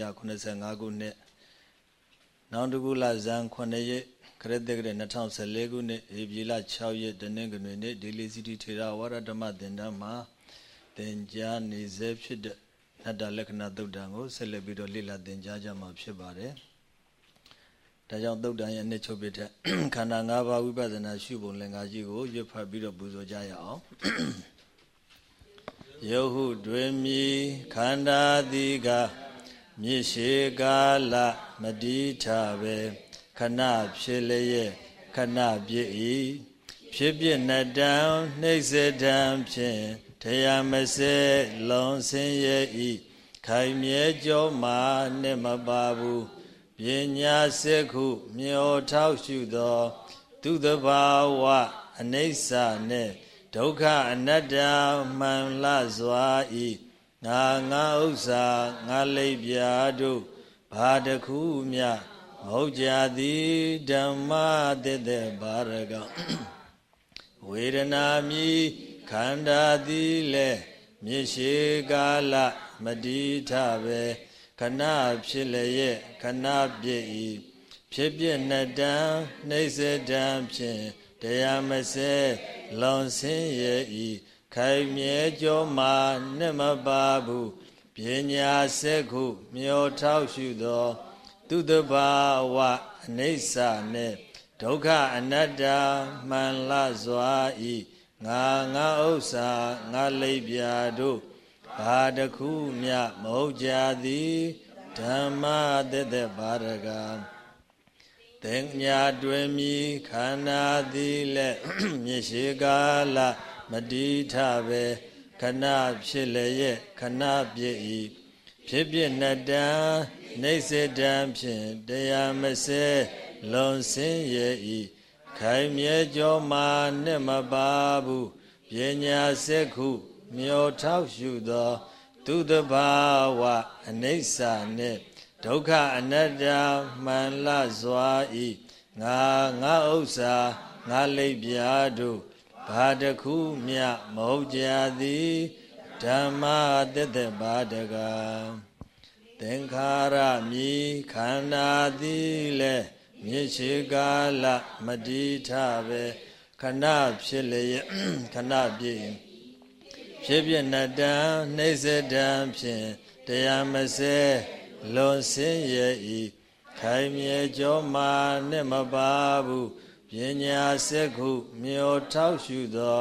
1985ခုနှစ်နောင်တကူလဇန်9ရက်ခရစ်တက္ကရာ2014ခုနှစ်ဧပြီလ6ရက်တနင်္ဂနွေနေ့ဒေလီစီတီထေရဝါဒဓမ္မသင်တန်းမှာသင်ကြားနေစေဖြစ်တဲ့နတ္တလက္ခဏာသုတ်တံကိုဆက်လက်ပြီးတော့လေ့လာသင်ကြားကြမှာဖြစ်ပါတယ်။ဒါကြောင့်သုတ်တံရဲ့အနှစ်ချုပ်ဖြစ်တဲ့ခန္ဓာ၅ပါးဝိပဿနာရှုပုံလင်္ကာကြီးကိုရွတ်ဖတ်ပြီးတော့ပူဇော်ကြရအောင်။ယဟုတွင်မြည်ခန္ဓာတိက မြစ်ရှိကာလမတိထပဲခဏဖြစ်လျက်ခဏပြည့်ဤဖြစ်ပြနတံနှိမ့်စတံဖြင့်တရားမစဲလွန်ဆင်းရဲ့ဤခိုင်မြဲကြောမှာနှင့်မပါဘူးပညာစက်ခု မျောထောက်ရှုသော သူတဘာဝအနိစ္စနှင့်ဒုက္ခအနတ္တမှန်လစွာဤ ငါငါဥစ္စာငါလိပ်ပြာတို့ဘာတခုမြမဟုတ်ကြသည်ဓမ္မတည်တဲ့ဘာရကဝေဒနာမြည်ခန္ဓာသည်လဲမြေရှိကာလမတိထပဲခဏဖြစ်လျက်ခဏပြည့်ဤဖြစ်ပြနတံနှိစ္စတံဖြင့်တရားမစဲလွန်ဆင်းရဲ့ဤ ခိုင်မြဲကြောမှာနဲ့မပါဘူးပညာစက်ခုမျောထောက်ရှုသော သူတဘာဝအနိစ္စနှင့်ဒုက္ခအနတ္တမှန်လစွာဤငါငါဥစ္စာငါလိပ်ပြာတို့ဘာတခုမြမဟုတ်ကြသည်ဓမ္မတသက်ဘာရကသင်ညာတွင်မြည်ခန္ဓာသည်လက်မြေရှိကာလ မတိထပဲခဏဖြစ်လျက်ခဏပြည့်ဤဖြစ်ပြနတံနေစေတံဖြင့်တရားမစဲလွန်ဆင်းရဲ့ဤခိုင်မြဲကြောမှာနဲ့မပါဘူးပညာစက်ခုမျောထောက်ရှုသော သူတဘာဝအနိစ္စနှင့်ဒုက္ခအနတ္တမှန်လစွာဤငါငါဥစ္စာငါလိပ်ပြာတို့ ဘာတခုမြမဟုတ်ကြသည်ဓမ္မတသက်ဘာတကသင်္ခါရမြည်ခန္ဓာသည်လဲမြေရှိကာလမတိထပဲခဏဖြစ်လျက်ခဏပြည့်ဖြစ်ပြနတံနှိစ္စတံဖြင့်တရားမစဲလွန်ဆင်းရဲ့ဤခိုင်မြေကြောမှာနဲ့မပါဘူး ပညာစက်ခုမျောထောက်ရှုသော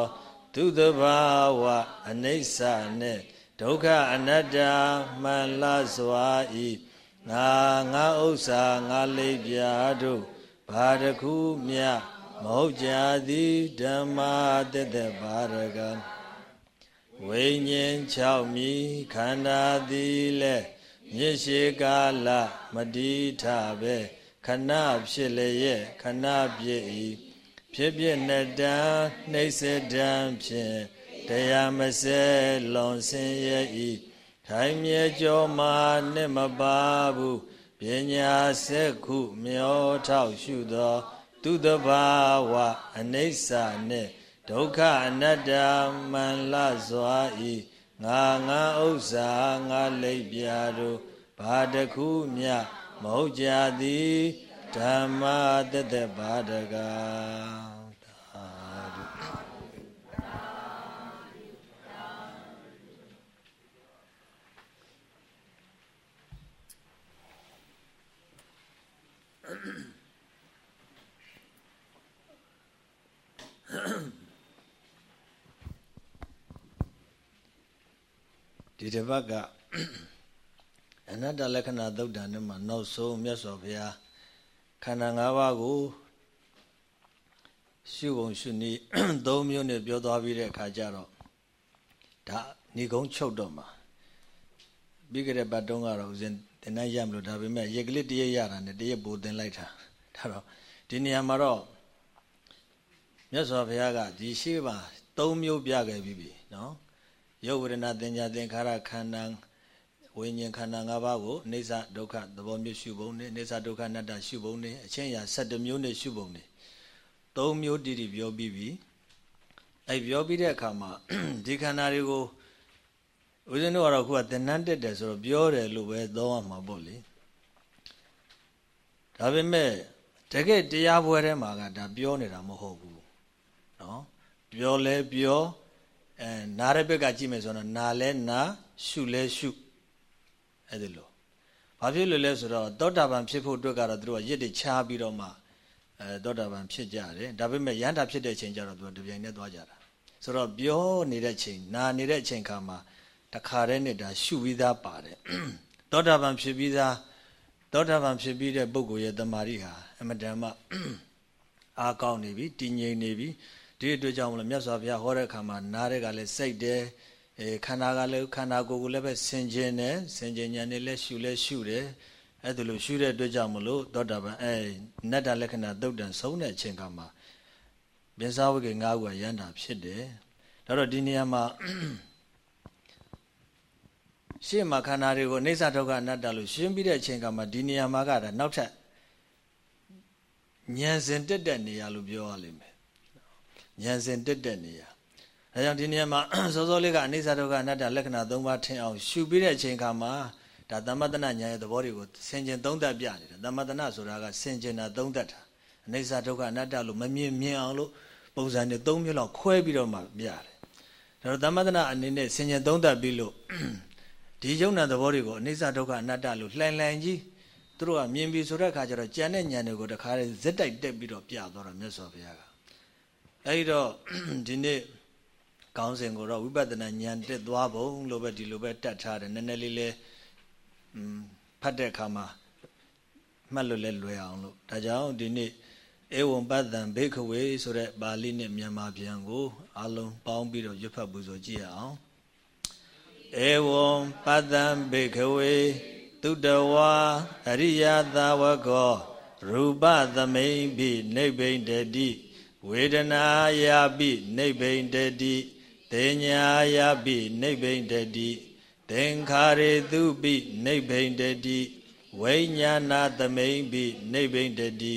သူတဘာဝအနိစ္စနှင့်ဒုက္ခအနတ္တမှန်လစွာဤငါငါဥစ္စာငါလိပ်ပြာတို့ဘာတခုမြမဟုတ်ကြသည်ဓမ္မတသက်ဘာရကဝိညာဉ်6မြည်ခန္ဓာသည်လဲမြေရှိကာလမတိထပဲ ခဏဖြစ်လျက်ခဏပြည့်ဤဖြစ်ပြနတံနှိစ္စတံဖြင့်တရားမစဲလွန်ဆင်းရဲ့ဤခိုင်မြဲကြောမှာနဲ့မပါဘူးပညာစက်ခုမျောထောက်ရှုသော သူတဘာဝအနိစ္စနှင့်ဒုက္ခအနတ္တမှန်လစွာဤငါငါဥစ္စာငါလိပ်ပြာတို့ဘာတခုမြ မဟုတ်ကြသည်ဓမ္မတသက်ဘာတကာဒီတစ်ပတ်က အနတ္တလက္ခဏာသုတ်တန်ထဲမှာနောက်ဆုံးမြတ်စွာဘုရားခန္ဓာ၅ပါးကိုရှုပုံရှုနည်း၃မျိုးနဲ့ပြောသွားပြီးတဲ့အခါကျတော့ဒါဏီကုန်းချုပ်တော့မှာပြီးကြတဲ့ဘတ်တုံးကတော့ဦးဇင်းတင်နိုင်ရမလို့ဒါပေမဲ့ရက်ကလေးတရက်ရတာနဲ့တရက်ပိုတင်လိုက်တာဒါတော့ဒီနေရာမှာတော့မြတ်စွာဘုရားကဒီရှိပါ၃မျိုးပြခဲ့ပြီးပြီနော်ရုပ်ဝေဒနာသင်ညာသင်္ခါရခန္ဓာ ဝိညာဉ်ခန္ဓာ၅ပါးကိုအိဋ္ဌဒုက္ခသဘောမျိုးရှုပုံနဲ့အိဋ္ဌဒုက္ခအနတ္တရှုပုံနဲ့အချင်းရာ7မျိုးနဲ့ရှုပုံနဲ့၃မျိုးတိတိပြောပြီးပြီအဲပြောပြီးတဲ့အခါမှာဒီခန္ဓာတွေကို ဦးဇင်းတို့ကတော့ခုကသင်္นานတက်တယ်ဆိုတော့ပြောတယ်လို့ပဲသုံးရမှာပေါ့လေဒါပေမဲ့တကယ်တရားပွဲထဲမှာကဒါပြောနေတာမဟုတ်ဘူးเนาะပြောလဲပြောအဲနားတဲ့ဘက်ကကြည့်မယ်ဆိုတော့နာလဲနာရှုလဲရှု အဲ့ဒီလိုဘာဖြစ်လို့လဲဆိုတော့သောတာပန်ဖြစ်ဖို့အတွက်ကတော့သူတို့ကရစ်တွေချားပြီးတော့မှအဲသောတာပန်ဖြစ်ကြတယ်ဒါပေမဲ့ရဟန္တာဖြစ်တဲ့အချိန်ကျတော့သူကတပြိုင်တည်းသွားကြတာဆိုတော့ပြောနေတဲ့ချိန်နာနေတဲ့အချိန်ခါမှာတခါတည်းနဲ့ဒါရှုပြီးသားပါတယ်သောတာပန်ဖြစ်ပြီးသားသောတာပန်ဖြစ်ပြီးတဲ့ပုဂ္ဂိုလ်ရဲ့တမာရီဟာအမတန်မှအားကောင်းနေပြီတည်ငြိမ်နေပြီဒီအတွက်ကြောင့်မလို့မြတ်စွာဘုရားဟောတဲ့အခါမှာနားတဲ့ကလည်းစိတ်တယ် အဲခန္ဓာကလည်းခန္ဓာကိုယ်ကိုလည်းပဲဆင်ခြင်တယ်ဆင်ခြင်ဉာဏ်နဲ့လည်းရှုလဲရှုတယ်အဲ့ဒါလို့ရှုတဲ့အတွက်ကြောင့်မလို့သောတာပန်အဲနတ္တလက္ခဏာသုတ်တန်ဆုံးတဲ့အချိန်ကမှာပြစ္ဆဝိကေ၅ခုကရန်တာဖြစ်တယ်ဒါတော့ဒီနေရာမှာရှေ့မှာခန္ဓာတွေကိုအိဋ္ဌဒုက္ခအနတ္တလို့ရှင်းပြီးတဲ့အချိန်ကမှဒီနေရာမှာကဒါနောက်ထပ်ဉာဏ်စဉ်တက်တဲ့နေရာလို့ပြောရလိမ့်မယ်ဉာဏ်စဉ်တက်တဲ့နေရာ အဲကြောင့်ဒီနေရာမှာစောစောလေးကအနိစ္စဒုက္ခအနတ္တလက္ခဏာ၃ပါးထင်အောင်ရှုပြီးတဲ့အချိန်ခါမှာဒါသမ္မတနာဉာဏ်ရဲ့သဘောတွေကိုဆင်ခြင်သုံးသပ်ပြနေတယ်သမ္မတနာဆိုတာကဆင်ခြင်တာသုံးသပ်တာအနိစ္စဒုက္ခအနတ္တလို့မမြင်မြင်အောင်လို့ပုံစံတွေ၃မျိုးလောက်ခွဲပြီးတော့မှပြတယ်ဒါတော့သမ္မတနာအနေနဲ့ဆင်ခြင်သုံးသပ်ပြီးလို့ဒီယုံနာသဘောတွေကိုအနိစ္စဒုက္ခအနတ္တလို့လှန်လှန်ကြီးသူတို့ကမြင်ပြီးဆိုတဲ့အခါကျတော့ကြံတဲ့ဉာဏ်တွေကိုတခါလေဇက်တိုက်တက်ပြီးတော့ပြသွားတာမြတ်စွာဘုရားကအဲဒီတော့ဒီနေ့ ကောင်းစဉ်ကိုတော့ဝိပဿနာဉာဏ်တက်သွားပုံလို့ပဲဒီလိုပဲတတ်ထားတယ်နည်းနည်းလေးလေးဖတ်တဲ့အခါမှာမှတ်လို့လဲလွယ်အောင်လို့ဒါကြောင့်ဒီနေ့ဧဝံပတ္တံဘေခဝေဆိုတဲ့ပါဠိနဲ့မြန်မာပြန်ကိုအလုံးပေါင်းပြီးတော့ရွတ်ဖတ်ပူဇော်ကြည့်ရအောင်ဧဝံပတ္တံဘေခဝေတုတဝါအရိယသာဝကောရူပသမိန်ပိနိဗ္ဗိန္တတိဝေဒနာယပိနိဗ္ဗိန္တတိ တေညာယပိနိဗ္ဗိန္တတိသင်္ခါရေတုပိနိဗ္ဗိန္တတိဝိညာဏသမိန်ပိနိဗ္ဗိန္တတိ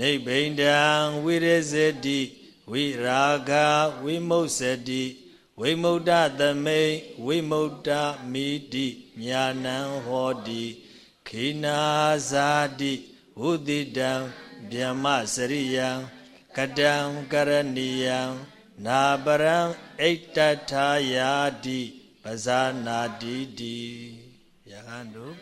နိဗ္ဗိန္ဒံဝိရဇတိဝိရာဂဝိမု sse တိဝိမု ddha သမိန်ဝိမု ddha မိတိညာဏံဟောတိခိနာဇာတိဝုတိတံဗျမစရိယံကတံကရဏီယံ နာပရံအိတ္တထာယာတိပဇာနာတိတိယဟန်တို့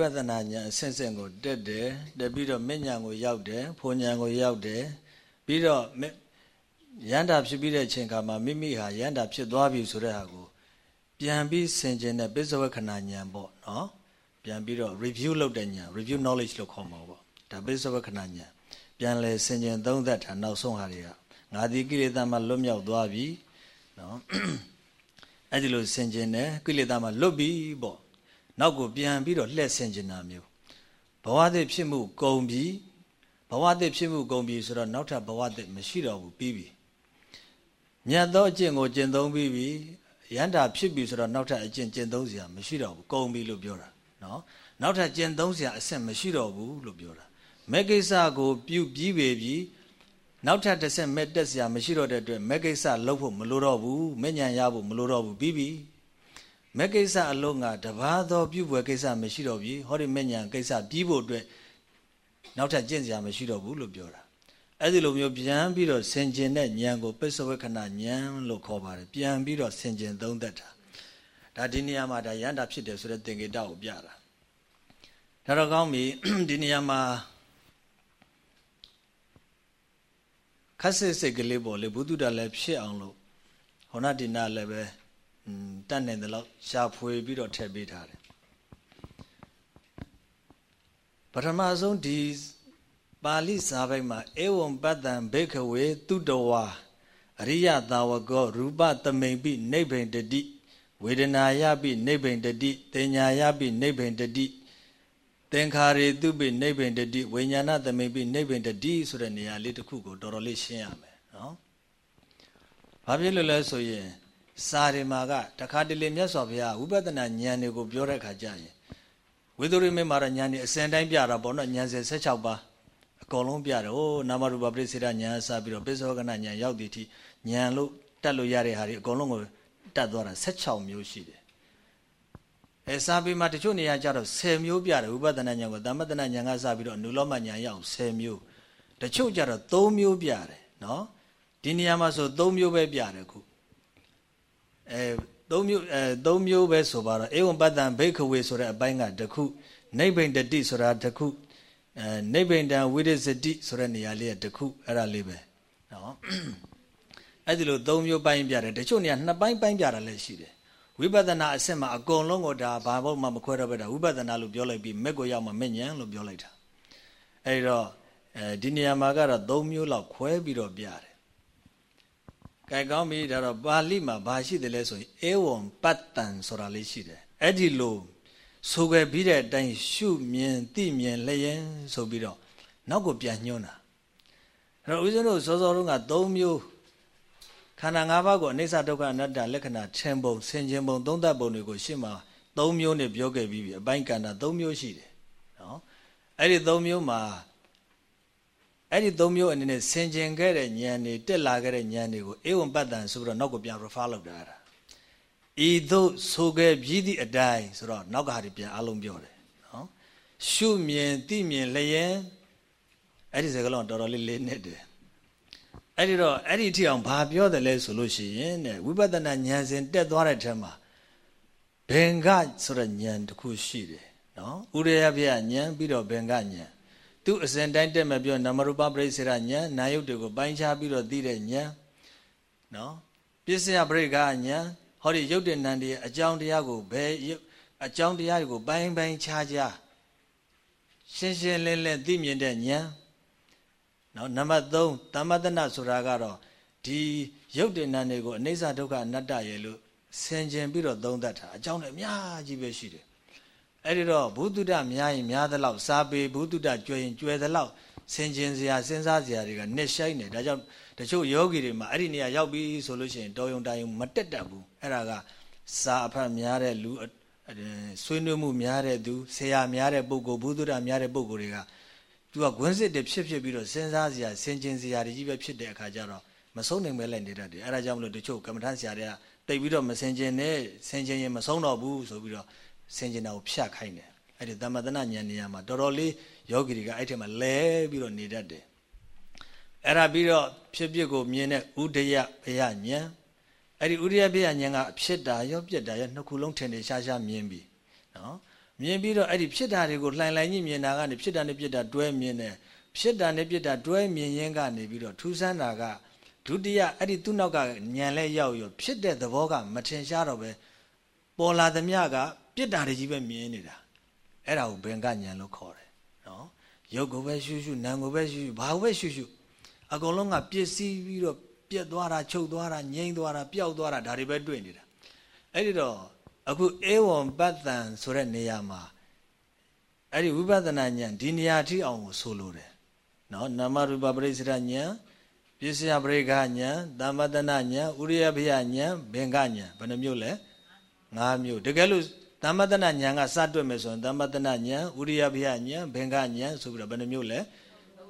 ပဿနာဉာဏ်အဆင့်ဆင့်ကိုတက်တယ်တက်ပြီးတော့မဉဏ်ကိုရောက်တယ်ဖုန်ဉဏ်ကိုရောက်တယ်ပြီးတော့ရန္တာဖြစ်ပြီးတဲ့အချိန်ခါမှာမိမိဟာရန္တာဖြစ်သွားပြီဆိုတဲ့ဟာကိုပြန်ပြီးဆင်ခြင်တဲ့ပိဿဝခဏဉာဏ်ပေါ့နော်ပြန်ပြီးတော့ review လုပ်တဲ့ဉာဏ် review knowledge လို့ခေါ်မှာပေါ့ဒါပိဿဝခဏဉာဏ်ပြန်လဲဆင်ခြင်သုံးသက်တာနောက်ဆုံးဟာတွေကငါဒီကိလေသာမှလွတ်မြောက်သွားပြီနော်အဲ့ဒီလိုဆင်ခြင်တယ်ကိလေသာမှလွတ်ပြီပေါ့ နောက်ကိုပြန်ပြီးတော့လှည့်ဆင်ကျင်တာမျိုးဘဝသစ်ဖြစ်မှုကုန်ပြီဘဝသစ်ဖြစ်မှုကုန်ပြီဆိုတော့နောက်ထပ်ဘဝသစ်မရှိတော့ဘူးပြီးပြီမြတ်သောအကျင့်ကိုကျင့်သုံးပြီးပြီရန္တာဖြစ်ပြီဆိုတော့နောက်ထပ်အကျင့်ကျင့်သုံးစရာမရှိတော့ဘူးကုန်ပြီလို့ပြောတာနော်နောက်ထပ်ကျင့်သုံးစရာအဆင့်မရှိတော့ဘူးလို့ပြောတာမဲ့ကိစ္စကိုပြုပြီးပေပြီနောက်ထပ်တစ်ဆင့်မဲ့တက်စရာမရှိတော့တဲ့အတွက်မဲ့ကိစ္စလုပ်ဖို့မလိုတော့ဘူးမဲ့ညံရဖို့မလိုတော့ဘူးပြီးပြီ မဲ့ကိစ္စအလုံးကတဘာသောပြုပွဲကိစ္စမရှိတော့ပြီဟောဒီမဲ့ညံကိစ္စပြီးဖို့အတွက်နောက်ထပ်ကျင့်စရာမရှိတော့ဘူးလို့ပြောတာအဲ့ဒီလိုမျိုးပြန်ပြီးတော့ဆင်ကျင်တဲ့ဉာဏ်ကိုပစ္စဝေခဏဉာဏ်လို့ခေါ်ပါတယ်ပြန်ပြီးတော့ဆင်ကျင်သုံးသက်တာဒါဒီနေရာမှာဒါရန်တာဖြစ်တယ်ဆိုတဲ့သင်္ကေတကိုပြတာဒါတော့ကောင်းပြီဒီနေရာမှာခက်စစ်စိတ်ကလေးပေါ်လေဘုသူတ္တလည်းဖြစ်အောင်လို့ဟောနာဒီနာလည်းပဲ တတ်နိုင်တယ်လို့ရှာဖွေပြီးတော့ထည့်ပေးထားတယ်ပထမဆုံးဒီပါဠိစာပိုက်မှာဧဝံပတ္တံဘေခဝေတုတဝါအရိယသာဝကောရူပသမိန်ပိနိဗ္ဗိန်တတိဝေဒနာယပိနိဗ္ဗိန်တတိတင်ညာယပိနိဗ္ဗိန်တတိသင်္ခါရေတုပိနိဗ္ဗိန်တတိဝိညာဏသမိန်ပိနိဗ္ဗိန်တတိဆိုတဲ့နေရာလေးတစ်ခုကိုတော်တော်လေးရှင်းရမယ်နော်။ဘာဖြစ်လို့လဲဆိုရင် စာရီမာကတခါတလေမြတ်စွာဘုရားဝိပဿနာဉာဏ်တွေကိုပြောတဲ့အခါကျရင်ဝိသုရိမေမှာတော့ဉာဏ်นี่အစဉ်တိုင်းပြတာပေါ့နော်ဉာဏ်စဉ်16ပါးအကုန်လုံးပြတယ်ဟိုနာမရူပပရိစ္ဆေဒဉာဏ်စပြီးတော့ပိဿဝကနာဉာဏ်ရောက်သည့်အထိဉာဏ်လို့တတ်လို့ရတဲ့ဟာတွေအကုန်လုံးကိုတတ်သွားတာ16မျိုးရှိတယ်အဲစာပေမှာတချို့နေရာကျတော့10မျိုးပြတယ်ဝိပဿနာဉာဏ်ကိုသမတနာဉာဏ်ကစပြီးတော့နုလောမဉာဏ်ရောက်10မျိုးတချို့ကျတော့3မျိုးပြတယ်နော်ဒီနေရာမှာဆို3မျိုးပဲပြတယ်ခု အဲ3မျိုးအဲ3မျိုးပဲဆိုပါတော့ဧဝံပတ္တံဘိခဝေဆိုတဲ့အပိုင်းကတခုနိဗ္ဗိန်တတိဆိုတာတခုအဲနိဗ္ဗိန်တံဝိရဇတိဆိုတဲ့နေရာလေးကတခုအဲ့ဒါလေးပဲနော်အဲ့ဒီလို၃မျိုးပိုင်းပြတယ်တချို့နေရာနှစ်ပိုင်းပိုင်းပြတာလည်းရှိတယ်ဝိပဿနာအဆင့်မှာအကုန်လုံးကိုဒါဘာမှမခွဲတော့ပဲဒါဝိပဿနာလို့ပြောလိုက်ပြီးမက်ကိုရောက်မှမဉဏ်လို့ပြောလိုက်တာအဲ့တော့အဲဒီနေရာမှာကတော့၃မျိုးလောက်ခွဲပြီးတော့ပြတယ် ကဲကောင်းပြီဒါတော့ပါဠိမှာဘာရှိတယ်လဲဆိုရင်ဧဝံပတ္တံဆိုတာလေးရှိတယ်အဲ့ဒီလိုဆိုခဲ့ပြီးတဲ့အတိုင်းရှုမြင်သိမြင်လျင်ဆိုပြီးတော့နောက်ကိုပြန်ညွှန်းတာအဲ့တော့ဦးဇင်းတို့စောစောတုန်းက၃မျိုးခန္ဓာ၅ပါးကိုအနိစ္စဒုက္ခအနတ္တလက္ခဏာထင်ပုံဆင်ခြင်ပုံသုံးသပ်ပုံတွေကိုရှင်းမှာ၃မျိုးနဲ့ပြောခဲ့ပြီးပြီအပိုင်းကန္တာ၃မျိုးရှိတယ်နော်အဲ့ဒီ၃မျိုးမှာ အဲ့ဒီ၃မျိုးအနေနဲ့ဆင်ခြင်ခဲ့တဲ့ဉာဏ်တွေတက်လာခဲ့တဲ့ဉာဏ်တွေကိုဧဝံပတ္တန်ဆိုပြီးတော့နောက်ကိုပြန် refer လုပ်တာဤသို့ဆိုခဲ့ပြီးသည့်အတိုင်းဆိုတော့နောက်ကဟာဒီပြန်အလုံးပြောတယ်နော်ရှုမြင်သိမြင်လျင်အဲ့ဒီစကားလုံးတော်တော်လေးလေးနစ်တယ်အဲ့ဒီတော့အဲ့ဒီအထိအောင်ဘာပြောတယ်လဲဆိုလို့ရှိရင်တဲ့ဝိပဿနာဉာဏ်စဉ်တက်သွားတဲ့ထက်မှာဘင်္ဂဆိုတဲ့ဉာဏ်တစ်ခုရှိတယ်နော်ဥရိယပြဉာဏ်ပြီးတော့ဘင်္ဂဉာဏ် သူအစဉ်တိုင်းတက်မဲ့ပြောနမရူပပရိစ္ဆေရဉာဏ်နာယုတ်တွေကိုပိုင်းခြားပြီးတော့သိတဲ့ဉာဏ်နော်ပစ္စယပရိက္ခဉာဏ်ဟောဒီရုပ်တဏ္ဍန်တွေအကြောင်းတရားကိုဘယ်အကြောင်းတရားတွေကိုပိုင်းပိုင်းခြားခြားရှင်းရှင်းလင်းလင်းသိမြင်တဲ့ဉာဏ်နော်နံပါတ်3သမတနာဆိုတာကတော့ဒီရုပ်တဏ္ဍန်တွေကိုအနိစ္စဒုက္ခအနတ္တရဲ့လို့ဆင်ခြင်ပြီးတော့သုံးသပ်တာအကြောင်းလည်းအများကြီးပဲရှိတယ် အဲ့ဒီတော့ဘုသူတ္တများရင်များသလောက်စာပေဘုသူတ္တကျွဲရင်ကျွဲသလောက်ဆင်ခြင်စရာစဉ်းစားစရာတွေကနှစ်ဆိုင်နေဒါကြောင့်တချို့ယောဂီတွေမှာအဲ့ဒီနေရာရောက်ပြီဆိုလို့ရှိရင်တော်ယုံတိုင်ယုံမတက်တတ်ဘူးအဲ့ဒါကစာအဖတ်များတဲ့လူဆွေးနွေးမှုများတဲ့သူဆရာများတဲ့ပုဂ္ဂိုလ်ဘုသူတ္တများတဲ့ပုဂ္ဂိုလ်တွေကသူကခွန်းစစ်တွေဖြစ်ဖြစ်ပြီးတော့စဉ်းစားစရာဆင်ခြင်စရာတွေကြီးပဲဖြစ်တဲ့အခါကျတော့မဆုံးနိုင်မဲလိုက်နေတတ်တယ်အဲ့ဒါကြောင့်မလို့တချို့ကမ္မထဆရာတွေကတိတ်ပြီးတော့မဆင်ခြင်နဲ့ဆင်ခြင်ရင်မဆုံးတော့ဘူးဆိုပြီးတော့ ဆင်ခြင်တာကိုဖြတ်ခိုင်းတယ်အဲ့ဒီသမတနာဉာဏ်နေရာမှာတော်တော်လေးယောဂီတွေကအဲ့ထက်မှာလဲပြီးတော့နေတတ်တယ်အဲ့ဒါပြီးတော့ဖြစ်ဖြစ်ကိုမြင်တဲ့ဥဒယဘယဉာဏ်အဲ့ဒီဥဒယဘယဉာဏ်ကဖြစ်တာရောပြက်တာရောနှစ်ခုလုံးထင်ထင်ရှားရှားမြင်ပြီနော်မြင်ပြီးတော့အဲ့ဒီဖြစ်တာတွေကိုလှိုင်လှိုင်ကြီးမြင်တာကနေဖြစ်တာနဲ့ပြက်တာတွဲမြင်တယ်ဖြစ်တာနဲ့ပြက်တာတွဲမြင်ရင်းကနေပြီးတော့ထူးဆန်းတာကဒုတိယအဲ့ဒီသူ့နောက်ကညံလဲရောက်ရောဖြစ်တဲ့သဘောကမထင်ရှားတော့ပဲပေါ်လာသမျှက ပြစ်တာတွေကြီးပဲမြင်နေတာအဲ့ဒါကိုဘင်္ဂညံလို့ခေါ်တယ်နော်ရုပ်ကိုပဲရှုရှုနာမ်ကိုပဲရှုရှုဘာကိုပဲရှုရှုအကုန်လုံးကပစ္စည်းပြီးတော့ပြက်သွားတာချုပ်သွားတာငြိမ့်သွားတာပျောက်သွားတာဒါတွေပဲတွေ့နေတာအဲ့ဒီတော့အခုဧဝံပတ္တံဆိုတဲ့နေရာမှာအဲ့ဒီဝိပဿနာဉာဏ်ဒီနေရာထိအောင်ကိုဆိုလိုတယ်နော်နာမရူပပရိစ္ဆေဒဉာဏ်ပစ္စယပရိက္ခဉာဏ်သမ္ပတနာဉာဏ်ဥရိယဘယဉာဏ်ဘင်္ဂဉာဏ်ဘယ်နှမျိုးလဲ၅မျိုးတကယ်လို့ သမ္မတနာဉာဏ်ကစတွက်မယ်ဆိုရင်သမ္မတနာဉာဏ်ဥရိယဘိယဉာဏ်ဘင်္ဂဉာဏ်ဆိုပြီးတော့ဘယ်နှမျိုးလဲ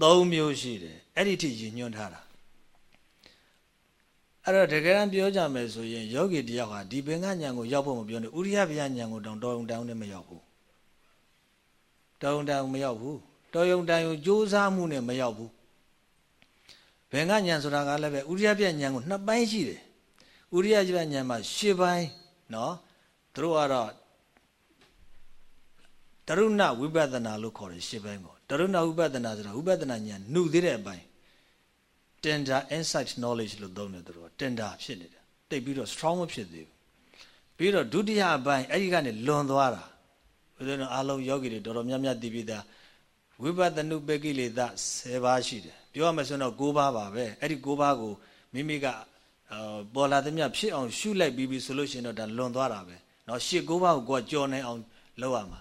၃မျိုးရှိတယ်အဲ့ဒီထိရည်ညွှန်းထားတာအဲ့တော့တကယ်တမ်းပြောကြမယ်ဆိုရင်ယောဂီတယောက်ဟာဒီဘင်္ဂဉာဏ်ကိုရောက်ဖို့မပြောနဲ့ဥရိယဘိယဉာဏ်ကိုတောင်တော်ုံတောင်နဲ့မရောက်ဘူးတော်ုံတောင်မရောက်ဘူးတော်ုံတောင်ကိုကြိုးစားမှုနဲ့မရောက်ဘူးဘင်္ဂဉာဏ်ဆိုတာကလည်းပဲဥရိယဘိယဉာဏ်ကိုနှစ်ပိုင်းရှိတယ်ဥရိယဘိယဉာဏ်မှာရှစ်ပိုင်းနော်သူတို့ကတော့ တရုဏဝိပဿနာလို့ခေါ်တယ်ရှင်းပိုင်းကိုတရုဏဝိပဿနာဆိုတာဝိပဿနာဉာဏ်နှုသေးတဲ့အပိုင်း tender insight knowledge လို့သုံးတယ်သူတို့ tender ဖြစ်နေတယ်တိတ်ပြီးတော့ strong မဖြစ်သေးဘူးပြီးတော့ဒုတိယအပိုင်းအဲ့ဒီကနေလွန်သွားတာဘုရားတော်အားလုံးယောဂီတွေတော်တော်များများသိပြီးသားဝိပဿနုပကိလေသာ10ပါးရှိတယ်ပြောရမယ်ဆိုတော့9ပါးပါပဲအဲ့ဒီ9ပါးကိုမိမိကပေါ်လာသမျှဖြစ်အောင်ရှုလိုက်ပြီးပြီဆိုလို့ရှိရင်တော့ဒါလွန်သွားတာပဲเนาะရှစ်9ပါးကိုကိုယ်ကြော်နိုင်အောင်လုပ်ရမှာ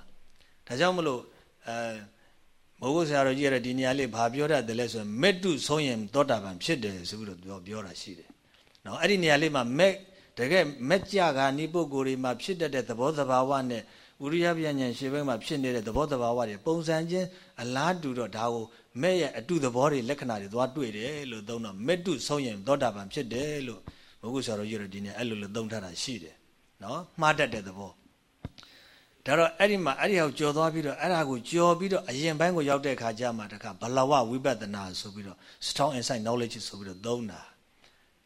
ဒါကြောင့်မလို့အဲမိုးကုတ်ဆရာတော်ကြီးရတဲ့ဒီနေရာလေးဘာပြောတတ်တယ်လဲဆိုရင်မေတ္တုဆုံးရင်သောတာပန်ဖြစ်တယ်ဆိုပြီးတော့ပြောပြောတာရှိတယ်နော်အဲ့ဒီနေရာလေးမှာမက်တကယ်မက်ကြကနိပုဂ္ဂိုလ်တွေမှာဖြစ်တတ်တဲ့သဘောသဘာဝနဲ့ဥရိယပြဉ္ဉဏ်ရှင်ဘက်မှာဖြစ်နေတဲ့သဘောသဘာဝတွေပုံစံချင်းအလားတူတော့ဒါကိုမဲ့ရဲ့အတုသဘောတွေလက္ခဏာတွေသွားတွေ့တယ်လို့သုံးတော့မေတ္တုဆုံးရင်သောတာပန်ဖြစ်တယ်လို့မိုးကုတ်ဆရာတော်ကြီးရတဲ့ဒီနေရာအဲ့လိုလိုသုံးထားတာရှိတယ်နော်မှားတတ်တဲ့သဘော ဒါတော့အဲ့ဒီမှာအဲ့ဒီဟောကြော်သွားပြီးတော့အဲ့ဒါကိုကြော်ပြီးတော့အရင်ပိုင်းကိုရောက်တဲ့ခါကျမှတခါဘလဝဝိပဿနာဆိုပြီးတော့ strong insight knowledge ဆိုပြီးတော့သုံးတာ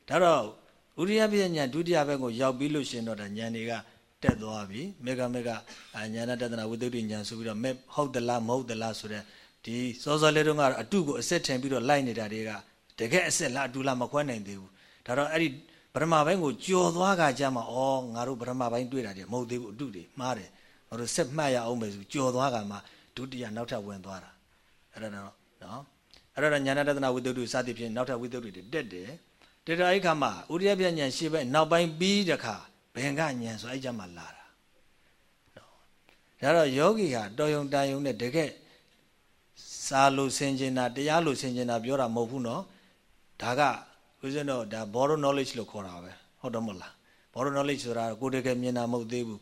ဒါတော့ဥရိယပြညာဒုတိယဘက်ကိုရောက်ပြီးလို့ရှင်တော့ဒါဉာဏ်တွေကတက်သွားပြီမေဃမေဃဉာဏတတနာဝိသုဒ္ဓဉာဏ်ဆိုပြီးတော့မေဟုတ်သလားမဟုတ်သလားဆိုတဲ့ဒီစောစောလေးတုန်းကတော့အတုကိုအစစ်ထင်ပြီးတော့လိုက်နေတာတွေကတကယ်အစစ်လားအတုလားမခွဲနိုင်သေးဘူးဒါတော့အဲ့ဒီပရမဘိုင်းကိုကြော်သွားကကြမှာဩငါတို့ပရမဘိုင်းတွေ့တာတွေမဟုတ်သေးဘူးအတုတွေမှားတယ်ငါ တို့ဆက်မှတ်ရအောင်ပဲဆိုကြော်သွားကမှဒုတိယနောက်ထပ်ဝင်သွားတာအဲ့ဒါတော့နော်အဲ့ဒါတော့ညာဏတနာဝိတ္တုစသည်ဖြင့်နောက်ထပ်ဝိတ္တုတွေတက်တယ်တေတာအိခါမှာဥရိယပြဉဏ်ရှေ့ဘက်နောက်ပိုင်းပြီးတခါဘင်္ဂဉဏ်ဆိုအဲ့ကြမှာလာတာနော်ဒါတော့ယောဂီဟာတော်ယုံတန်ယုံနဲ့တကယ်စာလို့ဆင်ကျင်တာတရားလို့ဆင်ကျင်တာပြောတာမဟုတ်ဘူးနော်ဒါကဦးဇင်းတို့ဒါ borrow knowledge လို့ခေါ်တာပဲဟုတ်တော့မဟုတ်လား borrow knowledge ဆိုတာကိုတကယ်မြင်တာမဟုတ်သေးဘူး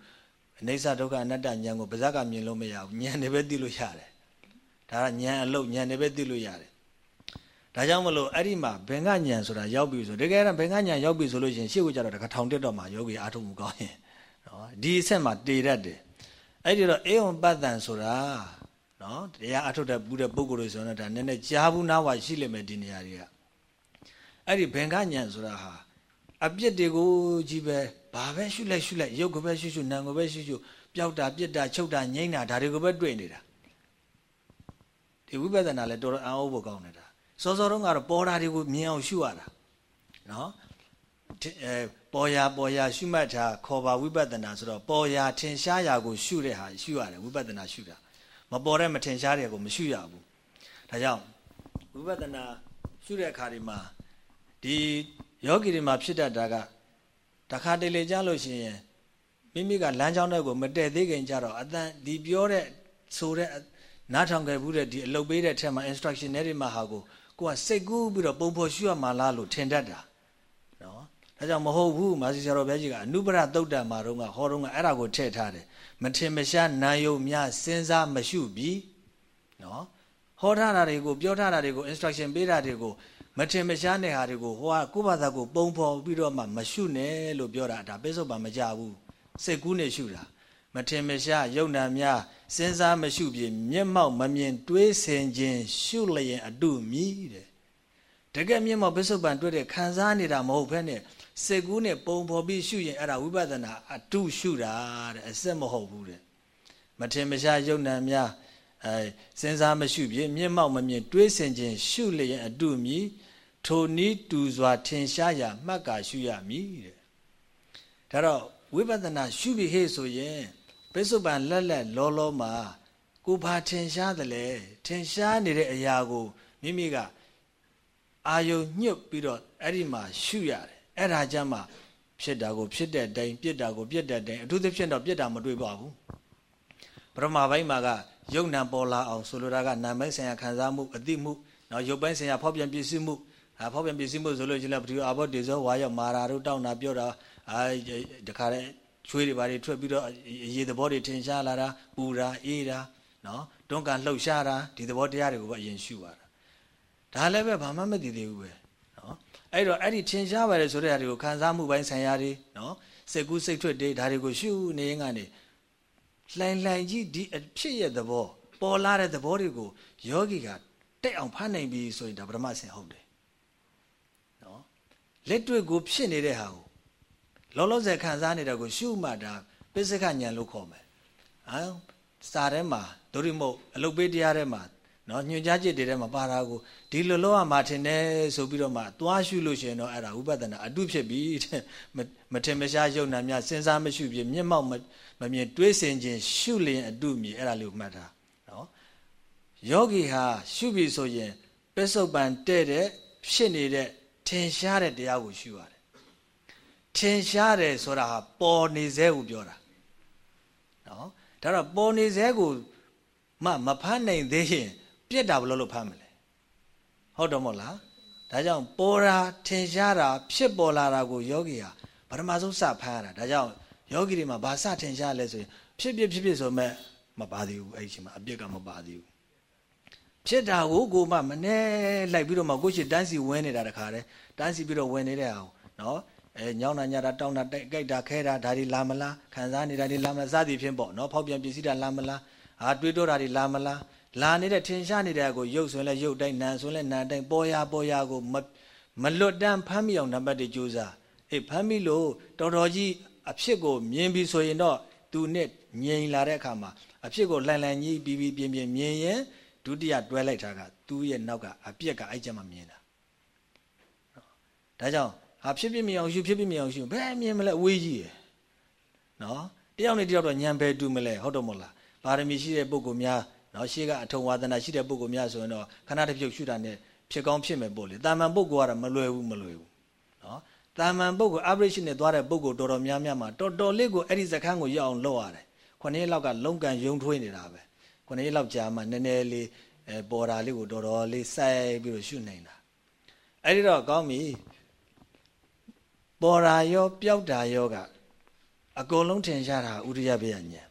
အိဋ္ဌဒုက္ခအနတ္တဉာဏ်ကိုပါဇက်ကမြင်လို့မရဘူးဉာဏ်နဲ့ပဲသိလို့ရတယ်ဒါကဉာဏ်အလုတ်ဉာဏ်နဲ့ပဲသိလို့ရတယ်ဒါကြောင့်မလို့အဲ့ဒီမှာဘင်္ဂဉာဏ်ဆိုတာရောက်ပြီဆိုတကယ်တော့ဘင်္ဂဉာဏ်ရောက်ပြီဆိုလို့ရှိရင်ရှေ့ကိုကြတော့တခါထောင်တက်တော့မှယောဂီအားထုတ်မှုကောင်းရင်နော်ဒီအဆက်မှာတည်တတ်တယ်အဲ့ဒီတော့အေဝံပတ္တန်ဆိုတာနော်တရားအထုတ်တဲ့ဘူးတဲ့ပုဂ္ဂိုလ်တွေဆိုတော့ဒါနည်းနည်းကြားဘူးနားဝါရှိလိမ့်မယ်ဒီနေရာတွေကအဲ့ဒီဘင်္ဂဉာဏ်ဆိုတာဟာအပြစ်တွေကိုကြီးပဲ ဘာပဲရှုလိုက်ရှုလိုက်ရုပ်ကိုပဲရှုရှုနာမ်ကိုပဲရှုရှုပျောက်တာပြစ်တာချုပ်တာငိမ့်တာဒါတွေကိုပဲတွေ့နေတာဒီဝိပဿနာလည်းတော်တော်အံ့ဩဖို့ကောင်းနေတာစောစောတုန်းကတော့ပေါ်တာတွေကိုမြင်အောင်ရှုရတာနော်အဲပေါ်ရာပေါ်ရာရှုမှတ်တာခေါ်ပါဝိပဿနာဆိုတော့ပေါ်ရာထင်ရှားရာကိုရှုတဲ့ဟာရှုရတယ်ဝိပဿနာရှုတာမပေါ်တဲ့မထင်ရှားတဲ့ကိုမရှုရဘူးဒါကြောင့်ဝိပဿနာရှုတဲ့အခါဒီမှာဒီယောဂီတွေမှာဖြစ်တတ်တာက တခါတလေကြားလို့ရှိရင်မိမိကလမ်းကြောင်းတွေကိုမတည့်သေးခင်ကြတော့အတန်ဒီပြောတဲ့ဆိုတဲ့နားထောင်ခဲ့ဘူးတဲ့ဒီအလုပ်ပေးတဲ့ထက်မှာ instruction တွေမှာဟာကိုကိုကစိတ်ကူးပြီးတော့ပုံဖော်ရှုရမှာလားလို့ထင်တတ်တာနော်ဒါကြောင့်မဟုတ်ဘူးမာစီဆရာတော်ဘုရားကြီးကအနုပရသုတ်တံမှာတော့ကဟောတော့ကအဲ့ဒါကိုထည့်ထားတယ်မထင်မရှားနာယုံများစဉ်းစားမရှုပြီးနော်ဟောထားတာတွေကိုပြောထားတာတွေကို instruction ပေးတာတွေကို မထင်မရှားတဲ့ဟာတွေကိုဟိုကကိုယ့်ဘာသာကိုပုံဖော်ပြီးတော့မှမရှုနဲ့လို့ပြောတာဒါပိဿုပံမကြဘူးစိတ်ကူးနဲ့ရှုတာမထင်မရှားယုံနာများစဉ်းစားမရှုပြေမျက်မှောက်မမြင်တွေးဆင်ခြင်းရှုလျင်အတုမြည်တဲ့တကယ်မျက်မှောက်ပိဿုပံတွေ့တဲ့ခံစားနေတာမဟုတ်ဘဲနဲ့စိတ်ကူးနဲ့ပုံဖော်ပြီးရှုရင်အဲ့ဒါဝိပဿနာအတုရှုတာတဲ့အစစ်မဟုတ်ဘူးတဲ့မထင်မရှားယုံနာများအဲစဉ်းစားမရှုပြေမျက်မှောက်မမြင်တွေးဆင်ခြင်းရှုလျင်အတုမြည် ထိုနည်းတူစွာထင်ရှားရာမှတ်ကာရှုရမည်တဲ့ဒါတော့ဝိပဿနာရှုပြီးဟေ့ဆိုရင်ပိစုပန်လက်လက်လောလောမှာကိုဘာထင်ရှားတယ်လဲထင်ရှားနေတဲ့အရာကိုမိမိကအာယုံညှွတ်ပြီးတော့အဲ့ဒီမှာရှုရတယ်အဲ့ဒါကြမှာဖြစ်တာကိုဖြစ်တဲ့တိုင်ပြစ်တာကိုပြစ်တဲ့တိုင်အထူးသဖြင့်တော့ပြစ်တာမတွေ့ပါဘူးပရမဘိုင်းမှာကယုံနံပေါ်လာအောင်ဆိုလိုတာကနာမည်ဆိုင်ရာခံစားမှုအတိမှုနော်ရုပ်ပိုင်းဆိုင်ရာဖောက်ပြန်ပြည့်စုံမှု အဖောက်ပြန်ပစ္စည်းမှုဆိုလို့ရှိရင်လည်းပထဝီအာဘောတေဇောဝါရောက်မာရာတို့တောင်းတာပြောတာအဲတခါတည်းချွေးတွေဘာတွေထွက်ပြီးတော့ရေသဘောတွေထင်ရှားလာတာပူတာအေးတာနော်တွန်းကန်လှုပ်ရှားတာဒီသဘောတရားတွေကိုပဲအရင်ရှုရတာဒါလည်းပဲဘာမှမသိသေးဘူးပဲနော်အဲ့တော့အဲ့ဒီထင်ရှားပါတယ်ဆိုတဲ့ဟာတွေကိုခံစားမှုပိုင်းဆိုင်ရာတွေနော်စိတ်ကူးစိတ်ထွက်တွေဒါတွေကိုရှုနေရင်ကနေလှိုင်လှိုင်ကြီးဒီအဖြစ်ရဲ့သဘောပေါ်လာတဲ့သဘောတွေကိုယောဂီကတက်အောင်ဖမ်းနိုင်ပြီဆိုရင်ဒါပရမဆင်ဟုတ်တယ်နော် လက်တွေ့ကိုဖြစ်နေတဲ့ဟာကိုလောလောဆယ်ခံစားနေတာကိုရှုမှဒါပစ္စကဉာဏ်လို့ခေါ်မယ်ဟာစာထဲမှာဒုရိမုတ်အလုတ်ပေးတရားထဲမှာနော်ညွှန်ကြားချက်တွေထဲမှာပါတာကိုဒီလိုလောရမှာထင်တယ်ဆိုပြီးတော့မှသွားရှုလို့ရှိရင်တော့အဲ့ဒါဥပဒနာအတုဖြစ်ပြီတဲ့မထင်မရှားယုံနာများစဉ်းစားမရှုပြမျက်မှောက်မမြင်တွေးဆင်ခြင်းရှုလျင်အတုမြည်အဲ့ဒါလေးကိုမှတ်တာနော်ယောဂီဟာရှုပြီဆိုရင်ပစ္စုပန်တဲ့တဲ့ဖြစ်နေတဲ့ ထင်ရှားတဲ့တရားကိုရှုရတယ်ထင်ရှားတယ်ဆိုတာဟာပေါ်နေစေကိုပြောတာနော်ဒါတော့ပေါ်နေစေကိုမမဖမ်းနိုင်သေးရင်ပြက်တာဘလို့လို့ဖမ်းမလဲဟုတ်တော့မဟုတ်လားဒါကြောင့်ပေါ်တာထင်ရှားတာဖြစ်ပေါ်လာတာကိုယောဂီဟာပထမဆုံးစဖမ်းရတာဒါကြောင့်ယောဂီတွေမှာဘာစထင်ရှားလဲဆိုရင်ဖြစ်ဖြစ်ဖြစ်ဖြစ်ဆိုမဲ့မပါသေးဘူးအဲ့ဒီအချိန်မှာအပြစ်ကမပါသေးဘူး ဖြစ်တာကိုကိုမှမနဲ့လိုက်ပြီးတော့မှကိုရှိတန်းစီဝင်နေတာတခါတည်းတန်းစီပြီးတော့ဝင်နေတဲ့အောင်နော်အဲညောင်းတာညတာတောင်းတာတိုက်ကြိုက်တာခဲတာဒါတွေလာမလားခံစားနေတာတွေလာမလားစသည်ဖြင့်ပေါ့နော်ဖောက်ပြန်ပစ္စည်းတာလာမလားဟာတွေးတောတာတွေလာမလားလာနေတဲ့ထင်ရှားနေတဲ့ကိုရုပ်ဆိုရင်လည်းရုပ်တိုင်းနာမ်ဆိုရင်လည်းနာမ်တိုင်းပေါ်ရပေါ်ရကိုမမလွတ်တမ်းဖမ်းမိအောင်နံပါတ်1ကြိုးစားအေးဖမ်းမိလို့တော်တော်ကြီးအဖြစ်ကိုမြင်ပြီဆိုရင်တော့သူနဲ့ငြိမ်လာတဲ့အခါမှာအဖြစ်ကိုလှန်လှန်ကြီးပြီးပြီးပြင်းပြင်းမြင်ရင် ဒုတိယတွဲလိုက်တာကသူ့ရဲ့နောက်ကအပြက်ကအဲ့ကျမှမြင်တာဒါကြောင့်ဟာဖြစ်ဖြစ်မြင်အောင်ရှုဖြစ်ဖြစ်မြင်အောင်ရှုဘယ်မြင်မလဲအဝေးကြီးရယ်နော်တယောက်နဲ့တယောက်တော့ညံပဲတူမလဲဟုတ်တော့မလားပါရမီရှိတဲ့ပုဂ္ဂိုလ်များနော်ရှေ့ကအထုံဝါဒနာရှိတဲ့ပုဂ္ဂိုလ်များဆိုရင်တော့ခဏတစ်ပြုတ်ရှုတာနဲ့ဖြစ်ကောင်းဖြစ်မယ်ပို့လေတာမန်ပုဂ္ဂိုလ်ကတော့မလွယ်ဘူးမလွယ်ဘူးနော်တာမန်ပုဂ္ဂိုလ် average နဲ့သွားတဲ့ပုဂ္ဂိုလ်တော်တော်များများမှာတော်တော်လေးကိုအဲ့ဒီစခန်းကိုရောက်အောင်လုပ်ရတယ်ခုနှစ်လောက်ကလုံကန်ယုံထွေးနေတာပဲ ခုနှစ်လောက်ကြာမှနည်းနည်းလေးအဲပေါ်တာလေးကိုတော်တော်လေးစိုက်ပြီးတော့ရှုနေတာအဲ့ဒီတော့ကောင်းပြီပေါ်တာရောပျောက်တာရောကအကုန်လုံးထင်ရှားတာဥရိယဘေယညာ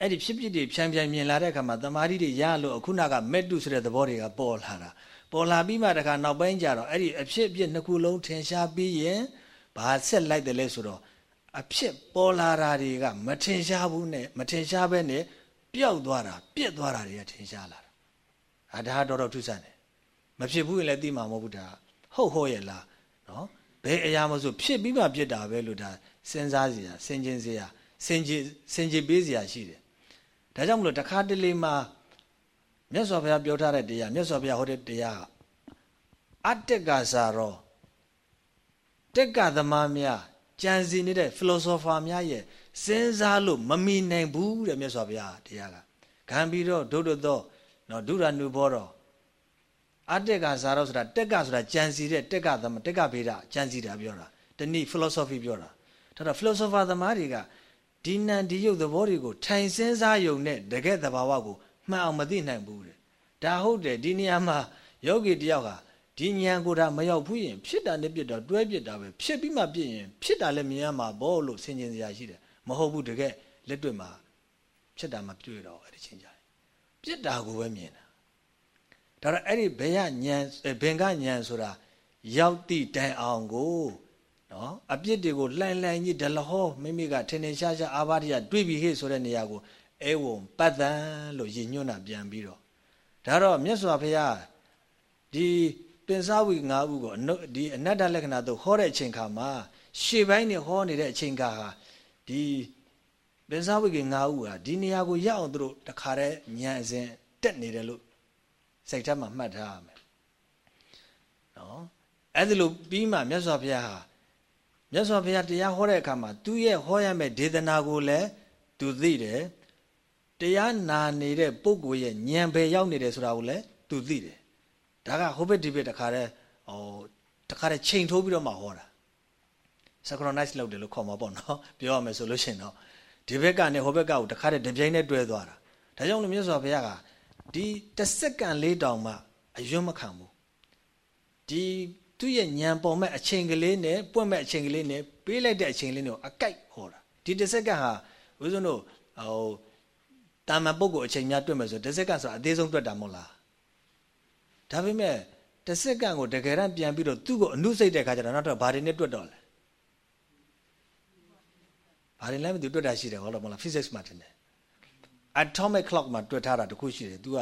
အဲ့ဒီဖြစ်ဖြစ်တွေဖြန်းဖြန်းမြင်လာတဲ့အခါမှာတမာတိတွေရလို့အခုနကမက်တုဆိုတဲ့သဘောတွေကပေါ်လာတာပေါ်လာပြီးမှတခါနောက်ပိုင်းကျတော့အဲ့ဒီအဖြစ်အပျက်နှစ်ခုလုံးထင်ရှားပြီးရင်ဘာဆက်လိုက်တယ်လဲဆိုတော့အဖြစ်ပေါ်လာတာတွေကမထင်ရှားဘူးနဲ့မထင်ရှားဘဲနဲ့ ပျောက်သွားတာပြက်သွားတာတွေကထင်ရှားလာတာအဒါတော့တော့ထူးဆန်းတယ်မဖြစ်ဘူးရင်လည်းသိမှာမဟုတ်ဘူးဒါဟုတ်ဟုတ်ရဲ့လားနော်ဘယ်အရာမဆိုဖြစ်ပြီးမှပြစ်တာပဲလို့ဒါစဉ်းစားစရာစဉ်းကျင်စရာစင်ကြီးစင်ကြီးပေးစရာရှိတယ်ဒါကြောင့်မလို့တခါတလေမှာမြတ်စွာဘုရားပြောထားတဲ့တရားမြတ်စွာဘုရားဟောတဲ့တရားအတ္တကစားရောတက်ကသမားများကြံစီနေတဲ့ philosopher များရဲ့ စဉ်းစားလို့မမီနိုင်ဘူးတဲ့မြတ်စွာဘုရားတရားကခံပြီးတော့ဒုဒ္ဒသောနော်ဒုရနုဘောတော်အတ္တကစားရောဆိုတာတက်ကဆိုတာကြံစီတဲ့တက်ကသမတက်ကဗေဒကြံစီတာပြောတာတနည်း philosophy ပြောတာဒါတော့ philosopher သမားတွေကဒီနံဒီရုပ်သဘောတွေကိုထိုင်စဉ်းစားယုံနဲ့တကယ်သဘာဝကိုမှန်အောင်မသိနိုင်ဘူးတဲ့ဒါဟုတ်တယ်ဒီနေရာမှာယောဂီတယောက်ဟာဒီဉာဏ်ကိုဒါမရောက်ဘူးရင်ဖြစ်တာနဲ့ပြစ်တော့တွဲပြစ်တာပဲဖြစ်ပြီးမှပြစ်ရင်ဖြစ်တာလည်းမြင်ရမှာပေါ့လို့ဆင်ခြင်စရာရှိတယ် မဟုတ်ဘူးတကယ်လက်တွေ့မှာဖြစ်တာမတွေ့တော့အဲ့ဒီချင်းကြတယ်ပြစ်တာကိုပဲမြင်တာဒါတော့အဲ့ဒီဘယ်ရဉာဏ်ဘင်ကဉာဏ်ဆိုတာရောက်တိတိုင်အောင်ကိုနော်အပြစ်တွေကိုလှန်လှန်ကြီးဒလဟောမိမိကထင်ထင်ရှားရှားအာဘာတိကတွေးပြီးဟေ့ဆိုတဲ့နေရာကိုအဲဝံပတ္တန်လို့ရည်ညွှန်းတာပြန်ပြီးတော့ဒါတော့မြတ်စွာဘုရားဒီပင်စဝီ၅ဥကိုဒီအနတ္တလက္ခဏာတို့ဟောတဲ့အချိန်ခါမှာရှေ့ပိုင်းနေဟောနေတဲ့အချိန်ခါဟာ ဒီပင်စဝီက၅ဥဟာဒီနေရာကိုရောက်အောင်သူတို့တခါတည်းညံအစဉ်တက်နေတယ်လို့စိတ်ထဲမှာမှတ်ထားရမယ်နော်အဲ့ဒါလို့ပြီးမှမြတ်စွာဘုရားဟာမြတ်စွာဘုရားတရားဟောတဲ့အခါမှာသူ့ရဲ့ဟောရမယ့်ဒေသနာကိုလည်းသူသိတယ်တရားနာနေတဲ့ပုဂ္ဂိုလ်ရဲ့ဉာဏ်ပဲရောက်နေတယ်ဆိုတာကိုလည်းသူသိတယ်ဒါကဟိုဘက်ဒီဘက်တခါတည်းဟိုတခါတည်းချိန်ထိုးပြီးတော့မှဟောတာ synchronize လုပ်တယ်လို့ခေါ်မှာပေါ့နော်ပြောရမယ်ဆိုလို့ရှိရင်တော့ဒီဘက်ကနေဟိုဘက်ကကိုတခါတည်းတပြိုင်တည်းတွဲသွားတာဒါကြောင့်လို့မြတ်စွာဘုရားကဒီတစ်စက္ကန့်လေးတောင်မှအယွန်းမခံဘူးဒီသူ့ရဲ့ညံပေါ်မဲ့အချိန်ကလေးနဲ့ပွင့်မဲ့အချိန်ကလေးနဲ့ပေးလိုက်တဲ့အချိန်လေးနဲ့အကြိုက်ဟောတာဒီဒီတစ်စက္ကန့်ဟာဦးဇုံတို့ဟိုတာမန်ပုဂ္ဂိုလ်အချိန်များတွေ့မယ်ဆိုတစ်စက္ကန့်ဆိုတာအသေးဆုံးတွေ့တာမဟုတ်လားဒါပေမဲ့တစ်စက္ကန့်ကိုတကယ်တမ်းပြန်ပြီးတော့သူ့ကိုအနုစိတ်တဲ့ခါကျတော့နောက်တော့ဘာတွေနဲ့တွေ့တော့လဲ ဘာတွေလဲမသိတွေ့တာရှိတယ်ဟုတ်လားမဟုတ်လား physics မှာတင်တယ် atomic clock မှာတွေ့ထားတာတခုရှိတယ် तू က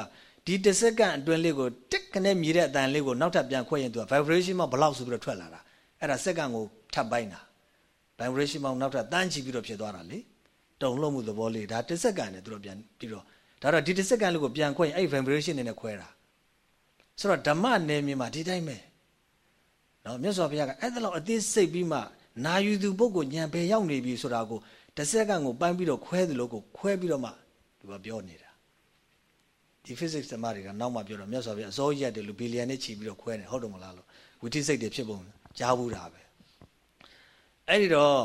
ဒီတစ်စက္ကန့်အတွင်းလေးကိုတစ်ခနဲ့မြည်တဲ့အတန်လေးကိုနောက်ထပ်ပြန်ခွဲရင် तू က vibration မှာဘလောက်ဆိုပြီးတော့ထွက်လာတာအဲ့ဒါစက္ကန့်ကိုထပ်ပိုင်းတာ vibration မှာနောက်ထပ်တန်းချီပြီးတော့ဖြစ်သွားတာလေတုံလုံးမှုသဘောလေးဒါတစ်စက္ကန့်နဲ့သူတို့ပြန်ပြီးတော့ဒါတော့ဒီတစ်စက္ကန့်လေးကိုပြန်ခွဲရင်အဲ့ vibration နဲ့နဲ့ခွဲတာဆိုတော့ဓမ္မနယ်မြေမှာဒီတိုင်းပဲနော်မြတ်စွာဘုရားကအဲ့ဒါလောက်အသေးစိတ်ပြီးမှ နာယူသူပုဂ္ဂိုလ်ဉာဏ်ပဲရောက်နေပြီဆိုတာကိုတစ်စက္ကန့်ကိုပိုင်းပြီးတော့ခွဲသလိုကိုခွဲပြီးတော့မှသူကပြောနေတာဒီ physics သမားတွေကနောက်မှပြောတော့မြတ်စွာဘုရားအစိုးရတယ်လို့ဘီလီယံနဲ့ချီပြီးတော့ခွဲတယ်ဟုတ်တယ်မလားလို့ဝိသိစိတ်တွေဖြစ်ပုံကြားဘူးတာပဲအဲ့ဒီတော့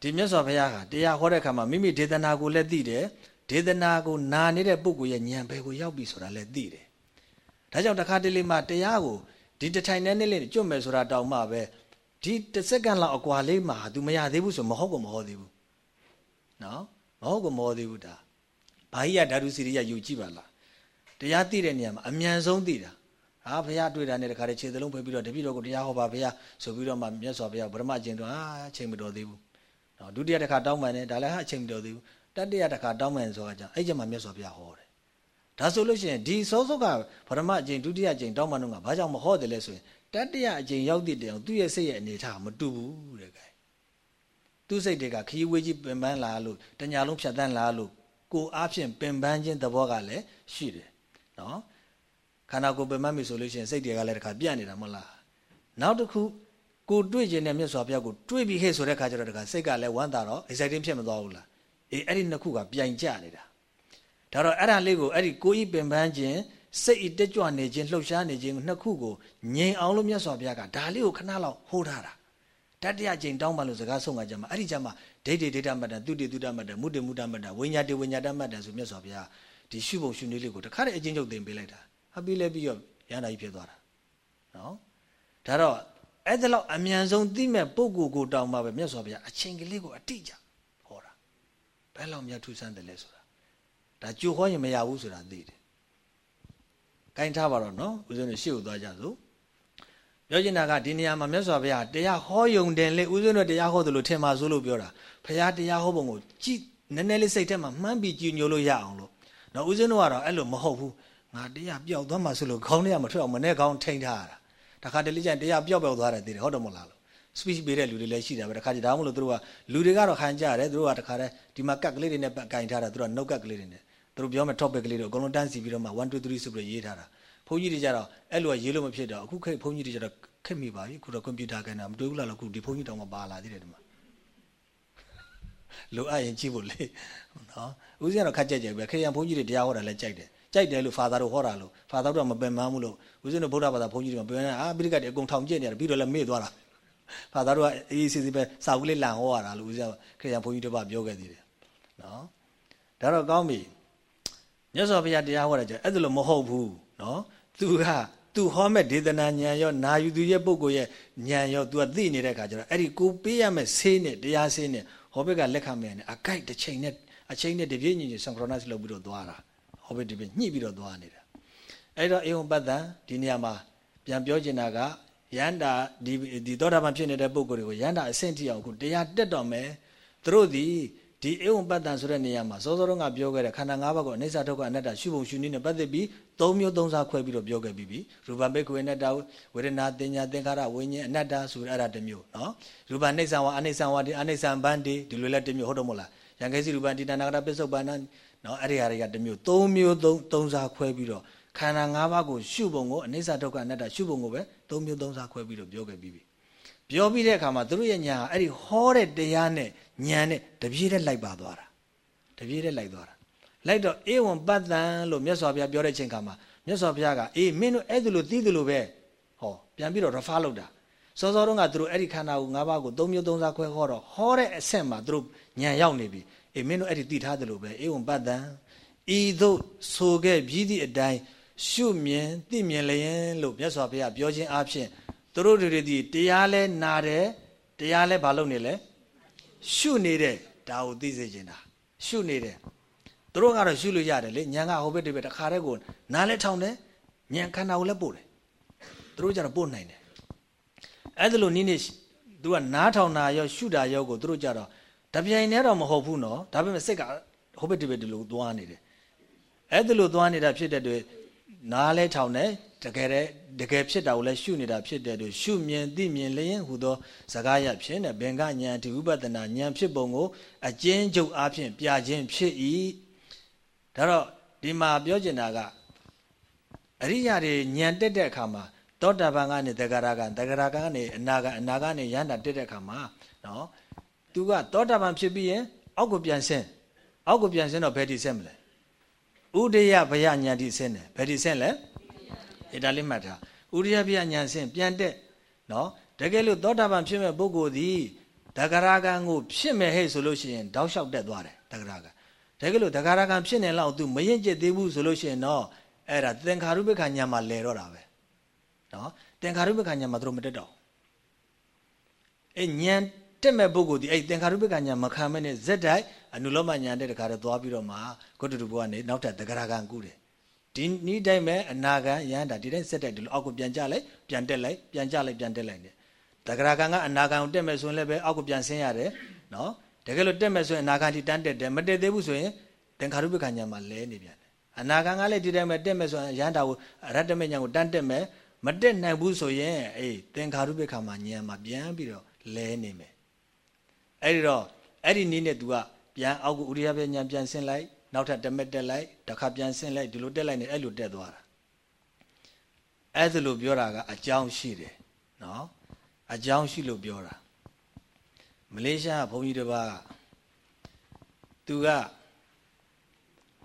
ဒီမြတ်စွာဘုရားကတရားဟောတဲ့အခါမှာမိမိဒေသနာကိုလည်းသိတယ်ဒေသနာကိုနာနေတဲ့ပုဂ္ဂိုလ်ရဲ့ဉာဏ်ဘယ်ကိုရောက်ပြီဆိုတာလည်းသိတယ်ဒါကြောင့်တခါတလေမှတရားကိုဒီတထိုင်နဲ့နဲ့လေးကျွတ်မယ်ဆိုတာတောင်မှပဲ ဒီတစ်စက္ကန့်လောက်အကွာလေးမှာ तू မရသေးဘူးဆိုမဟုတ်ကောမဟုတ်သေးဘူးနော်မဟုတ်ကောမဟုတ်သေးဘူးဒါဘာကြီးကဓာတုစီရိယယူကြည့်ပါလားတရားသိတဲ့နေရာမှာအမြန်ဆုံးသိတာဟာဘုရားတွေ့တာနဲ့တခါတည်းခြေသလုံးဖွဲ့ပြီးတော့တပည့်တော်ကိုတရားဟောပါဘုရားဆိုပြီးတော့မှမြတ်စွာဘုရားဗရမကျင်တော့အာအချိန်မတော်သေးဘူးနော်ဒုတိယတစ်ခါတောင်းပန်တယ်ဒါလည်းဟာအချိန်မတော်သေးဘူးတတိယတစ်ခါတောင်းပန်ဆိုတာကြောင့်အဲ့ကျမှမြတ်စွာဘုရားဟောတယ်ဒါဆိုလို့ရှိရင်ဒီစောစောကဗရမအချိန်ဒုတိယအချိန်တောင်းပန်တော့ကဘာကြောင့်မဟောတယ်လဲဆိုရင် တတိယအချိန်ရောက်တဲ့တောင်သူ့ရဲ့စိတ်ရဲ့အနေထားမတူဘူးတဲ့ကဲသူ့စိတ်တွေကခရီးဝေးကြီးပင်ပန်းလာလို့တညာလုံးဖြတ်တန်းလာလို့ကိုအားဖြင့်ပင်ပန်းခြင်းသဘောကလည်းရှိတယ်နော်ခန္ဓာကိုယ်ပင်ပန်းပြီဆိုလို့ရှိရင်စိတ်တွေကလည်းတစ်ခါပြတ်နေတာမဟုတ်လားနောက်တစ်ခုကိုတွေ့ခြင်းနဲ့မြတ်စွာဘုရားကိုတွေ့ပြီးဟဲ့ဆိုတဲ့ခါကျတော့တခါစိတ်ကလည်းဝမ်းသာတော့ exciting ဖြစ်မသွားဘူးလားအေးအဲ့ဒီနှစ်ခုကပြိုင်ကြနေတာဒါတော့အဲ့ဒါလေးကိုအဲ့ဒီကိုဤပင်ပန်းခြင်း စိတ်တက်ကြွနေခြင်းလှုပ်ရှားနေခြင်းနှစ်ခုကိုငြိမ်အောင်လို့မြတ်စွာဘုရားကဒါလေးကိုခဏလောက်ဟိုးထားတာတတ္တရချိန်တောင်းပါလို့စကားဆုံးကကြမှာအဲ့ဒီကြမှာဒိဋ္ဌိဒိဋ္ဌမတ္တသုတိသုတမတ္တမုတ္တိမုတ္တမတ္တဝိညာတိဝိညာတမတ္တဆိုမြတ်စွာဘုရားဒီရှုပုံရှုနည်းလေးကိုတခါတည်းအချင်းချုပ်သင်ပေးလိုက်တာအပြီးလဲပြီးတော့ရဟန္တာကြီးဖြစ်သွားတာနော်ဒါတော့အဲ့ဒါလောက်အမြန်ဆုံးသိမဲ့ပုဂ္ဂိုလ်ကိုတောင်းမှပဲမြတ်စွာဘုရားအချိန်ကလေးကိုအတိအကျဟောတာဘယ်လောက်များထူးဆန်းတယ်လဲဆိုတာဒါကြိုဟောရင်မရဘူးဆိုတာသိတယ်။ ကိုင်းထားပါတော့နော်ဦးဇင်းတို့ရှေ့ကိုသွားကြစို့ပြောချင်တာကဒီနေရာမှာမြတ်စွာဘုရားတရားဟောယုံတယ်လေဦးဇင်းတို့တရားဟောတယ်လို့ထင်ပါစို့လို့ပြောတာဘုရားတရားဟောပုံကိုကြည့်နည်းနည်းလေးစိတ်ထဲမှာမှန်းပြီးကြည်ညိုလို့ရအောင်လို့နော်ဦးဇင်းတို့ကတော့အဲ့လိုမဟုတ်ဘူးငါတရားပျောက်သွားမှဆိုလို့ခေါင်းထဲကမထွက်အောင်မနဲ့ခေါင်းထိန်းထားရတာတခါတလေကျရင်တရားပျောက်ပျောက်သွားတယ်သိတယ်ဟုတ်တယ်မဟုတ်လားလို့ speech ပေးတဲ့လူတွေလည်းရှိတာပဲတခါကြဒါမှမဟုတ်သူတို့ကလူတွေကတော့ခံကြရတယ်သူတို့ကတခါတည်းဒီမှာကတ်ကလေးတွေနဲ့ကင်ထားတာသူတို့ကနှုတ်ကတ်ကလေးတွေနဲ့ သူတို့ပြောမယ် topic ကလေးတွေအကုန်လုံးတန်းစီပြီးတော့မှ1 2 3ဆိုပြီးရေးထားတာဘုန်းကြီးတွေကြတော့အဲ့လိုကရေးလို့မဖြစ်တော့အခုခေတ်ဘုန်းကြီးတွေကြတော့ခက်မိပါပြီအခုတော့ကွန်ပျူတာကန်တာမတွေ့ဘူးလားလို့အခုဒီဘုန်းကြီးတောင်မှပါလာသေးတယ်ဒီမှာလိုအပ်ရင်ကြည့်ဖို့လေနော်ဦးဇင်းကတော့ခက်ကြက်ကြက်ပဲခရိယံဘုန်းကြီးတွေတရားဟောတာလည်းကြိုက်တယ်ကြိုက်တယ်လို့ဖာသာတို့ဟောတာလို့ဖာသာတို့ကမပင်မဘူးလို့ဦးဇင်းတို့ဗုဒ္ဓဘာသာဘုန်းကြီးတွေမပင်မအာပိရိကတွေအကုန်ထောင်ကျင့်နေတယ်ပြီးတော့လည်းမေ့သွားတာဖာသာတို့ကအေးစီစီပဲစာဝုလေးလန်ဟောရတာလို့ဦးဇင်းခရိယံဘုန်းကြီးတို့ကပြောခဲ့သေးတယ်နော်ဒါတော့ကောင်းပြီ မြတ်စွာဘုရားတရားဟောတာကြအဲ့ဒါလို့မဟုတ်ဘူးနော်သူကသူဟောမဲ့ဒေသနာဉာဏ်ရောနာယူသူရဲ့ပုဂ္ဂိုလ်ရဲ့ဉာဏ်ရောသူကသိနေတဲ့အခါကျတော့အဲ့ဒီကိုပေးရမဲ့ဆေးနဲ့တရားဆေးနဲ့ဟောဘက်ကလက်ခံမယ်နဲ့အကိုက်တစ်ချိန်နဲ့အချိန်နဲ့တပြည့်ညီညီ synchronize လုပ်ပြီးတော့သွားတာဟောဘက်ဒီပြညှိပြီးတော့သွားနေတာအဲ့တော့အေဝံပတ္တံဒီနေရာမှာပြန်ပြောချင်တာကယန္တာဒီဒီသောတာပန်ဖြစ်နေတဲ့ပုဂ္ဂိုလ်တွေကိုယန္တာအဆင့်ထိအောင်ခုတရားတက်တော်မယ်သူတို့ဒီ ဒီအေဝံပတ္တန်ဆိုတဲ့နေရာမှာစောစောတုန်းကပြောခဲ့တဲ့ခန္ဓာ၅ပါးကိုအနိစ္စဒုက္ခအနတ္တရှုပုံရှုနည်းနဲ့ပတ်သက်ပြီး၃မျိုး၃စားခွဲပြီးတော့ပြောခဲ့ပြီးပြီရူပဘိက္ခဝေနတ္တဝေဒနာတင်ညာသင်္ခါရဝိညာဉ်အနတ္တဆိုတဲ့အဲ့ဒါတစ်မျိုးနော်ရူပနိစ္စဝါအနိစ္စဝါဒီအနိစ္စဘန္တိဒီလိုလဲတစ်မျိုးဟုတ်တော့မဟုတ်လားယံခေစီရူပတိတဏ္ဍကရပစ္စုပ္ပန္နနော်အဲ့ဒီဟာတွေကတစ်မျိုး၃မျိုး၃၃စားခွဲပြီးတော့ခန္ဓာ၅ပါးကိုရှုပုံကိုအနိစ္စဒုက္ခအနတ္တရှုပုံကိုပဲ၃မျိုး၃စားခွဲပြီးတော့ပြောခဲ့ပြီးပြီ ပြောပြီးတဲ့အခါမှာသူတို့ရဲ့ညာအဲ့ဒီဟောတဲ့တရားနဲ့ညာနဲ့တပြေးတဲ့လိုက်ပါသွားတာတပြေးတဲ့လိုက်သွားတာလိုက်တော့အေဝံပတ္တံလို့မြတ်စွာဘုရားပြောတဲ့ချိန်ခါမှာမြတ်စွာဘုရားကအေးမင်းတို့အဲ့ဒါလို့သိတယ်လို့ပဲဟောပြန်ပြီးတော့ refer လုပ်တာစောစောတုန်းကသူတို့အဲ့ဒီခန္ဓာကို၅ပါးကို၃မျိုး၃စားခွဲဟောတော့ဟောတဲ့အဆင့်မှာသူတို့ညံရောက်နေပြီအေးမင်းတို့အဲ့ဒီသိထားတယ်လို့ပဲအေဝံပတ္တံဤသို့ဆိုခဲ့ပြီးသည့်အတိုင်းရှုမြင်သိမြင်လျင်လို့မြတ်စွာဘုရားပြောခြင်းအပြင် သူတို့တွေဒီတရားလဲနာတယ်တရားလဲဘာလုပ်နေလဲရှုနေတဲ့တဒါကိုသိစေချင်တာရှုနေတယ်သူတို့ကတော့ရှုလို့ရတယ်လေညံကဟိုဘက်ဒီဘက်တခါတည်းကိုနားလဲထောင်တယ်ညံခန္ဓာကိုလည်းပို့တယ်သူတို့ကျတော့ပို့နိုင်တယ်အဲ့ဒါလို့နိနေသူကနားထောင်တာရောရှုတာရောကိုသူတို့ကြတော့တပြိုင်တည်းတော့မဟုတ်ဘူးနော်ဒါပေမဲ့စိတ်ကဟိုဘက်ဒီဘက်ဒီလိုသွားနေတယ်အဲ့ဒါလို့သွားနေတာဖြစ်တဲ့အတွက်နားလဲထောင်တယ်တကယ်တ ကယ်ဖြစ်တာကိုလည်းရှုနေတာဖြစ်တဲ့အတွက်ရှုမြင်သိမြင်လျင်ဟူသောစကားရဖြစ်တဲ့ဘင်္ဂဉာဏ်ဒီဥပဒနာဉာဏ်ဖြစ်ပုံကိုအကျဉ်းချုပ်အားဖြင့်ပြခြင်းဖြစ်၏ဒါတော့ဒီမှာပြောချင်တာကအရိယာတွေဉာဏ်တက်တဲ့အခါမှာသောတာပန်ကနေတဂရကံတဂရကံကနေအနာကံအနာကနေယန္တာတက်တဲ့အခါမှာနော်သူကသောတာပန်ဖြစ်ပြီးရင်အောက်ကိုပြန်ဆင်းအောက်ကိုပြန်ဆင်းတော့ဘယ်ထိဆင်းမလဲဥဒယဘယဉာဏ်ထိဆင်းတယ်ဘယ်ထိဆင်းလဲ အဲဒါလေးမှတ်ထားဥဒယဘယဉာဏ်ဆင်းပြန်တက်နော်တကယ်လို့သောတာပန်ဖြစ်မဲ့ပုဂ္ဂိုလ်သည်တဂရကံကိုဖြစ်မဲ့ဟဲ့ဆိုလို့ရှိရင်တောက်လျှောက်တက်သွားတယ်တဂရကံတကယ်လို့တဂရကံဖြစ်နေလောက်သူမရင်ကျက်သေးဘူးဆိုလို့ရှိရင်တော့အဲ့ဒါသင်္ခါရုပ္ပခဉာဏ်မှာလဲတော့တာပဲနော်သင်္ခါရုပ္ပခဉာဏ်မှာသူတို့မတက်တော့အဲဉာဏ်တက်မဲ့ပုဂ္ဂိုလ်ဒီအဲ့သင်္ခါရုပ္ပကညာမခံမဲ့နဲ့ဇက်တိုက်အနုလောမညာတဲ့တခါတော့သွားပြီးတော့မှဂုတ္တရဘုကနေနောက်ထပ်တဂရကံကုတယ် ဒီနီးတိုင်းပဲအနာကံယန္တာဒီတိုင်းဇက်တိုက်ဒီလိုအောက်ကိုပြန်ကြလိုက်ပြန်တက်လိုက်ပြန်ကြလိုက်ပြန်တက်လိုက်နေတဂရကံကအနာကံကိုတက်မဲ့ဆိုရင်လည်းပဲအောက်ကိုပြန်ဆင်းရတယ်နော်တကယ်လို့တက်မဲ့ဆိုရင်အနာကံဒီတန်းတက်တယ်မတက်သေးဘူးဆိုရင်သင်္ခါရုပ္ပကညာမှာလဲနေပြန်တယ်အနာကံကလည်းဒီတိုင်းပဲတက်မဲ့ဆိုရင်ယန္တာကိုရတ္တမညာကိုတန်းတက်မဲ့မတက်နိုင်ဘူးဆိုရင်အေးသင်္ခါရုပ္ပခါမှာဉာဏ်မှာပြန်ပြီးတော့လဲနေမယ်အဲ့ဒီတော့အဲ့ဒီနည်းနဲ့ तू ကပြန်အောက်ကိုဥရိယပြညာပြန်ဆင်းလိုက် နောက်ထပ်တမက်တက်လိုက်တစ်ခါပြန်ဆင်းလိုက်ဒီလိုတက်လိုက်နေအဲ့လိုတက်သွားတာအဲ့ဒါလိုပြောတာကအကြောင်းရှိတယ်နော်အကြောင်းရှိလို့ပြောတာမလေးရှားဘုန်းကြီးတစ်ပါးကသူက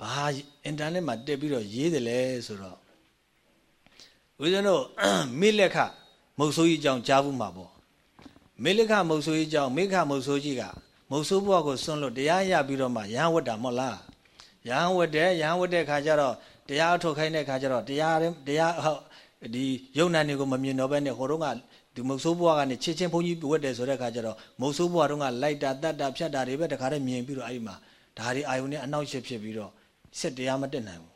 ဘာအင်တာနက်မှာတက်ပြီးတော့ရေးတယ်လဲဆိုတော့ဦးဇင်းတို့မိလက်ခမုတ်ဆိုးကြီးအကြောင်းကြားဘူးမှာပေါ့မေလိခမုတ်ဆိုးကြီးကြောင့်မေခမုတ်ဆိုးကြီးကမုတ်ဆိုးဘဝကိုစွန့်လို့တရားရပြီးတော့မှရဟန်းဝတ်တာမဟုတ်လား ရဟန်းဝတ်တယ်ရဟန်းဝတ်တဲ့ခါကျတော့တရားအထုတ်ခိုင်းတဲ့ခါကျတော့တရားတရားဒီယုံနာနေကိုမမြင်တော့ဘဲနဲ့ဟိုတုန်းကဒီမုတ်ဆိုးဘဝကနေချစ်ချင်းဘုန်းကြီးဝတ်တယ်ဆိုတဲ့ခါကျတော့မုတ်ဆိုးဘဝတုန်းကလိုက်တာတတ်တာဖြတ်တာတွေပဲတခါတည်းမြင်ပြီးတော့အဲ့ဒီမှာဒါတွေအာယုန်နဲ့အနောက်ရှစ်ဖြစ်ပြီးတော့စစ်တရားမတက်နိုင်ဘူး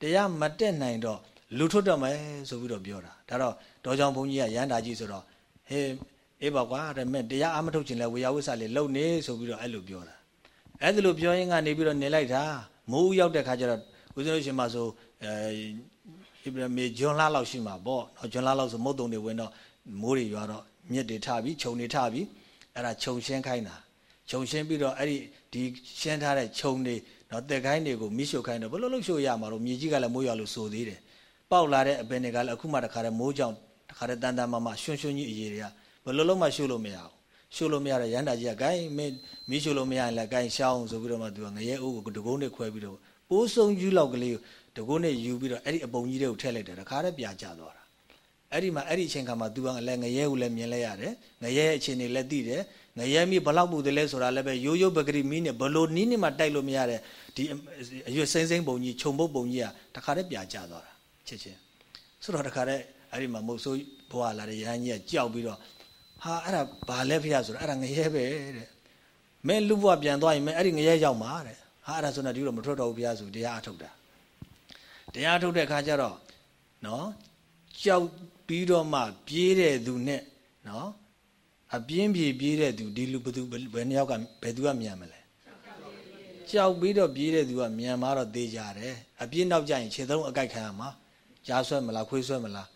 တရားမတက်နိုင်တော့လူထုတ်တော့မယ်ဆိုပြီးတော့ပြောတာဒါတော့ဒေါ်ကြောင့်ဘုန်းကြီးကရန်တာကြီးဆိုတော့ဟေးအေးပါကွာဒါပေမဲ့တရားအမထုတ်ချင်လဲဝေယဝိဆလေးလုံနေဆိုပြီးတော့အဲ့လိုပြောတာအဲ့ဒါလိုပြောရင်းကနေပြီးတော့နေလိုက်တာ မိုးရောက်တဲ့ခါကျတော့ဦးဇင်းတို့ရှင်မဆိုအဲဣဗရမေဂျွန်လာလောက်ရှိမှာပေါ့နော်ဂျွန်လာလောက်ဆိုမုတ်တုံတွေဝင်တော့မိုးတွေရွာတော့မြစ်တွေထပြီးခြုံတွေထပြီးအဲ့ဒါခြုံရှင်းခိုင်းတာခြုံရှင်းပြီးတော့အဲ့ဒီဒီရှင်းထားတဲ့ခြုံတွေနော်တက်ခိုင်းတွေကိုမိရှုခိုင်းတော့ဘလို့လို့ရှို့ရမှာတော့မြေကြီးကလည်းမိုးရွာလို့စိုးသေးတယ်ပေါက်လာတဲ့အပင်တွေကလည်းအခုမှတခါတည်းမိုးကြောင်တခါတည်းတန်တန်မမရွှွှွှကြီးအရေးတွေကဘယ်လိုလုံးမှရှုလို့မရဘူး ရှုလို့မရတဲ့ရန်တာကြီးကဂိုင်းမင်းမီးရှုလို့မရရင်လည်းဂိုင်းရှောင်းဆိုပြီးတော့မှသူကငရဲအိုးကိုတကုန်းနဲ့ခွဲပြီးတော့ပိုးစုံကြီးလောက်ကလေးကိုတကုန်းနဲ့ယူပြီးတော့အဲ့ဒီအပုံကြီးတွေကိုထည့်လိုက်တယ်တခါတည်းပြာကျသွားတာအဲ့ဒီမှာအဲ့ဒီအချိန်ခါမှာသူကလည်းငရဲကိုလည်းမြင်လဲရတယ်ငရဲရဲ့အခြေအနေလည်းသိတယ်ငရဲမီးဘလောက်ပူတယ်လဲဆိုတာလည်းပဲရိုးရိုးပဂရိမီးနဲ့ဘလို့နီးနီးမှတိုက်လို့မရတဲ့ဒီအရွယ်စိမ့်စိမ့်ပုံကြီးခြုံပုတ်ပုံကြီးကတခါတည်းပြာကျသွားတာချက်ချင်းဆိုတော့တခါတည်းအဲ့ဒီမှာမုတ်ဆိုးဘွားလာတဲ့ရဟန်းကြီးကကြောက်ပြီးတော့ ဟာအဲ့ဒါဘာလဲဖေရဆိုတော့အဲ့ဒါငရဲပဲတဲ့မင်းလူဘွားပြန်သွားရင်မင်းအဲ့ဒီငရဲရောက်မှာတဲ့ဟာအဲ့ဒါဆိုတော့ဒီလိုမထွက်တော့ဘူးဖေရဆိုတရားအထုတ်တာတရားထုတ်တဲ့အခါကျတော့နော်ကြောက်ပြီးတော့မှပြေးတဲ့သူနဲ့နော်အပြင်းပြေးပြေးတဲ့သူဒီလူဘသူဘယ်နှယောက်ကဘယ်သူကမြန်မလဲကြောက်ပြီးတော့ပြေးတဲ့သူကမြန်မှာတော့သေးကြတယ်အပြင်းနောက်ကျရင်ခြေသုံးအကိုက်ခံရမှာကြားဆွဲမလားခွေးဆွဲမလား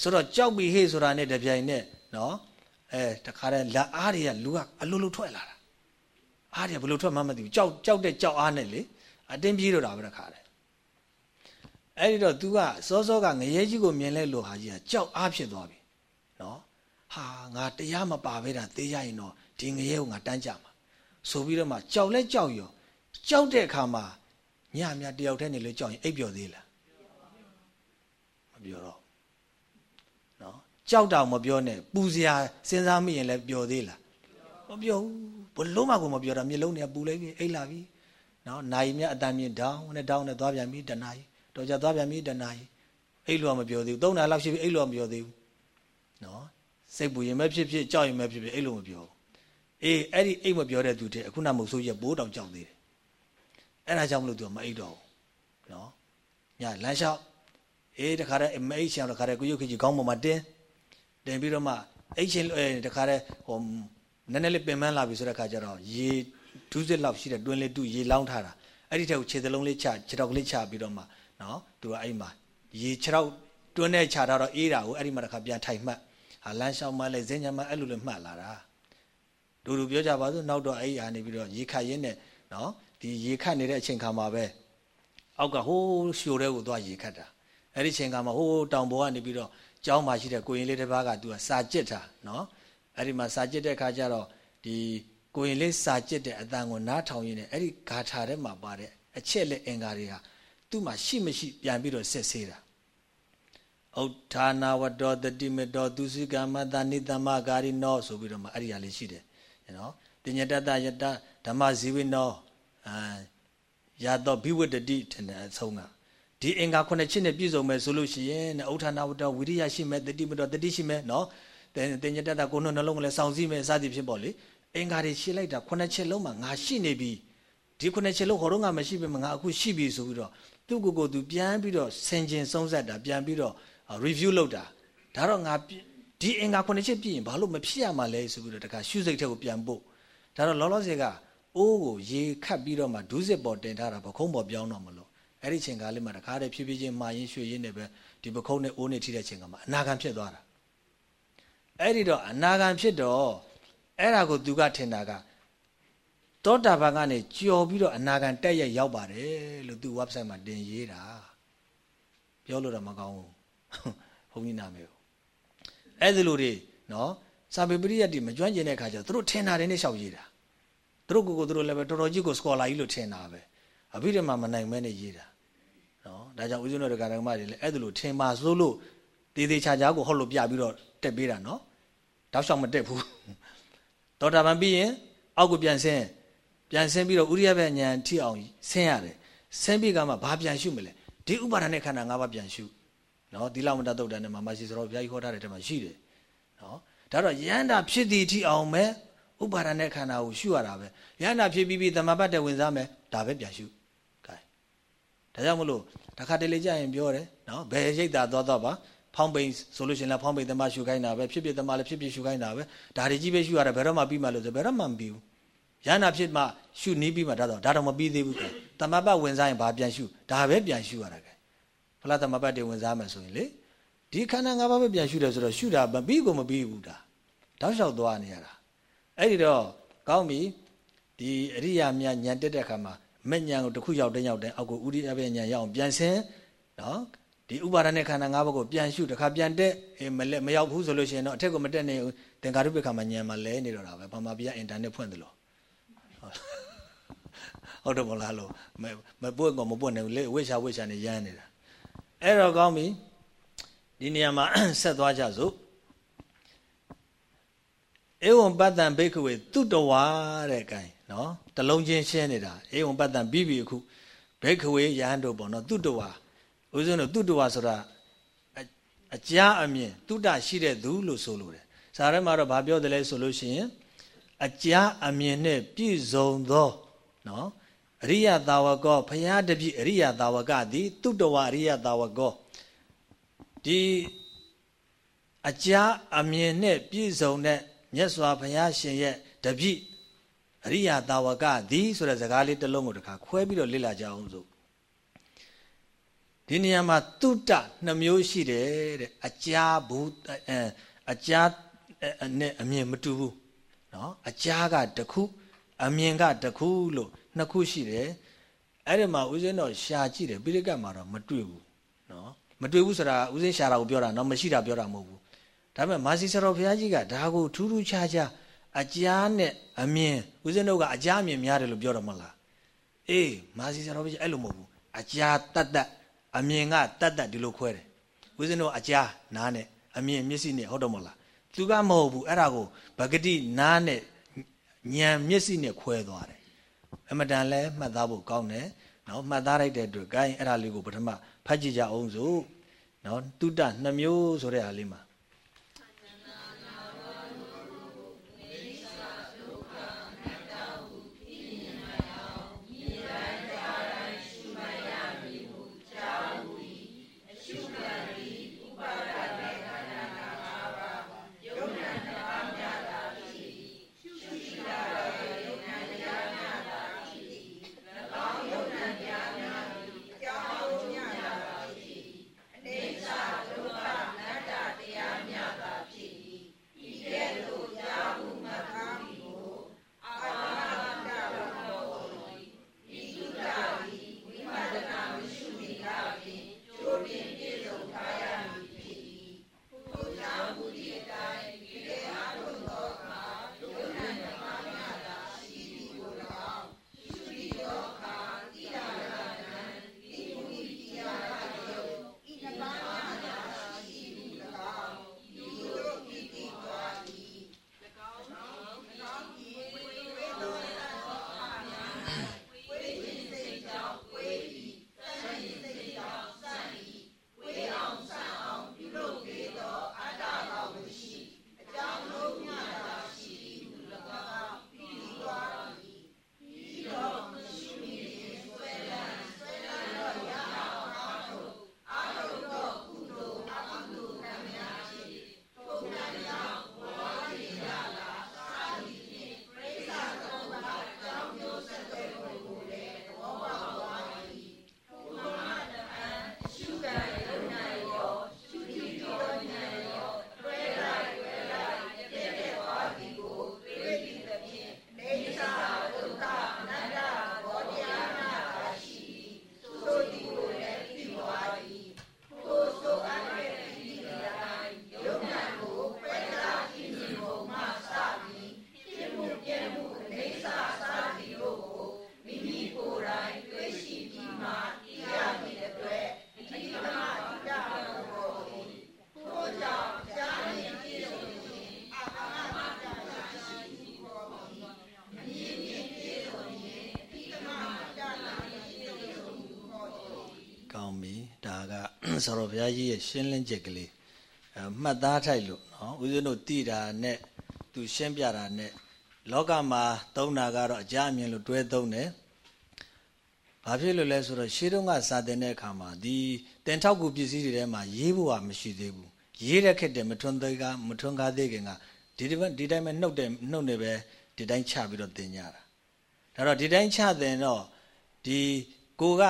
ဆိုတော့ကြောက်ပြီးဟေ့ဆိုတာနဲ့တပြိုင်နဲ့နော် အဲတခါတည်းလက်အားတွေကလူကအလိုလိုထွက်လာတာအားတွေကဘယ်လိုထွက်မှမသိဘူးကြောက်ကြောက်တဲ့ကြောက်အားနဲ့လေအတင်းပြေးတော့တာပဲတခါတည်းအဲ့ဒီတော့ तू ကစောစောကငရဲကြီးကိုမြင်လဲလို့ဟာကြီးကကြောက်အားဖြစ်သွားပြီနော်ဟာငါတရားမပါဘဲတာသေးရရင်တော့ဒီငရဲကိုငါတန်းကြမှာဆိုပြီးတော့မှကြောက်လဲကြောက်ရောကြောက်တဲ့အခါမှာညမြတယောက်တည်းနေလို့ကြောက်ရင်အိပ်ပျော်သေးလားမပြောတော့ ကြောက်တောင်မပြောနဲ့ပူစရာစဉ်းစားမိရင်လည်းပျော်သေးလားမပျော်ဘူးဘလုံးမကိုမပျော်တာမျက်လုံးတွေကပူလိုက်ပြီအိတ်လာပြီနော်နိုင်မြအတန်မြင့်တောင်းနဲ့တောင်းနဲ့သွားပြန်ပြီတနာကြီးတော့ကြသွားပြန်ပြီတနာကြီးအိတ်လို့မပြောသေးဘူးသုံးနာလောက်ရှိပြီအိတ်လို့မပြောသေးဘူးနော်စိတ်ပူရင်ပဲဖြစ်ဖြစ်ကြောက်ရင်ပဲဖြစ်ဖြစ်အိတ်လို့မပြောဘူးအေးအဲ့ဒီအိတ်မပြောတဲ့သူတည်းအခုနမဟုတ်ဆိုးရဲ့ဘိုးတောင်ကြောက်သေးတယ်အဲ့ဒါကြောင့်မလို့သူကမအိတ်တော့ဘူးနော်ညလမ်းလျှောက်အေးတခါတည်းမအိတ်ချင်တော့တခါတည်းကိုရုပ်ခကြီးခေါင်းပေါ်မှာတင်း တင်ပြီးတော့မှအိတ်ချင်တခါတည်းဟိုနည်းနည်းလေးပင်ပန်းလာပြီဆိုတဲ့ခါကျတော့ရေဒူးစစ်လောက်ရှိတဲ့တွင်းလေးတူရေလောင်းထားတာအဲ့ဒီထက်ကိုခြေသလုံးလေးချခြေထောက်ကလေးချပြီးတော့မှနော်သူကအဲ့မှာရေခြေထောက်တွင်းနဲ့ချထားတော့အေးတာကိုအဲ့ဒီမှာတခါပြန်ထိုင်မှတ်ဟာလမ်းလျှောက်မှလည်းဇင်းညာမှအဲ့လိုလေးမှတ်လာတာဒူဒူပြောကြပါစို့နောက်တော့အဲ့ဒီဟာနေပြီးတော့ရေခတ်ရင်းနဲ့နော်ဒီရေခတ်နေတဲ့အချိန်ခါမှာပဲအောက်ကဟိုးရှိုတဲ့ကိုသွားရေခတ်တာအဲ့ဒီချိန်ခါမှာဟိုးတောင်ပေါ်ကနေပြီးတော့ ကျောင်းမှာရှိတဲ့ကိုရင်လေးတစ်ပါးကသူကစာကြစ်တာနော်အဲ့ဒီမှာစာကြစ်တဲ့ခါကျတော့ဒီကိုရင်လေးစာကြစ်တဲ့အတန်ကိုနားထောင်ရင်းနဲ့အဲ့ဒီဂါထာထဲမှာပါတဲ့အချက်လက်အင်္ဂါတွေဟာသူ့မှာရှိမရှိပြန်ပြီးတော့ဆက်ဆေးတာဥဋ္ဌာနာဝတ္တောတတိမတောသူစိကမတနိတမဂါရိနောဆိုပြီးတော့မှအဲ့ဒီဟာလေးရှိတယ်နော်တညတတယတဓမ္မဇီဝိနောအာရတော့ဘိဝတ္တိထင်တဲ့အဆုံးက ဒီအင်္ဂါခုနှစ်ချက်နဲ့ပြည့်စုံမယ်ဆိုလို့ရှိရင်ဥဋ္ဌာနာဝတ္တောဝိရိယရှိမယ်တတိမတောတတိရှိမယ်နော်တညတတကိုနှနှလုံးကလည်းစောင့်စည်းမယ်စသည်ဖြင့်ပေါ့လေအင်္ဂါတွေရှင်းလိုက်တာခုနှစ်ချက်လုံးမှာငါရှိနေပြီဒီခုနှစ်ချက်လုံးဟောတော့ငါမရှိပြီငါအခုရှိပြီဆိုပြီးတော့သူ့ကိုယ်ကိုသူပြန်ပြီးတော့ဆင်ခြင်ဆုံးဆက်တာပြန်ပြီးတော့ review လုပ်တာဒါတော့ငါဒီအင်္ဂါခုနှစ်ချက်ပြည့်ရင်ဘာလို့မဖြစ်ရမှာလဲဆိုပြီးတော့တခါရှုစိတ်ထဲကိုပြန်ပို့ဒါတော့လောလောဆယ်ကအိုးကိုရေခတ်ပြီးတော့မှဒုစစ်ပေါ်တင်ထားတာပခုံးပေါ်ပြောင်းတော့မလို့ အဲ့ဒီချိန်ကားလေးမှာတခါတည်းဖြည်းဖြည်းချင်းမာရင်ရွှေရင်နဲ့ပဲဒီပခုံးနဲ့အိုးနဲ့ထိတဲ့ချိန်ကမှာအနာခံဖြစ်သွားတာအဲ့ဒီတော့အနာခံဖြစ်တော့အဲ့ဒါကိုသူကထင်တာကတောတာပန်ကနေကြော်ပြီးတော့အနာခံတက်ရက်ရောက်ပါတယ်လို့သူ website မှာတင်ရေးတာပြောလို့တော့မကောင်းဘူးဘုန်းကြီးနာမည်ကိုအဲ့ဒီလိုတွေနော်စာပေပရိယတ်တွေမကျွမ်းကျင်တဲ့အခါကျတော့သူတို့ထင်တာတွေနဲ့ရှောက်ရေးတာသူတို့ကိုယ်ကိုသူတို့လည်းပဲတော်တော်ကြီးကိုစကောလာကြီးလို့ထင်တာပဲ အဘိဓမ္မာမနိုင်မဲနဲ့ရေးတာနော်ဒါကြောင့်ဦးဇင်းတို့တရားဓမ္မတွေလည်းအဲ့ဒါလိုထင်ပါစိုးလို့တေသေးချာချာကိုဟုတ်လို့ပြပြီးတော့တက်ပေးတာနော်တောက်လျှောက်မတက်ဘူးဒေါတာပန်ပြီးရင်အောက်ကိုပြန်ဆင်းပြန်ဆင်းပြီးတော့ဥရိယဘဉာဏ်ထိအောင်ဆင်းရတယ်ဆင်းပြီးကမှဘာပြန်ရှုမလဲဒီဥပါဒဏ်နဲ့ခန္ဓာ၅ပါးပြန်ရှုနော်ဒီလောက်မတတ်တော့တဲ့မှာမရှိစရောဘုရားကြီးခေါ်ထားတဲ့ထဲမှာရှိတယ်နော်ဒါတော့ယန္တာဖြစ်သည့်ထိအောင်ပဲဥပါဒဏ်နဲ့ခန္ဓာကိုရှုရတာပဲယန္တာဖြစ်ပြီးပြီးသမပတ်တဲ့ဝင်စားမယ်ဒါပဲပြန်ရှု ဒါကြောင့်မလို့တခါတလေကြရင်ပြောတယ်နော်ဘယ်ရိတ်တာသွားတော့ပါဖောင်းပိန်ဆိုလို့ရှိရင်လည်းဖောင်းပိန်သမရှုခိုင်းတာပဲဖြစ်ဖြစ်သမလည်းဖြစ်ဖြစ်ရှုခိုင်းတာပဲဒါတွေကြီးပဲရှုရတယ်ဘယ်တော့မှပြီးမှလို့ဆိုဘယ်တော့မှမပြီးဘူးယန္တာဖြစ်မှရှုနီးပြီးမှဒါတော့ဒါတော့မပြီးသေးဘူးသမပတ်ဝင်စားရင်ဘာပြန်ရှုဒါပဲပြန်ရှုရတာကဲဖလားသမပတ်တွေဝင်စားမယ်ဆိုရင်လေဒီခန္ဓာ၅ပါးပဲပြန်ရှုတယ်ဆိုတော့ရှုတာမပြီးကိုမပြီးဘူးဒါတောက်လျှောက်သွားနေရတာအဲ့ဒီတော့ကောင်းပြီဒီအရိယာမြညံတက်တဲ့အခါမှာ မဲ့ညံကိုတစ်ခုရောက်တဲ့ရောက်တဲ့အောက်ကိုဥရိယပဲညံရအောင်ပြန်ဆင်းနော်ဒီဥပါဒณะခန္ဓာ၅ပါးကိုပြန်ရှုတစ်ခါပြန်တက်အေးမလဲမရောက်ဘူးဆိုလို့ရှိရင်တော့အထက်ကိုမတက်နေဘူးသင်္ကာရုပ္ပခါမှာညံမှာလဲနေတော့တာပဲဘာမှပြအင်တာနက်ဖွင့်တယ်လို့ဟုတ်တယ်မလားလို့မပွင့်ကောမပွင့်နေဘူးလေဝိရှာဝိရှာနေရမ်းနေတာအဲ့တော့ကောင်းပြီဒီနေရာမှာဆက်သွားကြစို့ဧဝံပတ္တံဘိက္ခဝေသူတဝါတဲ့ကဲ နော်တလုံးချင်းရှင်းနေတာဧဝံပတ္တံပြီးပြီအခုဘိက္ခဝေယဟန်တို့ပေါ့နော်သူတဝါဦးဇင်းတို့သူတဝါဆိုတာအကြားအမြင်တုတ္တရှိတဲ့သူလို့ဆိုလိုတယ်ဇာထဲမှာတော့ဗာပြောတယ်လဲဆိုလို့ရှိရင်အကြားအမြင်နဲ့ပြည့်စုံသောနော်အရိယသာဝကောဘုရားတပည့်အရိယသာဝကသည်တုတဝအရိယသာဝကောဒီအကြားအမြင်နဲ့ပြည့်စုံတဲ့မြတ်စွာဘုရားရှင်ရဲ့တပည့် အရိယသာဝကသည်ဆိုတဲ့စကားလေးတစ်လုံးကိုတခါခွဲပြီးတော့လေ့လာကြအောင်စို့ဒီနေရာမှာတုတ္တနှမျိုးရှိတယ်တဲ့အကြားဘူးအကြားနဲ့အမြင်မတူဘူးเนาะအကြားကတစ်ခုအမြင်ကတစ်ခုလို့နှစ်ခုရှိတယ်အဲ့ဒီမှာဦးဇင်းတော်ရှာကြည့်တယ်ပိဋကတ်မှာတော့မတွေ့ဘူးเนาะမတွေ့ဘူးဆိုတာဦးဇင်းရှာတာကိုပြောတာเนาะမရှိတာပြောတာမဟုတ်ဘူးဒါပေမဲ့မာစီဆရာဘုရားကြီးကဒါကိုထူးထူးခြားခြား အကြားနဲ့အမြင်ဦးဇင်းတို့ကအကြားအမြင်များတယ်လို့ပြောတော့မလားအေးမာစီဆရာဘုရားအဲ့လိုမဟုတ်ဘူးအကြားတတ်တတ်အမြင်ကတတ်တတ်ဒီလိုခွဲတယ်ဦးဇင်းတို့အကြားနားနဲ့အမြင်မျက်စိနဲ့ဟုတ်တော့မလားသူကမဟုတ်ဘူးအဲ့ဒါကိုဗဂတိနားနဲ့ဉာဏ်မျက်စိနဲ့ခွဲသွားတယ်အမတန်လဲမှတ်သားဖို့ကောင်းတယ်နော်မှတ်သားလိုက်တဲ့အတွက် gain အဲ့ဒါလေးကိုပထမဖတ်ကြည့်ကြအောင်စို့နော်တုတ္တနှမျိုးဆိုတဲ့အားလေးမှာ ဆိုတော့ဘုရားကြီးရဲ့ရှင်းလင်းချက်ကလေးအမှတ်သားထိုက်လို့နော်ဦးဇင်းတို့သိတာနဲ့သူရှင်းပြတာနဲ့လောကမှာသုံးတာကတော့အကြအမြင်လို့တွဲသုံးတယ်ဘာဖြစ်လို့လဲဆိုတော့ရှေးတုန်းကစာတင်တဲ့အခါမှာဒီတင်ထောက်ကူပစ္စည်းတွေထဲမှာရေးဖို့ကမရှိသေးဘူးရေးတဲ့ခက်တယ်မထွန်းသေးကမထွန်းကားသေးခင်ကဒီဒီတိုင်းပဲနှုတ်တယ်နှုတ်နေပဲဒီတိုင်းချပြီးတော့တင်ကြတာဒါတော့ဒီတိုင်းချတင်တော့ဒီကိုက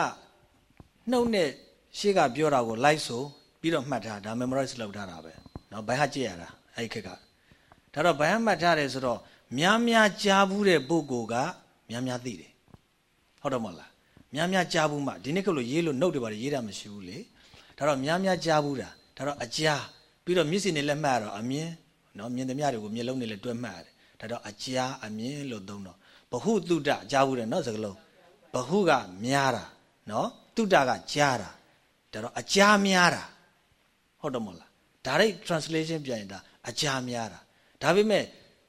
နှုတ်နဲ့ ရှေ့ကပြောတာကိုလိုက်ဆိုပြီးတော့မှတ်ထားဒါ memorize လုပ်ထားတာပဲเนาะဘိုင်ဟာကြည့်ရတာအဲ့ဒီခက်ကဒါတော့ဘိုင်ဟာမှတ်ထားတယ်ဆိုတော့များများကြားဘူးတဲ့ပုဂ္ဂိုလ်ကများများသိတယ်ဟုတ်တော့မဟုတ်လားများများကြားဘူးမှဒီနေ့ကလို့ရေးလို့နှုတ်တွေပါရေးတာမရှိဘူးလေဒါတော့များများကြားဘူးတာဒါတော့အကြားပြီးတော့မျက်စိနဲ့လက်မှတ်ရတော့အမြင်เนาะမြင်သမျှတွေကိုမျက်လုံးနဲ့လည်းတွဲမှတ်ရတယ်ဒါတော့အကြားအမြင်လို့သုံးတော့ဘဟုတုတ္တကြားဘူးတယ်เนาะစကလုံးဘဟုကများတာเนาะတုတ္တကကြားတာ ဒါတော့အကြာများတာဟုတ်တယ်မဟုတ်လား direct translation ပြန်ရင်ဒါအကြာများတာဒါပေမဲ့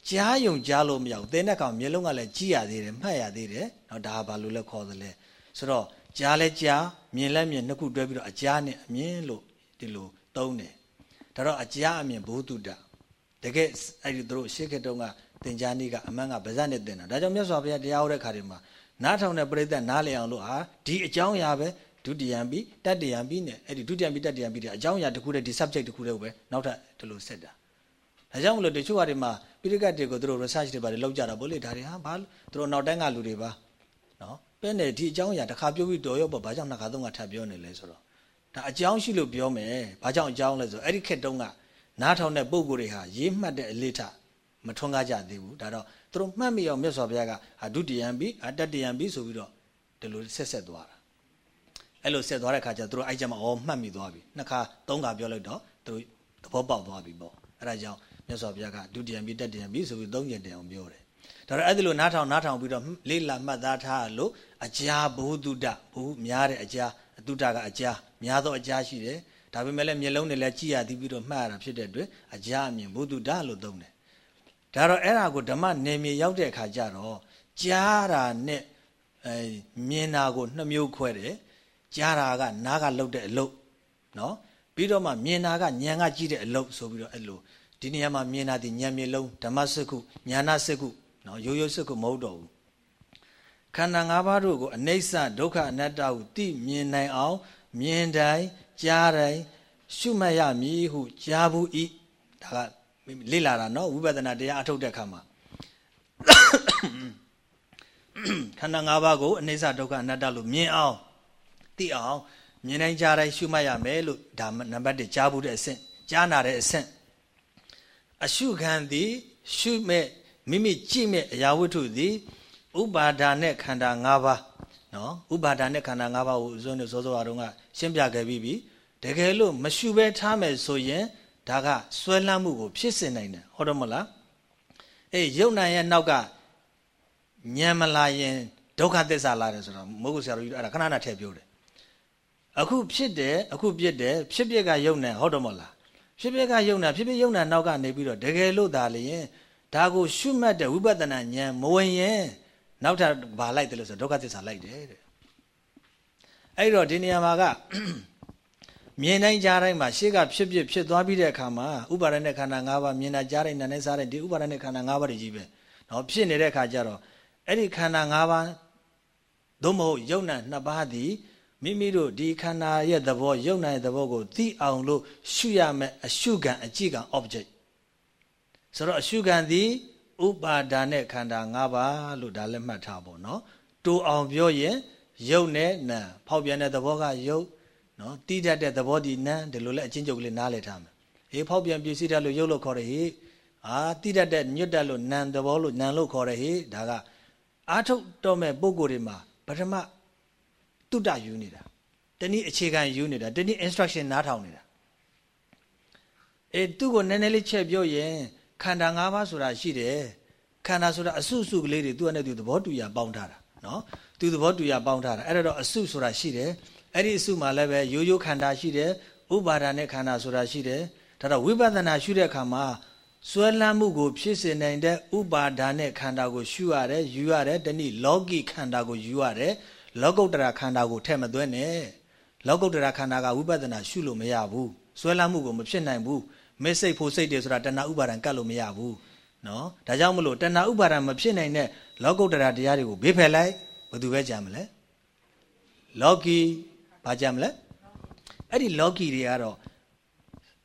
ကြားယုံကြားလို့မရဘူးသင်တဲ့ကောင်မျိုးလုံးကလည်းကြည်ရသေးတယ်မှတ်ရသေးတယ်နော်ဒါဘာလို့လဲခေါ်သလဲဆိုတော့ကြားလဲကြားမြင်လဲမြင်နှစ်ခုတွဲပြီးတော့အကြားနဲ့အမြင်လို့ဒီလိုသုံးတယ်ဒါတော့အကြားအမြင်ဘုသူတ္တတကယ်အဲ့ဒီတို့ရှေ့ခေတ်တုန်းကသင်္ချာနေ့ကအမှန်ကဗဇတ်နဲ့သင်တာဒါကြောင့်မြတ်စွာဘုရားတရားဟောတဲ့ခါတွေမှာနားထောင်တဲ့ပရိသတ်နားလည်အောင်လို့ဟာဒီအကြောင်းအရာပဲ ဒုတိယံပြီးတတိယံပြီးနဲ့အဲ့ဒီဒုတိယံပြီးတတိယံပြီးတဲ့အကြောင်းအရာတစ်ခုတည်းဒီ subject တစ်ခုတည်းကိုပဲနောက်ထပ်ဒီလိုဆက်တာဒါကြောင့်မလို့တချို့ဟာတွေမှာပိရိကတ်တွေကိုသူတို့ research တွေပါတယ်လောက်ကြတာဗောလေဒါတွေဟာဘာသူတို့နောက်တိုင်းကလူတွေပါနော်ပဲနဲ့ဒီအကြောင်းအရာတစ်ခါပြောပြီးတော်ရောပေါ့ဘာကြောင့်နှစ်ခါသုံးခါထပ်ပြောနေလဲဆိုတော့ဒါအကြောင်းရှိလို့ပြောမယ်ဘာကြောင့်အကြောင်းလဲဆိုအဲ့ဒီခက်တုန်းကနားထောင်တဲ့ပုံကိုယ်တွေဟာရေးမှတ်တဲ့အလေးထမထွန်းကားကြသေးဘူးဒါတော့သူတို့မှတ်မိအောင်မြတ်စွာဘုရားကဟာဒုတိယံပြီးအတတိယံပြီးဆိုပြီးတော့ဒီလိုဆက်ဆက်သွားတာ အဲ့လိုဆက်သွားတဲ့ခါကျသူတို့အဲ့ကြမှာဩမှတ်မိသွားပြီနှစ်ခါသုံးခါပြောလိုက်တော့သူတို့သဘောပေါက်သွားပြီပေါ့အဲ့ဒါကြောင့်မြတ်စွာဘုရားကဒုတိယံပြီးတတိယံပြီးဆိုပြီးသုံးကျင်တယ်အောင်ပြောတယ်ဒါတော့အဲ့ဒီလိုနားထောင်နားထောင်ပြီးတော့လေးလာမှတ်သားထားလို့အကြာဘုသူတ္တဘုများတဲ့အကြာအတုတ္တကအကြာများသောအကြာရှိတယ်ဒါပေမဲ့လည်းမျက်လုံးနဲ့လည်းကြည့်ရသည်ပြီးတော့မှတ်ရတာဖြစ်တဲ့အတွက်အကြာအမြင်ဘုသူတ္တလို့သုံးတယ်ဒါတော့အဲ့ဒါကိုဓမ္မနယ်မြေရောက်တဲ့အခါကျတော့ကြားတာနဲ့အဲမြင်တာကိုနှစ်မျိုးခွဲတယ် ကြားတာကနားကလှုပ်တဲ့အလုပ်နော်ပြီးတော့မှမြင်တာကဉာဏ်ကကြည့်တဲ့အလုပ်ဆိုပြီးတော့အဲ့လိုဒီနေရာမှာမြင်တာဒီဉာဏ်မျက်လုံးဓမ္မစကုဉာဏစကုနော်ရိုးရိုးစကုမဟုတ်တော့ဘူးခန္ဓာ၅ပါးတို့ကိုအနိစ္စဒုက္ခအနတ္တဟုသိမြင်နိုင်အောင်မြင်တိုင်းကြားတိုင်းရှုမှတ်ရမည်ဟုကြားဘူးဤဒါကလေ့လာတာနော်ဝိပဿနာတရားအထုတ်တဲ့အခါမှာခန္ဓာ၅ပါးကိုအနိစ္စဒုက္ခအနတ္တလို့မြင်အောင် သိအောင်မြင်တိုင်းကြားတိုင်းရှုမှတ်ရမယ်လို့ဒါနံပါတ်1ကြားဘူးတဲ့အဆင့်ကြားနာတဲ့အဆင့်အရှုခံသည်ရှုမဲ့မိမိကြည့်မဲ့အရာဝတ္ထုသည်ဥပါဒါနဲ့ခန္ဓာ၅ပါးနော်ဥပါဒါနဲ့ခန္ဓာ၅ပါးကိုဥစွန်းနဲ့စောစောအတုန်းကရှင်းပြခဲ့ပြီးပြီတကယ်လို့မရှုဘဲထားမယ်ဆိုရင်ဒါကဆွဲလန်းမှုကိုဖြစ်စေနိုင်တယ်ဟုတ်တော့မလားအေးယုံနိုင်ရဲ့နောက်ကညံမလာရင်ဒုက္ခသစ္စာလာတယ်ဆိုတော့မဟုတ်ဘူးဆရာတို့အဲ့ဒါခဏခဏထည့်ပြောတယ် အခုဖြစ်တယ်အခုပြစ်တယ်ဖြစ်ပြက်ကယုံနေဟုတ်တော့မလားဖြစ်ပြက်ကယုံနေဖြစ်ပြယုံနေနောက်ကနေပြီးတော့တကယ်လို့ဒါလျင်ဒါကိုရှုမှတ်တဲ့ဝိပဿနာဉာဏ်မဝင်ရင်နောက်ထပ်ဘာလိုက်တယ်လို့ဆိုဒုက္ခသစ္စာလိုက်တယ်တဲ့အဲ့တော့ဒီနေရာမှာကမြင်တိုင်းကြားတိုင်းမှာရှေ့ကဖြစ်ဖြစ်ဖြစ်သွားပြီးတဲ့အခါမှာဥပါဒณะခန္ဓာ၅ပါးမြင်တာကြားတိုင်းနာနဲ့စားတိုင်းဒီဥပါဒณะခန္ဓာ၅ပါးတွေကြီးပဲเนาะဖြစ်နေတဲ့အခါကျတော့အဲ့ဒီခန္ဓာ၅ပါးသို့မဟုတ်ယုံနာနှစ်ပါးသည် မိမိတို့ဒီခန္ဓာရဲ့သဘောယုံနာရဲ့သဘောကိုသိအောင်လို့ရှုရမယ်အရှုခံအကြည့်ခံ object ဆိုတော့အရှုခံသည်ဥပါဒါနဲ့ခန္ဓာ၅ပါးလို့ဒါလည်းမှတ်ထားပေါ့နော်တူအောင်ပြောရင်ယုတ်နဲ့နာဖောက်ပြန်တဲ့သဘောကယုတ်နော်တိတတ်တဲ့သဘောဒီနာဒီလိုလဲအချင်းချုပ်ကလေးနားလည်ထားမယ်အေးဖောက်ပြန်ပြည့်စည်တတ်လို့ယုတ်လို့ခေါ်တယ်ဟေ့အာတိတတ်တဲ့ညွတ်တတ်လို့နံသဘောလို့နံလို့ခေါ်တယ်ဟေ့ဒါကအာထုတ်တော့မဲ့ပုံကိုယ်တွေမှာပထမ တုတ္တယူနေတာတနည်းအခြေခံယူနေတာတနည်း instruction နားထောင်နေတာအေးသူ့ကိုနည်းနည်းလေးချက်ပြောရင်ခန္ဓာ၅ပါးဆိုတာရှိတယ်ခန္ဓာဆိုတာအစုစုကလေးတွေသူ့နဲ့သူသဘောတူရပေါင်းထားတာနော်သူသဘောတူရပေါင်းထားတာအဲ့တော့အစုဆိုတာရှိတယ်အဲ့ဒီအစုမှာလည်းပဲရိုးရိုးခန္ဓာရှိတယ်ဥပါဒာနဲ့ခန္ဓာဆိုတာရှိတယ်ဒါတော့ဝိပဿနာရှုတဲ့အခါမှာစွဲလန်းမှုကိုဖြစ်စေနိုင်တဲ့ဥပါဒါနဲ့ခန္ဓာကိုရှုရတယ်ယူရတယ်တနည်းလောကီခန္ဓာကိုယူရတယ် လောကုတ္တရာခန္ဓာကိုထဲ့မသွင်းနဲ့လောကုတ္တရာခန္ဓာကဝိပဿနာရှုလို့မရဘူးဆွဲလန်းမှုကိုမဖြစ်နိုင်ဘူးမေစိတ်ဖို့စိတ်တယ်ဆိုတာတဏှာဥပါဒံကတ်လို့မရဘူးနော်ဒါကြောင့်မလို့တဏှာဥပါဒံမဖြစ်နိုင်တဲ့လောကုတ္တရာတရားတွေကိုဘေးဖယ်လိုက်ဘယ်သူပဲကြံမလဲလောကီဘာကြံမလဲအဲ့ဒီလောကီတွေကတော့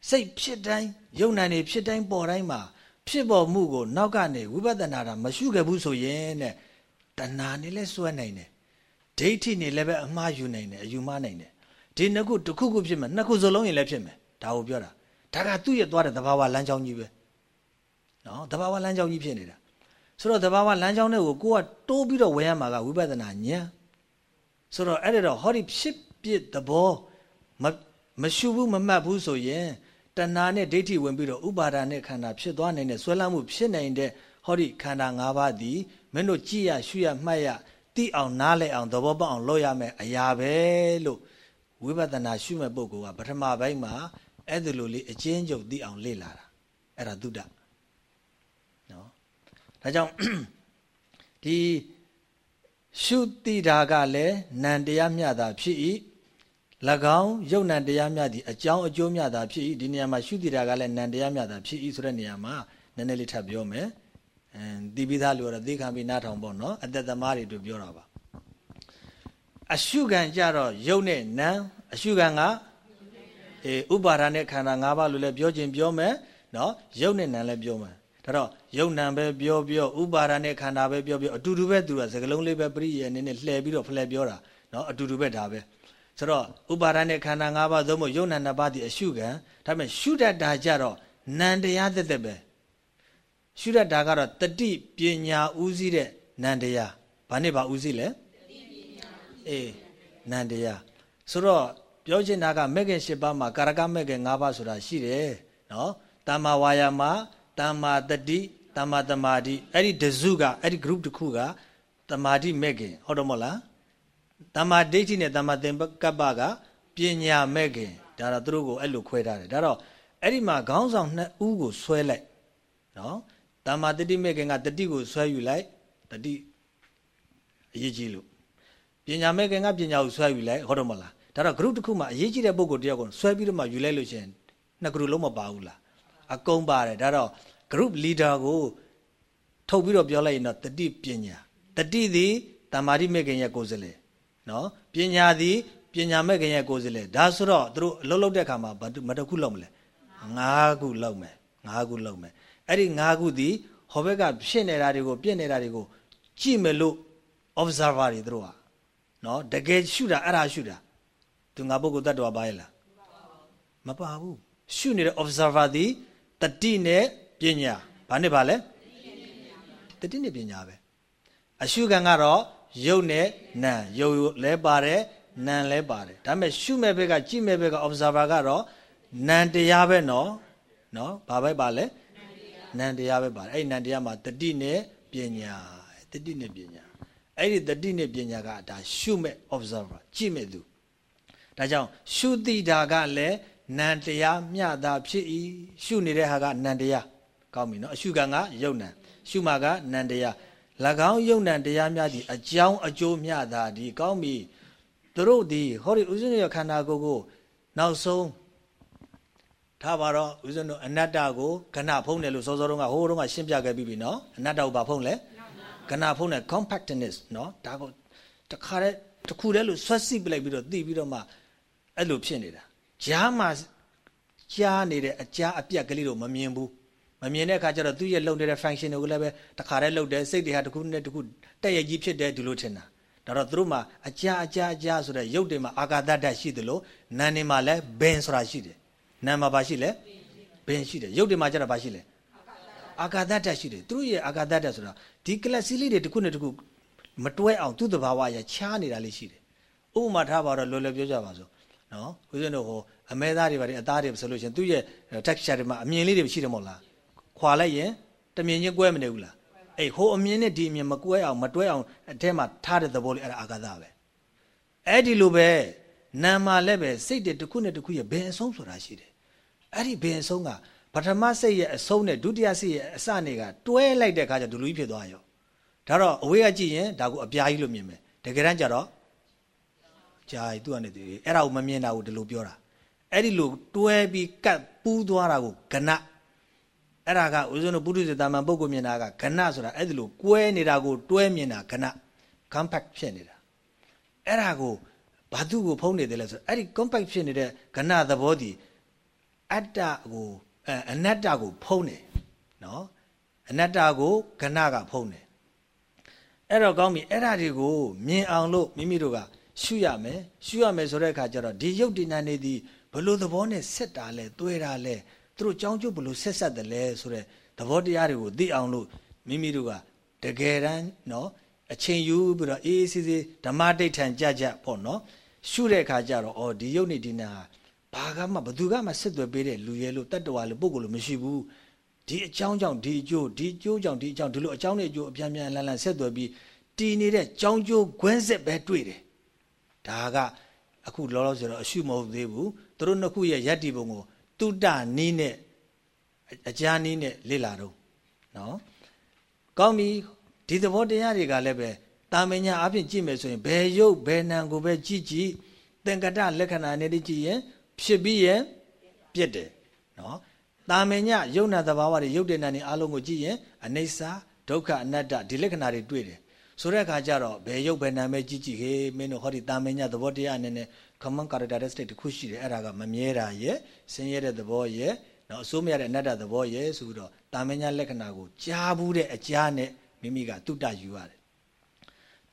စိတ်ဖြစ်တိုင်းယုံနာနေဖြစ်တိုင်းပေါ်တိုင်းမှာဖြစ်ပေါ်မှုကိုနောက်ကနေဝိပဿနာတာမရှုခဲ့ဘူးဆိုရင်တဲ့တဏှာနေလဲစွဲနိုင်တယ် ဒိဋ္ဌိနေလည်းပဲအမှားယူနိုင်တယ်အယူမှားနိုင်တယ်ဒီနှစ်ခုတစ်ခုခုဖြစ်မယ်နှစ်ခုစလုံးရင်လည်းဖြစ်မယ်ဒါကိုပြောတာဒါကသူ့ရဲ့သွားတဲ့သဘာဝလမ်းကြောင်းကြီးပဲနော်သဘာဝလမ်းကြောင်းကြီးဖြစ်နေတာဆိုတော့သဘာဝလမ်းကြောင်းတွေကိုကိုကတိုးပြီးတော့ဝင်ရမှာကဝိပဿနာဉာဏ်ဆိုတော့အဲ့ဒါတော့ဟောဒီဖြစ်ပြသဘောမမရှုဘူးမမှတ်ဘူးဆိုရင်တဏှာနဲ့ဒိဋ္ဌိဝင်ပြီးတော့ဥပါဒာနဲ့ခန္ဓာဖြစ်သွားနိုင်တဲ့ဆွဲလမ်းမှုဖြစ်နိုင်တဲ့ဟောဒီခန္ဓာ၅ပါးသည်မင်းတို့ကြည့်ရရှုရမှတ်ရ သိအောင်နားလည်အောင်သဘောပေါက်အောင်လုပ်ရမယ်အရာပဲလို့ဝိပဿနာရှုမဲ့ပုဂ္ဂိုလ်ကပထမပိုင်းမှာအဲ့ဒါလိုလေးအချင်းချုပ်သိအောင်လေ့လာတာအဲ့ဒါသုဒ္ဓနော်ဒါကြောင့်ဒီရှုတိတာကလည်းနံတရားမြတာဖြစ်၏၎င်းယုတ်နံတရားမြသည်အကြောင်းအကျိုးမြတာဖြစ်၏ဒီနေရာမှာရှုတိတာကလည်းနံတရားမြတာဖြစ်၏ဆိုတဲ့နေရာမှာနည်းနည်းလေးထပ်ပြောမယ် အဲတီးပြီးသားလို့တော့သိခံပြီးနားထောင်ပေါ့နော်အသက်သမားတွေတို့ပြောတာပါအရှုခံကြတော့ယုတ်နဲ့နံအရှုခံကအေးဥပါဒာနဲ့ခန္ဓာ၅ပါးလို့လည်းပြောခြင်းပြောမယ်နော်ယုတ်နဲ့နံလည်းပြောမယ်ဒါတော့ယုတ်နံပဲပြောပြောဥပါဒာနဲ့ခန္ဓာပဲပြောပြောအတူတူပဲသူကစကလုံးလေးပဲပရိယေနည်းနဲ့လှည့်ပြီးတော့ဖလှည့်ပြောတာနော်အတူတူပဲဒါပဲဆိုတော့ဥပါဒာနဲ့ခန္ဓာ၅ပါးသို့မဟုတ်ယုတ်နံနှစ်ပါးဒီအရှုခံဒါပေမဲ့ရှုတတ်တာကြတော့နံတရားသက်သက်ပဲ ရှုတတ်တာကတော့တတိပညာဦးစီးတဲ့နံတရားဘာနဲ့ပါဦးစီးလဲအေးနံတရားဆိုတော့ပြောချင်တာကမဂ္ဂင်၈ပါးမှာကာရကမဂ္ဂင်၅ပါးဆိုတာရှိတယ်နော်တမ္မာဝါယာမတမ္မာတတိတမ္မာတမာတိအဲ့ဒီတစုကအဲ့ဒီ group တစ်ခုကတမာတိမဂ္ဂင်ဟုတ်တယ်မဟုတ်လားတမ္မာဒိဋ္ဌိနဲ့တမ္မာသင်္ကပ္ပကပညာမဂ္ဂင်ဒါတော့သူတို့ကိုအဲ့လိုခွဲထားတယ်ဒါတော့အဲ့ဒီမှာခေါင်းဆောင်နှစ်ဦးကိုဆွဲလိုက်နော် တမ္မာတတိမဂ္ဂင်ကတတိကိုဆွဲယူလိုက်တတိအရေးကြီးလို့ပညာမဂ္ဂင်ကပညာကိုဆွဲယူလိုက်ဟုတ်တယ်မဟုတ်လားဒါတော့ group တစ်ခုမှာအရေးကြီးတဲ့ပုံကိုတယောက်ကိုဆွဲပြီးတော့မှယူလိုက်လို့ရှိရင်နှစ် group လုံးမပါဘူးလားအကုန်ပါတယ်ဒါတော့ group leader ကိုထုတ်ပြီးတော့ပြောလိုက်ရင်တော့တတိပညာတတိသည်တမာတိမေခင်ရဲ့ကိုယ်စလဲနော်ပညာသည်ပညာမေခင်ရဲ့ကိုယ်စလဲဒါဆိုတော့သူတို့အလုပ်လုပ်တဲ့အခါမှာမတခုလုပ်မလဲ၅ခုလုပ်မယ်၅ခုလုပ်မယ် အဲ့ဒီ၅ခုသည်ဟောဘက်ကဖြစ်နေတာတွေကိုပြင့်နေတာတွေကိုကြည့်မယ်လို့ observer တွေသူတို့ဟာနော်တကယ်ရှုတာအဲ့ဒါရှုတာသူငါပုဂ္ဂိုလ်တ attva ပါရဲ့လားမပါဘူးရှုနေတဲ့ observer သည်တတိနဲ့ပညာဘာနဲ့ပါလဲတတိနဲ့ပညာပဲအရှုခံကတော့ယုတ်နဲ့နာယုတ်လဲပါတယ်နာလဲပါတယ်ဒါပေမဲ့ရှုမဲ့ဘက်ကကြည့်မဲ့ဘက်က observer ကတော့နာတရားပဲနော်နော်ဘာပဲပါလဲ နာတရားပဲပါတယ်အဲ့ဒီနာတရားမှာတတိနဲ့ပညာတတိနဲ့ပညာအဲ့ဒီတတိနဲ့ပညာကဒါရှုမဲ့ observer ကြည့်မဲ့သူဒါကြောင့်ရှုတိတာကလည်းနံတရားမျှတာဖြစ်၏ရှုနေတဲ့ဟာကနံတရားကောင်းပြီနော်အရှုခံကယုတ်နံရှုမှာကနံတရား၎င်းယုတ်နံတရားများသည်အကြောင်းအကျိုးမျှတာဒီကောင်းပြီသူတို့ဒီဟောဒီဥစဉ်ရခန္ဓာကိုယ်ကိုနောက်ဆုံး ထားပါတော့ဥစဉ်တို့အနတ္တကိုခဏဖုံးတယ်လို့စောစောတုန်းကဟိုတုန်းကရှင်းပြခဲ့ပြီးပြီနော်အနတ္တကိုဘာဖုံးလဲခဏဖုံးတယ် compactness နော်ဒါကိုတခါတည်းတစ်ခုတည်းလို့ဆွတ်စီပလိုက်ပြီးတော့သိပြီးတော့မှအဲ့လိုဖြစ်နေတာကြားမှာကြားနေတဲ့အကြားအပြက်ကလေးတို့မမြင်ဘူးမမြင်တဲ့အခါကျတော့သူ့ရဲ့လုံနေတဲ့ function တွေကိုလည်းပဲတခါတည်းလုံတယ်စိတ်တွေဟာတစ်ခုနဲ့တစ်ခုတက်ရကြီးဖြစ်တယ်ဒီလိုထင်တာဒါတော့သူတို့မှာအကြားအကြားအကြားဆိုတဲ့ရုပ်တွေမှာအာကာသဓာတ်ရှိသလိုနာမ်တွေမှာလည်းဘင်ဆိုတာရှိတယ် နာမ်မှာဘာရှိလဲဘင်ရှိတယ်ရုပ်တွေမှာကျတော့ဘာရှိလဲအာကာသဓာတ်ရှိတယ်သူတို့ရဲ့အာကာသဓာတ်ဆိုတာဒီကလပ်စီလေးတွေတစ်ခုနဲ့တစ်ခုမတွဲအောင်သူ့တဘာဝရချားနေတာလေးရှိတယ်ဥပမာထားပါတော့လောလောပြောကြပါစို့နော်ဦးဇင်းတို့ဟိုအမဲသားတွေပါတယ်အသားတွေဆိုလို့ရှင်သူ့ရဲ့ texture တွေမှာအမြင်လေးတွေရှိတယ်မဟုတ်လားခွာလိုက်ရင်တမြင်ချင်းကွဲမနေဘူးလားအေးဟိုအမြင်နဲ့ဒီအမြင်မကွဲအောင်မတွဲအောင်အထဲမှာထားတဲ့သဘောလေးအဲ့ဒါအာဂသပဲအဲ့ဒီလိုပဲနာမှာလည်းပဲစိတ်တွေတစ်ခုနဲ့တစ်ခုရဲ့ဘယ်အဆုံးဆိုတာရှိတယ် အဲ့ဒီဘယ်အဆုံးကပထမစိတ်ရဲ့အဆုံးနဲ့ဒုတိယစိတ်ရဲ့အစနဲ့ကတွဲလိုက်တဲ့အခါကျဒူလူကြီးဖြစ်သွားရောဒါတော့အဝေးကကြည့်ရင်ဒါကိုအပြားကြီးလို့မြင်မယ်တကယ်တမ်းကျတော့ကြာသူကနေသူအဲ့ဒါကိုမမြင်တာကိုဒီလိုပြောတာအဲ့ဒီလိုတွဲပြီးကတ်ပူးသွားတာကိုကဏအဲ့ဒါကဦးဇင်းတို့ပုထုဇဉ်တာမန်ပုဂ္ဂိုလ်မြင်တာကကဏဆိုတာအဲ့ဒီလိုကွဲနေတာကိုတွဲမြင်တာကဏ compact ဖြစ်နေတာအဲ့ဒါကိုဘာသူကိုဖုံးနေတယ်လဲဆိုအဲ့ဒီ compact ဖြစ်နေတဲ့ကဏသဘောတည် အတ္တကိုအနတ္တကိုဖုံးတယ်နော်အနတ္တကိုကဏကဖုံးတယ်အဲ့တော့ကောင်းပြီအဲ့ဒါတွေကိုမြင်အောင်လို့မိမိတို့ကရှုရမယ်ရှုရမယ်ဆိုတဲ့အခါကျတော့ဒီယုတ်တိဏ္ဍနေသည်ဘလို့သဘောနဲ့ဆက်တာလဲတွဲတာလဲသူတို့ကြောင်းကျုပ်ဘလို့ဆက်ဆက်တယ်လဲဆိုတဲ့သဘောတရားတွေကိုသိအောင်လို့မိမိတို့ကတကယ်တမ်းနော်အချိန်ယူပြီးတော့အေးအေးဆေးဆေးဓမ္မဒိဋ္ဌံကြကြပေါ့နော်ရှုတဲ့အခါကျတော့အော်ဒီယုတ်နေဒီနာ ဘာကမှဘသူကမှဆက်သွယ်ပေးတဲ့လူရဲလို့တတ္တဝါလို့ပုဂ္ဂိုလ်လို့မရှိဘူးဒီအကြောင်းကြောင့်ဒီအကျိုးဒီအကျိုးကြောင့်ဒီအကြောင်းဒီလိုအကြောင်းနဲ့အကျိုးအပြန်ပြန်လန်လန်ဆက်သွယ်ပြီးတည်နေတဲ့ကြောင်းကျိုးခွင်းဆက်ပဲတွေ့တယ်ဒါကအခုလောလောဆယ်တော့အရှုမဟုတ်သေးဘူးသူတို့နှစ်ခုရဲ့ယက်တီပုံကိုတုတ္တနီးနဲ့အကြာနီးနဲ့လေ့လာတော့နော်ကောင်းပြီဒီသဘောတရားတွေကလည်းပဲတာမညာအဖြစ်ကြည့်မယ်ဆိုရင်ဘယ်ရုပ်ဘယ်နာကိုပဲကြည့်ကြည့်သင်္ကတလက္ခဏာနဲ့ကြည့်ရင် ဖြစ်ပြီးရင်ပြစ်တယ်နော်တာမညာယုံနာသဘာဝတွေယုတ်တဲ့နာနေအလုံးကိုကြည့်ရင်အနိစ္စဒုက္ခအနတ္တဒီလက္ခဏာတွေတွေ့တယ်ဆိုတဲ့အခါကျတော့ဘယ်ရုပ်ဘယ်နာမဲကြည့်ကြည့်ဟေးမင်းတို့ဟောဒီတာမညာသဘောတရားအနေနဲ့ common characteristic တခုရှိတယ်အဲ့ဒါကမမြဲတာရဲ့ဆင်းရဲတဲ့သဘောရဲ့နော်အစိုးမရတဲ့အနတ္တသဘောရဲ့ဆိုပြီးတော့တာမညာလက္ခဏာကိုကြားဘူးတဲ့အကြားနဲ့မိမိကတုတ္တယူရတယ်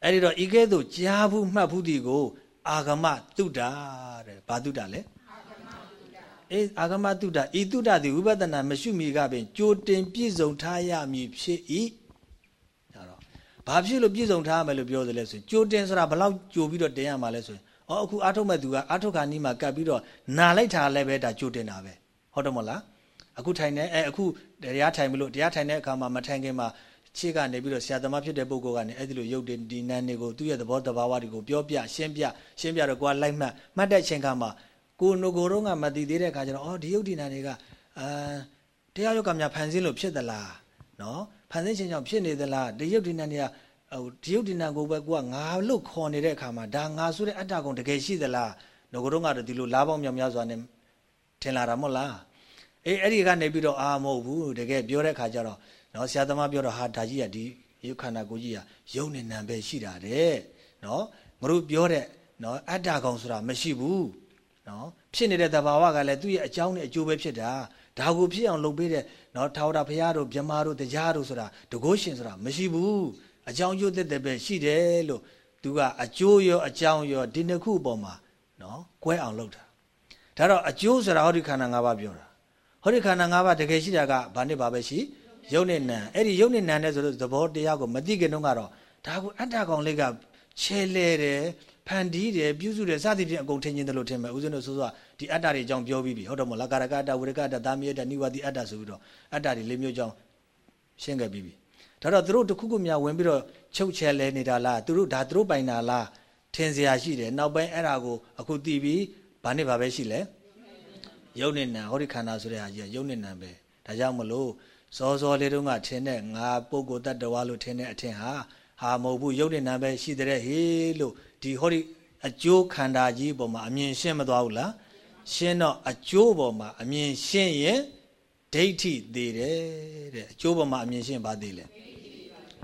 အဲ့ဒီတော့ဤကဲ့သို့ကြားဘူးမှတ်ဘူးဒီကို အာဂမတုတ္တတဲ့ဘာတုတ္တလဲ အေးအာဂမတုတ္တဤတုတ္တသည်ဝိပဿနာမရှိမီကပင်ကြိုတင်ပြည့်စုံထားရမည်ဖြစ်၏ဒါတော့ဘာဖြစ်လို့ပြည့်စုံထားရမယ်လို့ပြောသလဲဆိုရင်ကြိုတင်ဆိုတာဘလောက်ကြိုပြီးတော့တင်ရမှာလဲဆိုရင်အော်အခုအာထုတ်မဲ့သူကအာထုတ်ခါနီးမှာကပ်ပြီးတော့နာလိုက်တာလည်းပဲဒါကြိုတင်တာပဲဟုတ်တယ်မဟုတ်လားအခုထိုင်နေအဲအခုတရားထိုင်မလို့တရားထိုင်တဲ့အခါမှာမထိုင်ခင်မှာခြေကနေပြီးတော့ဆရာသမားဖြစ်တဲ့ပုဂ္ဂိုလ်ကနေအဲ့ဒီလိုရုပ်တင်ဒီနန်းတွေကိုသူ့ရဲ့သဘောတဘာဝတွေကိုပြောပြရှင်းပြရှင်းပြတော့ကိုကလိုက်မှတ်မှတ်တဲ့ချိန်ခါမှာ ကိုနိုကိုတော့ကမသိသေးတဲ့အခါကျတော့အော်ဒီရုပ်ဒီနန်းတွေကအာတရားယောက်ကများဖန်ဆင်းလို့ဖြစ်သလားနော်ဖန်ဆင်းခြင်းကြောင့်ဖြစ်နေသလားဒီရုပ်ဒီနန်းတွေကဟိုဒီရုပ်ဒီနန်းကိုပဲကိုကငါလို့ခေါ်နေတဲ့အခါမှာဒါငါဆိုတဲ့အတ္တကုံတကယ်ရှိသလားနိုကိုတော့ကတော့ဒီလိုလားပေါင်းမြောင်များစွာနဲ့ထင်လာတာမဟုတ်လားအေးအဲ့ဒီကနေပြီးတော့အာမဟုတ်ဘူးတကယ်ပြောတဲ့ခါကျတော့နော်ဆရာသမားပြောတော့ဟာဒါကြီးကဒီရုပ်ခန္ဓာကိုယ်ကြီးကယုံနေနံပဲရှိတာတဲ့နော်ငါတို့ပြောတဲ့နော်အတ္တကောင်ဆိုတာမရှိဘူး နော်ဖြစ်နေတဲ့သဘာဝကလည်းသူ့ရဲ့အကြောင်းနဲ့အကျိုးပဲဖြစ်တာဒါကိုဖြစ်အောင်လုပ်ပေးတဲ့နော်ထာဝရဘုရားတို့မြမာတို့တရားတို့ဆိုတာတကုရှင်ဆိုတာမရှိဘူးအကြောင်းကျိုးသက်သက်ပဲရှိတယ်လို့သူကအကျိုးရောအကြောင်းရောဒီနှစ်ခုအပေါ်မှာနော်ကွဲအောင်လုပ်တာဒါတော့အကျိုးဆိုတာဟောဒီခန္ဓာ၅ပါးပြောတာဟောဒီခန္ဓာ၅ပါးတကယ်ရှိတာကဘာနဲ့ဘာပဲရှိယုတ်နဲ့နံအဲ့ဒီယုတ်နဲ့နံနဲ့ဆိုလို့သဘောတရားကိုမသိခင်တုန်းကတော့ဒါကအတ္တကောင်လေးကချဲလဲတယ် ဖန်တီးတယ်ပြုစုတယ်စသဖြင့်အကုန်ထင်ခြင်းတယ်လို့ထင်မယ်ဦးဇင်းတို့ဆိုဆိုဒီအတ္တတွေအကြောင်းပြောပြီးပြီဟုတ်တယ်မို့လားကာရကအတ္တဝိရကအတ္တသာမိယတ္တနိဝတိအတ္တဆိုပြီးတော့အတ္တတွေလေးမျိုးကြောင်းရှင်းခဲ့ပြီးပြီဒါတော့သူတို့တခုခုများဝင်ပြီးတော့ချုပ်ချဲလဲနေတာလားသူတို့ဒါသူတို့ပိုင်တာလားထင်စရာရှိတယ်နောက်ပိုင်းအဲ့ဒါကိုအခုသိပြီးဘာနဲ့ဘာပဲရှိလဲယုတ်နဲ့နံဟောဒီခန္ဓာဆိုတဲ့ဟာကြီးကယုတ်နဲ့နံပဲဒါကြောင့်မလို့စောစောလေးတုန်းကထင်တဲ့ငါပုဂ္ဂိုလ်တ attva လို့ထင်တဲ့အထင်ဟာဟာမဟုတ်ဘူးယုတ်နဲ့နံပဲရှိတဲ့ဟေးလို့ ဒီဟောဒီအကျိုးခန္ဓာကြီးပေါ်မှာအမြင်ရှင်းမသွားဘူးလားရှင်းတော့အကျိုးပေါ်မှာအမြင်ရှင်းရင်ဒိဋ္ဌိသေးတယ်တဲ့အကျိုးပေါ်မှာအမြင်ရှင်းပါသေးလဲ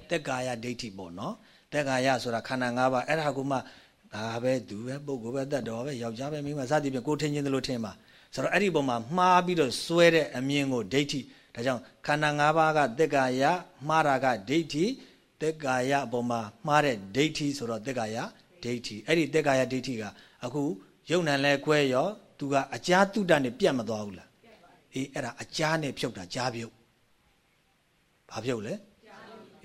တက်ကာယဒိဋ္ဌိပေါ့နော်တက်ကာယဆိုတာခန္ဓာ၅ပါးအဲ့ဒါကမှဒါပဲသူပဲပုဂ္ဂိုလ်ပဲတတ်တော်ပဲယောက်ျားပဲမိန်းမစသည်ဖြင့်ကိုထင်ခြင်းလို့ထင်ပါဆိုတော့အဲ့ဒီပုံမှာမှားပြီးတော့စွဲတဲ့အမြင်ကိုဒိဋ္ဌိဒါကြောင့်ခန္ဓာ၅ပါးကတက်ကာယမှားတာကဒိဋ္ဌိတက်ကာယအပေါ်မှာမှားတဲ့ဒိဋ္ဌိဆိုတော့တက်ကာယ ဒိဋ္ဌိအဲ့ဒီတက်ကာယဒိဋ္ဌိကအခုယုံ nant လဲခွဲရောသူကအကြာတုတ္တနဲ့ပြတ်မသွားဘူးလားအေးအဲ့ဒါအကြာနဲ့ဖြုတ်တာကြားပြုတ်ဘာဖြုတ်လဲ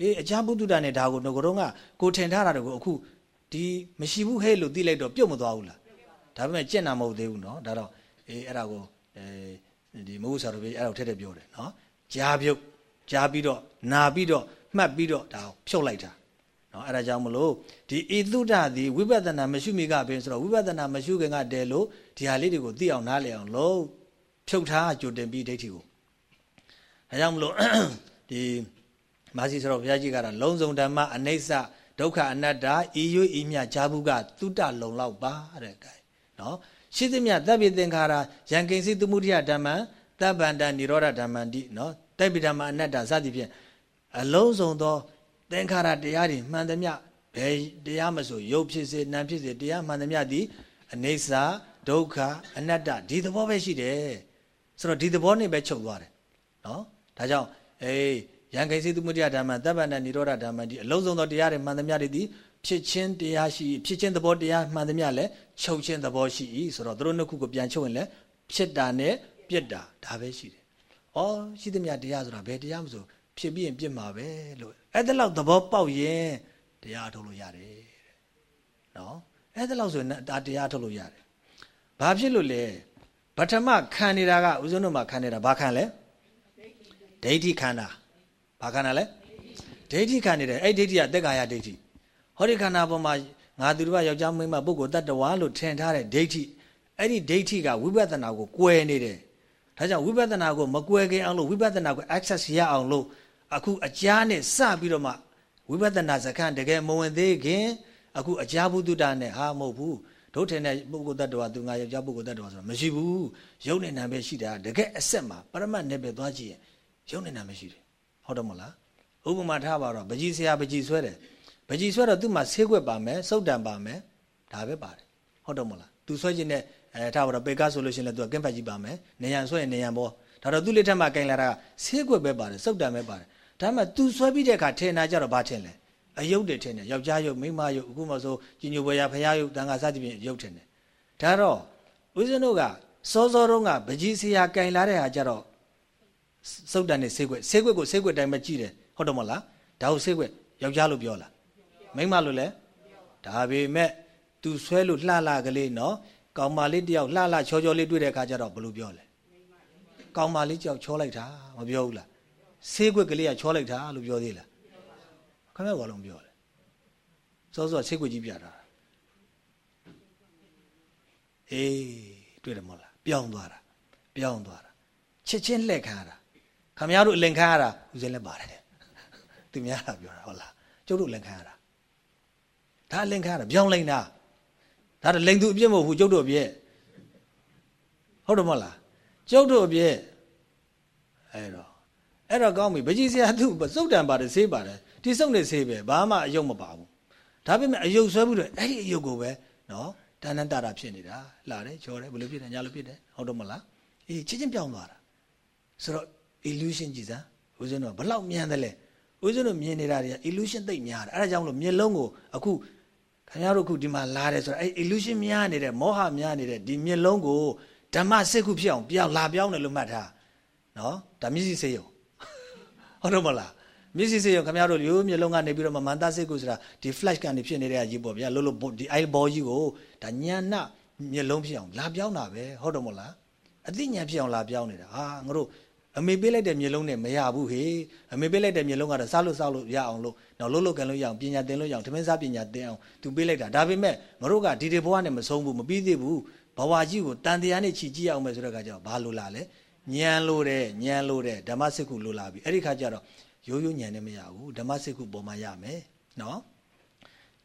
အေးအကြာပုတ္တနဲ့ဒါကိုငကိုတော့ကကိုထင်ထားတာကိုအခုဒီမရှိဘူးဟဲ့လို့သိလိုက်တော့ပြုတ်မသွားဘူးလားဒါပေမဲ့ကြက်နာမဟုတ်သေးဘူးเนาะဒါတော့အေးအဲ့ဒါကိုအဲဒီမဟုတ်ဆရာတို့ပြေအဲ့ဒါကိုထက်ထက်ပြောတယ်เนาะကြားပြုတ်ကြားပြီးတော့နာပြီးတော့မှတ်ပြီးတော့ဒါကိုဖြုတ်လိုက်တာ နော်အဲ့ဒါကြောင့်မလို့ဒီဣသုဒ္ဓသည်ဝိပဿနာမရှိမိကပင်ဆိုတော့ဝိပဿနာမရှိခင်ကတည်းလို့ဒီဟာလေးတွေကိုသိအောင်နားလည်အောင်လို့ဖြုတ်ထားကြိုတင်ပြီးဒိဋ္ဌိကိုဒါကြောင့်မလို့ဒီမာစီဆိုတော့ဘုရားကြီးကတော့လုံးစုံဓမ္မအနိစ္စဒဒုက္ခအနတ္တဤရွဤမြကြားဘူးကသုတလုံလောက်ပါတဲ့ကဲနော်ရှိသမျှတပ်ပိသင်္ခါရယံကိဉ္စီသမှုရိယဓမ္မံတပ်ဗန္တនិရောဓဓမ္မံတိနော်တိုက်ပိဓမ္မအနတ္တစသည်ဖြင့်အလုံးစုံသော သင်္ခါရတရားတွေမှန်သမျှဘယ်တရားမဆိုရုပ်ဖြစ်စေနာမ်ဖြစ်စေတရားမှန်သမျှသည်အနေစာဒုက္ခအနတ္တဒီသဘောပဲရှိတယ်ဆိုတော့ဒီသဘောနဲ့ပဲချုပ်သွားတယ်နော်ဒါကြောင့်အေးယံကိစီသူမှုတရားဓမ္မတပ်ပန္နនិရောဓဓမ္မဒီအလုံးစုံသောတရားတွေမှန်သမျှတွေဒီဖြစ်ချင်းတရားရှိဖြစ်ချင်းသဘောတရားမှန်သမျှလည်းချုပ်ချင်းသဘောရှိ၏ဆိုတော့တို့နှစ်ခုကိုပြန်ချုပ်ရင်လည်းဖြစ်တာနဲ့ပြစ်တာဒါပဲရှိတယ်။အော်ရှိသမျှတရားဆိုတာဘယ်တရားမဆိုဖြစ်ပြီးရင်ပြစ်မှာပဲလို့ အဲ့ဒါလောက်သဘောပေါက်ရင်တရားထုတ်လို့ရတယ်တဲ့။နော်အဲ့ဒါလောက်ဆိုရင်ဒါတရားထုတ်လို့ရတယ်။ဘာဖြစ်လို့လဲပထမခံနေတာကဦးဇင်းတို့မှာခံနေတာဘာခံလဲဒိဋ္ဌိခန္ဓာဘာခန္ဓာလဲဒိဋ္ဌိခံနေတယ်အဲ့ဒိဋ္ဌိကသက်ကာယဒိဋ္ဌိဟောဒီခန္ဓာပေါ်မှာငါသူတို့ကယောက်ျားမိန်းမပုဂ္ဂိုလ်တ attva လို့ထင်ထားတဲ့ဒိဋ္ဌိအဲ့ဒီဒိဋ္ဌိကဝိပဿနာကိုကွယ်နေတယ်ဒါကြောင့်ဝိပဿနာကိုမကွယ်ခင်အောင်လို့ဝိပဿနာကို access ရအောင်လို့ အခုအကြားနဲ့စပြီးတော့မှဝိပဿနာစခန်းတကယ်မဝင်သေးခင်အခုအကြားဘုဒ္ဓတာနဲ့ဟာမဟုတ်ဘူးတို့ထင်တဲ့ပုဂ္ဂိုလ်တ attva သူငါယောက်ျားပုဂ္ဂိုလ်တ attva ဆိုတာမရှိဘူးရုပ်နဲ့နာမ်ပဲရှိတာတကယ်အဆက်မှာပရမတ်နဲ့ပဲသွားကြည့်ရင်ရုပ်နဲ့နာမ်ပဲရှိတယ်ဟုတ်တယ်မဟုတ်လားဥပမာထားပါတော့ပကြီးဆရာပကြီးဆွဲတယ်ပကြီးဆွဲတော့သူ့မှာဆေးခွက်ပါမယ်စုတ်တံပါမယ်ဒါပဲပါတယ်ဟုတ်တယ်မဟုတ်လားသူဆွဲခြင်းနဲ့အဲထားပါတော့ပေကားဆိုလို့ရှိရင်လည်းသူကကင်းပတ်ကြီးပါမယ်နေရန်ဆွဲရင်နေရန်ပေါ်ဒါတော့သူ့လက်ထက်မှာကင်လာတာကဆေးခွက်ပဲပါတယ်စုတ်တံပဲပါတယ် ဒါမှသူဆွဲပြီးတဲ့အခါထင်တာကြတော့ဘာထင်လဲအယုတ်တွေထင်တယ်ယောက်ျားယုတ်မိန်းမယုတ်အခုမှဆိုကြီးညိုဘွယ်ရဖရာယုတ်တန်ခါစသဖြင့်ယုတ်ထင်တယ်ဒါတော့ဦးဇင်းတို့ကစောစောတုန်းကပကြီးဆရာကင်လာတဲ့ဟာကြတော့စုတ်တန်နဲ့ဆေးခွက်ဆေးခွက်ကိုဆေးခွက်တိုင်းပဲကြည့်တယ်ဟုတ်တယ်မဟုတ်လားဒါကိုဆေးခွက်ယောက်ျားလို့ပြောလားမိန်းမလို့လဲဒါပေမဲ့သူဆွဲလို့လှလှကလေးနော်ကောင်မလေးတယောက်လှလှချောချောလေးတွေ့တဲ့အခါကျတော့ဘယ်လိုပြောလဲကောင်မလေးကြောက်ချောလိုက်တာမပြောဘူးလား ဆေးခွက်ကလေးကချောလိုက်တာလို့ပြောသေးလားခင်ဗျားကလည်းမပြောလဲစောစောဆေးခွက်ကြီးပြတာအေးတွေ့တယ်မဟုတ်လားပြောင်းသွားတာပြောင်းသွားတာချက်ချင်းလှည့်ခံရတာခမရတို့အလင်ခံရတာဦးစင်းလည်းပါတယ်သူများတာပြောတာဟုတ်လားကျုပ်တို့အလင်ခံရတာဒါအလင်ခံရတာပြောင်းလိမ့်တာဒါတော့လိန်သူအပြစ်မဟုတ်ဘူးကျုပ်တို့အပြစ်ဟုတ်တယ်မဟုတ်လားကျုပ်တို့အပြစ်အဲ့တော့ အဲ့တော့ကောင်းပြီဗကြီးဆရာသူစုတ်တံပါတယ်ဆေးပါတယ်ဒီစုတ်နေဆေးပဲဘာမှအယုတ်မပါဘူးဒါပေမဲ့အယုတ်ဆွဲပြီးတော့အဲ့ဒီအယုတ်ကိုပဲနော်တန်တန်တာတာဖြစ်နေတာလာတယ်ချော်တယ်ဘယ်လိုဖြစ်တယ်ညာလိုဖြစ်တယ်ဟုတ်တယ်မလားအေးချင်းချင်းပြောင်းသွားတာဆိုတော့ illusion ကြည်စမ်းဦးဇင်းတို့ဘလောက်မြန်တယ်လဲဦးဇင်းတို့မြင်နေတာတွေက illusion သိပ်များတယ်အဲဒါကြောင့်မလို့မျက်လုံးကိုအခုခင်ဗျားတို့အခုဒီမှာလာတယ်ဆိုတော့အဲ illusion များနေတဲ့မောဟများနေတဲ့ဒီမျက်လုံးကိုဓမ္မစစ်ခုဖြစ်အောင်ပြောင်းလာပြောင်းတယ်လို့မှတ်ထားနော်ဒါမျက်စိစေးရုံ ဟုတ်တော့မလားမျက်စိစေးရုံခင်ဗျားတို့ရိုးမျက်လုံးကနေပြီးတော့မန္တစစ်ခုဆိုတာဒီ flash ကနေဖြစ်နေတဲ့ကြီးပေါ့ဗျာလို့လို့ဒီ eye ball ကြီးကိုဒါညံနမျက်လုံးဖြစ်အောင်လာပြောင်းတာပဲဟုတ်တော့မလားအသိဉာဏ်ဖြစ်အောင်လာပြောင်းနေတာဟာငါတို့အမေပေးလိုက်တဲ့မျိုးလုံးနဲ့မရဘူးဟေအမေပေးလိုက်တဲ့မျိုးလုံးကတော့စားလို့စားလို့ရအောင်လို့တော့လုံးလုံးကန်လို့ရအောင်ပညာသင်လို့ရအောင်သမင်းစားပညာသင်အောင်သူပေးလိုက်တာဒါပေမဲ့ငါတို့ကဒီဒီဘဝနဲ့မဆုံးဘူးမပြီးသေးဘူးဘဝကြီးကိုတန်တရားနဲ့ချီကြည့်အောင်မယ်ဆိုတဲ့အခါကျတော့ဘာလို့လာလဲ ညံလို့တဲ့ညံလို့တဲ့ဓမ္မစစ်ခုလို့လာပြီအဲ့ဒီခါကျတော့ရိုးရိုးညံနဲ့မရဘူးဓမ္မစစ်ခုပေါ်မှာရမယ်နော်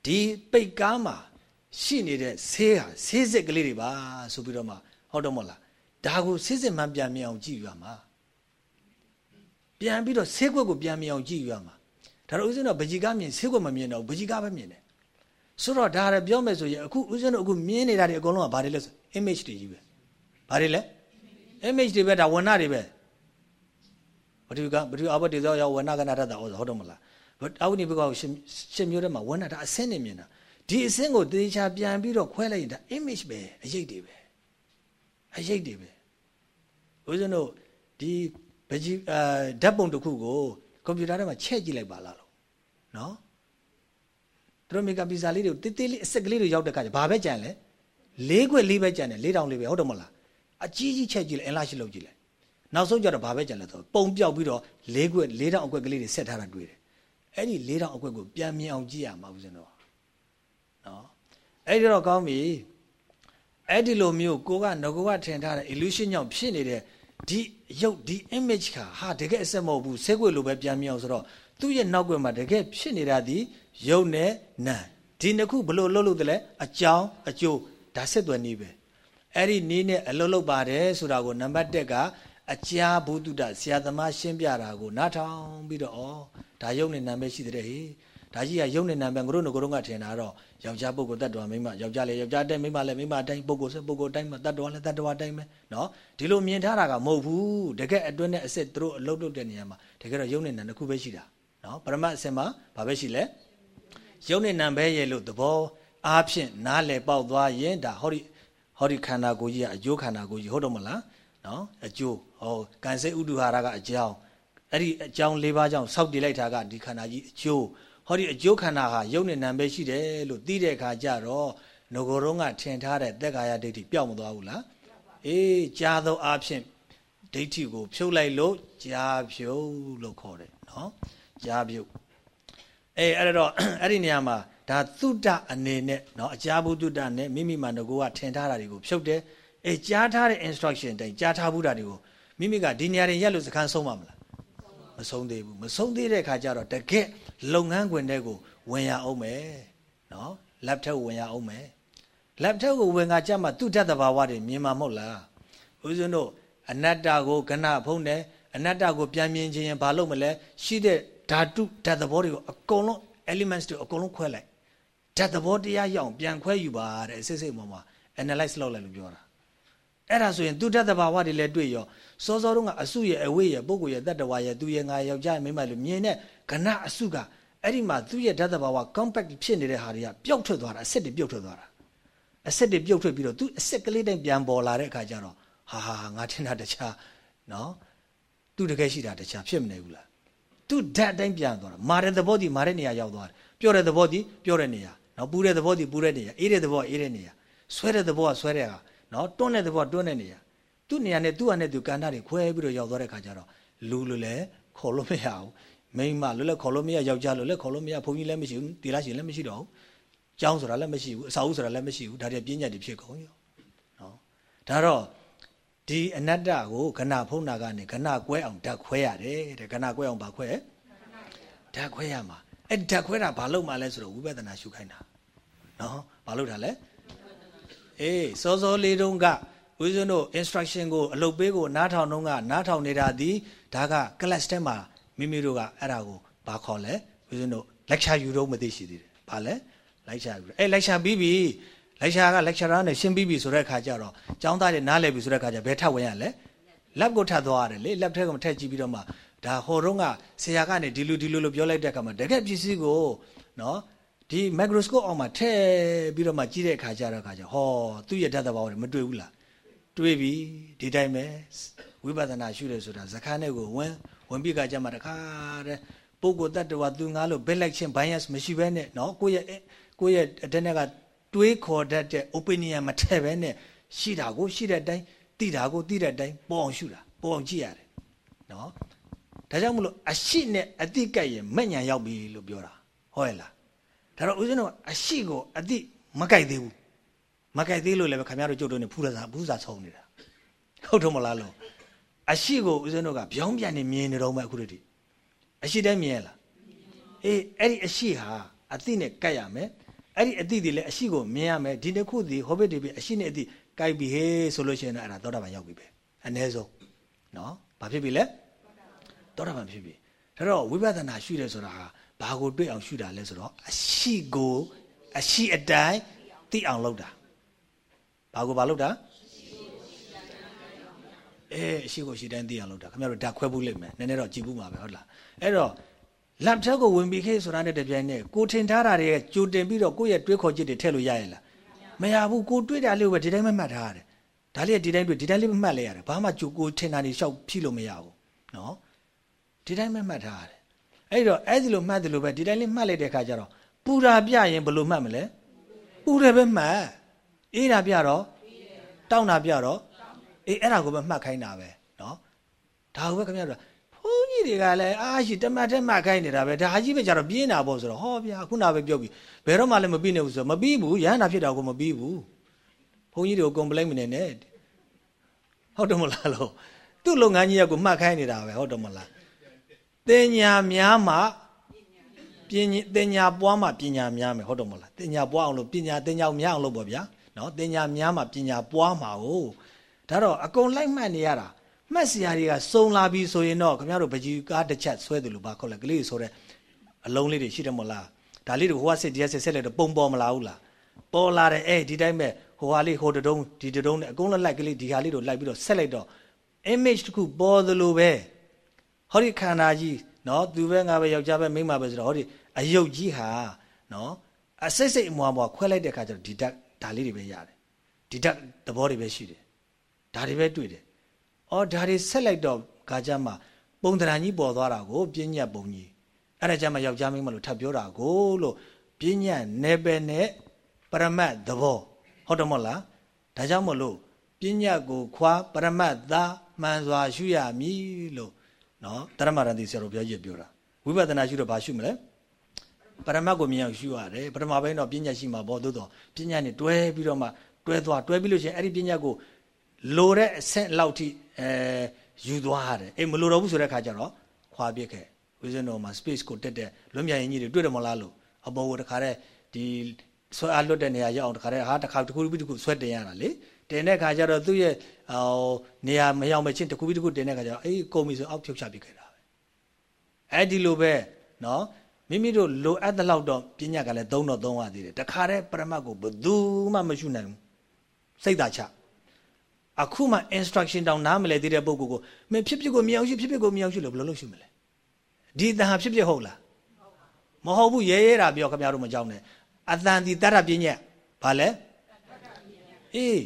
ဒီပိတ်ကားမှာရှိနေတဲ့ဆေးဟာဆေးစစ်ကလေးတွေပါဆိုပြီးတော့မှဟုတ်တော့မဟုတ်လားဒါကိုစစ်စစ်မှန်ပြန်မြင်အောင်ကြည့်ရမှာပြန်ပြီးတော့ဆေးခွက်ကိုပြန်မြင်အောင်ကြည့်ရမှာဒါတော့ဦးဇင်းတော့ဗကြီးကားမြင်ဆေးခွက်မမြင်တော့ဗကြီးကားပဲမြင်တယ်ဆိုတော့ဒါရပြောမယ်ဆိုရင်အခုဦးဇင်းတို့အခုမြင်နေတာတွေအကုန်လုံးကဘာတွေလဲဆို image တွေကြီးပဲဘာတွေလဲ image တွေပဲဒါဝဏတွေပဲဘဒုကဘဒုအဘတေဇောယောဝဏကနာတတ်တာဟုတ်တော့မလားအဝိနိဘကောရှင်ရှင်မျိုးထဲမှာဝဏဒါအစင်းနေမြင်တာဒီအစင်းကိုတေချာပြန်ပြီးတော့ခွဲလိုက်ရင်ဒါ image ပဲအရေးတွေပဲအရေးတွေပဲဦးဇင်းတို့ဒီဗကြီးအာဓာတ်ပုံတစ်ခုကိုကွန်ပျူတာထဲမှာချက်ကြည့်လိုက်ပါလားလို့နော်သူတို့မေကပီဇာလေးတွေကိုတေးသေးလေးအဆက်ကလေးတွေရောက်တဲ့ခါကျဘာပဲကြံလဲလေးခွက်လေးပဲကြံတယ်လေးတောင်လေးပဲဟုတ်တယ်မလား အကြီးကြီးချက်ကြည့်လိုက်အင်လာရှိလုပ်ကြည့်လိုက်နောက်ဆုံးကျတော့ဘာပဲကြံလဲဆိုပုံပြောက်ပြီးတော့လေးခွက်လေးတောင်အကွက်ကလေးတွေဆက်ထားတာတွေ့တယ်အဲ့ဒီလေးတောင်အကွက်ကိုပြန်မြင်အောင်ကြည့်ရမှာဦးဇင်းတို့နော်အဲ့ဒီတော့ကောင်းပြီအဲ့ဒီလိုမျိုးကိုကငကောကထင်ထားတဲ့ illusion ကြောင့်ဖြစ်နေတဲ့ဒီရုပ်ဒီ image ကဟာတကယ်အစစ်မဟုတ်ဘူးဆဲခွေလိုပဲပြန်မြင်အောင်ဆိုတော့သူ့ရဲ့နောက်ွယ်မှာတကယ်ဖြစ်နေတာဒီယုံနဲ့နာဒီနှစ်ခုဘလို့လှုပ်လို့တလဲအကြောင်းအကျိုးဒါဆက်သွယ်နေပဲ အဲ့ဒီနေနဲ့အလုပ်လုပ်ပါတယ်ဆိုတာကိုနံပါတ်1ကအကြာဘုဒ္ဓတဆရာသမားရှင်းပြတာကိုနားထောင်ပြီးတော့ဩဒါယုံနဲ့နာမည်ရှိတဲ့ဟေ့ဒါကြီးကယုံနဲ့နာမည်ငါတို့ငါတို့ကထင်တာတော့ယောက်ျားပုဂ္ဂိုလ်တ attva မိမယောက်ျားလည်းယောက်ျားတိုင်းမိမလည်းမိမတိုင်းပုဂ္ဂိုလ်ဆက်ပုဂ္ဂိုလ်တိုင်းမှာတ attva လည်းတ attva တိုင်းပဲနော်ဒီလိုမြင်ထားတာကမဟုတ်ဘူးတကယ်အတွင်းနဲ့အစစ်သူတို့အလုပ်လုပ်တဲ့နေရာမှာတကယ်တော့ယုံနဲ့နာတစ်ခုပဲရှိတာနော်ပရမတ်အစစ်မှာဘာပဲရှိလဲယုံနဲ့နာပဲရဲ့လို့သဘောအားဖြင့်နားလည်ပေါက်သွားရင်ဒါဟောဒီ ဟောဒီခန္ဓာကိုယ်ကြီးကအကျိုးခန္ဓာကိုယ်ကြီးဟုတ်တော့မလားနော်အကျိုးဟောကံစိတ်ဥဒ္ဓဟာရကအကြောင်းအဲ့ဒီအကြောင်း၄ပါးကြောင့်စောက်တည်လိုက်တာကဒီခန္ဓာကြီးအကျိုးဟောဒီအကျိုးခန္ဓာဟာယုံနဲ့နာပဲရှိတယ်လို့သိတဲ့အခါကျတော့ငကိုယ်တော့ကထင်ထားတဲ့သက်ကာယဒိဋ္ဌိပျောက်မသွားဘူးလားအေးကြားသောအဖြစ်ဒိဋ္ဌိကို ဖြုတ်လိုက်လို့ကြားဖြုတ်လို့ခေါ်တယ်နော်ကြားဖြုတ်အေးအဲ့တော့အဲ့ဒီနေရာမှာ ဒါသုတအနေနဲ့เนาะအကြာဘုတုတနဲ့မိမိမှာငကိုကထင်ထားတာတွေကိုဖြုတ်တယ်အေးကြားထားတဲ့ instruction တိုင်းကြားထားဘူးတာတွေကိုမိမိကဒီနေရာတွေရက်လို့စခန်းဆုံးပါမလားမဆုံးသေးဘူးမဆုံးသေးတဲ့ခါကျတော့တကက်လုပ်ငန်းခွင်တွေကိုဝင်ရအောင်မယ်เนาะ lab ထက်ဝင်ရအောင်မယ် lab ထက်ကိုဝင်ကကြမှာသူ့တတ်တဘာဝတွေမြင်မှာမဟုတ်လားဦးဇင်းတို့အနတ္တကိုကဏဖုံးတယ်အနတ္တကိုပြန်မြင်ခြင်းရင်ဘာလို့မလဲရှိတဲ့ဓာတုဓာတ်သဘောတွေကိုအကုန်လုံး elements တွေအကုန်လုံးခွဲလိုက် ဓာတ်သဘောတရားရအောင်ပြန်ခွဲယူပါတဲ့စိတ်စိတ်ပေါ်မှာ analyze လုပ်လိုက်လို့ပြောတာအဲ့ဒါဆိုရင်သူဓာတ်သဘာဝတွေလည်းတွေ့ရောစောစောတုန်းကအစုရဲ့အဝိရဲ့ပုဂ္ဂိုလ်ရဲ့တတ္တဝါရဲ့သူရဲ့ငါယောက်ျားမိန်းမလို့မြင်တဲ့ကဏအစုကအဲ့ဒီမှာသူ့ရဲ့ဓာတ်သဘာဝ compact ဖြစ်နေတဲ့ဟာတွေကပျောက်ထွက်သွားတာအစစ်တွေပျောက်ထွက်သွားတာအစစ်တွေပြုတ်ထွက်ပြီးတော့သူအစစ်ကလေးတိုင်းပြန်ပေါ်လာတဲ့အခါကျတော့ဟာဟာငါထင်တာတခြားနော်သူတကယ်ရှိတာတခြားဖြစ်မနေဘူးလားသူဓာတ်တိုင်းပြန်သွားတာမာတဲ့သဘောတည်းမာတဲ့နေရာရောက်သွားတယ်ပြောတဲ့သဘောတည်းပြောတဲ့နေရာ နော်ပူတဲ့သဘောတည်းပူတဲ့နေရာအေးတဲ့သဘောအေးတဲ့နေရာဆွဲတဲ့သဘောကဆွဲတဲ့ဟာနော်တွန်းတဲ့သဘောတွန်းတဲ့နေရာသူ့နေရာနဲ့သူ့ဟာနဲ့သူကန္တာတွေခွဲပြီးတော့ရောက်သွားတဲ့ခါကျတော့လူလိုလည်းခေါ်လို့မရဘူးမိန်းမလိုလည်းခေါ်လို့မရယောက်ျားလိုလည်းခေါ်လို့မရဘုန်းကြီးလည်းမရှိဘူးတီလာရှင်လည်းမရှိတော့ဘူးကျောင်းဆိုတာလည်းမရှိဘူးအစာအုပ်ဆိုတာလည်းမရှိဘူးဒါတွေပြဉ္ညာတွေဖြစ်ကုန်ရောနော်ဒါတော့ဒီအနတ္တကိုခဏဖုံးနာကနေခဏကွဲအောင်ဓာတ်ခွဲရတယ်တဲ့ခဏကွဲအောင်ဗာခွဲဓာတ်ခွဲရမှာအဲ့ဓာတ်ခွဲတာဘာလို့မှလဲဆိုတော့ဝိပဿနာရှုခိုင်းတာ နော်ဘာလို့တာလဲအေးစောစောလေးတုန်းကဦးဇင်းတို့ instruction ကိုအလုပ်ပေးကိုနားထောင်တုန်းကနားထောင်နေတာဒီဒါက class ထဲမှာမိမိတို့ကအဲ့ဒါကိုဘာခေါ်လဲဦးဇင်းတို့ lecture ယူတော့မသိရှိသေးတယ်ဘာလဲလိုက်ရှာပြီးအဲလိုက်ရှာပြီးပြီလိုက်ရှာက lecturer နဲ့ရှင်းပြီးပြီဆိုတဲ့အခါကျတော့ကျောင်းသားတွေနားလည်ပြီဆိုတဲ့အခါကျဘယ်ထပ်ဝင်ရလဲ lab ကိုထပ်သွားရတယ်လေ lab ထဲကထည့်ကြည့်ပြီးတော့မှဒါဟိုတုန်းကဆရာကနေဒီလိုဒီလိုလို့ပြောလိုက်တဲ့အခါမှာတကယ်ပစ္စည်းကိုနော် ဒီ microscope အောက်မှာထည့်ပြီးတော့မှကြည့်တဲ့အခါကျတော့အခါကျဟောသူ့ရဲ့ဓာတ်သဘာဝတွေမတွေ့ဘူးလားတွေ့ပြီဒီတိုင်းပဲဝိပဿနာရှုတယ်ဆိုတာဇခန်းနဲ့ကိုဝင်ဝင်ပြီးကကြမှာတခါတဲ့ပုဂ္ဂိုလ်တ attva သူငါလို့ဘက်လိုက်ချင်း bias မရှိဘဲနဲ့နော်ကိုယ့်ရဲ့ကိုယ့်ရဲ့အတနဲ့ကတွေးခေါ်တတ်တဲ့ opinion မထည့်ဘဲနဲ့ရှိတာကိုရှိတဲ့အတိုင်းသိတာကိုသိတဲ့အတိုင်းပေါ်အောင်ရှုတာပေါ်အောင်ကြည့်ရတယ်နော်ဒါကြောင့်မလို့အရှိနဲ့အတိကက်ရင်မဲ့ညာရောက်ပြီလို့ပြောတာဟုတ်ရဲ့လား ဒါတော့ဦးဇင်းတို့အရှိကိုအတိမကြိုက်သေးဘူးမကြိုက်သေးလို့လည်းခင်ဗျားတို့ကြုတ်တို့နေဖူးရစာဘူးစာဆုံးနေတာဟုတ်တော့မလားလို့အရှိကိုဦးဇင်းတို့ကဗျောင်းပြန်နေမြင်နေတော့မှအခုတည်းအရှိတိုင်းမြင်လားအေးအဲ့ဒီအရှိဟာအတိနဲ့ကတ်ရမယ်အဲ့ဒီအတိတွေလည်းအရှိကိုမြင်ရမယ်ဒီတစ်ခုဒီဟောဘစ်တွေပဲအရှိနဲ့အတိကြိုက်ပြီဟေးဆိုလို့ရှိရင်တော့အဲ့ဒါသောတာပန်ရောက်ပြီပဲအ ਨੇ ဆုံးနော်ဘာဖြစ်ပြီလဲသောတာပန်ဖြစ်ပြီဒါတော့ဝိပဿနာရှုတယ်ဆိုတာဟာ ဘာကိုတွေ့အောင်ရှုတာလဲဆိုတော့အရှိကိုအရှိအတိုင်းသိအောင်လုပ်တာဘာကိုဘာလုပ်တာအဲအရှိကိုအရှိတိုင်းသိအောင်လုပ်တာခင်ဗျားတို့ဓာတ်ခွဲဖို့လိမ့်မယ်နည်းနည်းတော့ကြည့်ဖို့မှာပဲဟုတ်လားအဲ့တော့လက်ထက်ကိုဝင်ပြီးခေဆိုတာနဲ့တပြိုင်နက်ကိုထင်ထားတာတွေကြိုတင်ပြီးတော့ကိုယ့်ရဲ့တွေးခေါ်ချက်တွေထည့်လို့ရရဲ့လားမရဘူးကိုတွေးတာလေးကိုပဲဒီတိုင်းမမှတ်ထားရတယ်ဒါလေးကဒီတိုင်းတွေ့ဒီတိုင်းလေးမမှတ်လဲရတယ်ဘာမှကြိုကိုထင်တာတွေရှောက်ဖြည့်လို့မရဘူးနော်ဒီတိုင်းမမှတ်ထားရတယ် အဲ့တော့အဲ့ဒီလိုမှတ်တယ်လို့ပဲဒီတိုင်းလေးမှတ်လိုက်တဲ့အခါကျတော့ပူတာပြရင်ဘယ်လိုမှတ်မလဲပူတယ်ပဲမှတ်အေးတာပြတော့တောင်းတာပြတော့အေးအဲ့ဒါကိုပဲမှတ်ခိုင်းတာပဲနော်ဒါကိုပဲခင်ဗျားတို့ဘုန်းကြီးတွေကလည်းအားရှိတမတ်တက်မှတ်ခိုင်းနေတာပဲဒါကြီးပဲကြတော့ပြင်းတာပေါ့ဆိုတော့ဟောဗျာခုနပဲပြောပြီဘယ်တော့မှလည်းမပြီးနေဘူးဆိုတော့မပြီးဘူးရဟန္တာဖြစ်တာကိုမပြီးဘူးဘုန်းကြီးတွေကိုကွန်ပလိမ့်မနေနဲ့ဟုတ်တယ်မလားလို့သူ့လုပ်ငန်းကြီးကကိုမှတ်ခိုင်းနေတာပဲဟုတ်တယ်မလား တင်ညာများမှပညာတင်ညာပွားမှပညာများမယ်ဟုတ်တယ်မဟုတ်လားတင်ညာပွားအောင်လို့ပညာတင်ညာများအောင်လို့ပေါ့ဗျာနော်တင်ညာများမှပညာပွားမှာ哦ဒါတော့အကုန်လိုက်မှတ်နေရတာမှတ်စရာတွေကစုံလာပြီဆိုရင်တော့ခင်ဗျားတို့ပကြီးကားတစ်ချက်ဆွဲတယ်လို့ပါခေါ်လိုက်ကလေးဆိုတဲ့အလုံးလေးတွေရှိတယ်မဟုတ်လားဒါလေးတွေဟိုကစစ်တရားစစ်ဆက်လိုက်တော့ပုံပေါ်မလာဘူးလားပေါ်လာတယ်အဲ့ဒီတိုင်းပဲဟိုဟာလေးဟိုတတုံးဒီတတုံးနဲ့အကုန်လုံးလိုက်ကလေးဒီဟာလေးတို့လိုက်ပြီးတော့ဆက်လိုက်တော့ image တစ်ခုပေါ်သလိုပဲ ဟောဒီခန္ဓာကြီးနော်သူပဲငါပဲယောက်ျားပဲမိန်းမပဲဆိုတော့ဟောဒီအယုတ်ကြီးဟာနော်အစိတ်စိတ်အမွားမွားခွဲလိုက်တဲ့အခါကျတော့ဒီဓာတ်ဒါလေးတွေပဲရတယ်ဒီဓာတ်သဘောတွေပဲရှိတယ်ဒါတွေပဲတွေ့တယ်အော်ဒါတွေဆက်လိုက်တော့ခါကြမှာပုံတရံကြီးပေါ်သွားတာကိုပြဉ္ညတ်ပုံကြီးအဲ့ဒါကြမှာယောက်ျားမိန်းမလို့ထပ်ပြောတာကိုလို့ပြဉ္ညတ်နယ်ပယ်နဲ့ပရမတ်သဘောဟုတ်တယ်မဟုတ်လားဒါကြောင့်မလို့ပညာကိုခွာပရမတ်သာမှန်စွာရှုရမည်လို့ နော်တရမရန်တိဆရာတော်ဘုရားကြီးပြောတာဝိပဿနာရှုတော့ဘာရှုမလဲပရမတ်ကိုမြင်အောင်ရှုရတယ်ပထမပိုင်းတော့ပညာရှိမှာပေါ့သို့တော့ပညာနဲ့တွဲပြီးတော့မှတွဲသွားတွဲပြီးလို့ရှိရင်အဲ့ဒီပညာကိုလိုတဲ့အဆင့်လောက်ထိအဲယူသွားရတယ်အေးမလိုတော့ဘူးဆိုတဲ့ခါကျတော့ခွာပြစ်ခဲ့ဝိဇ္ဇနောမှာ space ကိုတက်တဲ့လွတ်မြရင်ကြီးတွေတွေ့တယ်မလားလို့အပေါ်ကိုတခါတည်းဒီဆွဲအားလွတ်တဲ့နေရာရောက်အောင်တခါတည်းဟာတခါတစ်ခုပြီးတစ်ခုဆွဲတင်ရတာလေ တင်တဲ့ခါကျတော့သူ့ရဲ့ဟိုနေရာမရောက်မချင်းတစ်ခုပြီးတစ်ခုတင်တဲ့ခါကျတော့အေးကုန်ပြီဆိုအောက်ဖြုတ်ချပြခဲ့တာပဲအဲ့ဒီလိုပဲနော်မိမိတို့လိုအပ်တဲ့လောက်တော့ပညာကလည်းသုံးတော့သုံးရသေးတယ်တခါတည်းပရမတ်ကိုဘယ်သူမှမရှုနိုင်ဘူးစိတ်သာချအခုမှ instruction တောင်နားမလဲသေးတဲ့ပုဂ္ဂိုလ်ကိုမင်းဖြစ်ဖြစ်ကိုမြင်အောင်ရှုဖြစ်ဖြစ်ကိုမြင်အောင်ရှုလို့ဘယ်လိုလုပ်ရှုမလဲဒီတန်ဟာဖြစ်ဖြစ်ဟုတ်လားမဟုတ်ဘူးရဲရဲတာပြောခင်ဗျားတို့မကြောက်နဲ့အတန်ဒီတရပညာဘာလဲအေး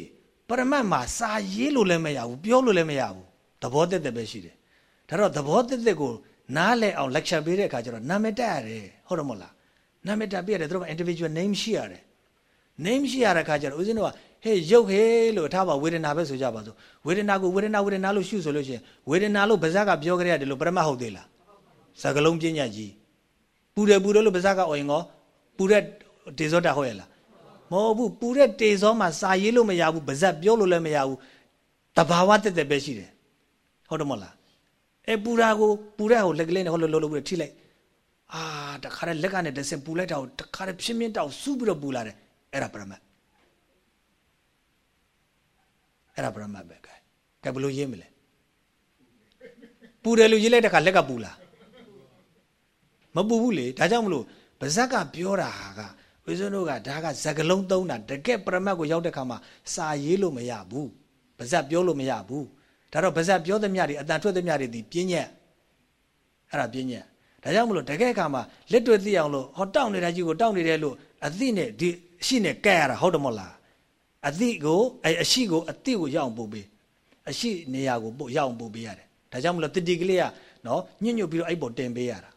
ပရမတ်မှာစာရေးလို့လည်းမရဘူးပြောလို့လည်းမရဘူးသဘောတက်တက်ပဲရှိတယ်ဒါတော့သဘောတက်တက်ကိုနားလဲအောင် lecture ပေးတဲ့အခါကျတော့နာမည်တက်ရတယ်ဟုတ်တယ်မဟုတ်လားနာမည်တက်ပြရတယ်သူတို့က individual name ရှိရတယ် name ရှိရတဲ့အခါကျတော့ဦးဇင်းတို့ကဟေးရုပ်ဟေးလို့ထားပါဝေဒနာပဲဆိုကြပါစို့ဝေဒနာကိုဝေဒနာဝေဒနာလို့ရှုဆိုလို့ရှိရင်ဝေဒနာလို့ဗဇက်ကပြောကြရတယ်လို့ပရမတ်ဟုတ်သေးလားစကလုံးပညာကြီးပူတယ်ပူတယ်လို့ဗဇက်ကအော်ရင်ကောပူတဲ့ဒေဇောတာဟုတ်ရဲ့လား မဟုတ်ဘူးပူတဲ့တေဇောမှာစာရေးလို့မရဘူးဗဇက်ပြောလို့လည်းမရဘူးတဘာဝတက်တက်ပဲရှိတယ်ဟုတ်တယ်မဟုတ်လားအဲပူတာကိုပူတဲ့ဟိုလက်ကလေးနဲ့ဟိုလိုလိုလိုပြီးထိလိုက်အာတခါတည်းလက်ကနေတဆင်ပူလိုက်တာကိုတခါတည်းဖြင်းဖြင်းတောက်စူးပြီးတော့ပူလာတယ်အဲ့ဒါပရမတ်အဲ့ဒါပရမတ်ပဲကဲကဲဘလို့ရေးမလဲပူတယ်လို့ရေးလိုက်တဲ့ခါလက်ကပူလာမပူဘူးလေဒါကြောင့်မလို့ဗဇက်ကပြောတာဟာက ဝိဇ္ဇနုကဒါကဇကလုံးသုံးတာတကယ်ပရမတ်ကိုရောက်တဲ့ခါမှာစာရေးလို့မရဘူးဗဇက်ပြောလို့မရဘူးဒါတော့ဗဇက်ပြောသမျှတွေအတန်ထွက်သမျှတွေဒီပြင်းညက်အဲ့ဒါပြင်းညက်ဒါကြောင့်မလို့တကယ်ခါမှာလက်တွေ့သိအောင်လို့ဟောတောက်နေတာကြီးကိုတောက်နေတယ်လို့အသိနဲ့ဒီအရှိနဲ့ကဲရတာဟုတ်တယ်မဟုတ်လားအသိကိုအဲအရှိကိုအသိကိုရောက်အောင်ပို့ပေးအရှိနေရာကိုပို့ရောက်အောင်ပို့ပေးရတယ်ဒါကြောင့်မလို့တတိကလေးကနော်ညှညွတ်ပြီးတော့အဲ့ပေါ်တင်ပေးရတာ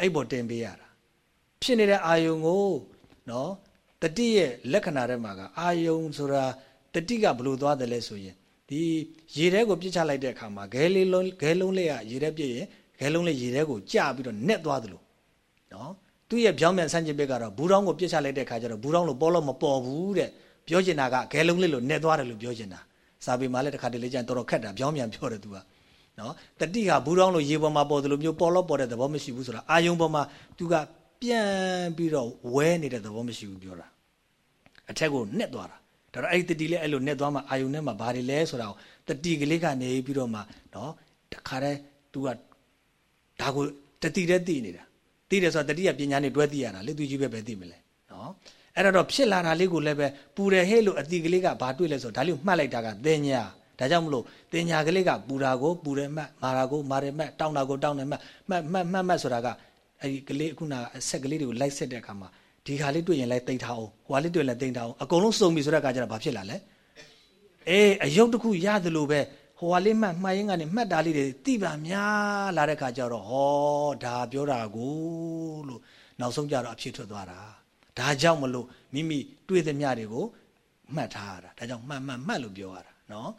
အဲ့ပေါ်တင်ပေးရတာဖြစ်နေတဲ့အာယုံကို နော်တတိရဲ့လက္ခဏာထဲမှာကအာယုံဆိုတာတတိကဘလို့သွားတယ်လဲဆိုရင်ဒီရေထဲကိုပြစ်ချလိုက်တဲ့အခါမှာဂဲလေးလုံးဂဲလုံးလေးကရေထဲပြစ်ရင်ဂဲလုံးလေးရေထဲကိုကျပြီးတော့နှက်သွားသလိုနော်သူ့ရဲ့ပြောင်းပြန်ဆန့်ကျင်ဘက်ကတော့ဘူးတောင်းကိုပြစ်ချလိုက်တဲ့အခါကျတော့ဘူးတောင်းလို့ပေါ်လို့မပေါ်ဘူးတဲ့ပြောချင်တာကဂဲလုံးလေးလို့နှက်သွားတယ်လို့ပြောချင်တာစာပေမှာလည်းတစ်ခါတလေကျရင်တော်တော်ခက်တာပြောင်းပြန်ပြောတယ်သူကနော်တတိကဘူးတောင်းလို့ရေပေါ်မှာပေါ်တယ်လို့မျိုးပေါ်လို့ပေါ်တဲ့သဘောမရှိဘူးဆိုတာအာယုံပေါ်မှာသူက ပြန်ပြီးတော့ဝဲနေတဲ့သဘောမရှိဘူးပြောတာအထက်ကိုနှက်သွားတာဒါတော့အဲ့ဒီတတိလေးအဲ့လိုနှက်သွားမှအာယုံထဲမှာဘာတွေလဲဆိုတာကိုတတိကလေးကနေပြီးတော့မှနော်တခါတည်း तू ကဒါကိုတတိတည်းသိနေတာသိတယ်ဆိုတာတတိယပညာနဲ့တွဲသိရတာလေသူကြီးပဲပဲသိမလဲနော်အဲ့တော့ဖြစ်လာတာလေးကိုလည်းပဲပူတယ်ဟဲ့လို့အတိကလေးကဘာတွေ့လဲဆိုဒါလေးကိုမှတ်လိုက်တာကသင်ညာဒါကြောင့်မလို့တင်ညာကလေးကပူတာကိုပူတယ်မှတ်မာတာကိုမာတယ်မှတ်တောင်းတာကိုတောင်းတယ်မှတ်မှတ်မှတ်မှတ်မှတ်ဆိုတာက အဲဒီကလေးခုနအဆက်ကလေးတွေကိုလိုက်ဆက်တဲ့အခါမှာဒီခါလေးတွေ့ရင်လည်းတိတ်ထားအောင်ဟွာလေးတွေ့ရင်လည်းတိတ်ထားအောင်အကုန်လုံးစုံပြီဆိုတဲ့အခါကျတော့ဘာဖြစ်လာလဲအေးအယုတ်တစ်ခုရတယ်လို့ပဲဟွာလေးမှတ်မှားရင်ကနေမှတ်တာလေးတွေတိပါများလာတဲ့အခါကျတော့ဟောဒါပြောတာကိုလို့နောက်ဆုံးကျတော့အဖြစ်ထွက်သွားတာဒါကြောင့်မလို့မိမိတွေ့သမျှတွေကိုမှတ်ထားရတာဒါကြောင့်မှတ်မှတ်မှတ်လို့ပြောရတာနော်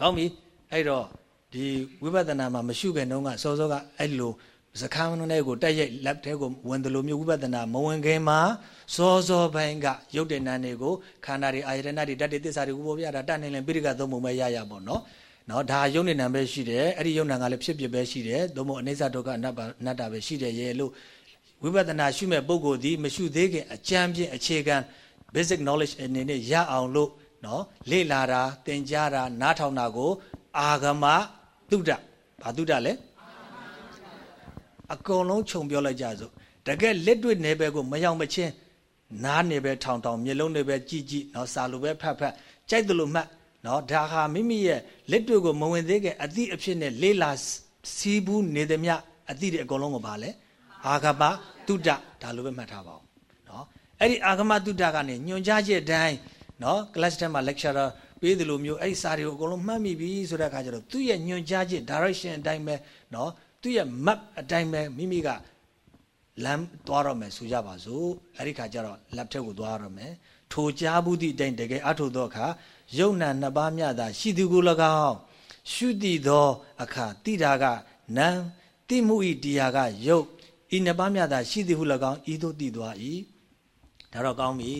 ကောင်းပြီအဲ့တော့ဒီဝိပဿနာမှာမရှုခင်တုန်းကစောစောကအဲ့လို စခန်းနဲ့ကိုတက်ရိုက်လက်ထဲကိုဝင်တယ်လို့မျိုးဝိပဿနာမဝင်ခင်မှာစောစောပိုင်းကရုပ်တဏ္ဍတွေကိုခန္ဓာတွေအာယတနာတွေတတ္တိသစ္စာတွေဥပ္ပပြတာတတ်နိုင်ရင်ပိရိကသုံးပုံပဲရရပေါ့နော်နော်ဒါယုံနေနံပဲရှိတယ်အဲ့ဒီယုံနံကလည်းဖြစ်ဖြစ်ပဲရှိတယ်သို့မဟုတ်အနိစ္စဒုက္ခအနတ္တအနတ္တပဲရှိတယ်ရဲ့လို့ဝဝိပဿနာရှုမဲ့ပုဂ္ဂိုလ်ဒီမရှုသေးခင်အကြံဖြင့်အခြေခံ basic knowledge အနေနဲ့ရအောင်လို့နော်လေ့လာတာသင်ကြားတာနားထောင်တာကို အာဂမတုဒ္ဒဘာတုဒ္ဒလဲ အကုန်လုံးခြုံပြောလိုက်ကြစို့တကယ်လက်တွေ့နယ်ပယ်ကိုမရောက်မချင်းနားနေပဲထောင်ထောင်မျက်လုံးတွေပဲကြည့်ကြည့်နော်စာလိုပဲဖတ်ဖတ်ကြိုက်တယ်လို့မှတ်နော်ဒါဟာမိမိရဲ့လက်တွေ့ကိုမဝင်သေးခင်အသည့်အဖြစ်နဲ့လေးလာစီးဘူးနေသည်မြအသည့်တွေအကုန်လုံးကိုပါလဲအာဂမတုဒ္ဒဒါလိုပဲမှတ်ထားပါဦးနော်အဲ့ဒီအာဂမတုဒ္ဒကနေညွန်ကြားချက်အတိုင်းနော် class ထဲမှာ lecturer ပေးတယ်လို့မျိုးအဲ့ဒီစာတွေကိုအကုန်လုံးမှတ်မိပြီဆိုတဲ့အခါကျတော့သူ့ရဲ့ညွန်ကြားချက် direction အတိုင်းပဲနော် သူ့ရဲ့ map အတိုင်းပဲမိမိကလမ်းသွားရမယ်ဆိုကြပါစို့အဲ့ဒီခါကျတော့ lab ထက်ကိုသွားရမယ်ထိုကြားဘူးသည့်အတိုင်းတကယ်အထုသောအခါယုံနာနှစ်ပါးမြတာရှိသူကို၎င်းရှုတည်သောအခါတိတာကနံတိမှုဤတရားကယုတ်ဤနှစ်ပါးမြတာရှိသည်ဟု၎င်းဤသို့တည်သွား၏ဒါတော့ကောင်းပြီ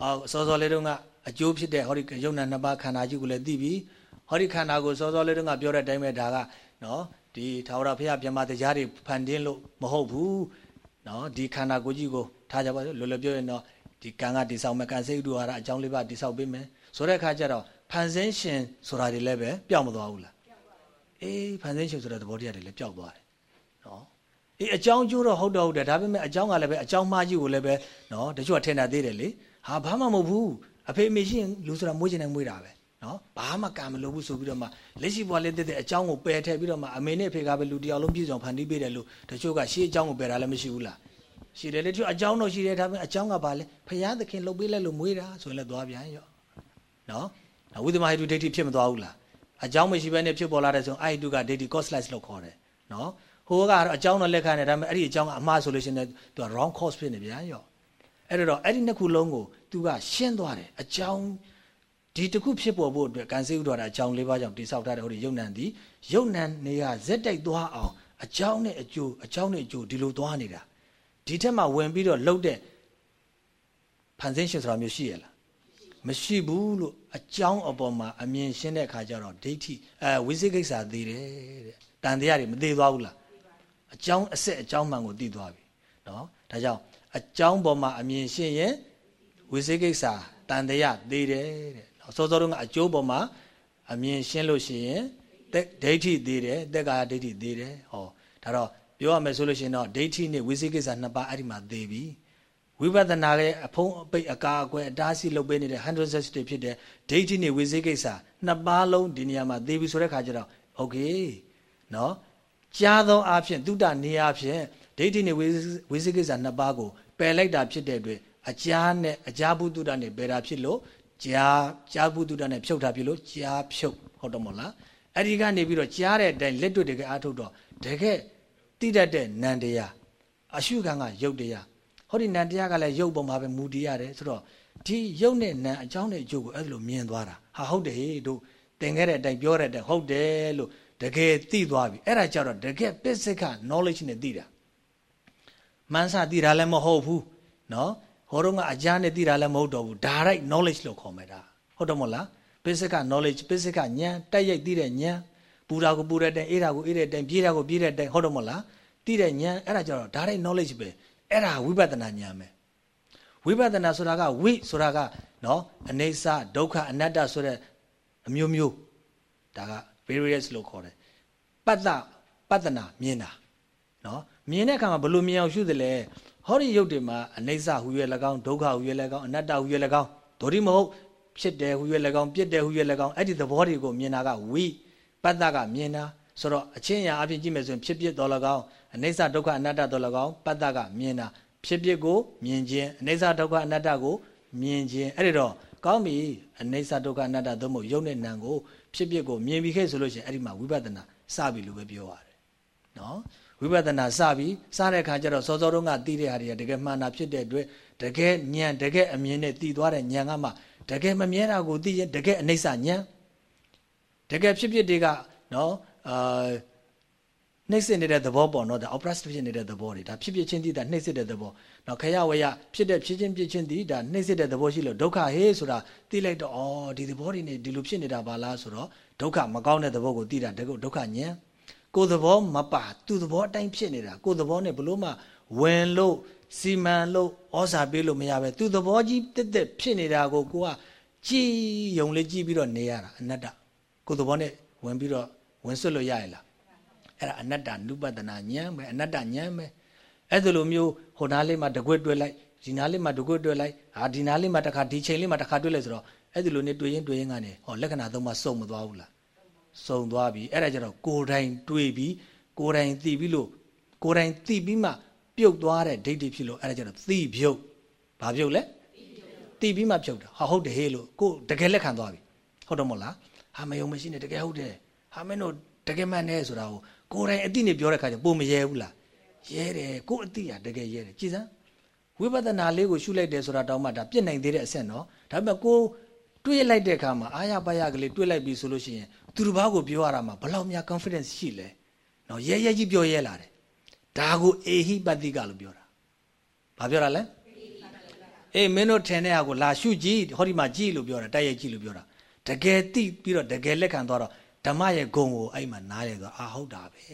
အော်စောစောလေးတုန်းကအကျိုးဖြစ်တဲ့ဟောဒီယုံနာနှစ်ပါးခန္ဓာကြီးကိုလည်းသိပြီဟောဒီခန္ဓာကိုစောစောလေးတုန်းကပြောတဲ့အတိုင်းပဲဒါကနော် ဒီထာဝရဘုရားမြတ်မတရားတွေဖန်တင်းလို့မဟုတ်ဘူးနော်ဒီခန္ဓာကိုယ်ကြီးကိုထားကြပါစို့လောလောပြောရင်တော့ဒီကံကတိဆောက်မယ်ကံစိတ်ဥဒ္ဓဝါဒအကြောင်းလေးပါတိဆောက်ပေးမယ်ဆိုတဲ့အခါကျတော့ဖန်ဆင်းရှင်ဆိုတာတွေလည်းပဲပျောက်မသွားဘူးလားအေးဖန်ဆင်းရှင်ဆိုတဲ့သဘောတရားတွေလည်းပျောက်သွားတယ်နော်အေးအကြောင်းကျိုးတော့ဟုတ်တော့ဟုတ်တယ်ဒါပေမဲ့အကြောင်းကလည်းပဲအကြောင်းမှားကြီးကိုလည်းပဲနော်တချို့ကထင်တာသေးတယ်လေဟာဘာမှမဟုတ်ဘူးအဖေအမေရှိရင်လူဆိုတာမွေးချင်တယ်မွေးတာပဲ နော်ဘာမှကံမလို့ဘူးဆိုပြီးတော့မှလက်ရှိဘဝလေးတည်တဲ့အကြောင်းကိုပယ်ထည့်ပြီးတော့မှအမေနဲ့အဖေကပဲလူတယောက်လုံးပြည့်စုံဖန်တီးပေးတယ်လို့တချို့ကရှေးအကြောင်းကိုပယ်တာလည်းမရှိဘူးလားရှိတယ်လေတချို့အကြောင်းတော့ရှိတယ်ဒါပေမဲ့အကြောင်းကဘာလဲဖရာသခင်လှုပ်ပေးလိုက်လို့မွေးတာဆိုရင်လည်းသွားပြန်ရောနော်ဝိသမဟိတုဒိဋ္ဌိဖြစ်မသွားဘူးလားအကြောင်းမရှိဘဲနဲ့ဖြစ်ပေါ်လာတဲ့ဆိုအဲ့တုကဒိဋ္ဌိ causeless လို့ခေါ်တယ်နော်ဟိုကတော့အကြောင်းတော့လက်ခံတယ်ဒါပေမဲ့အဲ့ဒီအကြောင်းကအမှားဆိုလို့ရှိရင်သူက wrong cause ဖြစ်နေပြန်ရောအဲ့တော့အဲ့ဒီနှစ်ခုလုံးကိုသူကရှင်းသွားတယ်အကြောင်း ဒီတစ်ခုဖြစ်ပေါ်ဖို့အတွက်ကံစေဥဒ္ဒရာအကြောင်း၄ပါးကြောင့်တိဆောက်ထားတဲ့ဟိုဒီယုံ nant ဒီယုံ nant နေကဇက်တိုက်သွားအောင်အကြောင်းနဲ့အကျိုးအကြောင်းနဲ့အကျိုးဒီလိုသွားနေတာဒီထက်မှဝင်ပြီးတော့လှုပ်တဲ့ဖန်ဆင်းရှင်ဆိုတာမျိုးရှိရလားမရှိဘူးလို့အကြောင်းအပေါ်မှာအမြင်ရှင်းတဲ့အခါကျတော့ဒိဋ္ဌိအဲဝိသိကိစ္စသေးတယ်တဲ့တန်တရားတွေမသေးသွားဘူးလားအကြောင်းအစစ်အကြောင်းမှန်ကိုသိသွားပြီနော်ဒါကြောင့်အကြောင်းပေါ်မှာအမြင်ရှင်းရင်ဝိသိကိစ္စတန်တရားသေးတယ်တဲ့ နော်စောစောတုန်းကအကျိုးပေါ်မှာအမြင်ရှင်းလို့ရှိရင်ဒိဋ္ဌိသေးတယ်တက်ကာဒိဋ္ဌိသေးတယ်ဟောဒါတော့ပြောရမယ်ဆိုလို့ရှိရင်တော့ဒိဋ္ဌိနဲ့ဝိသိကိစ္စနှစ်ပါးအဲ့ဒီမှာသေးပြီဝိပဿနာရဲ့အဖုံးအပိတ်အကာအကွယ်အတားဆီးလုပ်ပေးနေတဲ့100 sensitive ဖြစ်တဲ့ဒိဋ္ဌိနဲ့ဝိသိကိစ္စနှစ်ပါးလုံးဒီနေရာမှာသေးပြီဆိုတဲ့ခါကျတော့โอเคနော်ကြားသောအဖြစ်တုတ္တနေရာဖြင့်ဒိဋ္ဌိနဲ့ဝိသိကိစ္စနှစ်ပါးကိုပယ်လိုက်တာဖြစ်တဲ့အတွက်အကြားနဲ့အကြားဘုတုတ္တနဲ့ပယ်တာဖြစ်လို့ ကြားကြားဘုတုတ္တနဲ့ဖြုတ်တာဖြစ်လို့ကြားဖြုတ်ဟုတ်တော့မလားအဲ့ဒီကနေပြီးတော့ကြားတဲ့အတိုင်းလက်တွေ့တကယ်အားထုတ်တော့တကယ်တိတတ်တဲ့နန္တရားအရှုခံကယုတ်တရားဟောဒီနန္တရားကလည်းယုတ်ပေါ်မှာပဲမူတည်ရတယ်ဆိုတော့ဒီယုတ်နဲ့နံအကြောင်းနဲ့အကျိုးကိုအဲ့လိုမြင်သွားတာဟာဟုတ်တယ်ဟေ့တို့သင်ခဲ့တဲ့အတိုင်းပြောတဲ့အတိုင်းဟုတ်တယ်လို့တကယ်သိသွားပြီအဲ့ဒါကြတော့တကယ် physical knowledge နဲ့သိတာမှန်းစသိတာလည်းမဟုတ်ဘူးเนาะ ဟောတော့ကအကြားနဲ့သိတာလည်းမဟုတ်တော့ဘူး direct knowledge လို့ခေါ်မယ်ဒါဟုတ်တယ်မဟုတ်လား physical knowledge physical ဉာဏ်တိုက်ရိုက်သိတဲ့ဉာဏ်ပူတာကိုပူတဲ့တိုင်အေးတာကိုအေးတဲ့တိုင်ပြေးတာကိုပြေးတဲ့တိုင်ဟုတ်တယ်မဟုတ်လားသိတဲ့ဉာဏ်အဲ့ဒါကြတော့ direct knowledge ပဲအဲ့ဒါဝိပဿနာဉာဏ်ပဲဝိပဿနာဆိုတာကဝိဆိုတာကနော်အနေဆဒုက္ခအနတ္တဆိုတဲ့အမျိုးမျိုးဒါက various လို့ခေါ်တယ်ပတ္တပတ္တနာမြင်တာနော်မြင်တဲ့အခါမှာဘယ်လိုမြင်အောင်ရှုသလဲ ဟောဒီရုပ်တွေမှာအနေဆဟူရွယ်၎င်းဒုက္ခဟူရွယ်၎င်းအနတ္တဟူရွယ်၎င်းဒိုဒီမဟုတ်ဖြစ်တယ်ဟူရွယ်၎င်းပြစ်တယ်ဟူရွယ်၎င်းအဲ့ဒီသဘောတွေကိုမြင်တာကဝိပတ္တကမြင်တာဆိုတော့အချင်းရာအဖြစ်ကြည့်မယ်ဆိုရင်ဖြစ်ဖြစ်တော်၎င်းအနိစ္စဒုက္ခအနတ္တတော်၎င်းပတ္တကမြင်တာဖြစ်ဖြစ်ကိုမြင်ခြင်းအနိစ္စဒုက္ခအနတ္တကိုမြင်ခြင်းအဲ့ဒီတော့ကောင်းပြီအနိစ္စဒုက္ခအနတ္တသို့မဟုတ်ယုံနဲ့နံကိုဖြစ်ဖြစ်ကိုမြင်ပြီးခဲ့ဆိုလို့ရှိရင်အဲ့ဒီမှာဝိပဿနာစပြီလို့ပဲပြောရတယ်နော် ဝိပဿနာစပြီစတဲ့အခါကျတော့စောစောတုန်းကသိတဲ့ဟာတွေကတကယ်မှန်တာဖြစ်တဲ့အတွက်တကယ်ဉာဏ်တကယ်အမြင်နဲ့သိသွားတဲ့ဉာဏ်ကမှတကယ်မမြဲတာကိုသိရင်တကယ်အနိစ္စဉာဏ်တကယ်ဖြစ်ဖြစ်တွေကနော်အာနှိမ့်စစ်နေတဲ့သဘောပေါ့နော်ဒါ oppressed ဖြစ်နေတဲ့သဘောတွေဒါဖြစ်ဖြစ်ချင်းတည်းဒါနှိမ့်စစ်တဲ့သဘောနော်ခရဝရဖြစ်တဲ့ဖြစ်ချင်းဖြစ်ချင်းတည်းဒါနှိမ့်စစ်တဲ့သဘောရှိလို့ဒုက္ခဟေးဆိုတာသိလိုက်တော့ဩဒီသဘောတွေနေဒီလိုဖြစ်နေတာပါလားဆိုတော့ဒုက္ခမကောင်းတဲ့သဘောကိုသိတာဒုက္ခညံ ကိုယ်သဘောမပါသူသဘောအတိုင်းဖြစ်နေတာကိုယ်သဘောနဲ့ဘလို့မှဝဝင်လို့စီမံလို့ဩဇာပေးလို့မရပဲသူသဘောကြီးတက်တက်ဖြစ်နေတာကိုကိုကကြည်ယုံလေးကြည့်ပြီးတော့နေရတာအနတ္တကိုသဘောနဲ့ဝင်ပြီးတော့ဝင်ဆွတ်လို့ရရလားအဲ့ဒါအနတ္တနုပဒနာဉာဏ်ပဲအနတ္တဉာဏ်ပဲအဲ့ဒါလိုမျိုးဟိုနားလေးမှာတကွက်တွဲလိုက်ဒီနားလေးမှာတကွက်တွဲလိုက်ဟာဒီနားလေးမှာတစ်ခါဒီချိန်လေးမှာတစ်ခါတွဲလိုက်ဆိုတော့အဲ့ဒါလိုနေတွေ့ရင်တွေ့ရင်ကနေဟောလက္ခဏာသုံးပါစုံမသွားဘူးလား စုံသွားပြီအဲ့ဒါကြတော့ကိုယ်တိုင်တွေ့ပြီးကိုယ်တိုင်သိပြီးလို့ကိုယ်တိုင်သိပြီးမှပြုတ်သွားတဲ့ဒိဋ္ဌိဖြစ်လို့အဲ့ဒါကြတော့သိပြုတ်ဘာပြုတ်လဲသိပြီးမှပြုတ်တာဟာဟုတ်တယ်ဟေးလို့ကိုတကယ်လက်ခံသွားပြီဟုတ်တော့မဟုတ်လားဟာမယုံမရှိနဲ့တကယ်ဟုတ်တယ်ဟာမင်းတို့တကယ်မှန်တယ်ဆိုတာကိုကိုယ်တိုင်အတိနဲ့ပြောတဲ့ခါကျပုံမရဲဘူးလားရဲတယ်ကိုယ်အတိကတကယ်ရဲတယ်ကြည်စမ်းဝိပဿနာလေးကိုရှုလိုက်တယ်ဆိုတာတောင်းမှဒါပြစ်နိုင်သေးတဲ့အဆင့်နော်ဒါပေမဲ့ကိုတွေးလိုက်တဲ့အခါမှာအာရပါရကလေးတွေးလိုက်ပြီဆိုလို့ရှိရင် သူတစ်ပါးကိုပြောရတာမှာဘလောက်များ confidence ရှိလဲနော်ရဲရဲကြီးပြောရဲလာတယ်ဒါကိုအေဟိပတိကလို့ပြောတာဘာပြောတာလဲအေးမင်းတို့ထင်တဲ့ဟာကိုလာရှုကြည့်ဟောဒီမှာကြည့်လို့ပြောတာတိုက်ရိုက်ကြည့်လို့ပြောတာတကယ်သိပြီးတော့တကယ်လက်ခံသွားတော့ဓမ္မရဲ့ဂုံကိုအဲ့မှာနားရဲသွားအာဟုတ်တာပဲ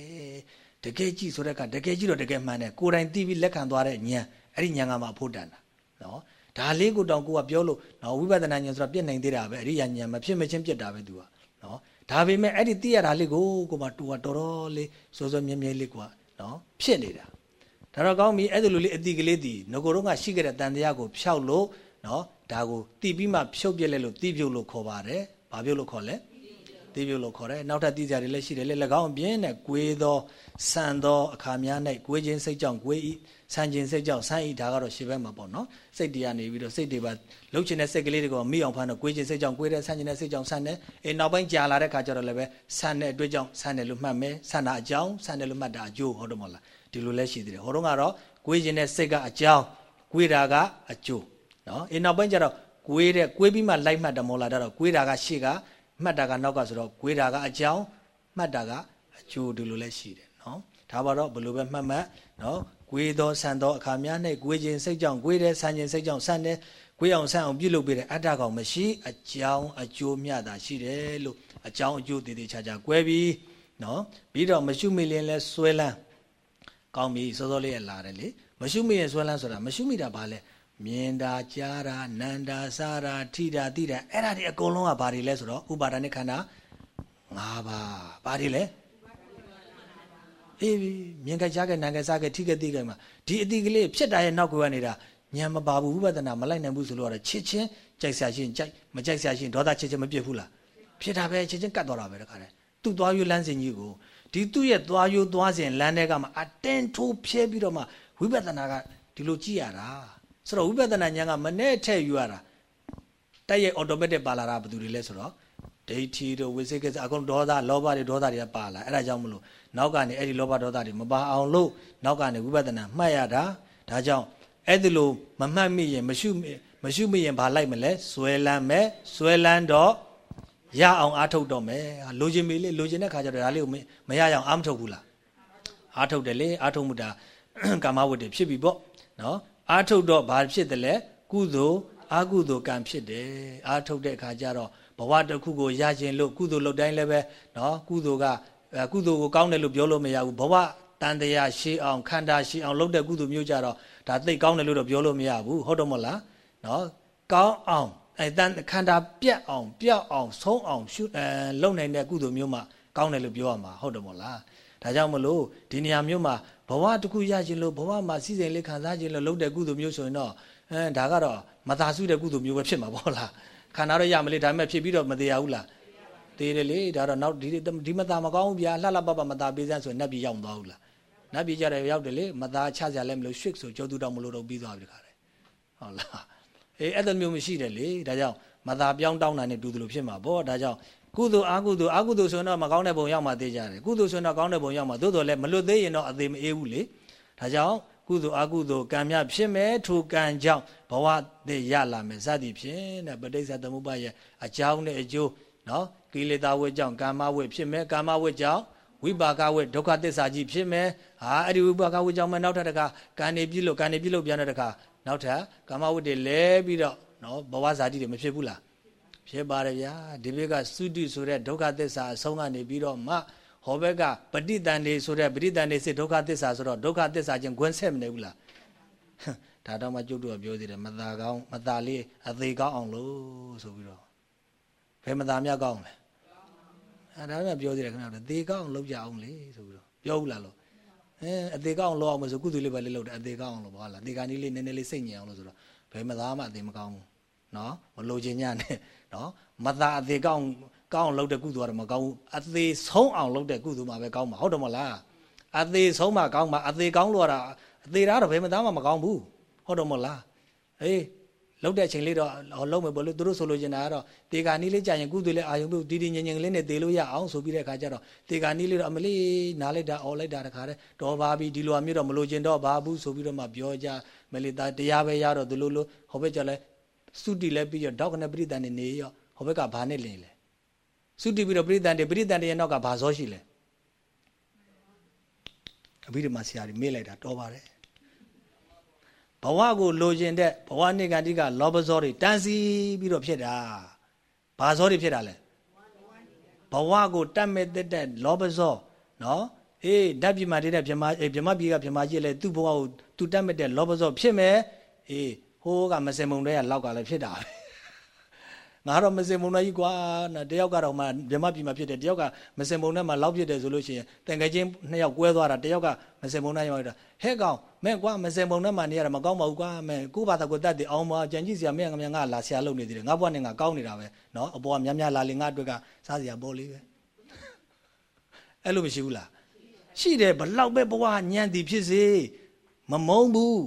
တကယ်ကြည့်ဆိုတဲ့ကတကယ်ကြည့်တော့တကယ်မှန်တယ်ကိုယ်တိုင်သိပြီးလက်ခံသွားတဲ့ဉာဏ်အဲ့ဒီဉာဏ်ကမှအဖို့တန်တာနော်ဒါလေးကိုတောင်ကိုကပြောလို့နော်ဝိပဿနာဉာဏ်ဆိုတာပြည့်နိုင်သေးတာပဲအရိယာဉာဏ်မဖြစ်မချင်းပြည့်တာပဲသူကနော် ဒါပေမဲ့အဲ့ဒီသိရတာလေးကိုကိုမတူကတော်တော်လေးစောစောမြဲမြဲလေးကနော်ဖြစ်နေတာဒါတော့ကောင်းပြီအဲ့ဒီလိုလေးအတိကလေးတည်ငကိုတော့ကရှိခဲ့တဲ့တန်တရားကိုဖျောက်လို့နော်ဒါကိုတိပြီးမှဖြုတ်ပြက်လဲလို့တိပြုတ်လို့ခေါ်ပါတယ်ဘာပြုတ်လို့ခေါ်လဲတိပြုတ်လို့ခေါ်တယ်နောက်ထပ်တိကြတွေလည်းရှိတယ်လေ၎င်းအပြင်းနဲ့ကွေးသောဆန်သောအခါများ၌ကွေးခြင်းစိတ်ကြောင့်ကွေးဤ ဆန်ခြင်းစိတ်ကြောင့်ဆန်ဤဒါကတော့ရှေ့ဘက်မှာပေါ့နော်စိတ်တရားနေပြီးတော့စိတ်တွေပါလှုပ်ချင်တဲ့စိတ်ကလေးတွေကိုမိအောင်ဖမ်းတော့ကွေးခြင်းစိတ်ကြောင့်ကွေးတယ်ဆန်ခြင်းတဲ့စိတ်ကြောင့်ဆန်တယ်အေးနောက်ပိုင်းကြာလာတဲ့ခါကျတော့လည်းပဲဆန်တဲ့အတွက်ကြောင့်ဆန်တယ်လို့မှတ်မယ်ဆန်တာအကြောင်းဆန်တယ်လို့မှတ်တာအကျိုးဟုတ်တယ်မဟုတ်လားဒီလိုလဲရှိသေးတယ်ဟောတော့ကတော့ကွေးခြင်းတဲ့စိတ်ကအကြောင်းကွေးတာကအကျိုးနော်အေးနောက်ပိုင်းကျတော့ကွေးတဲ့ကွေးပြီးမှလိုက်မှတ်တယ်မဟုတ်လားဒါတော့ကွေးတာကရှေ့ကမှတ်တာကနောက်ကဆိုတော့ကွေးတာကအကြောင်းမှတ်တာကအကျိုးဒီလိုလဲရှိတယ်နော်ဒါပါတော့ဘယ်လိုပဲမှတ်မှတ်နော် ကွေးသောဆန်သောအခါများ၌ကွေးခြင်းစိတ်ကြောင့်ကွေးတယ်ဆန်ခြင်းစိတ်ကြောင့်ဆန်တယ်ကွေးအောင်ဆန်အောင်ပြုလုပ်ပေးတဲ့အတ္တကောင်မရှိအကြောင်းအကျိုးမြတာရှိတယ်လို့အကြောင်းအကျိုးတည်တည်ချာချာကွဲပြီးနော်ပြီးတော့မရှုမိလင်းလဲဆွဲလန်းကောင်းပြီစောစောလေးရလာတယ်လေမရှုမိရင်ဆွဲလန်းဆိုတာမရှုမိတာဘာလဲမြင်တာကြားတာနန္တာစားတာထိတာတိတာအဲ့ဒါတွေအကုန်လုံးကဘာတွေလဲဆိုတော့ဥပါဒณะခန္ဓာ၅ပါးဘာတွေလဲ အေးမြင်ကြကြားကြနာကြစားကြထိကြသိကြမှာဒီအတိကလေးဖြစ်တာရဲ့နောက်ကွယ်ကနေနေတာညံမပါဘူးဝိပဿနာမလိုက်နိုင်ဘူးဆိုလို့ကတော့ချစ်ချင်းကြိုက်ဆရာချင်းကြိုက်မကြိုက်ဆရာချင်းဒေါသချစ်ချင်းမပြစ်ဘူးလားဖြစ်တာပဲချစ်ချင်းကတ်သွားတာပဲတခါတည်းသူ့သွားရိုးလမ်းစဉ်ကြီးကိုဒီသူ့ရဲ့သွားရိုးသွားစဉ်လမ်းတွေကမှအတင်းထိုးဖြဲပြီးတော့မှဝိပဿနာကဒီလိုကြည့်ရတာဆိုတော့ဝိပဿနာဉာဏ်ကမနဲ့ထည့်ယူရတာတိုက်ရိုက် automatic ပါလာတာဘယ်သူတွေလဲဆိုတော့ဒိဋ္ဌိတို့ဝိသေကိစ္စအကုန်ဒေါသလောဘတွေဒေါသတွေကပါလာအဲ့ဒါကြောင့်မလို့ နောက်ကနေအဲ့ဒီလောဘဒေါသတွေမပါအောင်လို့နောက်ကနေဝိပဿနာမှတ်ရတာဒါကြောင့်အဲ့ဒီလိုမမှတ်မိရင်မရှုမရှုမိရင်ဘာလိုက်မလဲဆွဲလန်းမယ်ဆွဲလန်းတော့ရအောင်အားထုတ်တော့မယ်လိုချင်ပြီလေလိုချင်တဲ့ခါကျတော့ဒါလေးကိုမရအောင်အားမထုတ်ဘူးလားအားထုတ်တယ်လေအားထုတ်မှုတာကာမဝတ္တဖြစ်ပြီပေါ့နော်အားထုတ်တော့ဘာဖြစ်တယ်လဲကုသိုလ်အာကုသိုလ်ကံဖြစ်တယ်အားထုတ်တဲ့အခါကျတော့ဘဝတစ်ခုကိုရခြင်းလို့ကုသိုလ်လုပ်တိုင်းလည်းပဲနော်ကုသိုလ်က ကုသိုလ်ကိုကောင်းတယ်လို့ပြောလို့မရဘူးဘဝတန်တရားရှိအောင်ခန္ဓာရှိအောင်လုပ်တဲ့ကုသိုလ်မျိုးကြတော့ဒါသိကောင်းတယ်လို့တော့ပြောလို့မရဘူးဟုတ်တော့မလားနော်ကောင်းအောင်အဲတန်ခန္ဓာပြတ်အောင်ပြောက်အောင်ဆုံးအောင်ရှုအဲလုပ်နိုင်တဲ့ကုသိုလ်မျိုးမှကောင်းတယ်လို့ပြောရမှာဟုတ်တယ်မို့လားဒါကြောင့်မလို့ဒီနေရာမျိုးမှာဘဝတစ်ခုရခြင်းလို့ဘဝမှာစီစဉ်လေးခံစားခြင်းလို့လုပ်တဲ့ကုသိုလ်မျိုးဆိုရင်တော့အဲဒါကတော့မသာစုတဲ့ကုသိုလ်မျိုးပဲဖြစ်မှာပေါ့လားခန္ဓာတော့ရမလေးဒါပေမဲ့ဖြစ်ပြီးတော့မသေးရဘူးလား သေးတယ်လေဒါတော့နောက်ဒီဒီမသာမကောင်းဘူးဗျာလှလှပပမသာပေးစမ်းဆိုရင်နတ်ပြည်ရောက်မသွားဘူးလားနတ်ပြည်ကြတယ်ရောက်တယ်လေမသာချစရာလည်းမလို့ရွှစ်ဆိုကြောသူတောင်မလို့တော့ပြီးသွားပြီခါတယ်ဟုတ်လားအေးအဲ့လိုမျိုးမရှိတယ်လေဒါကြောင့်မသာပြောင်းတောင်းတာနဲ့တူတယ်လို့ဖြစ်မှာပေါ့ဒါကြောင့်ကုသိုလ်အာကုသိုလ်အာကုသိုလ်ဆိုတော့မကောင်းတဲ့ဘုံရောက်မှသိကြတယ်ကုသိုလ်ဆိုတော့ကောင်းတဲ့ဘုံရောက်မှသို့တော်လည်းမလွတ်သေးရင်တော့အသေးမအေးဘူးလေဒါကြောင့်ကုသိုလ်အကုသိုလ်ကံမြဖြစ်မယ်ထိုကံကြောင့်ဘဝတည်ရလာမယ်စသည်ဖြင့်တဲ့ပဋိစ္စသမုပ္ပါရဲ့အကြောင်းနဲ့အကျိုးနော် ကိလေသာဝိကြောင့်ကာမဝိဖြစ်မယ်ကာမဝိကြောင့်ဝိပါကဝိဒုက္ခသစ္စာကြီးဖြစ်မယ်ဟာအဲ့ဒီဝိပါကဝိကြောင့်မှနောက်ထပ်တခါကံနေပြုလို့ကံနေပြုလို့ပြန်တဲ့တခါနောက်ထပ်ကာမဝိတွေလဲပြီးတော့နော်ဘဝဇာတိတွေမဖြစ်ဘူးလားဖြစ်ပါတယ်ဗျာဒီဘက်ကသုတိဆိုတဲ့ဒုက္ခသစ္စာအဆုံးကနေပြီးတော့မှဟောဘက်ကပဋိတန်နေဆိုတဲ့ပဋိတန်နေစစ်ဒုက္ခသစ္စာဆိုတော့ဒုက္ခသစ္စာချင်း권ဆက်မနေဘူးလားဒါတော့မှကျုပ်တို့ကပြောသေးတယ်မသာကောင်းမသာလေးအသေးကောင်းအောင်လို့ဆိုပြီးတော့ဘယ်မသာမြတ်ကောင်းလဲ အဲဒါမှပြောသေးတယ်ခင်ဗျားတို့သေကောင်းအောင်လုပ်ကြအောင်လေဆိုပြီးတော့ပြောဘူးလားလို့အဲအသေးကောင်းအောင်လုပ်အောင်မဆိုကုသိုလ်လေးပဲလေးလုပ်တယ်အသေးကောင်းအောင်လို့ဘာလားသေကနီးလေးနည်းနည်းလေးစိတ်ညစ်အောင်လို့ဆိုတော့ဘယ်မသားမှအသေးမကောင်းဘူးနော်မလိုချင်ညနဲ့နော်မသားအသေးကောင်းကောင်းအောင်လုပ်တဲ့ကုသိုလ်ကတော့မကောင်းဘူးအသေးဆုံးအောင်လုပ်တဲ့ကုသိုလ်မှပဲကောင်းမှာဟုတ်တယ်မလားအသေးဆုံးမှကောင်းမှာအသေးကောင်းလို့ရတာအသေးသားတော့ဘယ်မသားမှမကောင်းဘူးဟုတ်တယ်မလားအေး လောက်တဲ့အချိန်လေးတော့လုံးမယ်ပေါ့လို့သူတို့ဆိုလိုချင်တာကတော့တေကာနီးလေးကြာရင်ကုသိုလ်လေးအာယုံပြုတည်တည်ငြိမ်ငြိမ်လေးနဲ့တေလို့ရအောင်ဆိုပြီးတဲ့အခါကျတော့တေကာနီးလေးတော့အမလေးနားလိုက်တာအော်လိုက်တာတခါတည်းတော်ပါပြီဒီလိုအမျိုးတော့မလိုချင်တော့ပါဘူးဆိုပြီးတော့မှပြောကြမလေးသားတရားပဲရတော့ဒီလိုလိုဟောဘက်ကျလဲစုတိလဲပြီးတော့ဒေါကနေပရိသန်နေနေရောဟောဘက်ကဘာနဲ့လင်းလဲစုတိပြီးတော့ပရိသန်တွေပရိသန်တွေရဲ့နောက်ကဘာဇောရှိလဲအဘိဓမ္မာဆရာကြီးမေးလိုက်တာတော်ပါတယ် ဘဝကိုလိုချင်တဲ့ဘဝနိဂန္တိကလောဘဇောတွေတန်းစီပြီးတော့ဖြစ်တာဘာဇောတွေဖြစ်တာလဲဘဝကိုတတ်မဲ့တဲ့လောဘဇောနော်အေးဓာတ်ပြမာတဲ့ပြမာအေးပြမပြေကပြမာကြီးလဲသူ့ဘဝကိုသူတတ်မဲ့တဲ့လောဘဇောဖြစ်မယ်အေးဟိုးကမစင်မုံတဲ့ကလောက်ကလည်းဖြစ်တာပဲ ငါတော့မစင်မုံနဲ့ကြီးကွာနော်တယောက်ကတော့မှမြမပြီမှာဖြစ်တယ်တယောက်ကမစင်မုံနဲ့မှလောက်ဖြစ်တယ်ဆိုလို့ရှိရင်တန်ခချင်းနှစ်ယောက်ကွဲသွားတာတယောက်ကမစင်မုံနဲ့ရောက်တာဟဲ့ကောင်မင်းကွာမစင်မုံနဲ့မှနေရတာမကောင်းပါဘူးကွာမင်းကိုဘာသာကိုတတ်တယ်အောင်ပါကြံကြည့်စရာမင်းငါငါလာဆရာလုပ်နေသေးတယ်ငါဘွားနဲ့ငါကောင်းနေတာပဲနော်အပေါ်ကများများလာလေငါအတွက်ကစားစရာပေါ်လေးပဲအဲ့လိုမရှိဘူးလားရှိတယ်ဘလောက်ပဲဘဝညံ့သည်ဖြစ်စေမမုန်းဘူး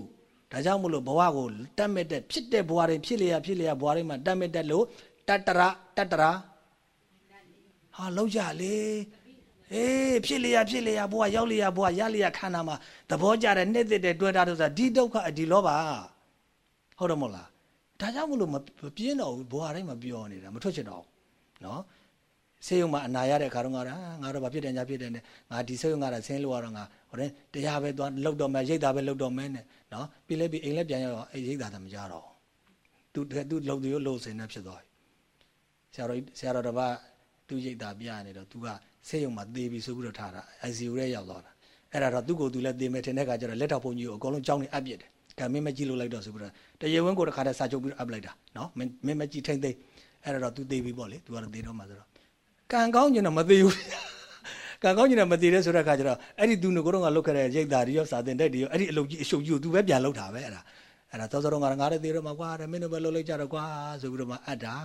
ဒါကြောင့်မလို့ဘဝကိုတတ်မဲ့တဲ့ဖြစ်တဲ့ဘဝတွေဖြစ်လျာဖြစ်လျာဘဝတွေမှာတတ်မဲ့တဲ့လို့ တတရတတရာဟာလောက်ကြလေအေးဖြစ်လျာဖြစ်လျာဘဝရောက်လျာဘဝရလျာခန္ဓာမှာသဘောကြတဲ့နှစ်သက်တဲ့တွေ့တာတို့ဆိုတာဒီဒုက္ခဒီလောဘဟုတ်တယ်မဟုတ်လားဒါကြောင့်မလို့မပြင်းတော့ဘူးဘဝတိုင်းမှာပြောနေတာမထွက်ချင်တော့ဘူးနော်ဆေးရုံမှာအနာရတဲ့ခါတော့ငါငါတော့ဘာဖြစ်တယ်ညာဖြစ်တယ်နဲ့ငါဒီဆေးရုံကဆင်းလို့ရတော့ငါဟိုတဲ့တရားပဲသွားလှုပ်တော့မယ်ရိတ်တာပဲလှုပ်တော့မယ်နဲ့နော်ပြီးလဲပြီးအိမ်လဲပြန်ရတော့အဲ့ရိတ်တာတော့မကြတော့သူသူလှုပ်သူလှုပ်စင်နေဖြစ်သွားပြီ ဆရာတော်ဆရာတော်တစ်ပါးသူရိတ်တာပြနေတော့သူကဆေးရုံမှာသေပြီဆိုပြီးတော့ထားတာ ICU ရဲရောက်သွားတာအဲ့ဒါတော့သူ့ကိုယ်သူလည်းသေမယ်ထင်တဲ့ခါကျတော့လက်ထောက်ဘုံကြီးကိုအကုန်လုံးကြောင်းနေအပ်ပြစ်တယ်ကံမင်းမကြည့်လို့လိုက်တော့ဆိုပြီးတော့တရားဝင်ကိုတစ်ခါတည်းစာချုပ်ပြီးတော့အပ်လိုက်တာနော်မင်းမကြည့်ထိမ့်သိမ့်အဲ့ဒါတော့သူသေပြီပေါ့လေသူကတော့သေတော့မှဆိုတော့ကံကောင်းကျင်တော့မသေးဘူးကံကောင်းကျင်တော့မသေးတဲ့ဆိုတဲ့ခါကျတော့အဲ့ဒီသူငကိုတော့ငါလုတ်ခဲ့တဲ့ရိတ်တာတွေရောစာတင်တဲ့တွေရောအဲ့ဒီအလုပ်ကြီးအရှုပ်ကြီးကိုသူပဲပြန်လုတ်တာပဲအဲ့ဒါအဲ့ဒါသောသောတော့ငါငါလည်းသေတော့မှကွာမင်းတို့ပဲလုတ်လိုက်ကြတော့ကွာဆိုပြီးတော့မှအပ်တာ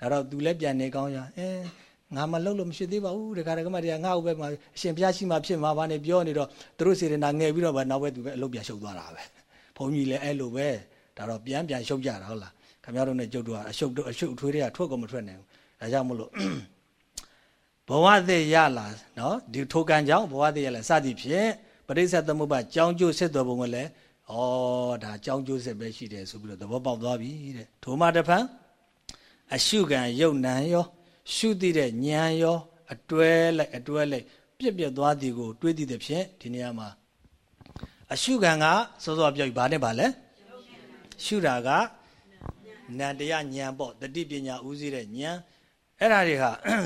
ဒါတော့သူလည်းပြန်နေကောင်းရအင်းငါမလှုပ်လို့မရှိသေးပါဘူးတခါတခါမှတရားငါ့ဥပဲမှာအရှင်ဘုရားရှိမှဖြစ်မှာပါနေပြောနေတော့သူတို့စေတနာငယ်ပြီးတော့ဗနောက်ပဲသူပဲအလုပ်ပြန်ရှုပ်သွားတာပဲဘုန်းကြီးလည်းအဲ့လိုပဲဒါတော့ပြန်ပြန်ရှုပ်ကြတာဟုတ်လားခင်ဗျားတို့နဲ့ကြုတ်တော့အရှုပ်အရှုပ်ထွေးတွေကထွက်ကုန်မထွက်နိုင်ဘူးဒါကြောင့်မလို့ဘဝသက်ရလာနော်ဒီထိုကံကြောင့်ဘဝသက်ရလာစသည်ဖြင့်ပရိစ္ဆေသမုပ္ပါကြောင်းကျိုးဆက်တော်ပုံကလည်းဩဒါကြောင်းကျိုးဆက်ပဲရှိတယ်ဆိုပြီးတော့သဘောပေါက်သွားပြီတဲ့ထိုမှတဖန် အရှုခံယုတ်နံရော ရှုသိတဲ့ဉာဏ်ရော အတွဲလိုက်အတွဲလိုက်ပြက်ပြက်သွားသည်ကိုတွေးသိတဲ့ဖြင့်ဒီနေရာမှာအရှုခံကစောစောပြောပြီးဘာနဲ့ပါလဲရှုတာကနန္တရားဉာဏ်ပေါ့တတိပညာဥသိတဲ့ဉာဏ်အဲ့ဒါတွေက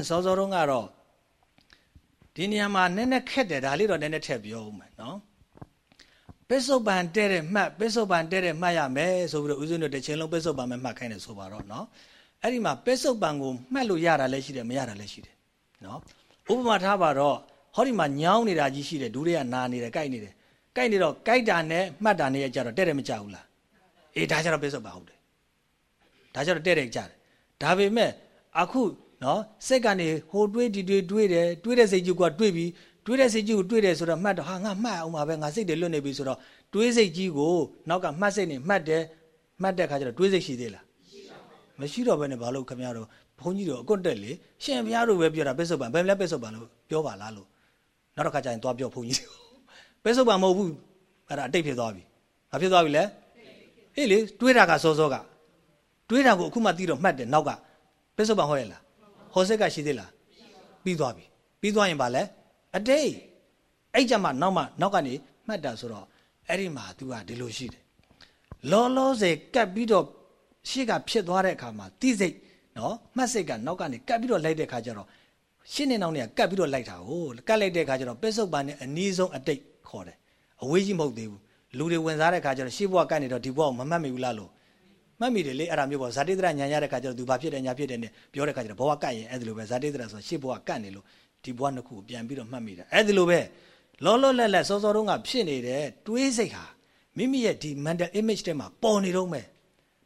စောစောတုန်းကတော့ဒီနေရာမှာနည်းနည်းခက်တယ်ဒါလေးတော့နည်းနည်းထည့်ပြောဦးမယ်နော်ပစ္စုပန်တဲ့တဲ့မှတ်ပစ္စုပန်တဲ့တဲ့မှတ်ရမယ်ဆိုပြီးတော့ဥစဉ်တို့တစ်ချိန်လုံးပစ္စုပန်ပဲမှတ်ခိုင်းတယ်ဆိုပါတော့နော် အဲ့ဒီမှာပစ္စုပန်ကိုမှတ်လို့ရတာလည်းရှိတယ်မရတာလည်းရှိတယ်နော်ဥပမာထားပါတော့ဟောဒီမှာညောင်းနေတာကြီးရှိတယ်ဒူးတွေကနာနေတယ်ကြိုက်နေတယ်ကြိုက်နေတော့ကြိုက်တာနဲ့မှတ်တာနဲ့ကြတော့တဲ့တယ်မကြဘူးလားအေးဒါကြတော့ပစ္စုပန်ဟုတ်တယ်ဒါကြတော့တဲ့တယ်ကြတယ်ဒါပေမဲ့အခုနော်စိတ်ကနေဟိုတွေးဒီတွေးတွေးတယ်တွေးတဲ့စိတ်ကြီးကတွေးပြီးတွေးတဲ့စိတ်ကြီးကိုတွေးတယ်ဆိုတော့မှတ်တော့ဟာငါမှတ်အောင်ပါပဲငါစိတ်တွေလွတ်နေပြီဆိုတော့တွေးစိတ်ကြီးကိုနောက်ကမှတ်စိတ်နေမှတ်တယ်မှတ်တဲ့ခါကျတော့တွေးစိတ်ရှိသေးလား မရှိတော့ဘဲနဲ့ဘာလို့ခင်ဗျားတို့ဘုန်းကြီးတို့အကွတ်တက်လေရှင်ဘုရားတို့ပဲပြောတာပစ္စုပန်ဘယ်လဲပစ္စုပန်လို့ပြောပါလားလို့နောက်တစ်ခါကျရင်သွားပြောဘုန်းကြီးပစ္စုပန်မဟုတ်ဘူးအဲ့ဒါအတိတ်ဖြစ်သွားပြီဘာဖြစ်သွားပြီလဲအေးလေတွေးတာကစောစောကတွေးတာကိုအခုမှသိတော့မှတ်တယ်နောက်ကပစ္စုပန်ဟုတ်ရဲ့လားဟောစိတ်ကရှိသေးလားပြီးသွားပြီပြီးသွားရင်ဗာလဲအတိတ်အဲ့ကြမှာနောက်မှနောက်ကနေမှတ်တာဆိုတော့အဲ့ဒီမှာ तू ကဒီလိုရှိတယ်လောလောဆယ်ကပ်ပြီးတော့ ရှေ့ကဖြစ်သွားတဲ့အခါမှာတိစိတ်နော်မှတ်စိတ်ကနောက်ကနေကပ်ပြီးတော့လိုက်တဲ့အခါကျတော့ရှင်းနေနောက်နေကပ်ပြီးတော့လိုက်တာကိုကပ်လိုက်တဲ့အခါကျတော့ပစ္စုပန်နဲ့အနည်းဆုံးအတိတ်ခေါ်တယ်အဝေးကြီးမဟုတ်သေးဘူးလူတွေဝင်စားတဲ့အခါကျတော့ရှေ့ဘဝကနေတော့ဒီဘဝကိုမမှတ်မိဘူးလားလို့မှတ်မိတယ်လေအဲ့ဒါမျိုးပေါ့ဇာတိတရညာရတဲ့ခါကျတော့သူဘာဖြစ်တယ်ညာဖြစ်တယ်နဲ့ပြောတဲ့ခါကျတော့ဘဝကတ်ရင်အဲ့ဒါလိုပဲဇာတိတရဆိုရှစ်ဘဝကတ်နေလို့ဒီဘဝနှစ်ခုကိုပြန်ပြီးတော့မှတ်မိတာအဲ့ဒါလိုပဲလောလောလတ်လတ်စောစောတုန်းကဖြစ်နေတဲ့တွေးစိတ်ဟာမိမိရဲ့ဒီ mental image ထဲမှာပေါ်နေတော့မယ်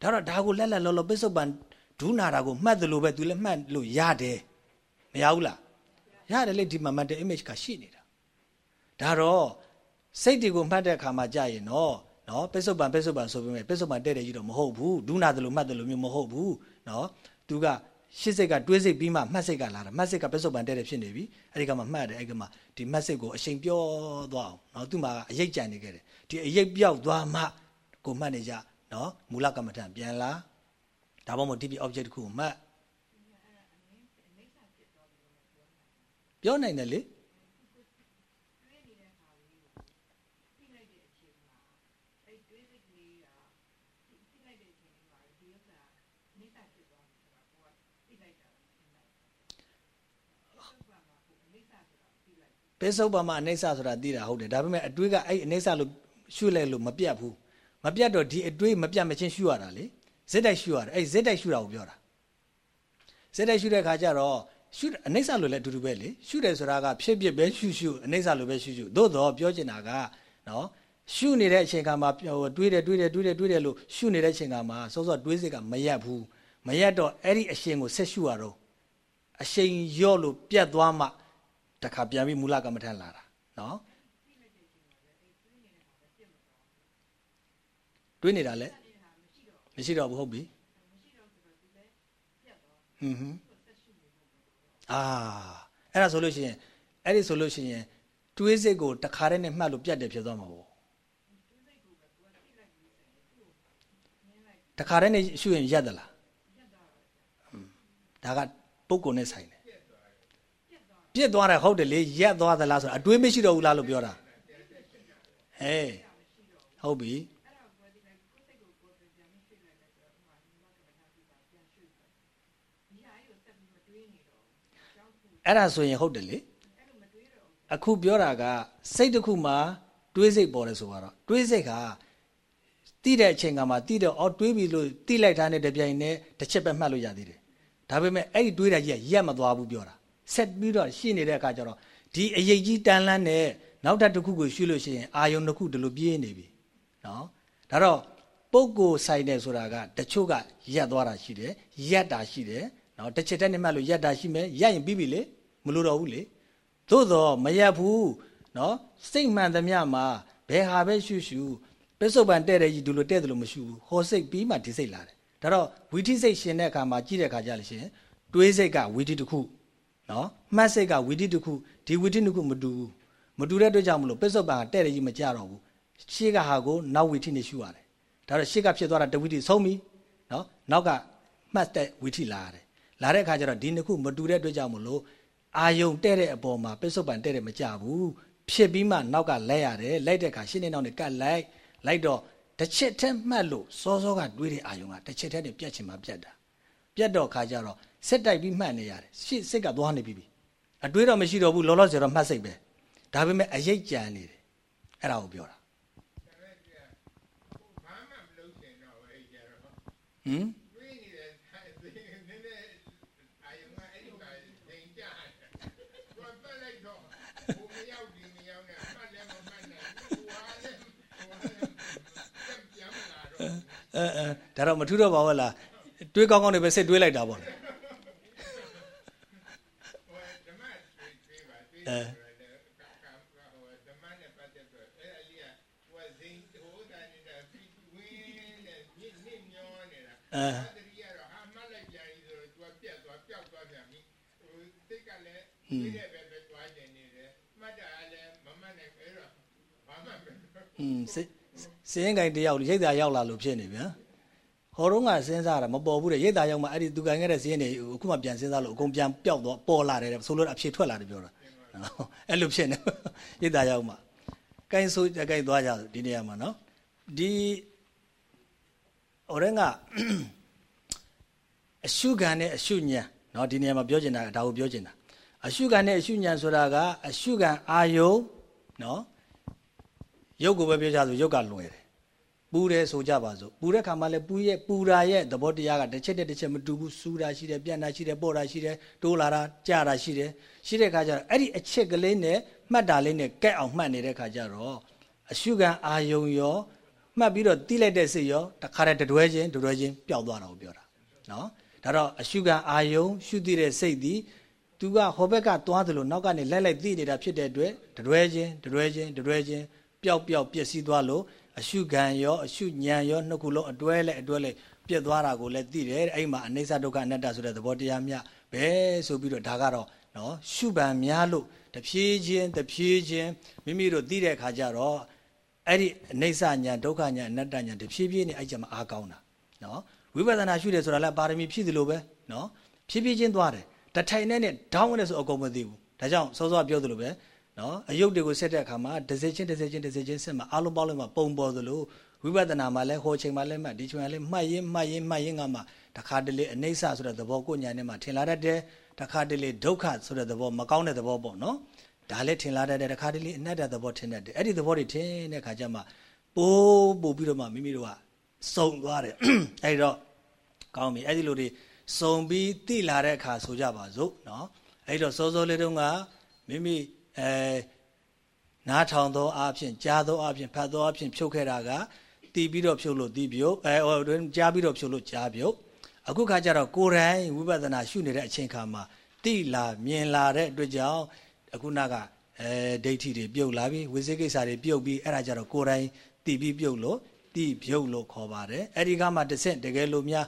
ဒါတော့ဒါကိုလက်လက်လောလောပစ္စုပန်ဒုနာတာကိုမှတ်တယ်လို့ပဲသူလည်းမှတ်လို့ရတယ်မရဘူးလားရတယ်လေဒီမှာ mental image ကရှိနေတာဒါတော့စိတ်တွေကိုမှတ်တဲ့အခါမှာကြာရင်တော့နော်ပစ္စုပန်ပစ္စုပန်ဆိုပေမဲ့ပစ္စုပန်တဲ့တဲ့ကြီးတော့မဟုတ်ဘူးဒုနာတယ်လို့မှတ်တယ်လို့မျိုးမဟုတ်ဘူးနော်သူကရှစ်စိတ်ကတွေးစိတ်ပြီးမှမှတ်စိတ်ကလာတာမှတ်စိတ်ကပစ္စုပန်တဲ့တဲ့ဖြစ်နေပြီအဲဒီကမှမှတ်တယ်အဲဒီကမှဒီမှတ်စိတ်ကိုအချိန်ပြောသွားအောင်နော်သူ့မှာအရိပ်ကြံနေခဲ့တယ်ဒီအရိပ်ပြောက်သွားမှကိုမှတ်နေကြ နော်မူလကမ္မထပြန်လာဒါမှမဟုတ်ဒီပြ object တစ်ခုကိုမှတ်ပြောနိုင်တယ်လေပေစုပ်ပါမှာအနိစ္စဆိုတာသိတာဟုတ်တယ်ဒါပေမဲ့အတွေးကအဲ့အနိစ္စလို့ရှုလိုက်လို့မပြတ်ဘူး မပြတ်တော့ဒီအတွေးမပြတ်မချင်းရှုရတာလေဇက်တိုက်ရှုရတယ်အဲ့ဇက်တိုက်ရှုတာကိုပြောတာဇက်တိုက်ရှုတဲ့ခါကျတော့ရှုအနိစ္စလို့လည်းအတူတူပဲလေရှုတယ်ဆိုတာကဖြစ်ဖြစ်ပဲရှုရှုအနိစ္စလို့ပဲရှုရှုသို့တော့ပြောချင်တာကနော်ရှုနေတဲ့အချိန်ကမှတွေးတယ်တွေးတယ်တွေးတယ်တွေးတယ်လို့ရှုနေတဲ့အချိန်ကမှစောစောတွေးစိတ်ကမရက်ဘူးမရက်တော့အဲ့ဒီအရှင်ကိုဆက်ရှုရတော့အရှင်ရော့လို့ပြတ်သွားမှတခါပြန်ပြီးမူလကမ္မထန်လာတာနော် တွေးနေတာလဲမရှိတော့ဘူးဟုတ်ပြီဟွန်းဟွန်းအာအဲ့ဒါဆိုလို့ရှိရင်အဲ့ဒီဆိုလို့ရှိရင်တွေးစိတ်ကိုတခါတည်းနဲ့မှတ်လို့ပြတ်တယ်ဖြစ်သွားမှာပေါ့တခါတည်းနဲ့ရှုရင်ရက်သလားဒါကပုဂ္ဂိုလ်နဲ့ဆိုင်တယ်ပြစ်သွားတယ်ဟုတ်တယ်လေရက်သွားသလားဆိုတော့အတွေးမရှိတော့ဘူးလားလို့ပြောတာဟဲ့ဟုတ်ပြီ အဲ့ဒါဆိုရင်ဟုတ်တယ်လေအခုပြောတာကစိတ်တစ်ခုမှာတွေးစိတ်ပေါ်တယ်ဆိုတော့တွေးစိတ်ကတိတဲ့အချိန်ကမှတိတော့အော်တွေးပြီလို့တိလိုက်တာနဲ့တပြိုင်နက်တစ်ချက်ပဲမှတ်လို့ရသေးတယ်ဒါပေမဲ့အဲ့ဒီတွေးတာကြီးကရက်မသွားဘူးပြောတာဆက်ပြီးတော့ရှိနေတဲ့အခါကျတော့ဒီအရေးကြီးတန်လန်းနဲ့နောက်တစ်ခုကိုရှုလို့ရှိရင်အာယုံတစ်ခုဒီလိုပြေးနေပြီနော်ဒါတော့ပုဂ္ဂိုလ်ဆိုင်တယ်ဆိုတာကတချို့ကရက်သွားတာရှိတယ်ရက်တာရှိတယ်နော်တစ်ချက်တည်းနဲ့မှလို့ရက်တာရှိမယ်ရက်ရင်ပြီးပြီလေ မလို့တော့ဘူးလေသို့တော့မရက်ဘူးနော်စိတ်မှန်သမျှမှာဘယ်ဟာပဲရှုရှုပစ္စုပန်တဲ့တဲ့ကြီးဒီလိုတဲ့တယ်လို့မရှုဘူးဟောစိတ်ပြီးမှဒီစိတ်လာတယ်ဒါတော့ဝီထိစိတ်ရှင်တဲ့အခါမှာကြည့်တဲ့အခါကျလို့ရှိရင်တွေးစိတ်ကဝီထိတစ်ခုနော်မှတ်စိတ်ကဝီထိတစ်ခုဒီဝီထိတစ်ခုမတူဘူးမတူတဲ့အတွက်ကြောင့်မလို့ပစ္စုပန်ကတဲ့တဲ့ကြီးမကြတော့ဘူးရှေ့ကဟာကိုနောက်ဝီထိနဲ့ရှုရတယ်ဒါတော့ရှေ့ကဖြစ်သွားတာတဝီထိဆုံးပြီနော်နောက်ကမှတ်တဲ့ဝီထိလာရတယ်လာတဲ့အခါကျတော့ဒီနှစ်ခုမတူတဲ့အတွက်ကြောင့်မလို့ အာယုံတဲ့တဲ့အပေါ်မှာပစ္စုပန်တဲ့တဲ့မကြဘူးဖြစ်ပြီးမှနောက်ကလက်ရတယ်လိုက်တဲ့အခါရှင်းနေနောက်နဲ့ကတ်လိုက်လိုက်တော့တစ်ချက်တည်းမှတ်လို့စောစောကတွေးတဲ့အာယုံကတစ်ချက်တည်းနဲ့ပြတ်ချင်မှပြတ်တာပြတ်တော့ခါကျတော့စက်တိုက်ပြီးမှတ်နေရတယ်ရှစ်စိတ်ကသွားနေပြီအတွေးတော့မရှိတော့ဘူးလောလောဆယ်တော့မှတ်စိတ်ပဲဒါပေမဲ့အရိပ်ကြံနေတယ်အဲ့ဒါကိုပြောတာဟမ် အဲအဲဒါတော့မထူးတော့ပါဘူးလားတွေးကောင်းကောင်းတွေပဲစိတ်တွေးလိုက်တာပေါ့လေအဲอืม စိတ်စင်းကိုင်တယောက်ရိတ်တာရောက်လာလို့ဖြစ်နေဗျာဟောတော့ကစဉ်းစားတာမပေါ်ဘူးတဲ့ရိတ်တာရောက်မှအဲ့ဒီသူကန်ခဲ့တဲ့စင်းတွေအခုမှပြန်စဉ်းစားလို့အကုန်ပြန်ပျောက်တော့ပေါ်လာတယ်ဆိုလို့အဖြေထွက်လာတယ်ပြောတာအဲ့လိုဖြစ်နေရိတ်တာရောက်မှကိုင်ဆိုကိုင်သွားကြဒီနေရာမှာနော်ဒီဟောရင်ကအရှုခံနဲ့အရှုညာနော်ဒီနေရာမှာပြောချင်တာဒါကိုပြောချင်တာအရှုခံနဲ့အရှုဉဏ်ဆိုတာကအရှုခံအာယုံနော်ရုပ်ကိုပဲပြောကြဆိုရုပ်ကလွယ်တယ် ပူတယ်ဆိုကြပါစို့ပူတဲ့ခါမှလည်းပူရဲ့ပူရာရဲ့သဘောတရားကတစ်ချက်တစ်ချက်မတူဘူးစူတာရှိတယ်ပြန့်တာရှိတယ်ပေါ့တာရှိတယ်တိုးလာတာကြာတာရှိတယ်ရှိတဲ့ခါကျတော့အဲ့ဒီအချက်ကလေးနဲ့မှတ်တာလေးနဲ့ကက်အောင်မှတ်နေတဲ့ခါကျတော့အရှုခံအာယုံရောမှတ်ပြီးတော့တီးလိုက်တဲ့စိတ်ရောတခါတည်းတွဲချင်းတွဲချင်းပျောက်သွားတာကိုပြောတာနော်ဒါတော့အရှုခံအာယုံရှုသိတဲ့စိတ်ဒီသူကဟောဘက်ကသွားသလိုနောက်ကနေလိုက်လိုက်သိနေတာဖြစ်တဲ့အတွက်တွဲချင်းတွဲချင်းတွဲချင်းပျောက်ပျောက်ပျက်စီးသွားလို့ အရှုခံရောအရှုဉဏ်ရောနှစ်ခုလုံးအတွဲလဲအတွဲလဲပြက်သွားတာကိုလည်းသိတယ်အဲ့မှာအနိစ္စဒုက္ခအနတ္တဆိုတဲ့သဘောတရားမြဘဲဆိုပြီးတော့ဒါကတော့နော်ရှုပံများလို့တဖြည်းချင်းတဖြည်းချင်းမိမိတို့သိတဲ့အခါကျတော့အဲ့ဒီအနိစ္စညာဒုက္ခညာအနတ္တညာတဖြည်းဖြည်းနဲ့အဲ့ကြမှာအားကောင်းတာနော်ဝိပဿနာရှုတယ်ဆိုတာလည်းပါရမီဖြည့်သလိုပဲနော်ဖြည်းဖြည်းချင်းသွားတယ်တထိုင်နဲ့နဲ့ဒေါင်းနဲ့ဆိုအကုန်မသိဘူးဒါကြောင့်စောစောပြောသလိုပဲ နော်အယုတ်တွေကိုဆက်တဲ့အခါမှာတစ်စိချင်းတစ်စိချင်းတစ်စိချင်းဆက်မှာအလုံးပေါင်းလုံးမှာပုံပေါ်သလိုဝိပဿနာမှာလည်းဟောချိန်မှာလည်းမှတ်ဒီချိန်မှာလည်းမှတ်ရင်မှတ်ရင်မှတ်ရင်ကမှတခါတလေအနိစ္စဆိုတဲ့သဘောကိုညာနဲ့မှထင်လာတတ်တယ်တခါတလေဒုက္ခဆိုတဲ့သဘောမကောင်းတဲ့သဘောပေါ့နော်ဒါလည်းထင်လာတတ်တယ်တခါတလေအနတ္တသဘောထင်တတ်တယ်အဲ့ဒီသဘောတွေထင်တဲ့ခါကျမှပိုးပို့ပြီးတော့မှမိမိတို့ကစုံသွားတယ်အဲ့ဒီတော့ကောင်းပြီအဲ့ဒီလိုတွေစုံပြီးတိလာတဲ့အခါဆိုကြပါစို့နော်အဲ့တော့စောစောလေးတုန်းကမိမိ အဲနားထောင်သောအဖြစ်ကြားသောအဖြစ်ဖတ်သောအဖြစ်ဖြုတ်ခဲ့တာကတီးပြီးတော့ဖြုတ်လို့တီးပြုတ်အဲဟိုကြားပြီးတော့ဖြုတ်လို့ကြားပြုတ်အခုခါကျတော့ကိုယ်တိုင်ဝိပဿနာရှုနေတဲ့အချိန်ခါမှာတိလာမြင်လာတဲ့အတွက်ကြောင့်အခုနကအဲဒိဋ္ဌိတွေပြုတ်လာပြီဝိသေကိစ္စတွေပြုတ်ပြီးအဲ့ဒါကြတော့ကိုယ်တိုင်တီးပြီးပြုတ်လို့တီးပြုတ်လို့ခေါ်ပါတယ်အဲ့ဒီကမှတစ်ဆင့်တကယ်လို့များ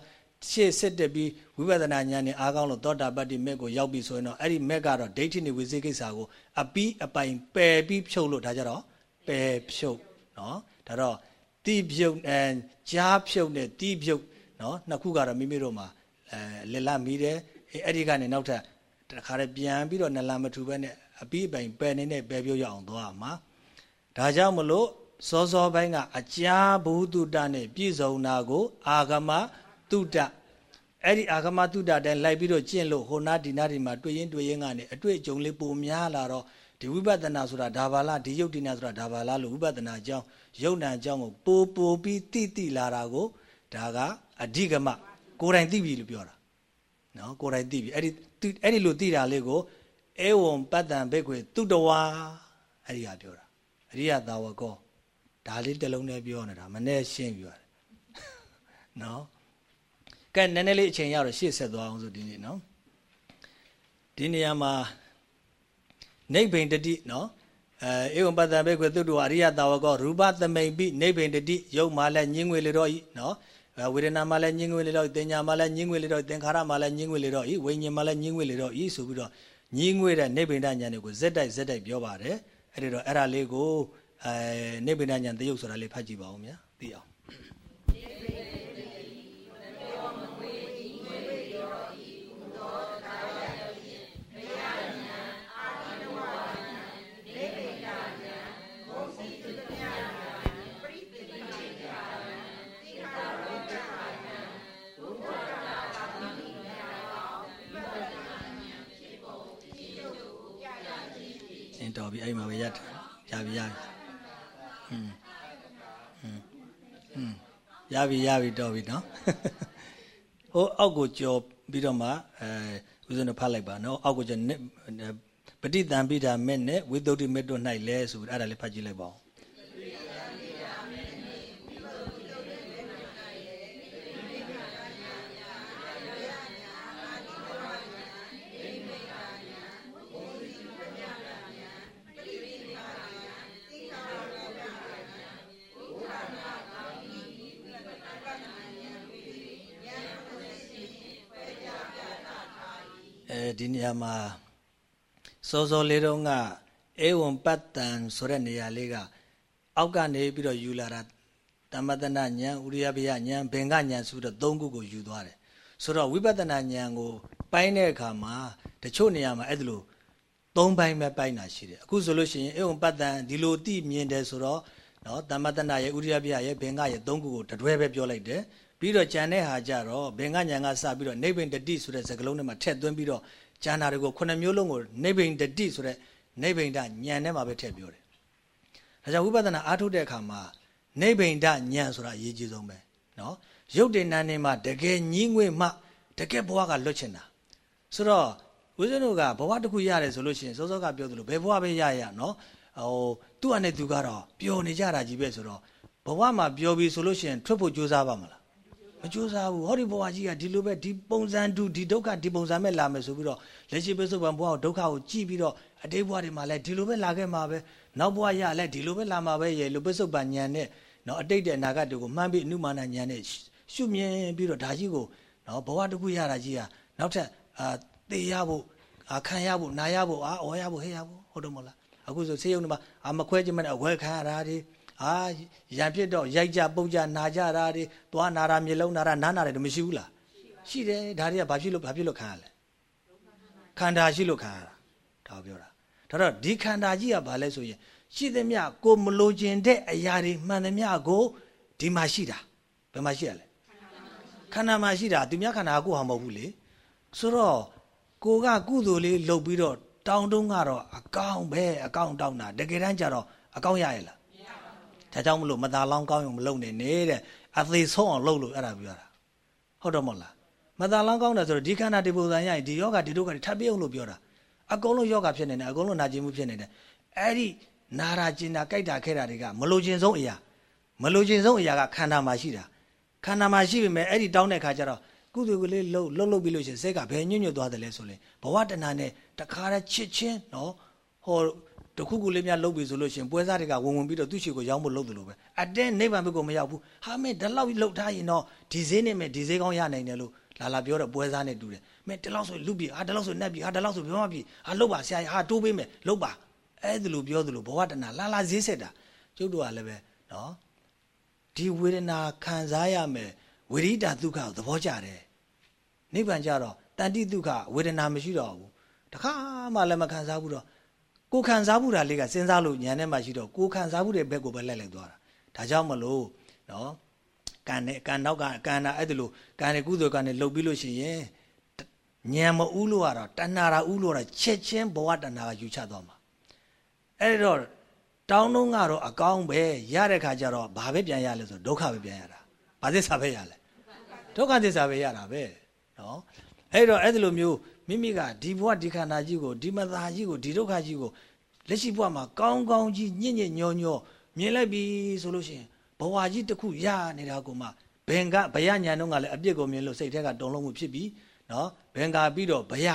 ရှေ့ဆက်တက်ပြီးဝိပဿနာဉာဏ်နဲ့အားကောင်းလို့သောတာပတ္တိမက်ကိုရောက်ပြီဆိုရင်တော့အဲ့ဒီမက်ကတော့ဒိဋ္ဌိနေဝိသေကိစ္စကိုအပီးအပိုင်ပယ်ပြီးဖြုတ်လို့ဒါကြတော့ပယ်ဖြုတ်နော်ဒါတော့တိဖြုတ်အဲကြားဖြုတ်နဲ့တိဖြုတ်နော်နှစ်ခုကတော့မိမိတို့မှာအဲလက်လမီးတယ်အဲ့ဒီကနေနောက်ထပ်တခါတည်းပြန်ပြီးတော့နလမထူပဲနဲ့အပီးအပိုင်ပယ်နေနဲ့ပယ်ပြုတ်ရအောင်သွားမှာဒါကြောင့်မလို့စောစောပိုင်းကအကြာဘုဒ္ဓတနဲ့ပြည့်စုံတာကို အာဂမ တုဒ္ဒအဲ့ဒီအာဂမတုဒ္ဒတိုင်းလိုက်ပြီးတော့ကျင့်လို့ဟိုနာဒီနာဒီမှာတွေ့ရင်တွေ့ရင်ကနေအတွေ့အကြုံလေးပုံများလာတော့ဒီဝိပဿနာဆိုတာဒါပါလားဒီယုတ်တိနာဆိုတာဒါပါလားလို့ဝိပဿနာအကြောင်းယုတ်နာအကြောင်းကိုပိုပိုပြီးတိတိလာတာကိုဒါကအဓိကမကိုယ်တိုင်သိပြီလို့ပြောတာနော်ကိုယ်တိုင်သိပြီအဲ့ဒီအဲ့ဒီလိုသိတာလေးကိုဧဝံပတ္တံဘိက္ခွေတုတဝါအဲ့ဒီဟာပြောတာအရိယသာဝကောဒါလေးတစ်လုံးနဲ့ပြောနေတာမနဲ့ရှင်းပြောတယ်နော် ကဲနည်းနည်းလေးအချိန်ရတော့ရှေ့ဆက်သွားအောင်ဆိုဒီနေ့နော်ဒီနေရာမှာနိဗ္ဗိန်တတိနော်အဲဧဝံပတ္တဘေကွေသုတ္တဝအရိယတာဝကောရူပသမိန်ပိနိဗ္ဗိန်တတိယုတ်မှလည်းညင်းငွေလေတော့ဤနော်ဝေဒနာမှလည်းညင်းငွေလေတော့တင်ညာမှလည်းညင်းငွေလေတော့သင်္ခါရမှလည်းညင်းငွေလေတော့ဤဝိညာဉ်မှလည်းညင်းငွေလေတော့ဤဆိုပြီးတော့ညင်းငွေတဲ့နိဗ္ဗိန်ဉာဏ်တွေကိုဇက်တိုက်ဇက်တိုက်ပြောပါတယ်အဲ့ဒီတော့အဲ့ဒါလေးကိုအဲနိဗ္ဗိန်ဉာဏ်တယုတ်ဆိုတာလေးဖတ်ကြည့်ပါဦးဗျာသိအောင် သွားပြီအဲ့မှာပဲရတာရပြီရပြီဟွန်းဟွန်းဟွန်းရပြီရပြီတော့ပြီနော်ဟိုအောက်ကိုကြော်ပြီးတော့မှအဲဦးဇင်းတို့ဖတ်လိုက်ပါနော်အောက်ကိုကြော်ပဋိသင်္ပိတာမေနဲ့ဝိသုဒ္ဓိမေတို့၌လဲဆိုပြီးအဲ့ဒါလေးဖတ်ကြည့်လိုက်ပါဦး အဲဒီနေရာမှာစောစောလေးတုန်းကဧဝံပတ္တံဆိုတဲ့နေရာလေးကအောက်ကနေပြီးတော့ယူလာတာတမတနာဉာဏ်ဥရိယပယဉာဏ်ဘင်္ဂဉာဏ်ဆိုတော့သုံးခုကိုယူသွားတယ်ဆိုတော့ဝိပဿနာဉာဏ်ကို ပိုင်းတဲ့အခါမှာတချို့နေရာမှာအဲ့ဒါလို့သုံးပိုင်းပဲပိုင်းတာရှိတယ်အခုဆိုလို့ရှိရင်ဧဝံပတ္တံဒီလိုတိမြင်တယ်ဆိုတော့နော်တမတနာရဲ့ဥရိယပယရဲ့ဘင်္ဂရဲ့သုံးခုကိုတတွဲပဲပြောလိုက်တယ် ပြီးတော့ကြံတဲ့ဟာကြတော့ဘင်္ဂညာကစပြီးတော့နိဗ္ဗိန်တတိဆိုတဲ့စကားလုံးထဲမှာထည့်သွင်းပြီးတော့ကျန်တာတွေကိုခုနှစ်မျိုးလုံးကိုနိဗ္ဗိန်တတိဆိုတဲ့နိဗ္ဗိန်တဉာဏ်နဲ့မှာပဲထည့်ပြောတယ်ဒါကြောင့်ဝိပဿနာအားထုတ်တဲ့အခါမှာနိဗ္ဗိန်တဉာဏ်ဆိုတာအရေးကြီးဆုံးပဲနော်ရုပ်တင်နာနေမှာတကယ်ညင်းငွေ့မှတကယ်ဘဝကလွတ်ချင်တာဆိုတော့ဦးဇင်းတို့ကဘဝတစ်ခုရတယ်ဆိုလို့ရှိရင်စောစောကပြောသလိုဘယ်ဘဝပဲရရနော်ဟိုသူ့အနေသူကတော့ပျော်နေကြတာကြီးပဲဆိုတော့ဘဝမှာပျော်ပြီဆိုလို့ရှိရင်ထွက်ဖို့ကြိုးစားပါမလား မကြိုးစားဘူးဟောဒီဘဝကြီးကဒီလိုပဲဒီပုံစံတူဒီဒုက္ခဒီပုံစံမဲ့လာမယ်ဆိုပြီးတော့လက်ရှိပစ္စုပန်ဘဝကိုဒုက္ခကိုကြည့်ပြီးတော့အတိတ်ဘဝတွေမှာလည်းဒီလိုပဲလာခဲ့မှာပဲနောက်ဘဝရလည်းဒီလိုပဲလာမှာပဲရေလို့ပစ္စုပန်ဉာဏ်နဲ့နော်အတိတ်တဲ့အနာဂတ်တွေကိုမှန်းပြီးအနုမာနဉာဏ်နဲ့ရှုမြင်ပြီးတော့ဒါကြီးကိုနော်ဘဝတစ်ခုရတာကြီးကနောက်ထပ်အာသေရဖို့ခံရဖို့နာရဖို့အာအော်ရဖို့ဟဲ့ရဖို့ဟုတ်တယ်မဟုတ်လားအခုဆိုဆေးရုံတွေမှာအာမခွဲခြင်းမနဲ့အခွဲခံရတာတွေ အာရံဖြစ်တော့ရိုက်ကြပုတ်ကြနာကြတာတွေသွားနာတာမျက်လုံးနာတာနားနာတယ်တော့မရှိဘူးလားရှိတယ်ဒါတွေကဘာဖြစ်လို့ဘာဖြစ်လို့ခံရလဲခန္ဓာရှိလို့ခံရတာဒါပြောတာဒါတော့ဒီခန္ဓာကြီးကဘာလဲဆိုရင်ရှိသမျှကိုမလိုချင်တဲ့အရာတွေမှန်သမျှကိုဒီမှာရှိတာဘယ်မှာရှိရလဲခန္ဓာမှာရှိတာသူများခန္ဓာကကိုဟာမဟုတ်ဘူးလေဆိုတော့ကိုကကုသိုလ်လေးလုပ်ပြီးတော့တောင်းတုံးကတော့အကောင်းပဲအကောင်းတောင်းတာတကယ်တမ်းကျတော့အကောင်းရရဲ့လားမရပါဘူး ဒါကြောင့်မလို့မသာလောင်းကောင်းရုံမလုပ်နဲ့နဲ့တဲ့အသေးဆုံးအောင်လုပ်လို့အဲ့ဒါပြောတာဟုတ်တော့မဟုတ်လားမသာလောင်းကောင်းတယ်ဆိုတော့ဒီခန္ဓာဒီပုံစံရရင်ဒီယောဂဒီဒုက္ခတွေထပ်ပြုံးလို့ပြောတာအကုန်လုံးယောဂဖြစ်နေတယ်အကုန်လုံးနာကျင်မှုဖြစ်နေတယ်အဲ့ဒီနာရာကျင်တာကြိုက်တာခဲတာတွေကမလိုချင်ဆုံးအရာမလိုချင်ဆုံးအရာကခန္ဓာမှာရှိတာခန္ဓာမှာရှိပေမဲ့အဲ့ဒီတောင်းတဲ့ခါကျတော့ကုသိုလ်ကလေးလှုပ်လှုပ်လှုပ်ပြီးလို့ရှိရင်စိတ်ကဘယ်ညွတ်ညွတ်သွားတယ်လဲဆိုရင်ဘဝတဏ္ဍာနဲ့တခါတည်းချစ်ချင်းနော်ဟော တခုခုလေးများလှုပ်ပြီဆိုလို့ရှိရင်ပွဲစားတွေကဝင်ဝင်ပြီးတော့သူ့ရှိကိုရောင်းဖို့လှုပ်တယ်လို့ပဲအတင်းနိဗ္ဗာန်ဘက်ကိုမရောက်ဘူးဟာမင်းဒီလောက်လှုပ်ထားရင်တော့ဒီဈေးနဲ့မဲ့ဒီဈေးကောင်းရနိုင်တယ်လို့လာလာပြောတော့ပွဲစားနဲ့တူတယ်မင်းဒီလောက်ဆိုလူပြီဟာဒီလောက်ဆိုနက်ပြီဟာဒီလောက်ဆိုဘယ်မှပြီဟာလှုပ်ပါဆရာကြီးဟာတိုးပေးမယ်လှုပ်ပါအဲ့ဒါလိုပြောသလိုဘဝတဏ္ဍာလာလာဈေးဆက်တာကျုပ်တို့ကလည်းပဲနော်ဒီဝေဒနာခံစားရမယ်ဝိရိဒဒုက္ခကိုသဘောကျတယ်နိဗ္ဗာန်ကြတော့တန်တိဒုက္ခဝေဒနာမရှိတော့ဘူးတခါမှလည်းမခံစားဘူးတော့ ကိုခံစားမှုတာလေးကစဉ်းစားလို့ညံထဲမှာရှိတော့ကိုခံစားမှုတဲ့ဘက်ကိုပဲလိုက်လိုက်သွားတာဒါကြောင့်မလို့နော်ကံနဲ့ကံနောက်ကကံနာအဲ့ဒါလို့ကံနဲ့ကုသိုလ်ကံနဲ့လှုပ်ပြီးလို့ရှိရင်ညံမဥလို့ရတော့တဏ္ဍာရာဥလို့ရချက်ချင်းဘဝတဏ္ဍာကယူချသွားမှာအဲ့တော့တောင်းတုံးကတော့အကောင်းပဲရတဲ့ခါကျတော့ဘာပဲပြန်ရလဲဆိုဒုက္ခပဲပြန်ရတာဘာသစ္စာပဲရလဲဒုက္ခသစ္စာပဲရတာပဲနော်အဲ့တော့အဲ့ဒီလိုမျိုး မိမိကဒီဘဝဒီခန္ဓာကြီးကိုဒီမသာကြီးကိုဒီဒုက္ခကြီးကိုလက်ရှိဘဝမှာကောင်းကောင်းကြီးညဉ့်ညဉ့်ညောညောမြင်လိုက်ပြီဆိုလို့ရှိရင်ဘဝကြီးတစ်ခုရနေတာကိုမှဘင်္ဂဗယညာတော့ကလည်းအပြစ်ကိုမြင်လို့စိတ်ထဲကတုံလုံးမှုဖြစ်ပြီးနော်ဘင်္ဂပြီးတော့ဗယ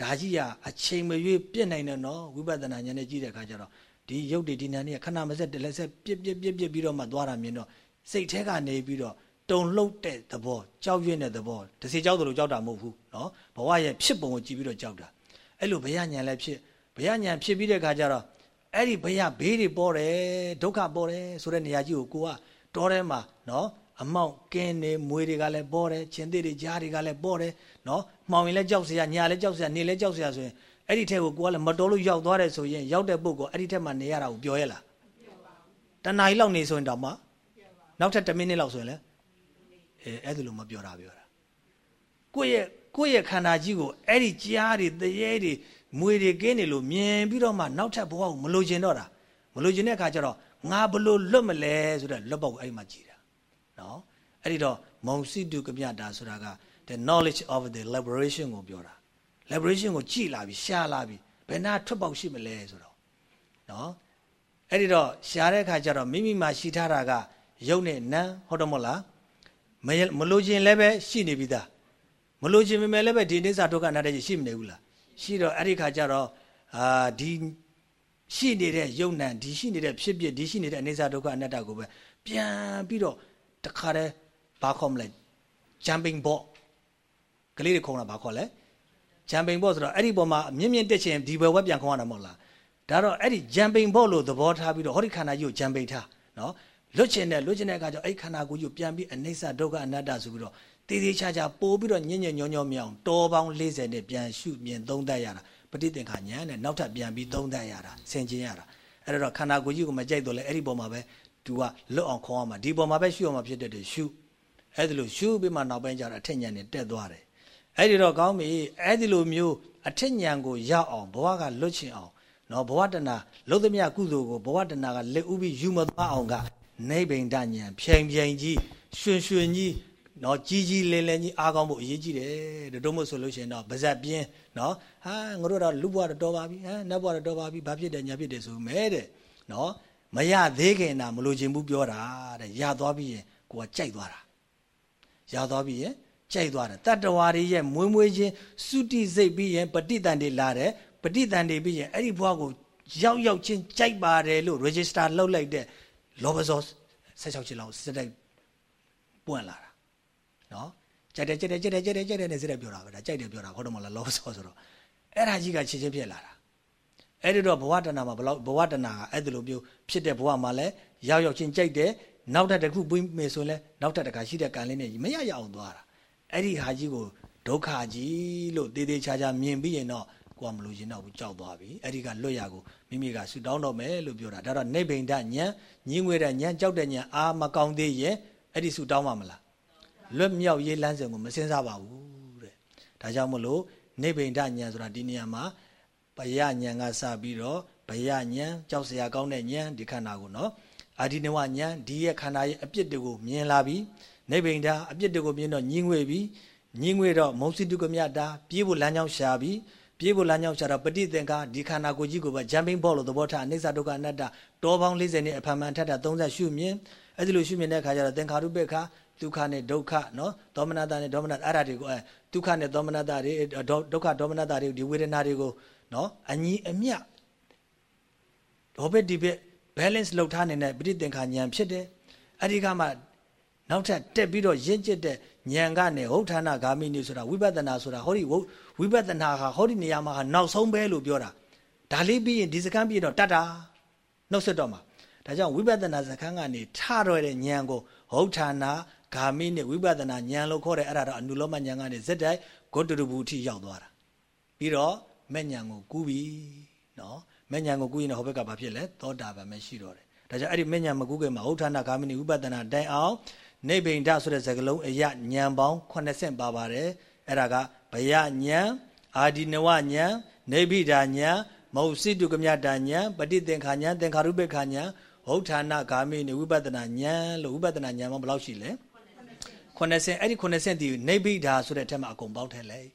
ဒါကြီးရအချိန်မရွေးပြစ်နိုင်တယ်နော်ဝိပဿနာဉာဏ်နဲ့ကြည့်တဲ့အခါကျတော့ဒီရုပ်တွေဒီနာနေခဏမဆက်တလက်ဆက်ပြစ်ပြစ်ပြစ်ပြစ်ပြီးတော့မှသွားတာမြင်တော့စိတ်ထဲကနေပြီးတော့ တုံလှုပ်တဲ့သဘောကြောက်ရွံ့တဲ့သဘောတစီကြောက်တယ်လို့ကြောက်တာမဟုတ်ဘူးနော်ဘဝရဲ့ဖြစ်ပုံကိုကြည့်ပြီးတော့ကြောက်တာအဲ့လိုဘယညာလည်းဖြစ်ဘယညာဖြစ်ပြီးတဲ့အခါကျတော့အဲ့ဒီဘယဘေးတွေပေါ်တယ်ဒုက္ခပေါ်တယ်ဆိုတဲ့နေရာကြီးကိုကိုကတောထဲမှာနော်အမောင့်ကင်းနေမွေတွေကလည်းပေါ်တယ်ချင်းသေးတွေကြားတွေကလည်းပေါ်တယ်နော်မှောင်ရင်လည်းကြောက်စရာညာလည်းကြောက်စရာနေလည်းကြောက်စရာဆိုရင်အဲ့ဒီထက်ကိုကိုကလည်းမတော်လို့ရောက်သွားတယ်ဆိုရင်ရောက်တဲ့ပုဂ္ဂိုလ်အဲ့ဒီထက်မှနေရတာကိုပြောရလားတဏှာကြီးလောက်နေဆိုရင်တောင်မှနောက်ထပ်10မိနစ်လောက်ဆိုရင်လည်း အဲအဲ့ဒါလိုမပြောတာပြောတာကိုယ့်ရဲ့ကိုယ့်ရဲ့ခန္ဓာကြီးကိုအဲ့ဒီကြားတွေတရေတွေမွေတွေကင်းနေလို့မြင်ပြီးတော့မှနောက်ထပ်ဘဝကိုမလိုချင်တော့တာမလိုချင်တဲ့အခါကျတော့ငါဘလို့လွတ်မလဲဆိုတဲ့လွတ်ပေါက်အဲ့ဒီမှာကြည်တာနော်အဲ့ဒီတော့မုံစိတုကမြတာဆိုတာက the knowledge of the liberation ကိုပြောတာ liberation ကိုကြည်လာပြီရှားလာပြီဘယ်နာထွက်ပေါက်ရှိမလဲဆိုတော့နော်အဲ့ဒီတော့ရှားတဲ့အခါကျတော့မိမိမှာရှိထားတာကယုတ်နဲ့နံဟုတ်တော့မဟုတ်လား မလိုချင်လည်းပဲရှိနေပြီသားမလိုချင်ပေမဲ့လည်းပဲဒီအိစ္ဆာဒုက္ခအနတ္တကြီးရှိမနေဘူးလားရှိတော့အဲ့ဒီခါကျတော့အာဒီရှိနေတဲ့ယုံ nant ဒီရှိနေတဲ့ဖြစ်ဖြစ်ဒီရှိနေတဲ့အိစ္ဆာဒုက္ခအနတ္တကိုပဲပြန်ပြီးတော့တခါတည်းဘာခေါ်မလဲ jumping board ကလေးတွေခုံတာဘာခေါ်လဲ jumping board ဆိုတော့အဲ့ဒီပေါ်မှာမြင့်မြင့်တက်ချင်ဒီဘယ်ဝက်ပြန်ခုံရတာမဟုတ်လားဒါတော့အဲ့ဒီ jumping board လို့သဘောထားပြီးတော့ဟောဒီခန္ဓာကြီးကို jumping ထားနော် လွတ်ချင်တယ်လွတ်ချင်တဲ့အခါကျတော့အဲ့ခန္ဓာကိုယ်ကြီးပြန်ပြီးအနိစ္စဒုက္ခအနတ္တဆိုပြီးတော့တည်တည်ချာချာပို့ပြီးတော့ညဉ့်ညဉ့်ညောညောမြောင်တောပေါင်း40နဲ့ပြန်ရှုမြင်သုံးသပ်ရတာပဋိသင်္ခါဉာဏ်နဲ့နောက်ထပ်ပြန်ပြီးသုံးသပ်ရတာဆင်ခြင်ရတာအဲ့တော့ခန္ဓာကိုယ်ကြီးကိုမကြိုက်တော့လဲအဲ့ဒီပုံမှာပဲသူကလွတ်အောင်ခေါ်ရမှာဒီပုံမှာပဲရှုအောင်မှာဖြစ်တဲ့ရှုအဲ့ဒါလို့ရှုပြီးမှနောက်ပိုင်းကျတော့အထက်ဉာဏ်နဲ့တက်သွားတယ်အဲ့ဒီတော့ကောင်းပြီအဲ့ဒီလိုမျိုးအထက်ညံကိုရောက်အောင်ဘဝကလွတ်ချင်အောင်နော်ဘဝတဏလုံးသမျှကုသိုလ်ကိုဘဝတဏကလက်ဥပြီးယူမသွားအောင်က နိဗ္ဗိန္ဒညံဖြိမ်ဖြိမ်ကြီးရွှင်ရွှင်ကြီးနော်ကြီးကြီးလင်းလင်းကြီးအားကောင်းဖို့အရေးကြီးတယ်တို့မို့ဆိုလို့ရှိရင်တော့ဗဇက်ပြင်းနော်ဟာငါတို့တော့လူဘွားတော့တော်ပါပြီဟမ်နတ်ဘွားတော့တော်ပါပြီဘာဖြစ်တယ်ညာဖြစ်တယ်ဆိုမဲတဲ့နော်မရသေးခင်တာမလို့ခြင်းဘူးပြောတာတဲ့ရသွားပြီးရင်ကိုကကြိုက်သွားတာရသွားပြီးရင်ကြိုက်သွားတယ်တတ္တဝါတွေရဲ့မွေးမွေးချင်းစုတိစိတ်ပြီးရင်ပဋိတန်တွေလာတယ်ပဋိတန်တွေပြီးရင်အဲ့ဒီဘွားကိုရောက်ရောက်ချင်းကြိုက်ပါတယ်လို့ register လုပ်လိုက်တဲ့ လောဘဇော16ချက်လောက်စက်တိုက်ပွင့်လာတာနော်ကြိုက်တယ်ကြိုက်တယ်ကြိုက်တယ်ကြိုက်တယ်ကြိုက်တယ်နဲ့စက်တိုက်ပြောတာပဲဒါကြိုက်တယ်ပြောတာဟုတ်တယ်မလားလောဘဇောဆိုတော့အဲ့ဒါကြီးကချစ်ချင်းဖြစ်လာတာအဲ့ဒီတော့ဘဝတဏမှာဘလောက်ဘဝတဏကအဲ့ဒီလိုမျိုးဖြစ်တဲ့ဘဝမှာလဲရောက်ရောက်ချင်းကြိုက်တယ်နောက်ထပ်တစ်ခုပွင့်မယ်ဆိုရင်လဲနောက်ထပ်တစ်ခါရှိတဲ့ကံလေးနဲ့မရရအောင်သွားတာအဲ့ဒီဟာကြီးကိုဒုက္ခကြီးလို့တေးသေးချာချာမြင်ပြီးရင်တော့ ကိုကမလို့ရင်တော့ဘူးကြောက်သွားပြီအဲ့ဒီကလွတ်ရကိုမိမိကဆူတောင်းတော့မယ်လို့ပြောတာဒါတော့နိဗ္ဗိန္ဒညံညင်းငွေတဲ့ညံကြောက်တဲ့ညံအာမကောင်းသေးရင်အဲ့ဒီဆူတောင်းမှာမလားလွတ်မြောက်ရေးလမ်းစဉ်ကိုမစင်စားပါဘူးတဲ့ဒါကြောင့်မလို့နိဗ္ဗိန္ဒညံဆိုတာဒီနေရာမှာဘယညံကစပြီးတော့ဘယညံကြောက်စရာကောင်းတဲ့ညံဒီခန္ဓာကိုနော်အာဒီနဝညံဒီရဲ့ခန္ဓာရဲ့အပြစ်တွေကိုမြင်လာပြီးနိဗ္ဗိန္ဒအပြစ်တွေကိုမြင်တော့ညင်းငွေပြီးညင်းငွေတော့မုံစိတုကမြတာပြေးဖို့လမ်းကြောင်းရှာပြီး ပြေးဖို့လမ်းကြောင်းရှာတော့ပဋိသင်္ခါဒီခန္ဓာကိုယ်ကြီးကိုပဲဂျမ်ပင်းဘောလို့သဘောထားအိဋ္ဌဒုက္ခအနတ္တတောပေါင်း40နဲ့အဖန်မှန်ထက်တာ30ရှုမြင်အဲ့ဒီလိုရှုမြင်တဲ့အခါကျတော့သင်္ခါရုပ္ပခဒုက္ခနဲ့ဒုက္ခနော်ဒေါမနတာနဲ့ဒေါမနတာအဲ့ဒါတွေကိုအဲဒုက္ခနဲ့ဒေါမနတာတွေဒုက္ခဒေါမနတာတွေဒီဝေဒနာတွေကိုနော်အညီအမျှဒေါဘက်ဒီဘက် balance လုပ်ထားနေတဲ့ပဋိသင်္ခါဉာဏ်ဖြစ်တယ်အဲ့ဒီကမှနောက်ထပ်တက်ပြီးတော့ရင့်ကျက်တဲ့ဉာဏ်ကနေဟုတ်ဌာနဂါမိနိဆိုတာဝိပဿနာဆိုတာဟောဒီ ဝိပဿနာဟာဟောဒီနေရာမှာဟာနောက်ဆုံးပဲလို့ပြောတာဒါလေးပြီးရင်ဒီစကမ်းပြီးတော့တတ်တာနှုတ်ဆက်တော့မှာဒါကြောင့်ဝိပဿနာစကမ်းကနေထရတဲ့ဉာဏ်ကိုဟုတ်ဌာနဂါမိနိဝိပဿနာဉာဏ်လို့ခေါ်တယ်အဲ့ဒါတော့အနုလောမဉာဏ်ကနေဇက်တိုက်ဂုတ္တရဘူထိရောက်သွားတာပြီးတော့မဲ့ဉာဏ်ကိုကူးပြီနော်မဲ့ဉာဏ်ကိုကူးရင်ဟောဘက်ကဘာဖြစ်လဲသောတာပန်ပဲရှိတော့တယ်ဒါကြောင့်အဲ့ဒီမဲ့ဉာဏ်မကူးခင်မှာဟုတ်ဌာနဂါမိနိဝိပဿနာတိုင်အောင်နိဗ္ဗိန္ဒဆိုတဲ့စကားလုံးအယဉာဏ်ပေါင်း80ပါပါတယ်အဲ့ဒါက ဘယဉာဏ်အာဒီနဝဉာဏ်နိဗ္ဗိဒာဉာဏ်မௌစိတုကမြတာဉာဏ်ပฏิသင်္ခာဉာဏ်သင်္ခါရုပ္ပခာဉာဏ်ဟုတ်ဌာနဂါမိနိဝိပဿနာဉာဏ်လို့ဝိပဿနာဉာဏ်ပေါင်းဘယ်လောက်ရှိလဲ80အဲ့ဒီ80ဒီနိဗ္ဗိဒာဆိုတဲ့အထက်မှာအကုန်ပေါင်းထည့်လိုက်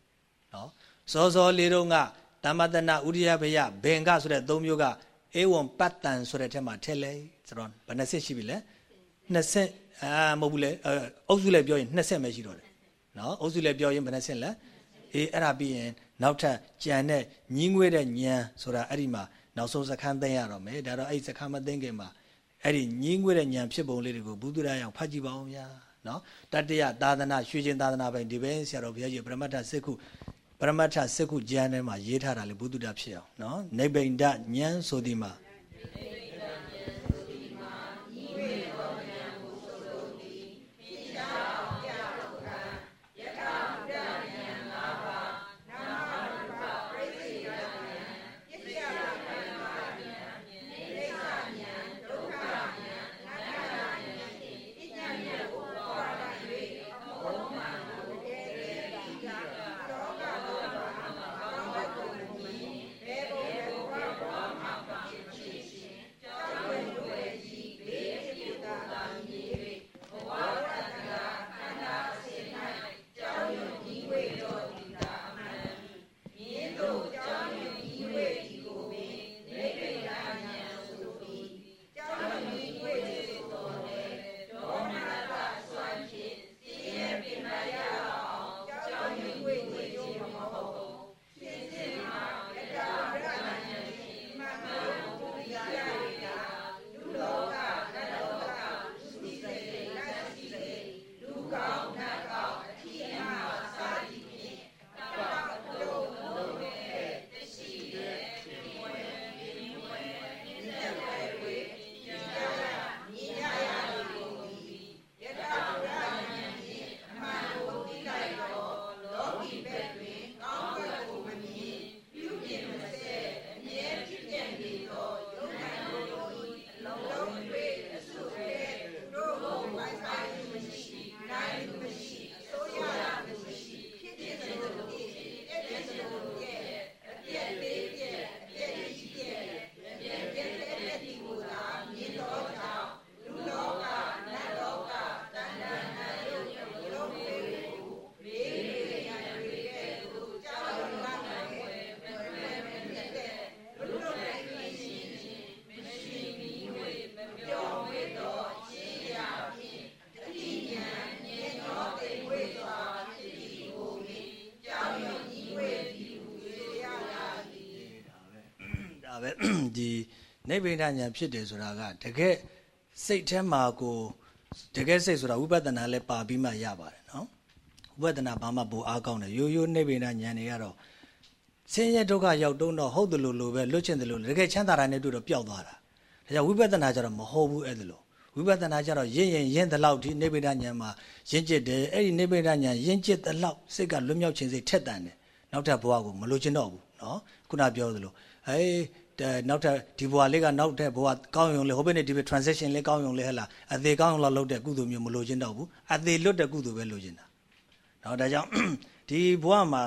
နော်စောစောလေးတော့ကတမ္မတနာဥရိယဘယဘင်္ဂဆိုတဲ့သုံးမျိုးကဧဝံပတ္တန်ဆိုတဲ့ထက်မှာထည့်လိုက်ဆိုတော့ဘယ်နှဆင့်ရှိပြီလဲ20အာမဟုတ်ဘူးလေအုပ်စုလည်းပြောရင်20ပဲရှိတော့တယ်နော်အုပ်စုလည်းပြောရင်ဘယ်နှဆင့်လဲ အေးအဲ့ဒါပြီးရင်နောက်ထပ်ကြံတဲ့ညင်းငွေတဲ့ညံဆိုတာအဲ့ဒီမှာနောက်ဆုံးစခန်းသိမ်းရတော့မယ်ဒါတော့အဲ့ဒီစခန်းမသိမ်းခင်မှာအဲ့ဒီညင်းငွေတဲ့ညံဖြစ်ပုံလေးတွေကိုဘုဒ္ဓရာအောင်ဖတ်ကြည့်ပါဦးဗျာနော်တတ္တယသာသနာရွှေချင်းသာသနာပိုင်ဒီပဲဆရာတော်ဘုရားကြီးပရမတ္ထစစ်ခုပရမတ္ထစစ်ခုကျမ်းထဲမှာရေးထားတာလေဘုဒ္ဓဖြစ်အောင်နော်နိဗ္ဗိန္ဒညံဆိုဒီမှာ ဒီနိဗ္ဗိဒဉာဏ်ဖြစ်တယ်ဆိုတာကတကယ်စိတ်ထဲမှာကိုတကယ်စိတ်ဆိုတာဝိပဿနာလည်းပါပြီးမှရပါတယ်နော်ဝိပဿနာဘာမှပိုအားကောင်းတယ်ရိုးရိုးနိဗ္ဗိဒဉာဏ်တွေကတော့ဆင်းရဲဒုက္ခရောက်တုံးတော့ဟုတ်တယ်လို့လိုပဲလွတ်ချင်တယ်လို့တကယ်ချမ်းသာတာနဲ့တွေ့တော့ပျောက်သွားတာဒါကြောင့်ဝိပဿနာကျတော့မဟုတ်ဘူးအဲ့ဒါလို့ဝိပဿနာကျတော့ရင့်ရင်ရင့်တဲ့လောက်ဒီနိဗ္ဗိဒဉာဏ်မှာရင့်ကျစ်တယ်အဲ့ဒီနိဗ္ဗိဒဉာဏ်ရင့်ကျစ်တဲ့လောက်စိတ်ကလွတ်မြောက်ခြင်းစိတ်ထက်တန်တယ်နောက်ထပ်ဘဝကိုမလိုချင်တော့ဘူးနော်ခုနပြောသလိုအေး နောက်ထပ်ဒီဘဝလေးကနောက်ထပ်ဘဝကောင်းရုံလေးဟိုဘက်နဲ့ဒီဘက် transition လေးကောင်းရုံလေးဟဲ့လားအသေးကောင်းရုံလောက်လုပ်တဲ့ကုသိုလ်မျိုးမလိုချင်တော့ဘူးအသေးလွတ်တဲ့ကုသိုလ်ပဲလိုချင်တာနော်ဒါကြောင့်ဒီဘဝမှာ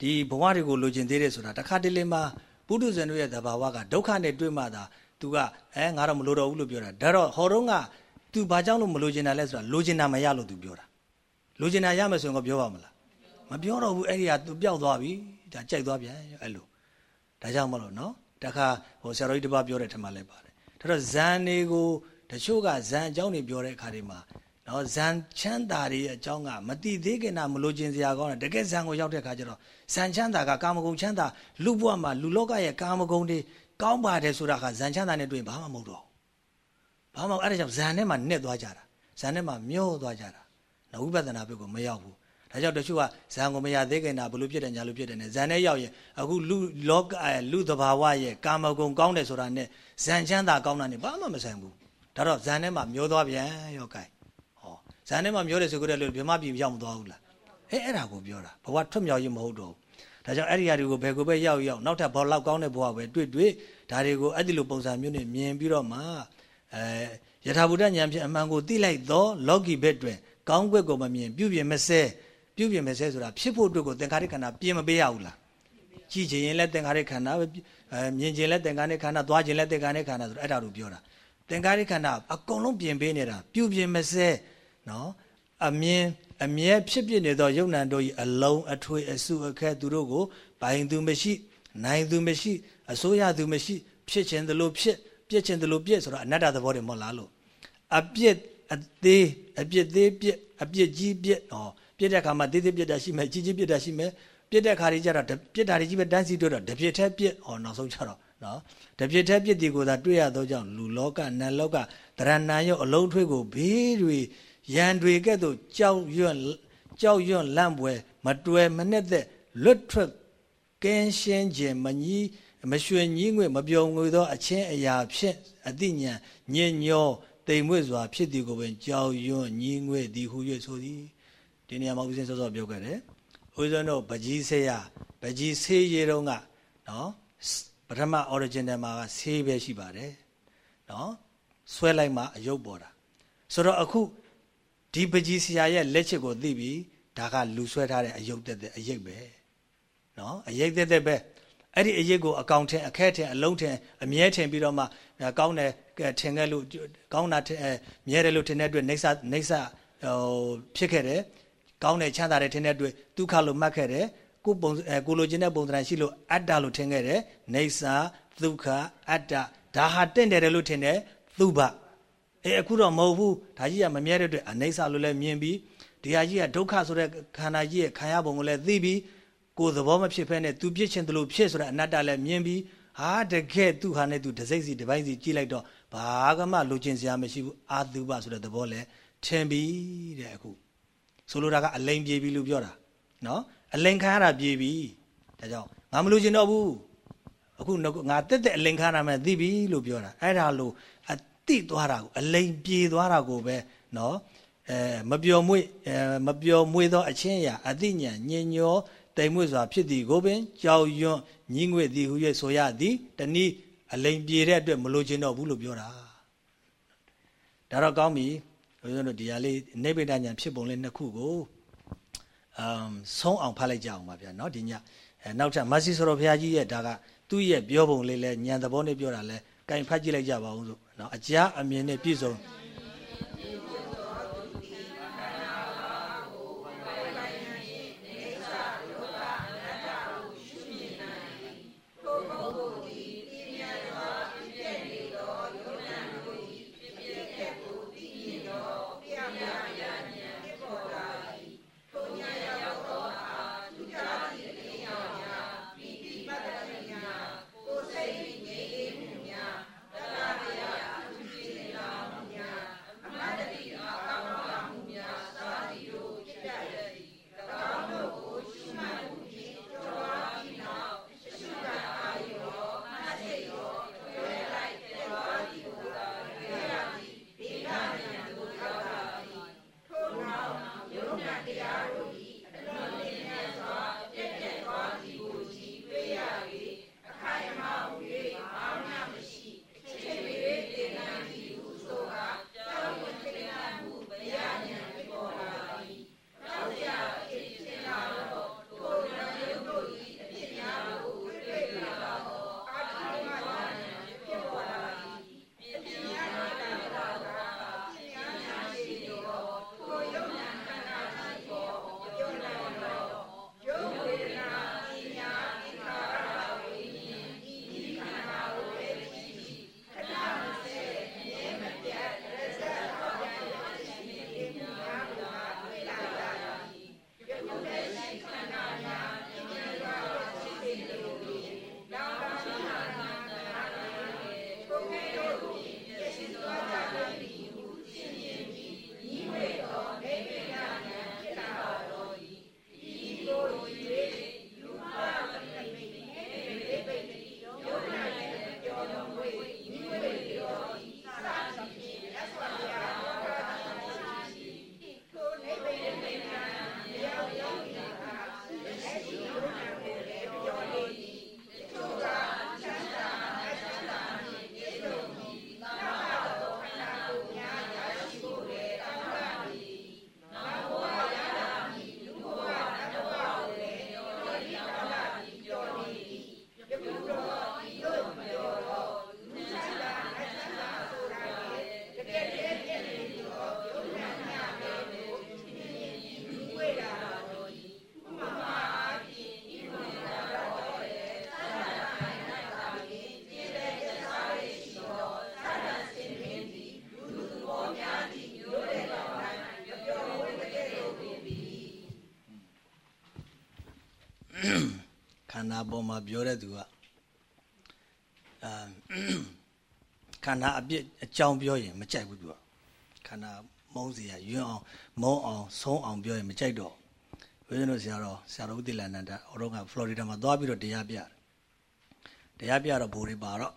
ဒီဘဝတွေကိုလိုချင်သေးတယ်ဆိုတာတစ်ခါတလေမှာပုထုဇဉ်တို့ရဲ့သဘာဝကဒုက္ခနဲ့တွေ့မှသာသူကအဲငါတော့မလိုတော့ဘူးလို့ပြောတာဒါတော့ဟောတော့က तू ဘာကြောင့်လို့မလိုချင်တာလဲဆိုတာလိုချင်တာမရလို့ तू ပြောတာလိုချင်တာရမယ်ဆိုရင်ကပြောပါမလားမပြောတော့ဘူးအဲ့ဒီက तू ပျောက်သွားပြီဒါကြိုက်သွားပြန်အဲ့လို ဒါကြောင့်မလို့နော်တခါဟိုဆရာတော်ကြီးတပါးပြောတဲ့ထက်မှလည်းပါတယ်ဒါတော့ဇန်တွေကိုတချို့ကဇန်အကြောင်းတွေပြောတဲ့အခါတွေမှာနော်ဇန်ချမ်းသာတွေအကြောင်းကမတိသေးခင်တာမလို့ခြင်းစရာကောင်းတယ်တကယ်ဇန်ကိုရောက်တဲ့အခါကျတော့ဇန်ချမ်းသာကကာမဂုဏ်ချမ်းသာလူဘဝမှာလူလောကရဲ့ကာမဂုဏ်တွေကောင်းပါတယ်ဆိုတာကဇန်ချမ်းသာနဲ့တွေ့ရင်ဘာမှမဟုတ်တော့ဘာမှအဲ့ဒါကြောင့်ဇန်ထဲမှာနဲ့သွားကြတာဇန်ထဲမှာမျောသွားကြတာနော်ဝိပဿနာဘက်ကိုမရောက်ဘူး ဒါကြောင့်တချို့ကဇန်ကိုမရသေးခင်တာဘလို့ဖြစ်တယ်ညာလို့ဖြစ်တယ်နဲ့ဇန်နဲ့ရောက်ရင်အခုလူလောကလူသဘာဝရဲ့ကာမဂုဏ်ကောင်းတယ်ဆိုတာနဲ့ဇန်ချမ်းသာကောင်းတာနဲ့ဘာမှမဆိုင်ဘူးဒါတော့ဇန်ထဲမှာမျောသွားပြန်ရောကဲဟောဇန်ထဲမှာမျောတယ်ဆိုကြတဲ့လို့ဗြဟ္မပြည်ရောက်မသွားဘူးလားအဲအဲ့ဒါကိုပြောတာဘဝထွတ်မြောက်ရေးမဟုတ်တော့ဘူးဒါကြောင့်အဲ့ဒီဟာတွေကိုဘယ်ကိုပဲရောက်ရောက်နောက်ထပ်ဘောလောက်ကောင်းတဲ့ဘဝပဲတွေ့တွေ့ဒါတွေကိုအဲ့ဒီလိုပုံစံမျိုးနဲ့မြင်ပြီးတော့မှအဲယထာဘုဒ္ဓဉာဏ်ဖြင့်အမှန်ကိုသိလိုက်တော့လောကီဘက်တွင်ကောင်းကွက်ကိုမမြင်ပြုပြင်မစဲ ပြုပြင်မယ်ဆဲဆိုတာဖြစ်ဖို့အတွက်ကိုသင်္ခါရခန္ဓာပြင်မပေးရဘူးလားကြည့်ချင်ရင်လည်းသင်္ခါရခန္ဓာပဲအဲမြင်ချင်လည်းသင်္ခါရခန္ဓာသွားချင်လည်းသင်္ခါရခန္ဓာဆိုတော့အဲ့ဒါလိုပြောတာသင်္ခါရခန္ဓာအကုန်လုံးပြင်ပေးနေတာပြုပြင်မဆဲနော်အမြင်အမြဲဖြစ်ဖြစ်နေသောယုံ nant တို့၏အလုံးအထွေအစုအခက်သူတို့ကိုပိုင်သူမရှိနိုင်သူမရှိအစိုးရသူမရှိ ဖြစ်ခြင်းသလိုဖြစ်ပြစ်ခြင်းသလိုပြစ်ဆိုတော့အနတ္တသဘောတွေမဟုတ်လားလို့အပြစ်အသေးအပြစ်သေးပြစ်အပြစ်ကြီးပြစ်ဟော ပြစ်တဲ့ခါမှာသေးသေးပြစ်တာရှိမယ်ကြီးကြီးပြစ်တာရှိမယ်ပြစ်တဲ့ခါတွေကျတော့ပြစ်တာတွေကြီးပဲတန်းစီတွေ့တော့တပြစ်ထဲပြစ်ဟောနောက်ဆုံးကျတော့နော်တပြစ်ထဲပြစ်ဒီကိုသာတွေ့ရသောကြောင့်လူလောကနတ်လောကတရဏံရောအလုံးထွေးကိုဘေးတွေရန်တွေကဲ့သို့ကြောက်ရွံ့ကြောက်ရွံ့လန့်ပွဲမတွယ်မနဲ့သက်လွတ်ထွက်ကင်းရှင်းခြင်းမကြီးမရွှင်ကြီးငွေမပြောငွေသော အချင်းအရာဖြင့်အတိညာညင်ညောတိမ်မွေ့စွာဖြစ်သည်ကိုပင်ကြောက်ရွံ့ညီးငွေ့သည်ဟု၍ဆိုသည် ဒီနေရာမှာဦးစင်းစောစောပြောခဲ့တယ်ဦးဇင်းတို့ပကြီးဆေးရပကြီးဆေးရတုံးကနော်ပထမ original မှာကဆေးပဲရှိပါတယ်နော်ဆွဲလိုက်မှအယုတ်ပေါ်တာဆိုတော့အခုဒီပကြီးဆရာရဲ့လက်ချက်ကိုသိပြီဒါကလူဆွဲထားတဲ့အယုတ်တက်တဲ့အရိပ်ပဲနော်အရိပ်တက်တဲ့ပဲအဲ့ဒီအရိပ်ကိုအကောင်ထင်အခဲထင်အလုံးထင်အမြဲထင်ပြီးတော့မှကောင်းတယ်ထင်ခဲ့လို့ကောင်းတာမြဲတယ်လို့ထင်တဲ့အတွက်နေဆာနေဆာဟိုဖြစ်ခဲ့တယ် ကောင်းတယ်ချမ်းသာတယ်ထင်တဲ့အတွက်ဒုက္ခလို့မှတ်ခဲ့တယ်ကိုပုံအဲကိုလိုချင်တဲ့ပုံစံရှိလို့အတ္တလို့ထင်ခဲ့တယ်နေဆာဒုက္ခအတ္တဒါဟာတင့်တယ်လို့ထင်တယ်သုဘအဲအခုတော့မဟုတ်ဘူးဒါကြီးကမမြဲတဲ့အတွက်အနေဆာလို့လည်းမြင်ပြီးဒီဟာကြီးကဒုက္ခဆိုတဲ့ခန္ဓာကြီးရဲ့ခံရပုံကိုလည်းသိပြီးကိုယ်သဘောမဖြစ်ဖဲနဲ့သူပြစ်ခြင်းတလို့ဖြစ်ဆိုတဲ့အနတ္တလည်းမြင်ပြီးဟာတကယ်သူဟာနဲ့သူတစိမ့်စီတပိုင်းစီကြည့်လိုက်တော့ဘာကမှလိုချင်စရာမရှိဘူးအာသုဘဆိုတဲ့သဘောလည်းထင်ပြီးတဲ့အခု ဆိုလိုတာကအလိန်ပြေပြီလို့ပြောတာနော်အလိန်ခံရတာပြေပြီဒါကြောင့်ငါမလိုချင်တော့ဘူးအခုငါတက်တက်အလိန်ခံရမယ်သိပြီလို့ပြောတာအဲ့ဒါလို့အတိသွားတာကိုအလိန်ပြေသွားတာကိုပဲနော်အဲမပျော်မွေ့အဲမပျော်မွေ့သောအချင်းရာအတိညာညင်ညောတိမ်မွေ့စွာဖြစ်သည်ကိုပင်ကြောက်ရွံ့ညင်းငွေ့သည်ဟု၍ဆိုရသည်တနည်းအလိန်ပြေတဲ့အတွက်မလိုချင်တော့ဘူးလို့ပြောတာဒါတော့ကောင်းပြီ ဦးဇင်းတို့ဒီဟာလေးနိဗ္ဗာန်ဉာဏ်ဖြစ်ပုံလေးနှစ်ခုကိုအမ်ဆုံးအောင်ဖတ်လိုက်ကြအောင်ပါဗျာเนาะဒီညအဲနောက်ထပ်မဆီဆိုတော်ဘုရားကြီးရဲ့ဒါကသူ့ရဲ့ပြောပုံလေးလဲဉာဏ်သဘောနဲ့ပြောတာလဲကင်ဖတ်ကြည့်လိုက်ကြပါဦးဆိုเนาะအကြားအမြင်နဲ့ပြည့်စုံ န္ဓာပေါ်မှာပြောတဲ့သူကအာခန္ဓာအပြစ်အကြောင်းပြောရင်မကြိုက်ဘူးသူကခန္ဓာမုန်းစရာယွန်းအောင်မုန်းအောင်ဆုံးအောင်ပြောရင်မကြိုက်တော့ဝိဇ္ဇနုဆရာတော်ဆရာတော်ဥတိလန္ဒဟောတော့ကဖလော်ရီဒါမှာသွားပြီးတော့တရားပြတယ်တရားပြတော့ဘိုးတွေပါတော့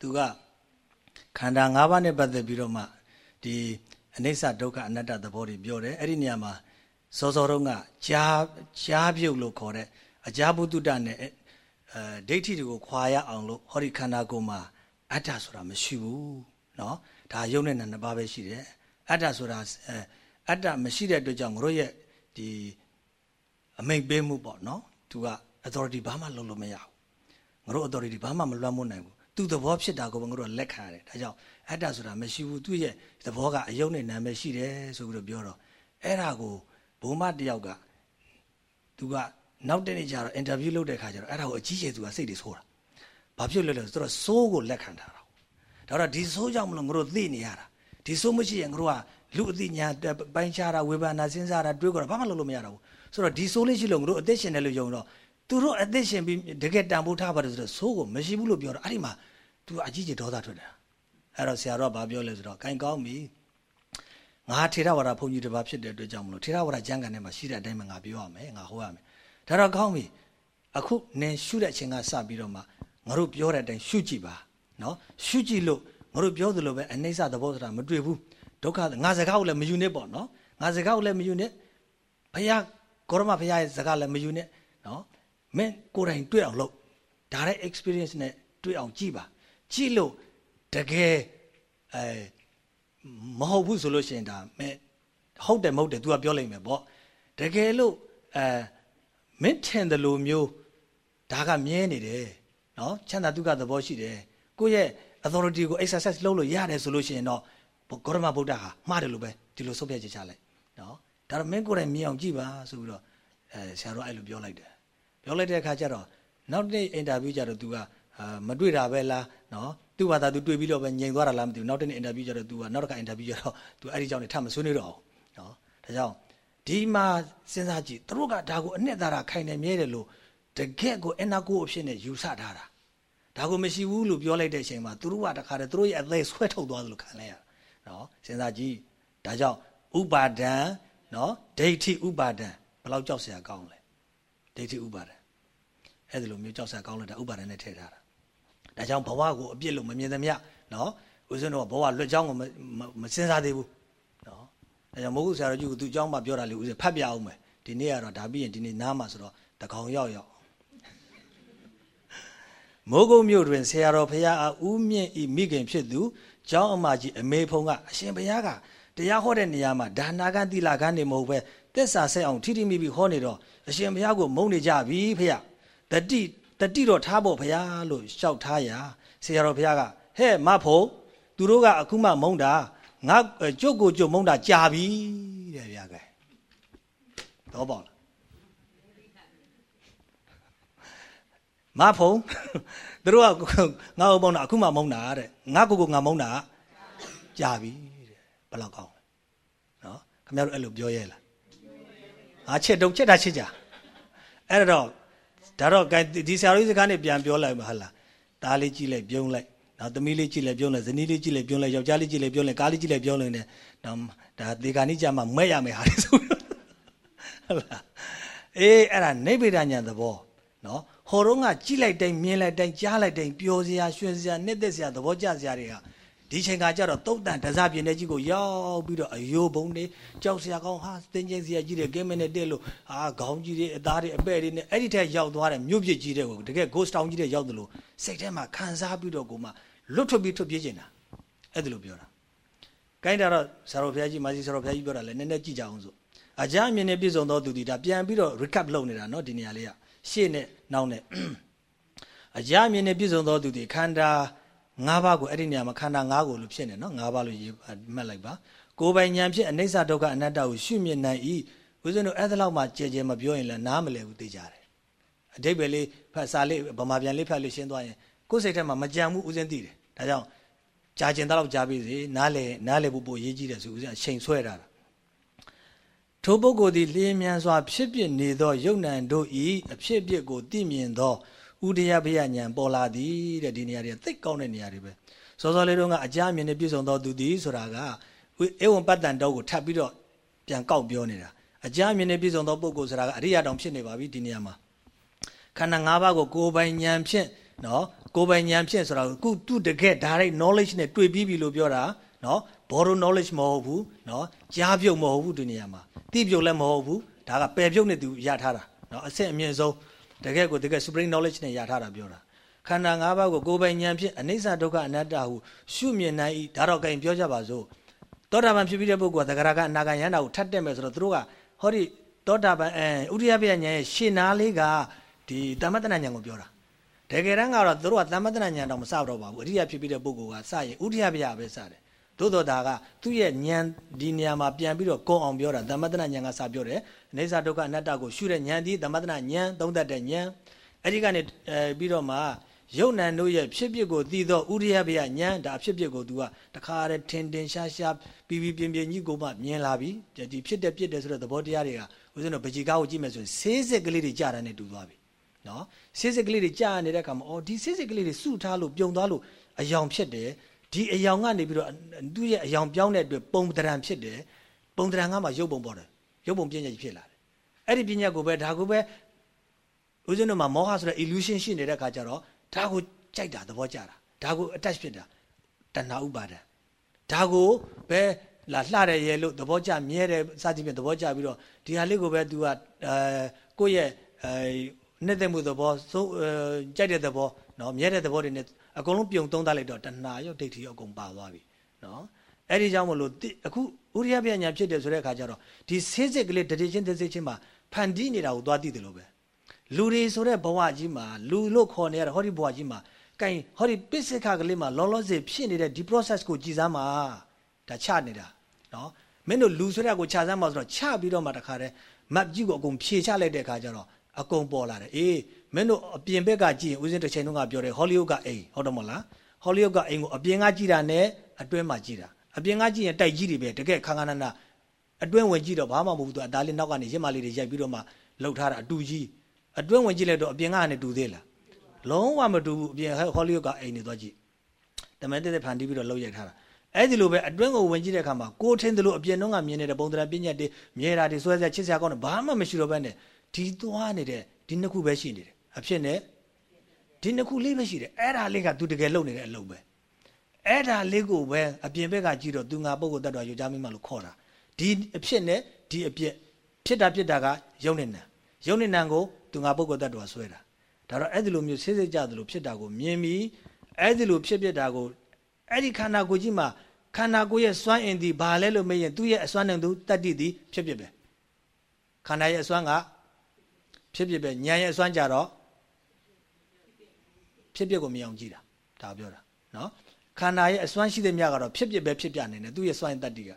သူကခန္ဓာ၅ပါးနဲ့ပတ်သက်ပြီးတော့မှဒီအနိစ္စဒုက္ခအနတ္တသဘောတွေပြောတယ်အဲ့ဒီနေရာမှာစောစောတုန်းကကြားကြားပြုတ်လို့ခေါ်တဲ့ အကြာဘုတုတ္တနဲ့အဲဒိဋ္ဌိတွေကိုခွာရအောင်လို့ဟောဒီခန္ဓာကိုယ်မှာအတ္တဆိုတာမရှိဘူးเนาะဒါယုံနဲ့နှစ်ပါးပဲရှိတယ်အတ္တဆိုတာအတ္တမရှိတဲ့အတွက်ကြောင့်ငါတို့ရဲ့ဒီအမိတ်ပေးမှုပေါ့เนาะသူက authority ဘာမှလုပ်လို့မရဘူးငါတို့ authority ဘာမှမလွှမ်းမိုးနိုင်ဘူးသူသဘောဖြစ်တာကိုငါတို့လက်ခံရတယ်ဒါကြောင့်အတ္တဆိုတာမရှိဘူးသူရဲ့သဘောကအယုံနဲ့နာမည်ရှိတယ်ဆိုပြီးတော့ပြောတော့အဲ့ဒါကိုဘုံမတယောက်ကသူက နောက်တနေ့ကျတော့အင်တာဗျူးလုပ်တဲ့ခါကျတော့အဲ့ဒါကိုအကြီးကျယ်သူကစိတ်တွေဆိုးတာဘာဖြစ်လဲလဲဆိုတော့စိုးကိုလက်ခံထားတာဒါတော့ဒီစိုးကြောင့်မလို့ငါတို့သိနေရတာဒီစိုးမရှိရင်ငါတို့ကလူအသိညာပိုင်းခြားတာဝေဘာနာစဉ်းစားတာတွေးကြတာဘာမှလုပ်လို့မရတော့ဘူးဆိုတော့ဒီစိုးလေးရှိလို့ငါတို့အသက်ရှင်တယ်လို့ယုံတော့သူတို့အသက်ရှင်ပြီးတကယ်တန်ဖိုးထားပါတယ်ဆိုတော့စိုးကိုမရှိဘူးလို့ပြောတော့အဲ့ဒီမှာသူကအကြီးကျယ်ဒေါသထွက်တယ်အဲ့တော့ဆရာတော်ကဘာပြောလဲဆိုတော့ဂိုင်ကောင်းပြီငါထေရဝါဒဘုန်းကြီးတစ်ပါးဖြစ်တဲ့အတွက်ကြောင့်မလို့ထေရဝါဒကျမ်းဂန်ထဲမှာရှိတဲ့အတိုင်းမှာငါပြောရမယ်ငါဟောရမယ် ဒါတော့ကောင်းပြီအခုနင်ရှုတဲ့အချိန်ကစပြီးတော့မှငါတို့ပြောတဲ့အတိုင်းရှုကြည့်ပါနော်ရှုကြည့်လို့ငါတို့ပြောသလိုပဲအနိစ္စသဘောဆိုတာမတွေ့ဘူးဒုက္ခငါစကားကိုလည်းမယူနဲ့ပေါ့နော်ငါစကားကိုလည်းမယူနဲ့ဘုရားကောရမဘုရားရဲ့စကားလည်းမယူနဲ့နော်မင်းကိုယ်တိုင်တွေ့အောင်လုပ်ဒါတဲ့ experience နဲ့တွေ့အောင်ကြည့်ပါကြည့်လို့တကယ်အဲမဟုတ်ဘူးဆိုလို့ရှိရင်ဒါမင်းဟုတ်တယ်မဟုတ်တယ် तू ကပြောလိုက်မယ်ပေါ့တကယ်လို့အဲ မင်းထင်တယ်လို့မျိုးဒါကမြဲနေတယ်နော်ချမ်းသာဒုက္ခသဘောရှိတယ်ကိုယ့်ရဲ့ authority ကို exercise လုပ်လို့ရတယ်ဆိုလို့ရှိရင်တော့ဂေါရမဗုဒ္ဓဟာမှားတယ်လို့ပဲဒီလိုဆုံးဖြတ်ချက်ချလိုက်နော်ဒါတော့မင်းကိုယ်တိုင်မြင်အောင်ကြည့်ပါဆိုပြီးတော့အဲဆရာတော်အဲ့လိုပြောလိုက်တယ်ပြောလိုက်တဲ့အခါကျတော့နောက်နေ့အင်တာဗျူးကျတော့ तू ကအာမတွေ့တာပဲလားနော်သူ့ဘာသာသူတွေ့ပြီးတော့ပဲငြိမ်သွားတာလားမသိဘူးနောက်တစ်နေ့အင်တာဗျူးကျတော့ तू ကနောက်တစ်ခါအင်တာဗျူးကျတော့ तू အဲ့ဒီကြောင့်နေထပ်မဆွေးနွေးတော့အောင်နော်ဒါကြောင့် ဒီမှာစဉ်းစားကြည့်သူတို့ကဒါကိုအနှစ်သာရခိုင်နေမြဲတယ်လို့တကယ့်ကိုအနာကိုအဖြစ်နဲ့ယူဆထားတာဒါကိုမရှိဘူးလို့ပြောလိုက်တဲ့အချိန်မှာသူတို့ကတခါတည်းသူတို့ရဲ့အသေးဆွဲထုတ်သွားသလိုခံလိုက်ရနော်စဉ်းစားကြည့်ဒါကြောင့်ဥပါဒံနော်ဒိဋ္ဌိဥပါဒံဘယ်လောက်ကြောက်စရာကောင်းလဲဒိဋ္ဌိဥပါဒံအဲ့ဒါလိုမျိုးကြောက်စရာကောင်းလို့ဒါဥပါဒံနဲ့ထည့်ထားတာဒါကြောင့်ဘဝကိုအပြစ်လို့မမြင်သမျှနော်ဦးဇင်းတို့ကဘဝလွတ်ကြောင်းကိုမစဉ်းစားသေးဘူးနော် ဒါကြောင့်မဟုတ်ဆရာတော်ကြီးကသူ့အကြောင်းမှပြောတာလေဦးဇင်းဖတ်ပြအောင်မယ်ဒီနေ့ကတော့ဒါပြီးရင်ဒီနေ့နားမှာဆိုတော့တကောင်ရောက်ရောက်မိုးကုတ်မြို့တွင်ဆရာတော်ဖရာအားဦးမြင့်ဤမိခင်ဖြစ်သူကျောင်းအမကြီးအမေဖုံကအရှင်ဘုရားကတရားဟောတဲ့နေရာမှာဒါနာကတိလာကန်းနေမဟုတ်ပဲသက်စာဆက်အောင်ထိထိမိမိဟောနေတော့အရှင်ဘုရားကိုမုန်းနေကြပြီဖရာတတိတတိတော့ထားဖို့ဘုရားလို့ရှောက်ထားရာဆရာတော်ဘုရားကဟဲ့မဖို့သူတို့ကအခုမှမုန်းတာ ငါကျုပ်ကိုကျုပ်မုန်းတာကြာပြီတဲ့ဗျာကဲတော့ပေါ့လားမဖုံသူတို့ကငါ့ကိုမုန်းတာအခုမှမုန်းတာတဲ့ငါကိုကိုငါမုန်းတာကြာပြီတဲ့ဘယ်လောက်ကောင်းလဲနော်ခင်ဗျားတို့အဲ့လိုပြောရဲလားငါချက်တုံချက်တာချက်ကြအဲ့တော့ဒါတော့ဒီဆရာတော်ကြီးစကားနဲ့ပြန်ပြောလိုက်မှာဟလားသားလေးကြည့်လိုက်ပြုံးလိုက် နောက်သမီးလေးကြည့်လိုက်ပြုံးလိုက်ဇနီးလေးကြည့်လိုက်ပြုံးလိုက်ယောက်ျားလေးကြည့်လိုက်ပြုံးလိုက်ကားလေးကြည့်လိုက်ပြုံးလိုက်နဲ့နောက်ဒါဒီကနေ့ကြမှာမဲ့ရမယ်ဟာလေဆိုဟုတ်လားအေးအဲ့ဒါနိဗ္ဗာန်ညာသဘောနော်ဟောတော့ကကြည့်လိုက်တိုင်းမြင်လိုက်တိုင်းကြားလိုက်တိုင်းပျော်စရာရွှင်စရာနှစ်သက်စရာသဘောကျစရာတွေကဒီချိန်ကကြတော့တုတ်တန်ဒဇပြင်းတဲ့ကြီးကိုရောက်ပြီးတော့အယိုးဘုံတွေကြောက်စရာကောင်းဟာတင်းကျင်းစရာကြီးတွေကဲမနဲ့တက်လို့ဟာခေါင်းကြီးတွေအသားတွေအပဲ့တွေနဲ့အဲ့ဒီထက်ရောက်သွားတဲ့မြို့ပြစ်ကြီးတွေကိုတကယ် ghost town ကြီးတွေရောက်တယ်လို့စိတ်ထဲမှာခံစားပြီးတော့ကိုမှ လွတ်ထွက်ပြီးထွက်ပြေးနေတာအဲ့ဒါလို့ပြောတာကိုင်းတာတော့ဆရာတော်ဘုရားကြီးမာစီဆရာတော်ဘုရားကြီးပြောတာလည်းနည်းနည်းကြည့်ကြအောင်ဆိုအကြမ်းအမြင်နဲ့ပြည့်စုံသောသူဒီဒါပြန်ပြီးတော့ recap လုပ်နေတာเนาะဒီနေရာလေးကရှေ့နဲ့နောက်နဲ့အကြမ်းအမြင်နဲ့ပြည့်စုံသောသူဒီခန္ဓာ၅ပါးကိုအဲ့ဒီနေရာမှာခန္ဓာ၅ကိုလို့ဖြစ်နေနော်၅ပါးလို့ရေးမှတ်လိုက်ပါကိုယ်ပိုင်ဉာဏ်ဖြင့်အနိစ္စဒုက္ခအနတ္တကိုရှုမြင်နိုင်၏ဦးဇင်းတို့အဲ့ဒါလောက်မှကြဲကြဲမပြောရင်လည်းနားမလည်ဘူးသိကြတယ်အတိတ်ပဲလေးဖတ်စာလေးဗမာပြန်လေးဖတ်လို့ရှင်းသွားရင် ကိုယ်စိတ်ထဲမှာမကြံဘူးဦးဇင်းသိတယ်ဒါကြောင့်ကြာကျင်တော့ကြာပြီစေနားလေနားလေဖို့ပိုရေးကြည့်တယ်ဆိုဦးဇင်းအချိန်ဆွဲတာထိုပုဂ္ဂိုလ်သည်လျင်မြန်စွာဖြစ်ဖြစ်နေသောယုံ nant တို့ဤအဖြစ်အပျက်ကိုသိမြင်သောဥဒယဘယဉာဏ်ပေါ်လာသည်တဲ့ဒီနေရာတွေသိကောင်းတဲ့နေရာတွေပဲစောစောလေးတုန်းကအကြမြင်နေပြည့်စုံသောသူသည်ဆိုတာကဧဝံပတ္တန်တောကိုထပ်ပြီးတော့ပြန်ကောက်ပြောနေတာအကြမြင်နေပြည့်စုံသောပုဂ္ဂိုလ်ဆိုတာကအရိယာတောင်ဖြစ်နေပါပြီဒီနေရာမှာခန္ဓာ၅ပါးကိုကိုယ်ပိုင်ဉာဏ်ဖြင့်နော် ကိုယ်ပိုင်ဉာဏ်ဖြင့်ဆိုတာကုသူတကယ် direct knowledge နဲ့တွေ့ပြီးပြီလို့ပြောတာနော် borrow knowledge မဟုတ်ဘူးနော်ကြားပြုတ်မဟုတ်ဘူးဒီနေရာမှာတိပြုတ်လည်းမဟုတ်ဘူးဒါကပယ်ပြုတ်နေသူရထားတာနော်အဆင့်အမြင့်ဆုံးတကယ်ကိုတကယ် supreme knowledge နဲ့ရထားတာပြောတာခန္ဓာ၅ပါးကိုကိုယ်ပိုင်ဉာဏ်ဖြင့်အနိစ္စဒုက္ခအနတ္တဟုရှုမြင်နိုင်၏ဒါတော့ကင်ပြောကြပါစို့သောတာပန်ဖြစ်ပြီးတဲ့ပုဂ္ဂိုလ်ကသဂရကအနာဂံယန္တာကိုထတ်တက်မယ်ဆိုတော့သူတို့ကဟောဒီသောတာပန်အဲဥရိယပယဉာဏ်ရဲ့ရှင်းနာလေးကဒီတမတနာဉာဏ်ကိုပြောတာ တကယ်တမ်းကတော့သူတို့ကတမတနာဉာဏ်တော့မစတော့ပါဘူးအရိယဖြစ်ပြီးတဲ့ပုဂ္ဂိုလ်ကစရင်ဥရိယပယပဲစတယ်သို့တော်ဒါကသူ့ရဲ့ဉာဏ်ဒီနေရာမှာပြန်ပြီးတော့ကုံအောင်ပြောတာသမတနာဉာဏ်ကစပြောတယ်အနေစာဒုက္ခအနတ္တကိုရှုတဲ့ဉာဏ်ဒီသမတနာဉာဏ်သုံးတတ်တဲ့ဉာဏ်အဲ့ဒီကနေအဲပြီးတော့မှယုတ်နံတို့ရဲ့ဖြစ်ပျက်ကိုသိသောဥရိယဘယဉာဏ်ဒါဖြစ်ပျက်ကိုသူကတခါတည်းထင်တင်ရှားရှားပြီးပြီးပြင်းပြင်းကြီးကိုမှမြင်လာပြီဒီဖြစ်တဲ့ပြစ်တယ်ဆိုတဲ့သဘောတရားတွေကဦးဇင်းတို့ဗကြီးကားကိုကြည့်မယ်ဆိုရင်ဆေးစစ်ကလေးတွေကြာတာနဲ့တူသွားပြီ နော်ဆေးစစ်ကလေးတွေကြာနေတဲ့အခါမှာအော်ဒီဆေးစစ်ကလေးတွေစုထားလို့ပြုံသွားလို့အယောင်ဖြစ်တယ်ဒီအယောင်ကနေပြီးတော့သူ့ရဲ့အယောင်ပြောင်းတဲ့အတွက်ပုံတရံဖြစ်တယ်ပုံတရံကမှရုပ်ပုံပေါ်တယ်ရုပ်ပုံပညာကြီးဖြစ်လာတယ်အဲ့ဒီပညာကိုပဲဒါကိုပဲဦးဇင်းတို့မှာမောဟဆိုတဲ့ illusion ရှိနေတဲ့အခါကျတော့ဒါကိုကြိုက်တာသဘောကျတာဒါကို attach ဖြစ်တာတဏှာဥပါဒံဒါကိုပဲလာလှတဲ့ရဲလို့သဘောကျမြဲတယ်စသဖြင့်သဘောကျပြီးတော့ဒီဟာလေးကိုပဲ तू ကအဲကိုယ့်ရဲ့အဲ နှစ်သက်မှုသဘောစိုးကြိုက်တဲ့သဘောနော်မြဲတဲ့သဘောတွေနဲ့အကုန်လုံးပြုံသုံးသလိုက်တော့တဏှာရောဒိဋ္ဌိရောအကုန်ပါသွားပြီနော်အဲ့ဒီကြောင့်မလို့အခုဥရိယပညာဖြစ်တယ်ဆိုတဲ့အခါကျတော့ဒီဆေးစစ်ကလေးတတိချင်းတစိချင်းမှာဖန်တီးနေတာကိုသွားသိတယ်လို့ပဲလူတွေဆိုတဲ့ဘဝကြီးမှာလူလို့ခေါ်နေရတဲ့ဟောဒီဘဝကြီးမှာကင်ဟောဒီပစ္စကကလေးမှာလောလောဆယ်ဖြစ်နေတဲ့ဒီ process ကိုကြည်စမ်းမှာဒါချနေတာနော်မင်းတို့လူဆိုတဲ့ကိုခြာစမ်းမှာဆိုတော့ချပြီးတော့မှတခါတည်းမတ်ကြီးကိုအကုန်ဖြေချလိုက်တဲ့အခါကျတော့ အကုန်ပေါ်လာတယ်အေးမင်းတို့အပြင်ဘက်ကကြည့်ရင်ဦးစင်းတစ်ချိန်တုန်းကပြောတယ်ဟောလိဝုဒ်ကအိမ်ဟုတ်တယ်မဟုတ်လားဟောလိဝုဒ်ကအိမ်ကိုအပြင်ကကြည့်တာနဲ့အတွင်းမှာကြည့်တာအပြင်ကကြည့်ရင်တိုက်ကြီးတွေပဲတကယ်ခန်းခန်းနာနာအတွင်းဝင်ကြည့်တော့ဘာမှမဟုတ်ဘူးသူအသားလေးနောက်ကနေရစ်မလေးတွေရိုက်ပြီးတော့မှလှုပ်ထားတာအတူကြီးအတွင်းဝင်ကြည့်လိုက်တော့အပြင်ကနေတူသေးလားလုံးဝမတူဘူးအပြင်ဟောလိဝုဒ်ကအိမ်နေသွားကြည့်တမန်တဲ့ဖန်တီးပြီးတော့လှုပ်ရိုက်ထားတာအဲ့ဒီလိုပဲအတွင်းကိုဝင်ကြည့်တဲ့အခါမှာကိုထင်းတယ်လို့အပြင်တော့ကမြင်နေတဲ့ပုံသဏ္ဍာန်ပညာတွေမြဲတာတွေဆွဲစရာချစ်စရာကောင်းတယ်ဘာမှမရှိတော့ဘဲနဲ့ ဒီသွားနေတဲ့ဒီနှစ်ခုပဲရှိနေတယ်အဖြစ်နဲ့ဒီနှစ်ခုလေးပဲရှိတယ်အဲ့ဒါလေးကသူတကယ်လုပ်နေတဲ့အလုပ်ပဲအဲ့ဒါလေးကိုပဲအပြင်ဘက်ကကြည့်တော့သူငါပုဂ္ဂိုလ်တ attva ယူကြမိမှလို့ခေါ်တာဒီအဖြစ်နဲ့ဒီအပြစ်ဖြစ်တာဖြစ်တာကယုံနေနံယုံနေနံကိုသူငါပုဂ္ဂိုလ်တ attva ဆွဲတာဒါတော့အဲ့ဒီလိုမျိုးဆေးစိတ်ကြသလိုဖြစ်တာကိုမြင်ပြီးအဲ့ဒီလိုဖြစ်ဖြစ်တာကိုအဲ့ဒီခန္ဓာကိုယ်ကြီးမှာခန္ဓာကိုယ်ရဲ့စွမ်းအင်သည်ဘာလဲလို့မေးရင်သူ့ရဲ့အစွမ်းနဲ့သူတတ္တိသည်ဖြစ်ဖြစ်ပဲခန္ဓာရဲ့အစွမ်းက ဖြစ်ဖြစ်ပဲဉာဏ်ရဲ့အစွမ်းကြတော့ဖြစ်ဖြစ်ကိုမအောင်ကြည့်တာဒါပြောတာနော်ခန္ဓာရဲ့အစွမ်းရှိတဲ့မြကတော့ဖြစ်ဖြစ်ပဲဖြစ်ပြနေတယ်သူ့ရဲ့စွမ်းတတ္တိက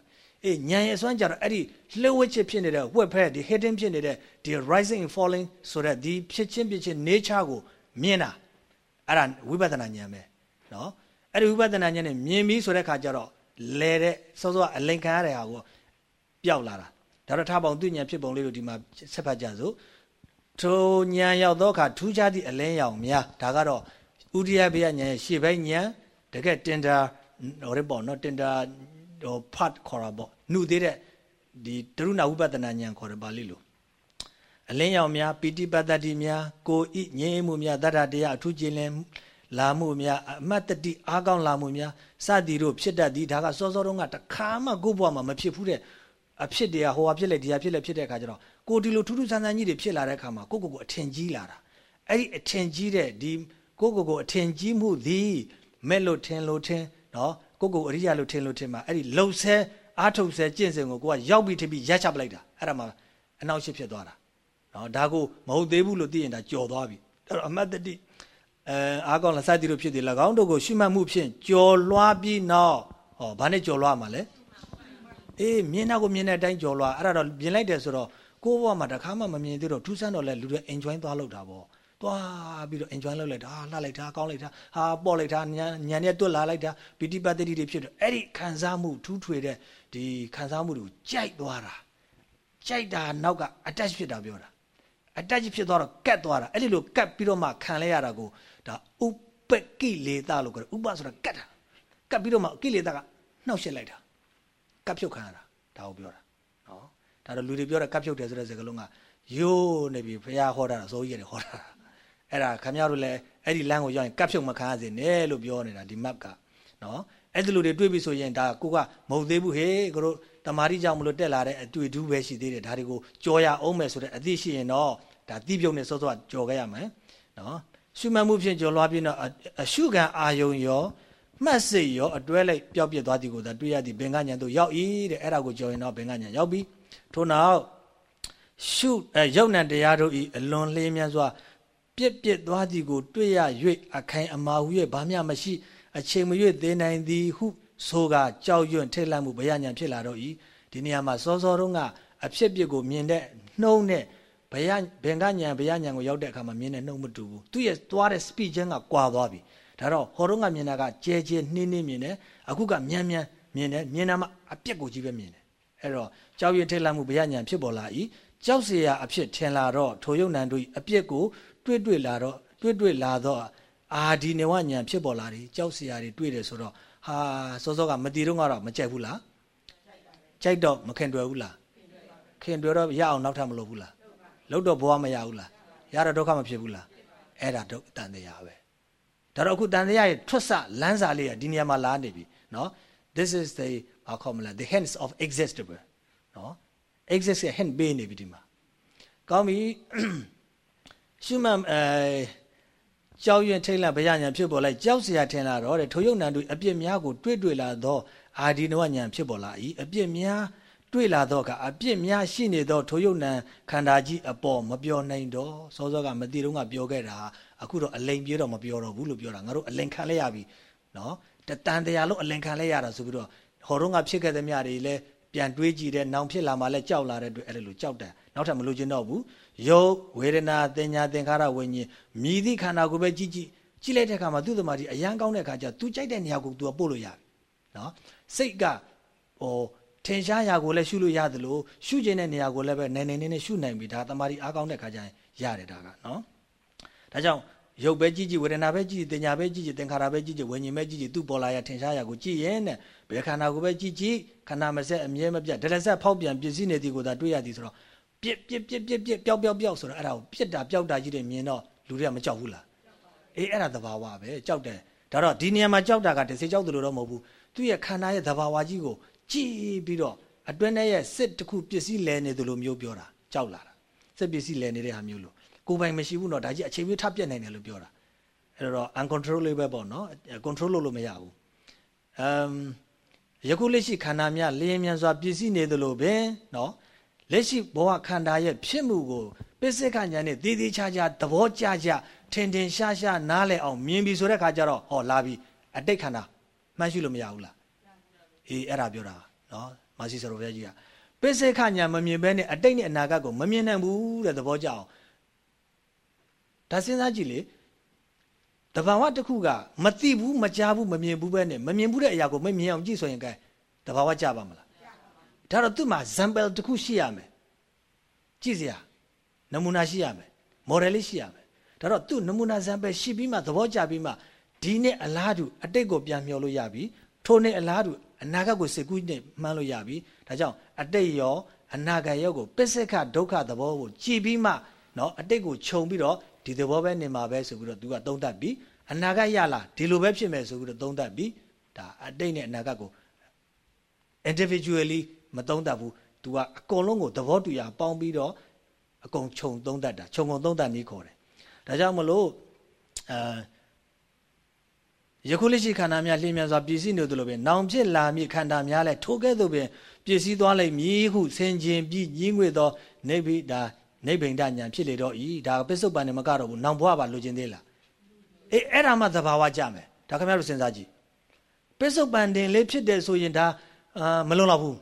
အေးဉာဏ်ရဲ့အစွမ်းကြတော့အဲ့ဒီလှဝက်ချစ်ဖြစ်နေတဲ့ဝက်ဖက်ဒီ hidden ဖြစ်နေတဲ့ဒီ rising and falling ဆိုတဲ့ဒီဖြစ်ချင်းဖြစ်ချင်း nature ကိုမြင်တာအဲ့ဒါဝိပဿနာဉာဏ်ပဲနော်အဲ့ဒီဝိပဿနာဉာဏ်နဲ့မြင်ပြီးဆိုတဲ့ခါကျတော့လဲတဲ့စောစောအလိန်ခံရတဲ့ဟာကိုပျောက်လာတာဒါတော့ထားပေါင်းသူဉာဏ်ဖြစ်ပုံလေးတို့ဒီမှာဆက်ဖတ်ကြစို့ ထိုဉာဏ်ရောက်သောအခါထူးခြားသည့်အလင်းရောင်များဒါကတော့ဥဒိယဘေယဉာဏ်ရဲ့ရှေ့ဘက်ဉာဏ်တကယ်တင်တာဟိုရပေါ့နော်တင်တာဟိုဖတ်ခေါ်တာပေါ့နှုတ်သေးတဲ့ဒီတရုဏဝိပဿနာဉာဏ်ခေါ်တယ်ပါဠိလိုအလင်းရောင်များပိဋိပတ္တိများကိုဤငြိမ်းမှုများတတ္တတရားအထူးကျင်လင်းလာမှုများအမတ်တတိအားကောင်းလာမှုများစသည်တို့ဖြစ်တတ်သည်ဒါကစောစောတုန်းကတခါမှကိုယ့်ဘဝမှာမဖြစ်ဘူးတဲ့အဖြစ်တွေကဟိုဟာဖြစ်လေဒီဟာဖြစ်လေဖြစ်တဲ့အခါကျတော့ ကိုဒီလိုထူးထူးဆန်းဆန်းကြီးတွေဖြစ်လာတဲ့အခါမှာကိုကိုကိုအထင်ကြီးလာတာအဲ့ဒီအထင်ကြီးတဲ့ဒီကိုကိုကိုအထင်ကြီးမှုသည်မဲ့လို့ထင်လို့ထင်နော်ကိုကိုအရိယာလို့ထင်လို့ထင်မှာအဲ့ဒီလှုပ်ဆဲအားထုတ်ဆဲကျင့်စဉ်ကိုကိုကရောက်ပြီးထပြီးရက်ချပလိုက်တာအဲ့ဒါမှအနောက်ရှိဖြစ်သွားတာနော်ဒါကိုမဟုတ်သေးဘူးလို့သိရင်ဒါကြော်သွားပြီအဲ့တော့အမတ်တတိအဲအားကောင်းလာစသည်တို့ဖြစ်တယ်၎င်းတို့ကိုရှုမှတ်မှုဖြင့်ကြော်လွှားပြီးနောက်ဟောဘာနဲ့ကြော်လွှားမှာလဲအေးမြင်တာကိုမြင်တဲ့အတိုင်းကြော်လွှားအဲ့ဒါတော့မြင်လိုက်တယ်ဆိုတော့ ကိုယ့်ဘဝမှာတခါမှမမြင်သေးတော့ထူးဆန်းတော့လဲလူတွေ enjoy သွားလောက်တာပေါ့သွားပြီးတော့ enjoy လုပ်လိုက်တာလှလိုက်တာကောင်းလိုက်တာဟာပေါ့လိုက်တာညံညံနဲ့တွတ်လာလိုက်တာပီတိပတ္တိတွေဖြစ်တော့အဲ့ဒီခံစားမှုထူးထွေတဲ့ဒီခံစားမှုတွေကိုကြိုက်သွားတာကြိုက်တာနောက်က attach ဖြစ်တာပြောတာ attach ဖြစ်သွားတော့ကတ်သွားတာအဲ့ဒီလိုကတ်ပြီးတော့မှခံလဲရတာကိုဒါဥပကိလေသာလို့ခေါ်တယ်ဥပဆိုတာကတ်တာကတ်ပြီးတော့မှကိလေသာကနှောက်ရှက်လိုက်တာကတ်ဖြုတ်ခံရတာဒါကိုပြောတာနော် ဒါတော့လူတွေပြောတဲ့ကတ်ဖြုတ်တယ်ဆိုတဲ့စကားလုံးကယိုးနေပြီဖះဟောတာဆိုကြီးရတယ်ဟောတာအဲ့ဒါခင်ဗျားတို့လည်းအဲ့ဒီလမ်းကိုရောက်ရင်ကတ်ဖြုတ်မခံရစေနဲ့လို့ပြောနေတာဒီ map ကနော်အဲ့ဒီလူတွေတွေ့ပြီဆိုရင်ဒါကိုကမဟုတ်သေးဘူးဟေးကိုတို့တမာရီကြောင့်မလို့တက်လာတဲ့အတွေ့အထူးပဲရှိသေးတယ်ဒါတွေကိုကြော်ရအောင်မယ်ဆိုတဲ့အသိရှိရင်တော့ဒါတိပြုံနဲ့စောစောကြော်ခဲ့ရမယ်နော်ရှုမှတ်မှုဖြင့်ကြော်လွှားပြီးတော့အရှုခံအာယုံရောမှတ်စိတ်ရောအတွဲလိုက်ပျောက်ပြက်သွားသည်ကိုသာတွေ့ရသည်ဘင်္ဂညာတို့ရောက်ဤတဲ့အဲ့ဒါကိုကြော်ရင်တော့ဘင်္ဂညာရောက်ပြီ ထို့နောက်ရှုအဲယုတ်နံတရားတို့ဤအလွန်လေးမြန်းစွာပြက်ပြက်သွားသည်ကို တွေ့ရ၍အခိုင်အမာဟု၍ဘာမျှမရှိ အချိန်မရွေ့သေးနိုင်သည်ဟုဆိုကကြောက်ရွံ့ထိတ်လန့်မှုဘယညာဖြစ်လာတော့ဤဒီနေရာမှာစောစောတုန်းကအဖြစ်ပြစ်ကိုမြင်တဲ့နှုံးနဲ့ဘယဘင်္ဂညာဘယညာကိုရောက်တဲ့အခါမှာမြင်တဲ့နှုံးမတူဘူးသူရဲ့သွားတဲ့ speed ချင်းကကွာသွားပြီဒါတော့ဟောတုန်းကမြင်တာကကြဲကြဲနှင်းနှင်းမြင်တယ်အခုကမြန်မြန်မြင်တယ်မြင်တာမှအပြစ်ကိုကြီးပဲမြင်တယ် အဲ့တော့ကြောက်ရွံ့ထိတ်လန့်မှုဘယညာဖြစ်ပေါ်လာဤကြောက်เสียအဖြစ်ထင်လာတော့ထိုယုံနံတို့အပြစ်ကိုတွေ့တွေ့လာတော့တွေ့တွေ့လာတော့အာဒီနေဝညာဖြစ်ပေါ်လာတယ်ကြောက်เสียတွေတွေ့တယ်ဆိုတော့ဟာစောစောကမတီတော့ကတော့မကြိုက်ဘူးလားကြိုက်တော့မခင်တွေ့ဘူးလားခင်တွေ့တော့ရအောင်နောက်ထပ်မလုပ်ဘူးလားလောက်တော့ဘဝမရဘူးလားရတော့ဒုက္ခမဖြစ်ဘူးလားအဲ့ဒါဒုက္ခတန်တရားပဲဒါတော့အခုတန်တရားရဲ့ထွက်ဆလမ်းစာလေးကဒီနေရာမှာလာနေပြီနော် this is the ဘာခေါ်မလဲ the hints of existable နော် exist ရဲ့ hint ပေးနေပြီဒီမှာကောင်းပြီရှုမှန်အဲကြောက်ရွံ့ထိတ်လန့်ဗျာညာဖြစ်ပေါ်လိုက်ကြောက်စရာထင်လာတော့တဲ့ထိုယုံနံတို့အပြစ်များကိုတွေ့တွေ့လာသောအာဒီနဝညာဖြစ်ပေါ်လာ၏အပြစ်များတွေ့လာတော့ကအပြစ်များရှိနေသောထိုယုံနံခန္ဓာကြီးအပေါ်မပြောနိုင်တော့စောစောကမတိတော့ကပြောခဲ့တာအခုတော့အလိန်ပြေတော့မပြောတော့ဘူးလို့ပြောတာငါတို့အလိန်ခံလဲရပြီနော်တတန်တရားလို့အလိန်ခံလဲရတာဆိုပြီးတော့ ဟောတော့ကဖြစ်ခဲ့တဲ့မြတွေလည်းပြန်တွေးကြည့်တဲ့နောင်ဖြစ်လာမှလည်းကြောက်လာတဲ့အတွက်အဲ့လိုကြောက်တယ်နောက်ထပ်မလို့ခြင်းတော့ဘူးယုတ်ဝေဒနာတင်ညာသင်္ခါရဝิญဉ်မြည်သည့်ခန္ဓာကိုပဲကြည့်ကြည့်ကြည့်လိုက်တဲ့အခါမှာသူ့သမားကြီးအရန်ကောင်းတဲ့အခါကျ तू ကြိုက်တဲ့နေရာကို तू ပို့လို့ရပြီနော်စိတ်ကဟိုထင်ရှားရာကိုလည်းရှုလို့ရတယ်လို့ရှုခြင်းတဲ့နေရာကိုလည်းပဲနိုင်နိုင်နေနေရှုနိုင်ပြီဒါသမားကြီးအားကောင်းတဲ့အခါကျရင်ရတယ်ဒါကနော်ဒါကြောင့်ရုပ်ပဲကြည့်ကြည့်ဝေဒနာပဲကြည့်ကြည့်တင်ညာပဲကြည့်ကြည့်သင်္ခါရပဲကြည့်ကြည့်ဝิญဉ်ပဲကြည့်ကြည့်သူ့ပေါ်လာရထင်ရှားရာကိုကြည့်ရင်တဲ့ ဘယ်ခန္ဓာကိုပဲကြည့်ကြည့်ခန္ဓာမဆက်အမြဲမပြတ်ဒလဆက်ဖောက်ပြန်ပြည့်စည်နေသည်ကိုသာတွေ့ရသည်ဆိုတော့ပြစ်ပြစ်ပြစ်ပြစ်ပြစ်ပျောက်ပျောက်ပျောက်ဆိုတော့အဲ့ဒါကိုပြစ်တာပျောက်တာကြီးတွေမြင်တော့လူတွေကမကြောက်ဘူးလားအေးအဲ့ဒါသဘာဝပဲကြောက်တယ်ဒါတော့ဒီနေရာမှာကြောက်တာကတစေကြောက်တယ်လို့တော့မဟုတ်ဘူးသူ့ရဲ့ခန္ဓာရဲ့သဘာဝကြီးကိုကြည့်ပြီးတော့အတွင်းထဲရဲ့စစ်တစ်ခုပစ္စည်းလဲနေတယ်လို့မျိုးပြောတာကြောက်လာတာစစ်ပစ္စည်းလဲနေတဲ့ဟာမျိုးလို့ကိုယ်ပိုင်မရှိဘူးတော့ဒါကြီးအချိန်မျိုးထပ်ပြက်နိုင်တယ်လို့ပြောတာအဲ့တော့ uncontrollable ပေါ့နော် control လုပ်လို့မရဘူးအမ် ယခုလက်ရှိခန္ဓာများလျင်မြန်စွာပြည့်စည်နေတယ်လို့ပဲနော်လက်ရှိဘဝခန္ဓာရဲ့ဖြစ်မှုကိုပိစိကညာနဲ့တည်တည်ချာချာသဘောကျကျထင်ထင်ရှားရှားနားလည်အောင်မြင်ပြီဆိုတဲ့ခါကျတော့ဟောလာပြီအတိတ်ခန္ဓာမှန်းရှိလို့မရဘူးလားအေးအဲ့ဒါပြောတာနော်မာစီဆရာဘုရားကြီးကပိစိကညာမမြင်ဘဲနဲ့အတိတ်နဲ့အနာဂတ်ကိုမမြင်နိုင်ဘူးတဲ့သဘောကျအောင်ဒါစဉ်းစားကြည့်လေ တဘာဝတစ်ခုကမသိဘူးမကြားဘူးမမြင်ဘူးပဲနဲ့မမြင်ဘူးတဲ့အရာကိုမမြင်အောင်ကြည့်ဆိုရင်ကဲတဘာဝကြပါမလားဒါတော့သူ့မှာ sample တစ်ခုရှိရမယ်ကြည့်စရာနမူနာရှိရမယ် model လေးရှိရမယ်ဒါတော့သူ့နမူနာ sample ရှိပြီးမှသဘောကျပြီးမှဒီနဲ့အလားတူအတိတ်ကိုပြန်မျှော်လို့ရပြီထိုနဲ့အလားတူအနာဂတ်ကိုစိတ်ကူးနဲ့မှန်းလို့ရပြီဒါကြောင့်အတိတ်ရောအနာဂတ်ရောကိုပစ္စေခဒုက္ခသဘောကိုကြည်ပြီးမှเนาะအတိတ်ကိုခြုံပြီးတော့ ဒီသဘောပဲနေမှာပဲဆိုပြီးတော့သူကသုံးသပ်ပြီးအနာဂတ်ရလာဒီလိုပဲဖြစ်မယ်ဆိုပြီးတော့သုံးသပ်ပြီးဒါအတိတ်နဲ့အနာဂတ်ကို individually မသုံးတတ်ဘူး तू ကအကုန်လုံးကိုသဘောတူရပေါင်းပြီးတော့အကုန်ခြုံသုံးတတ်တာခြုံကုန်သုံးတတ်နည်းခေါ်တယ်ဒါကြောင့်မလို့အာယခုလက်ရှိခန္ဓာများလျင်မြန်စွာပြည့်စည်နေသလိုပဲနောင်ဖြစ်လာမည့်ခန္ဓာများလည်းထိုကဲ့သို့ပင်ပြည့်စည်သွားလိမ့်မည်ဟုဆင်ခြင်ပြီးညင်းငွေသောနေဗိဒါ နေဗိန္ဒညာဖြစ်လေတော့ဤဒါပစ္စုပန်နဲ့မကတော့ဘူးနောင်ဘဝပါလိုချင်သေးလားအေးအဲ့ဒါမှသဘာဝကြမယ်ဒါခင်ဗျားတို့စဉ်းစားကြည့်ပစ္စုပန်တင်လေးဖြစ်တယ်ဆိုရင်ဒါအာမလုံလောက်ဘူး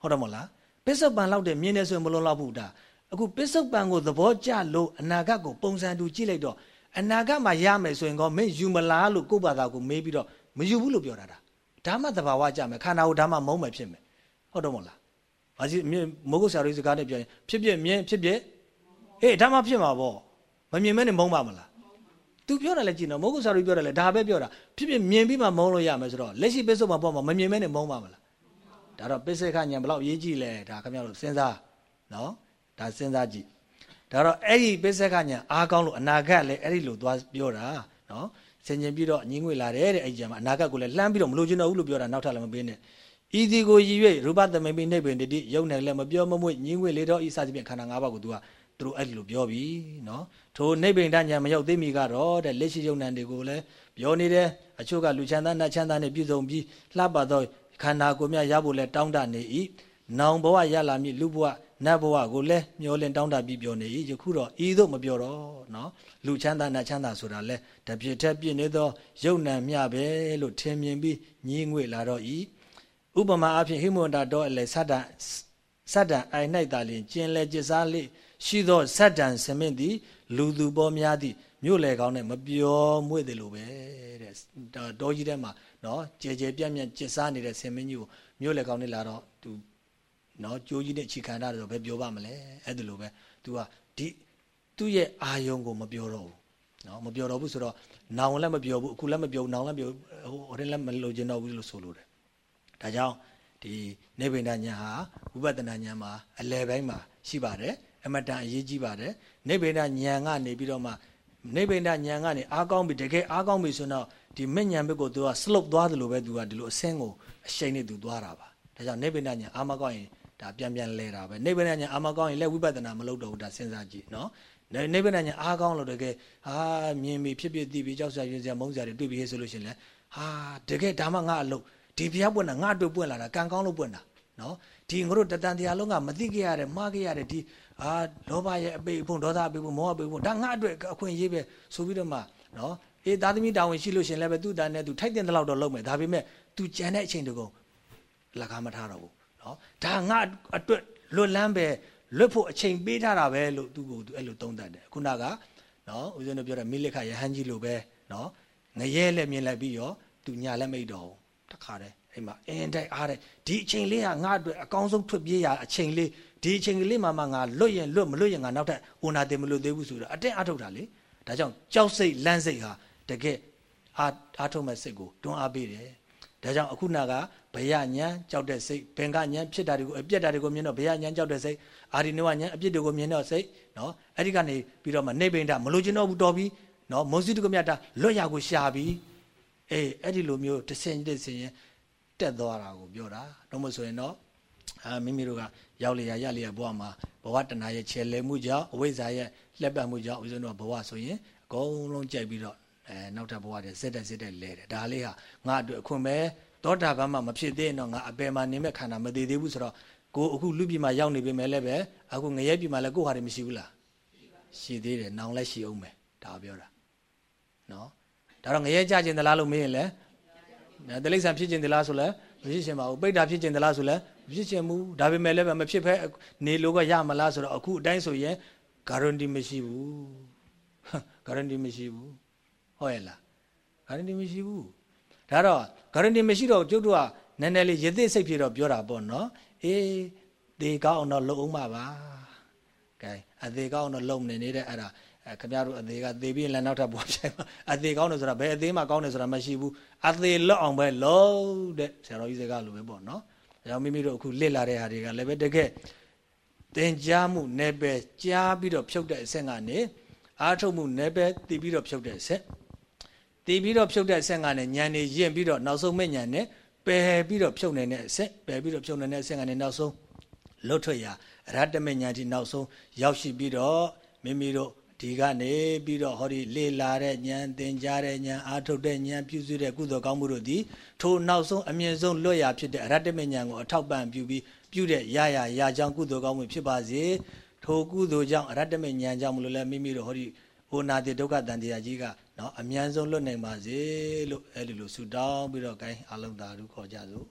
ဟုတ်တယ်မဟုတ်လားပစ္စုပန်လောက်တဲ့မြင်နေဆိုရင်မလုံလောက်ဘူးဒါအခုပစ္စုပန်ကိုသဘောကျလို့အနာဂတ်ကိုပုံစံတူကြည့်လိုက်တော့အနာဂတ်မှာရမယ်ဆိုရင်ကောမင်းယူမလားလို့ကိုယ့်ဘာသာကိုမေးပြီးတော့မယူဘူးလို့ပြောတာဒါဒါမှသဘာဝကြမယ်ခန္ဓာကိုဒါမှမုံမယ်ဖြစ်မယ်ဟုတ်တော့မဟုတ်လားမ ဘာစီမိုးကုတ်ဆရာတို့စကားနဲ့ပြောရင်ဖြစ်ဖြစ်မြင်ဖြစ်ဖြစ်ဟေးဒါမှဖြစ်မှာပေါ့မမြင်မဲနဲ့မုန်းပါမလားသူပြောတယ်လည်းကြည့်နော်မိုးကုတ်ဆရာတို့ပြောတယ်လည်းဒါပဲပြောတာဖြစ်ဖြစ်မြင်ပြီးမှမုန်းလို့ရမယ်ဆိုတော့လက်ရှိပစ္စုပန်ပေါ်မှာမမြင်မဲနဲ့မုန်းပါမလားဒါတော့ပစ္စေခညံဘလောက်ရေးကြည့်လဲဒါခင်ဗျားတို့စဉ်းစားနော်ဒါစဉ်းစားကြည့်ဒါတော့အဲ့ဒီပစ္စေခညံအားကောင်းလို့အနာဂတ်လည်းအဲ့ဒီလိုသွားပြောတာနော်ဆင်ញင်ပြီးတော့ညင်းငွေလာတယ်တဲ့အဲ့ဒီကြမှာအနာဂတ်ကိုလည်းလှမ်းပြီးတော့မလို့ချင်တော့ဘူးလို့ပြောတာနောက်ထပ်လည်းမပေးနဲ့ ဤဒီကိုရည်၍ရူပသမိန်ပိနေပင်တတိယုံနယ်လည်းမပြောမမွေ့ညင်းငွေလေတော့ဤစသဖြင့်ခန္ဓာ၅ပါးကို तू ကသူတို့အဲ့ဒီလိုပြောပြီနော်ထိုနိဗ္ဗိန္ဒညာမရောက်သေးမီကတော့တဲ့လက်ရှိယုံနံတွေကိုလည်းပြောနေတယ်အချို့ကလူချမ်းသာနတ်ချမ်းသာနဲ့ပြည့်စုံပြီးလှပသောခန္ဓာကိုယ်မြရဖို့လဲတောင်းတနေ၏နောင်ဘဝရလာမည်လူဘဝနတ်ဘဝကိုလည်းမျောလင့်တောင်းတပြီးပြောနေ၏ယခုတော့ဤသို့မပြောတော့နော်လူချမ်းသာနတ်ချမ်းသာဆိုတာလဲတပြည့်ထက်ပြည့်နေသောယုံနံမြပဲလို့ထင်မြင်ပြီးညီးငွေလာတော့၏ ဥပမာအဖြစ်ဟိမဝန္တာတော့အလေဆတ္တဆတ္တအိုင်၌သာလျှင်ကျင်လဲကျစားလေးရှိသောဇတ်တန်စမင့်သည် လူသူပေါ်များသည့်မြို့လေကောင်းနဲ့မပြောမွေ့တယ်လို့ပဲတဲ့တောကြီးထဲမှာနော်ကြဲကြဲပြန့်ပြန့်ကျစ်စားနေတဲ့ဆင်မင်းကြီးကိုမြို့လေကောင်းနဲ့လာတော့သူနော်ကြိုးကြီးနဲ့ခြိခံတာတော့ဘယ်ပြောပါမလဲအဲ့ဒါလိုပဲ तू ကဒီသူ့ရဲ့အာယုံကိုမပြောတော့ဘူးနော်မပြောတော့ဘူးဆိုတော့နောင်လည်းမပြောဘူးအခုလည်းမပြောနောင်လည်းပြောဟိုဟိုလည်းမလိုချင်တော့ဘူးလို့ဆိုလို့တယ် ဒါကြောင့်ဒီနေဗိန္ဒညာဟာဝိပဿနာညာမှာအလယ်ပိုင်းမှာရှိပါတယ်အမတန်အရေးကြီးပါတယ်နိဗ္ဗာန်ဉာဏ်ကနေပြီးတော့မှနိဗ္ဗာန်ဉာဏ်ကနေအားကောင်းပြီတကယ်အားကောင်းပြီဆိုတော့ဒီမဲ့ဉာဏ်ဘက်ကိုသူက slope သွားတယ်လို့ပဲသူကဒီလိုအဆင်းကိုအရှိန်နဲ့သူသွားတာပါဒါကြောင့်နိဗ္ဗာန်ဉာဏ်အားမကောင်းရင်ဒါပြန်ပြန်လဲတာပဲနိဗ္ဗာန်ဉာဏ်အားမကောင်းရင်လက်ဝိပဿနာမလုပ်တော့ဘူးဒါစဉ်းစားကြည့်နော်နိဗ္ဗာန်ဉာဏ်အားကောင်းလို့တကယ်ဟာမြင်ပြီဖြစ်ဖြစ်သိပြီကြောက်စရာရွံ့စရာမုန်းစရာတွေတွေ့ပြီဆိုလို့ရှိရင်လေဟာတကယ်ဒါမှငါအလုပ် ဒီဘုရားပွင့်တာငါအတွက်ပွင့်လာတာကံကောင်းလို့ပွင့်တာနော်ဒီငါတို့တတန်တရားလုံးကမသိခဲ့ရတယ်မှားခဲ့ရတယ်ဒီအာလောဘရဲ့အပေအဖုံဒေါသအပေအဖုံမောဟအပေအဖုံဒါငါအတွက်အခွင့်အရေးပဲဆိုပြီးတော့မှနော်အေးသားသမီးတာဝန်ရှိလို့ရှင်လည်းပဲသူ့တာနဲ့သူထိုက်တဲ့လောက်တော့လုပ်မယ်ဒါပေမဲ့ तू ကြံတဲ့အချိန်တကုံလက်ကားမထားတော့ဘူးနော်ဒါငါအတွက်လွတ်လန်းပဲလွတ်ဖို့အချိန်ပေးထားတာပဲလို့သူ့ကိုသူအဲ့လိုသုံးသပ်တယ်ခုနကနော်ဦးဇင်းတို့ပြောတဲ့မိလက်ခရဟန်းကြီးလိုပဲနော်ငရဲလည်းမြင်လိုက်ပြီးရောသူညာလည်းမိတ်တော့ တခါတည်းအိမ်မှာအင်းတိုက်အားတဲ့ဒီအချိန်လေးကငါအတွက်အကောင်းဆုံးထွက်ပြေးရအချိန်လေးဒီအချိန်ကလေးမှမှငါလွတ်ရင်လွတ်မလွတ်ရင်ငါနောက်ထပ်ဟိုနာတင်မလွတ်သေးဘူးဆိုတော့အတင်းအထုတ်တာလေဒါကြောင့်ကြောက်စိတ်လန့်စိတ်ဟာတကယ်အာအာထုတ်မဲ့စိတ်ကိုတွန်းအားပေးတယ်ဒါကြောင့်အခုနာကဘယညံကြောက်တဲ့စိတ်ဘင်္ဂညံဖြစ်တာတွေကိုအပြစ်တာတွေကိုမြင်တော့ဘယညံကြောက်တဲ့စိတ်အာရိနဝညံအပြစ်တွေကိုမြင်တော့စိတ်နော်အဲ့ဒီကနေပြီးတော့မှနေပိန်တာမလို့ကျင်တော့ဘူးတော်ပြီနော်မုံစီတကမြတ်တာလွတ်ရကိုရှာပြီ အေးအဲ့ဒီလိုမျိုးတဆင်တဆင်ရင်တက်သွားတာကိုပြောတာတော့မဆိုရင်တော့အာမိမိတို့ကရောက်လျာရလျာဘဝမှာဘဝတဏှာရဲ့ခြေလဲမှုကြောင့်အဝိဇ္ဇာရဲ့လက်ပတ်မှုကြောင့်ဦးဇင်းတို့ဘဝဆိုရင်အကုန်လုံးကြိုက်ပြီးတော့အဲနောက်ထပ်ဘဝတွေစစ်တက်စစ်တက်လဲတယ်ဒါလေးဟာငါအတွက်အခွင့်ပဲသောတာပန်မှမဖြစ်သေးရင်တော့ငါအပယ်မှာနေမဲ့ခန္ဓာမသေးသေးဘူးဆိုတော့ကိုအခုလူပြည်မှာရောက်နေပြီမဲ့လည်းပဲအခုငရဲပြည်မှာလည်းကိုဟာတွေမရှိဘူးလားရှိသေးတယ်နောင်လည်းရှိအောင်မယ်ဒါပြောတာနော် ဒါတော့ငရဲကြခြင်းသလားလို့မေးရင်လည်းတလိ္ဆန်ဖြစ်ခြင်းသလားဆိုလည်းမဖြစ်ခြင်းပါဘူးပိဋ္ဌာဖြစ်ခြင်းသလားဆိုလည်းမဖြစ်ခြင်းဘူးဒါပေမဲ့လည်းမဖြစ်ဖဲနေလို့ကရမလားဆိုတော့အခုအတိုင်းဆိုရင် guarantee မရှိဘူး guarantee မရှိဘူးဟုတ်ရဲ့လား guarantee မရှိဘူးဒါတော့ guarantee မရှိတော့ကျုပ်တို့ကနည်းနည်းလေးရစ်သိစိတ်ဖြစ်တော့ပြောတာပေါ့နော်အေးဒီကောင်းအောင်တော့လုံအောင်ပါပါကဲအသေးကောင်းအောင်တော့လုံနေနေတဲ့အဲ့ဒါအဲ ခင်ဗျားတို့အသေးကသေပြီးလည်းနောက်ထပ်ပေါ်ပြိုင်မှာအသေးကောင်းတယ်ဆိုတာဘယ်အသေးမှကောင်းတယ်ဆိုတာမရှိဘူးအသေးလွတ်အောင်ပဲလုံးတဲ့ဆရာတော်ကြီးစကားလိုပဲပေါ့နော်။ဒါကြောင့်မိမိတို့အခုလစ်လာတဲ့ဟာတွေကလည်းပဲတကယ်သင်ကြားမှုနယ်ပယ်ကြားပြီးတော့ဖြုတ်တဲ့အဆင့်ကနေအားထုတ်မှုနယ်ပယ်တည်ပြီးတော့ဖြုတ်တဲ့အဆင့်တည်ပြီးတော့ဖြုတ်တဲ့အဆင့်ကနေညံနေရင်ပြီးတော့နောက်ဆုံးမဲ့ညံနဲ့ပယ်ပြီးတော့ဖြုတ်နေတဲ့အဆင့်ပယ်ပြီးတော့ဖြုတ်နေတဲ့အဆင့်ကနေနောက်ဆုံးလွတ်ထွက်ရာရတ္တမညာတိနောက်ဆုံးရောက်ရှိပြီးတော့မိမိတို့ ဒီကနေပြီးတော့ဟောဒီလေလာတဲ့ဉာဏ်သင်ကြားတဲ့ဉာဏ်အာထုတ်တဲ့ဉာဏ်ပြုစုတဲ့ကုသိုလ်ကောင်းမှုတို့သည်ထိုနောက်ဆုံးအမြင့်ဆုံးလွတ်ရာဖြစ်တဲ့အရတ္တမဉာဏ်ကိုအထောက်ပံ့ပြုပြီးပြုတဲ့ရရရာကြောင့်ကုသိုလ်ကောင်းမှုဖြစ်ပါစေထိုကုသိုလ်ကြောင့်အရတ္တမဉာဏ်ကြောင့်မလို့လဲမိမိတို့ဟောဒီဟိုနာတိဒုက္ခတန်တရားကြီးကနော်အမြန်ဆုံးလွတ်နိုင်ပါစေလို့အဲ့ဒီလိုဆုတောင်းပြီးတော့ gain အလုံးသာဓုခေါ်ကြစို့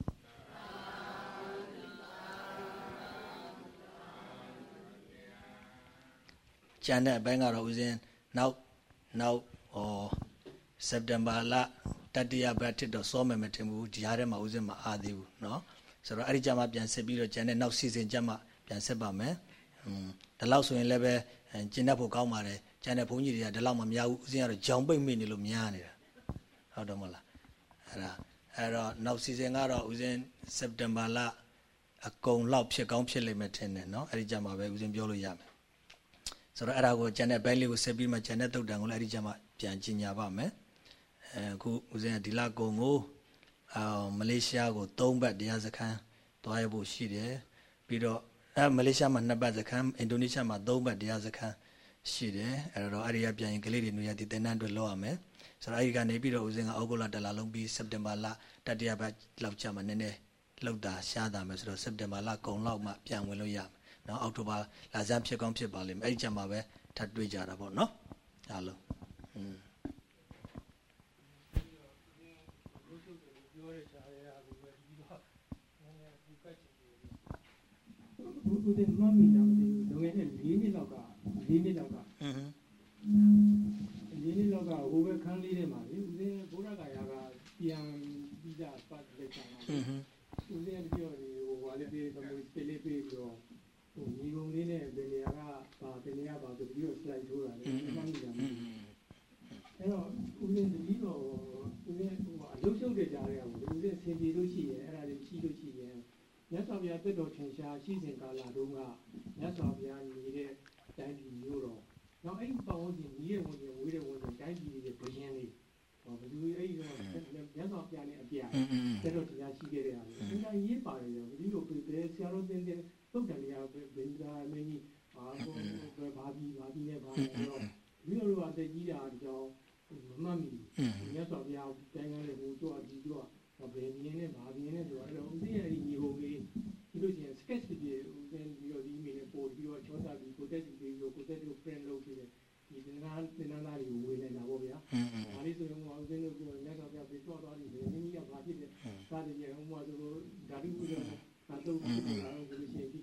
ကျန်တဲ့အပိုင်းကတော့ဦးဇင်းနောက်နောက်ဟောစက်တင်ဘာလတတိယဘက်ထစ်တော့စောမယ်မထင်ဘူးဒီဟာထဲမှာဦးဇင်းမအားသေးဘူးเนาะ ဆိုတော့အဲ့ဒီကြမှာပြန်ဆက်ပြီးတော့ကျန်တဲ့နောက်စီစဉ်ကြမှာပြန်ဆက်ပါမယ်อืมဒီလောက်ဆိုရင်လည်းပဲကျင်းတတ်ဖို့ကောင်းပါတယ်ကျန်တဲ့ဘုန်းကြီးတွေကဒီလောက်မများဘူးဦးဇင်းကတော့ကြောင်ပိတ်မိနေလို့များနေတာဟုတ်တယ်မဟုတ်လားအဲ့ဒါအဲ့တော့နောက်စီစဉ်ကတော့ဦးဇင်းစက်တင်ဘာလအကုန်လောက်ဖြစ်ကောင်းဖြစ်လိမ့်မယ်ထင်တယ်เนาะအဲ့ဒီကြမှာပဲဦးဇင်းပြောလို့ရမယ် ဆိုတော့အဲ့ဒါကိုကျန်တဲ့ဘိုင်းလေးကိုဆက်ပြီးမှကျန်တဲ့တုတ်တန်ကိုလည်းအဲ့ဒီကြမှာပြန်ကြီးညာပါမယ်အဲအခုဦးဇင်းကဒီလကုံကိုအာမလေးရှားကို၃ဘတ်တရားစခန်းသွားရဖို့ရှိတယ်ပြီးတော့အဲမလေးရှားမှာ2ဘတ်စခန်းအင်ဒိုနီးရှားမှာ3ဘတ်တရားစခန်းရှိတယ်အဲ့တော့အဲ့ဒီကပြန်ရင်ကလေးတွေနေရဒီတင်တန်းတွေလောက်ရမယ်ဆိုတော့အဲ့ဒီကနေပြီးတော့ဦးစင်းကအောက်ဂုလတလာလုံးပြီးစက်တင်ဘာလတတိယဘတ်လောက်ကြာမှနည်းနည်းလောက်တာရှားတာမယ်ဆိုတော့စက်တင်ဘာလကုန်လောက်မှပြန်ဝင်လို့ရမယ် နော်အောက်တိုဘာလာစားဖြစ်ကောင်းဖြစ်ပါလိမ့်မယ်အဲ့ဒီချက်မှာပဲထပ်တွေ့ကြတာပေါ့နော်အားလုံးอืมဦးတင်မမီတော့ဒီလုံခဲ့တဲ့၄နှစ်လောက်က၄နှစ်လောက်ကဟမ်၄နှစ်လောက်ကဟိုဘက်ခန်းလေးထဲမှာလေဦးတင်ဘုရားကာယကပြန်ပြီးကြပတ်လက်ချာမှာဟမ် ညီကုံလေးနဲ့ဗေနေယာကပါဗေနေယာပါဆိုပြီးတော့ slide ထိုးတာလေမှတ်မိတာမသိဘူးအဲ့တော့ဦးတင်ဒီတော့ဦးတင်ဟိုအလုရှုပ်တဲ့ကြားတွေကဦးတင်ဆင်ပြေလို့ရှိရင်အဲ့ဒါလေးရှိလို့ရှိရင်မြတ်စွာဘုရားတက်တော်ထင်ရှားရှိစဉ်ကာလတုန်းကမြတ်စွာဘုရားနေတဲ့တိုင်းပြည်မျိုးတော့နောက်အဲ့ဒီပတ်ဝန်းကျင်ကြီးရဲ့ဝန်ကျင်ဝေးတဲ့ဝန်ကျင်တိုင်းပြည်ရဲ့ဘုရင်လေးဟောဘယ်သူအဲ့ဒီတော့မြတ်စွာဘုရားနဲ့အပြာอืมတက်တော်ထင်ရှားရှိခဲ့တဲ့ဟာလေအင်တာရေးပါတယ်ရောဒီလိုပြတဲ့ဆရာတော်တင်တဲ့ တုတ်တယ်နေရာဘယ်ဒါမင်းကြီးဘာကိုဘာပြီးဘာပြီးနဲ့ဘာလဲတော့ဒီလိုလိုအသက်ကြီးတာဒီကြောင်မမှတ်မိဘူးမြတ်စွာဘုရားတိုင်းကလည်းဟိုတော့ဒီတော့ဘယ်မြင်နဲ့ဘာမြင်နဲ့ဆိုတော့အဲ့တော့ဦးစင်းရဲ့ဒီညီဟိုကြီးဒီလိုချင်း sketch ဖြစ်ပြီးဦးစင်းပြီးတော့ဒီအီးမေးလ်နဲ့ပို့ပြီးတော့ချောစားပြီးကိုတက်စီပြီးတော့ကိုတက်စီကို print လုပ်ပြီးတယ်ဒီသင်္ကန်းသင်္ကန်းသားတွေကိုဝေနေတာပေါ့ဗျာ။ဒါလေးဆိုရင်ဟိုဦးစင်းတို့ကမြတ်စွာဘုရားပြေတော့သွားပြီးဘယ်မြင်ကြီးကဘာဖြစ်လဲ။စသည်ဖြင့်ဟိုမှာသူတို့ဓာတုဥဒ္ဒေ နာသာတုပ်ပြီးတော့ဆိုလို့ရှိရင်ဒီ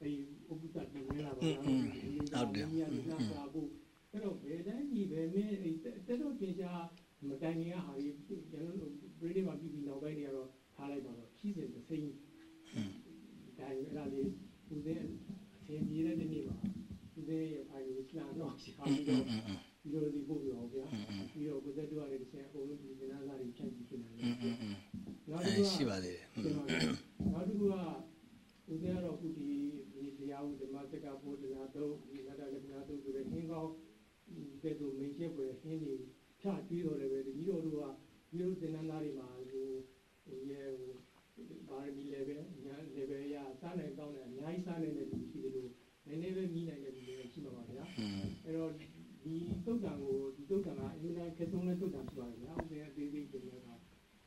အဲဒီဥပ္ပတ္တတင်ဝင်လာပါလားဒီကသာဖို့အဲ့တော့ဘယ်တိုင်းကြီးပဲမင်းတက်တော့တင်ရှားမတိုင်ခင်ကဟာကြီးကျွန်တော်တို့ပြည်လေးမှာပြီးပြီးနောက်ပိုင်းတွေကတော့ထားလိုက်ပါတော့ရှိစဉ်တစ်စိမ့်တိုင်းအဲ့ဒါလေးဦးစင်းအထင်ကြီးတဲ့နေ့မှာဦးစင်းရဲ့ဖိုင်ကိုလှန်တော့ရှာပြီးတော့ဒီလိုဒီပို့ပြောဗျာပြီးတော့ကိုသက်တို့ကလည်းတစ်ချက်အကုန်လုံးဒီကနာလာတွေဖြတ်ပြီးပြင်လာတယ်နောက် အဲရှိပါသေးတယ်နောက်တစ်ခုကဦးဇင်းကတော့ခုဒီဒီတရားဦးဓမ္မစကားဘုရားတော့ဒီလက်တလက်နာတို့ဆိုတဲ့ဟင်းကောင်းကဲ့သို့မင်းချက်ပွဲဟင်းတွေဖြတ်ပြီးတော့လည်းပဲဒီလိုတို့ကဒီလိုသင်္ကန်းသားတွေမှာဟိုဟိုရဲ့ဟိုဘာမီ level ညာ level ရစားနိုင်ကောင်းတယ်အများကြီးစားနိုင်တဲ့လူရှိတယ်လို့နည်းနည်းပဲမိနိုင်တဲ့လူတွေရှိမှာပါဗျာအဲ့တော့ဒီသုတ်တံကိုဒီသုတ်တံကအင်္ဂလိပ်ခေတ်သုံးတဲ့သုတ်တံဖြစ်ပါတယ်ဗျာဥပဒေအသေးသေးတင်ရတာ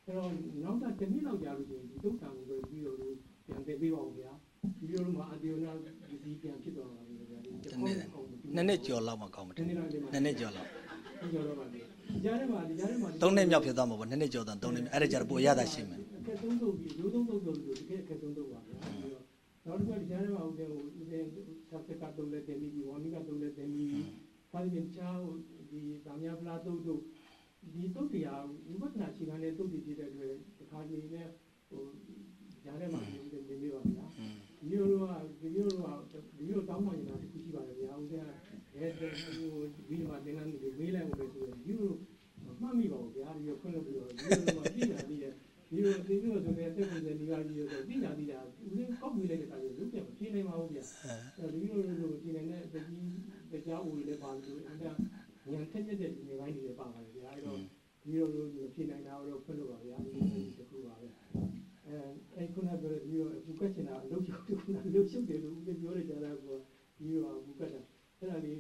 အဲ့တော့နောက်တစ်တစ်နှစ်လောက်ကြာလို့ရှိရင်ဒီတုတ်တံကိုပဲပြီးတော့လို့ပြန်သိပေးပါဦးဗျာဒီလိုမှအဒီယိုနာဒီစီပြန်ဖြစ်သွားပါလိမ့်မယ်ဗျာဒီနည်းနည်းကြော်လောက်မှကောင်းမှာနည်းနည်းလောက်ဒီမှာနည်းနည်းကြော်လောက်ကြော်တော့ပါလေဒီကြားထဲမှာဒီကြားထဲမှာသုံးနှစ်မြောက်ဖြစ်သွားမှာပေါ့နည်းနည်းကြော်တော့သုံးနှစ်မြောက်အဲ့ဒါကြတော့ပိုရတာရှိမယ်အခက်ဆုံးတုတ်ပြီးရိုးသုံးတုတ်လို့တကယ်အခက်ဆုံးတုတ်ပါဗျာပြီးတော့နောက်တစ်ခါဒီကြားထဲမှာဦးတဲ့ဟိုဦးတဲ့ဆက်စက်ကတုတ်လက်တင်ပြီးဝါမီကတုတ်လက်တင်ပြီးဖာဒီချာဒီဗာမြဖလာတုတ်တို့ ဒီတုတ်တရားဝိပဿနာခြေခံတဲ့တုတ်တွေဖြစ်တဲ့အတွက်တစ်ခါကြီးနဲ့ဟိုကြားထဲမှာနေနေနေပါဗျာอืมဒီလိုတော့ဒီလိုတော့ဒီလိုတောင်းမှနေတာတစ်ခုရှိပါတယ်ဗျာဦးတဲ့ဘယ်ဟိုဒီမှာတင်နေတယ်မေးလိုက်လို့ဆိုရင်ဒီလိုမှတ်မိပါဘူးဗျာဒီလိုဖွင့်လို့ပြီးတော့ဒီလိုမှသိတာသိတယ်ဒီလိုသိလို့ဆိုရင်တက်ပုံစံဒီကကြီးတော့သိတာသိတာဦးလေးကောက်ပြီးလိုက်တဲ့အခါကျလုံးပြန်မဖြေနိုင်ပါဘူးဗျာအဲဒီလိုလိုဒီနေ့နဲ့တကြီးတရားဦးလေးပါလို့အဲ့ဒါ ညံထက်တဲ့ဒီနေ့ပိုင်းတွေပါပါတယ်ဗျာအဲ့တော့ဒီလိုလိုဖြေနိုင်တာတော့ဖွင့်လို့ပါဗျာဒီတစ်ခုပါပဲအဲအဲ့ခုနကပြောတဲ့ဒီလိုအခုကချင်တာအလုပ်ချုပ်ခုနလုပ်ချုပ်တယ်လို့ဦးလေးပြောရကြတာကဒီလိုအခုကတာအဲ့ဒါလေး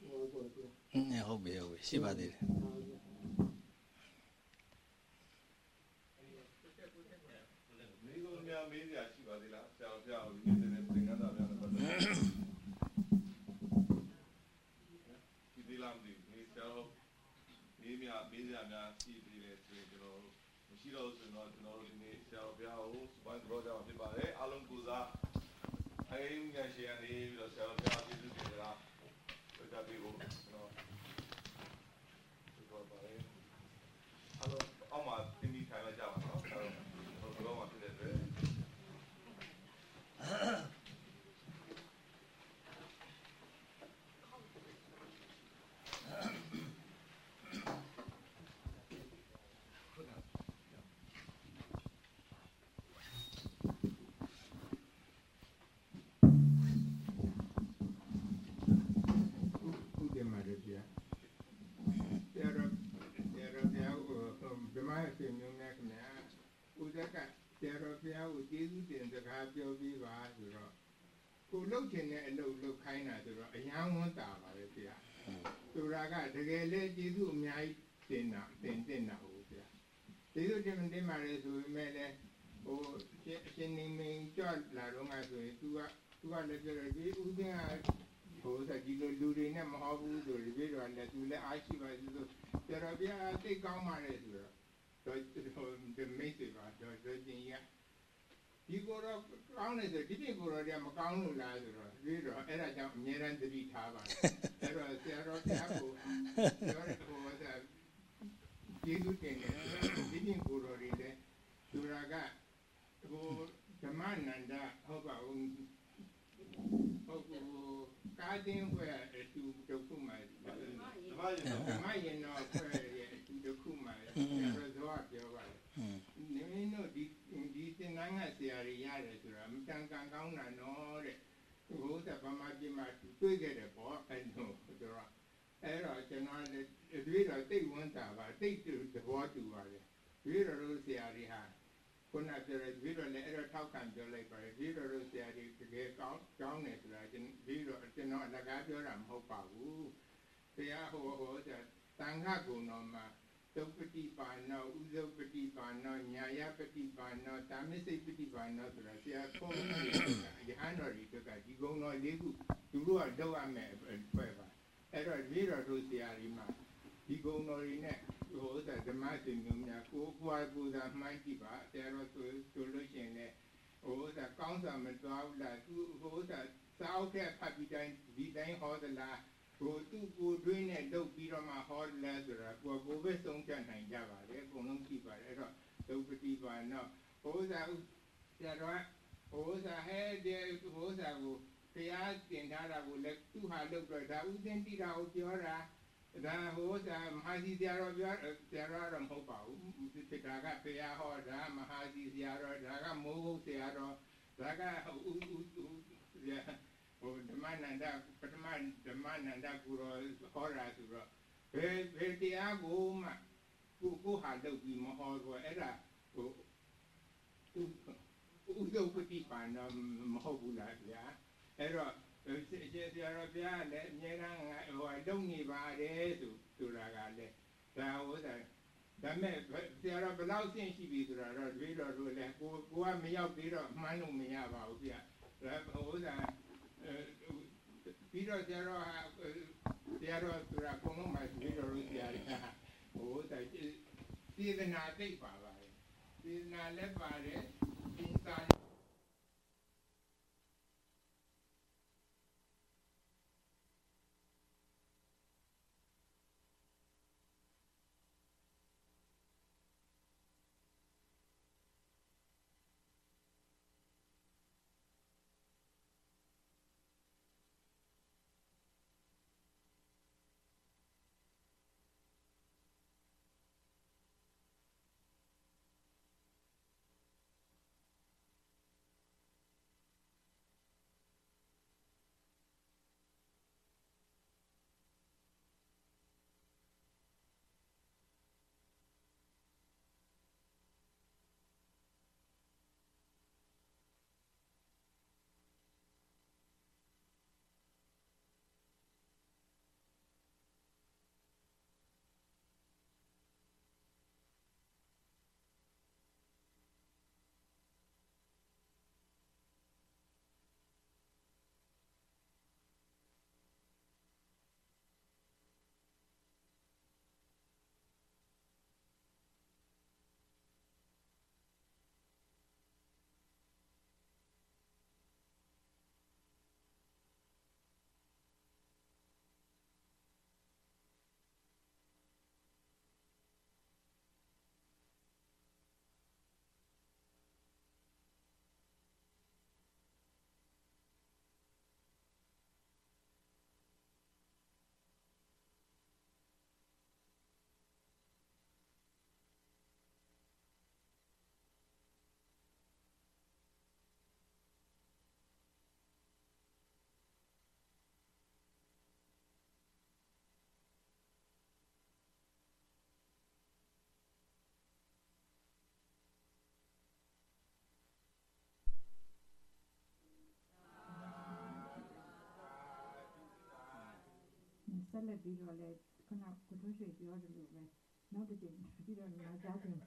ဟိုပေါ့ပြောอืมဟုတ်ပြီဟုတ်ပြီရှိပါသေးတယ်မိကုံများမေးစရာရှိပါသေးလားဆရာတော်ဘုရားကိုဒီနေ့သင်္ကန်းသာများနဲ့ပတ်သက်ဒီသေးလားမသိဘူးဒီဆရာတော်မေးမြမေးစရာများရှိသေးတယ်ဆိုရင်ကျွန်တော်မရှိ တော့ဆိုရင်တော့ကျွန်တော်တို့ဒီနေ့ဆရာတော်ဘုရားကိုစပိုင်းကြောကြမှာဖြစ်ပါတယ်အားလုံးကိုစားအဲငါရှိရနေပြီးတော့ဆရာတော်ဘုရား လှုပ်ချင်တဲ့အလုပ်လှုပ်ခိုင်းတာဆိုတော့အယံဝန်တာပါပဲဗျာဆိုတာကတကယ်လေကျေးဇူးအများကြီးတင်တာတင်တင်တာဟုတ်ဗျာကျေးဇူးတင်တင်ပါလေဆိုပေမဲ့လည်းဟိုအရှင်နေမင်းကြွလာတော့မှဆိုရင် तू က तू ကလည်းပြောတယ်ဒီဦးသိန်းကဟိုစဒီလိုလူတွေနဲ့မဟုတ်ဘူးဆိုဒီလိုတော့လည်း तू လည်းအားရှိပါဆိုဆိုတော်ဗျာသိကောင်းပါလေဆိုတော့တော့ဒီမိတ်ဆွေပါတော့ဆိုချင်းရ ဒီကိုတော့ကောင်းတယ်ဆိုဒီပြင်ကိုတော့တည်းမကောင်းလို့လားဆိုတော့ပြီးတော့အဲ့ဒါကြောင့်အမြဲတမ်းသတိထားပါတယ်အဲ့တော့ဆရာတော်ဘုရားကိုပြောတဲ့ဟိုကကျေးဇူးတင်တယ်ဒီပြင်ကိုတော့တွေလည်းသူရာကဟိုဓမ္မနန္ဒဟုတ်ပါဘူးဟုတ်ကူကာတင်ဘွယ်အတူတခုမှဓမ္မရင်တော့ဓမ္မရင်တော့ဘွယ်ရဲ့အတူတခုမှဆရာတော်ဇောပြောပါတယ် อืม နေမင်းတို့ဒီဒီသင်္ကန်းကဆရာတွေရတယ်ဆိုတာအမတန် ကန်ကောင်းတာနော်တဲ့ဘုရားဗမာပြည်မှာတွေ့ခဲ့တယ်ပေါ့အဲ့လိုဆိုတော့အဲ့တော့ကျွန်တော်လည်းဒီတော့တိတ်ဝန်တာပါတိတ်တူသဘောတူပါလေဒီတော့တို့ဆရာတွေဟာခုနပြောတဲ့ဒီတော့လည်းအဲ့တော့ထောက်ခံပြောလိုက်ပါတယ်ဒီတော့တို့ဆရာတွေတကယ်ကောင်းကောင်းတယ်ဆိုတာကျွန်ဒီတော့ကျွန်တော်အလကားပြောတာမဟုတ်ပါဘူးဆရာဟိုဟိုတန်ခါကုံတော်မှာ သုပတိပါဏောဥဇုပတိပါဏောညာယပတိပါဏောတာမစ္စိပတိပါဏောဆိုတာဆရာပုံမှန်တွေကယဟန်တော်တွေကဒီကုံတော်လေးခုသူတို့ကလောက်ရမယ်ဖွဲ့ပါအဲ့တော့ဒီတော်တို့ဆရာကြီးမှာဒီကုံတော်တွေနဲ့ဟိုဥစ္စာဓမ္မစင်မျိုးများကိုကိုယ်ကိုယ်သာမှန်းကြည့်ပါဆရာတော်ဆိုဆိုလို့ရှိရင်လည်းဟိုဥစ္စာကောင်းစွာမသွားဘူးလားသူဟိုဥစ္စာစောက်တဲ့ဖတ်ပြီးတိုင်းဒီတိုင်းဟောသလား ကိုသူ့ကိုတွင်းနဲ့လုတ်ပြီးတော့မှဟောလဲဆိုတာကိုကိုပဲဆုံးဖြတ်နိုင်ကြပါလေအကုန်လုံးကြည့်ပါတယ်အဲ့တော့သုပတိပါနော်ဘုရားဆရာတော်ဘုရားဟဲ့ဒီဘုရားကိုတရားတင်ထားတာကိုလည်းသူ့ဟာလုတ်တော့ဒါဥစဉ်တိတာကိုပြောတာဒါဟိုသာမဟာစီဆရာတော်ပြောဆရာတော်တော့မဟုတ်ပါဘူးဒီဒါကဆရာဟောတာမဟာစီဆရာတော်ဒါကမိုးဟုတ်ဆရာတော်ဒါကဥဥဥ ဟိုဓမ္မနန္ဒပထမဓမ္မနန္ဒကိုရောဟောတာဆိုတော့ဘယ်ဘယ်တရားကိုမှကိုကိုဟာလုပ်ပြီးမဟောတော့အဲ့ဒါဟိုဥဒုပတိပါဏမဟုတ်ဘူးလားဗျာအဲ့တော့ကျေဆရာတော်ဗျာလည်းအများကဟိုလုံနေပါတယ်ဆိုဆိုတာကလည်းဒါဟိုဒါဒါမဲ့ဆရာတော်ဘယ်လောက်ရှင်းရှိပြီဆိုတာတော့တွေးတော်တို့လည်းကိုကိုကမရောက်သေးတော့မှန်းလို့မရပါဘူးဗျာဒါဟိုဒါ ပြီးတော့ကျတော့ဆရာတော်ဆိုတာဘုံလုံးမှာပြီးတော့ဆရာတွေဟိုတိုင်စေတနာသိပ်ပါပါတယ်စေတနာလည်းပါတယ်သင်္သာ ဆက်လက်ပြီးတော့လဲခုနကကိုထွန်းရွှေပြောတယ်လို့ပဲနောက်တစ်ချိန်ပြီးတော့နားကြားချင်ပါ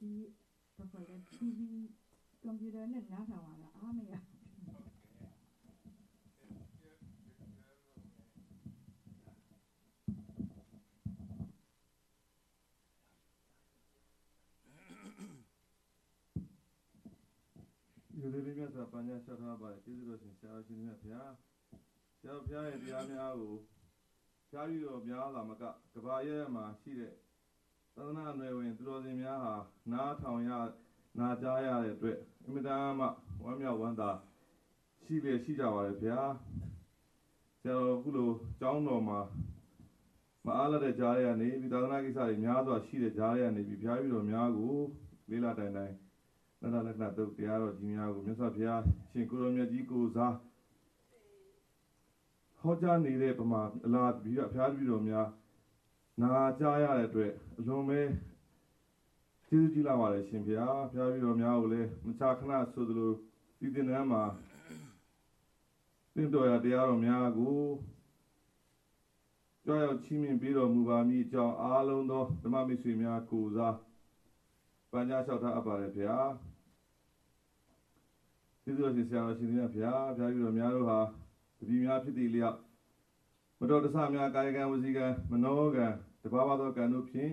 ဒီဘာခေါ်လဲ TV ကွန်ပျူတာနဲ့နားထောင်ရတာအားမရဒီ လိုလေးမြတ်စွာဘုရားလျှောက်ထားပါတယ်ကျေးဇူးတော်ရှင်ဆရာတော်ရှင်မြတ်ဗျာဆရာတော်ဘုရားရဲ့တရားများကိုရှားပြီးတော့များလာမကကဘာရဲမှာရှိတဲ့သဒ္ဒနာနယ်ဝင်သူတော်စင်များဟာနားထောင်ရနာကြားရတဲ့အတွက်အမြဲတမ်းမှဝမ်းမြောက်ဝမ်းသာရှိလေရှိကြပါလေဗျာဆရာတော်ခုလိုကျောင်းတော်မှာမအားလာတဲ့ကြားရကနေပြီးသာသနာကိစ္စတွေများစွာရှိတဲ့ကြားရကနေပြီးဘုရားပြီးတော်များကိုလေးလာတိုင်တိုင် နတ္တလက္ခဏာတုတ်တရားတော်ကြီးများကိုမြတ်စွာဘုရားရှင်ကိုရောမြတ်ကြီးကိုစားဟောကြားနေတဲ့ပမာအလားပြီးတော့ဘုရားတပည့်တော်များနာကြားရတဲ့အတွက်အလွန်ပဲကျေးဇူးကြီးလာပါတယ်ရှင်ဘုရားဘုရားတပည့်တော်များကိုလည်းမချခဏဆိုသလိုဒီတင်နန်းမှာသင်တော်ရတရားတော်များကိုကြောက်ရောက်ချီးမြှင့်ပေးတော်မူပါမည်အကြောင်းအားလုံးသောဓမ္မမိတ်ဆွေများကိုစားပ န်းကြားလျှောက်ထားအပ်ပါတယ်ဗျာကျေးဇူးတော်ရှင်ဆရာတော်ရှင်ကြီးဗျာဘုရားကြီးတော်များတို့ဟာတပည့်များဖြစ်သည့်လျောက်မတော်တဆများကာယကံဝစီကံမနောကံတဘာဝသောကံတို့ဖြင့်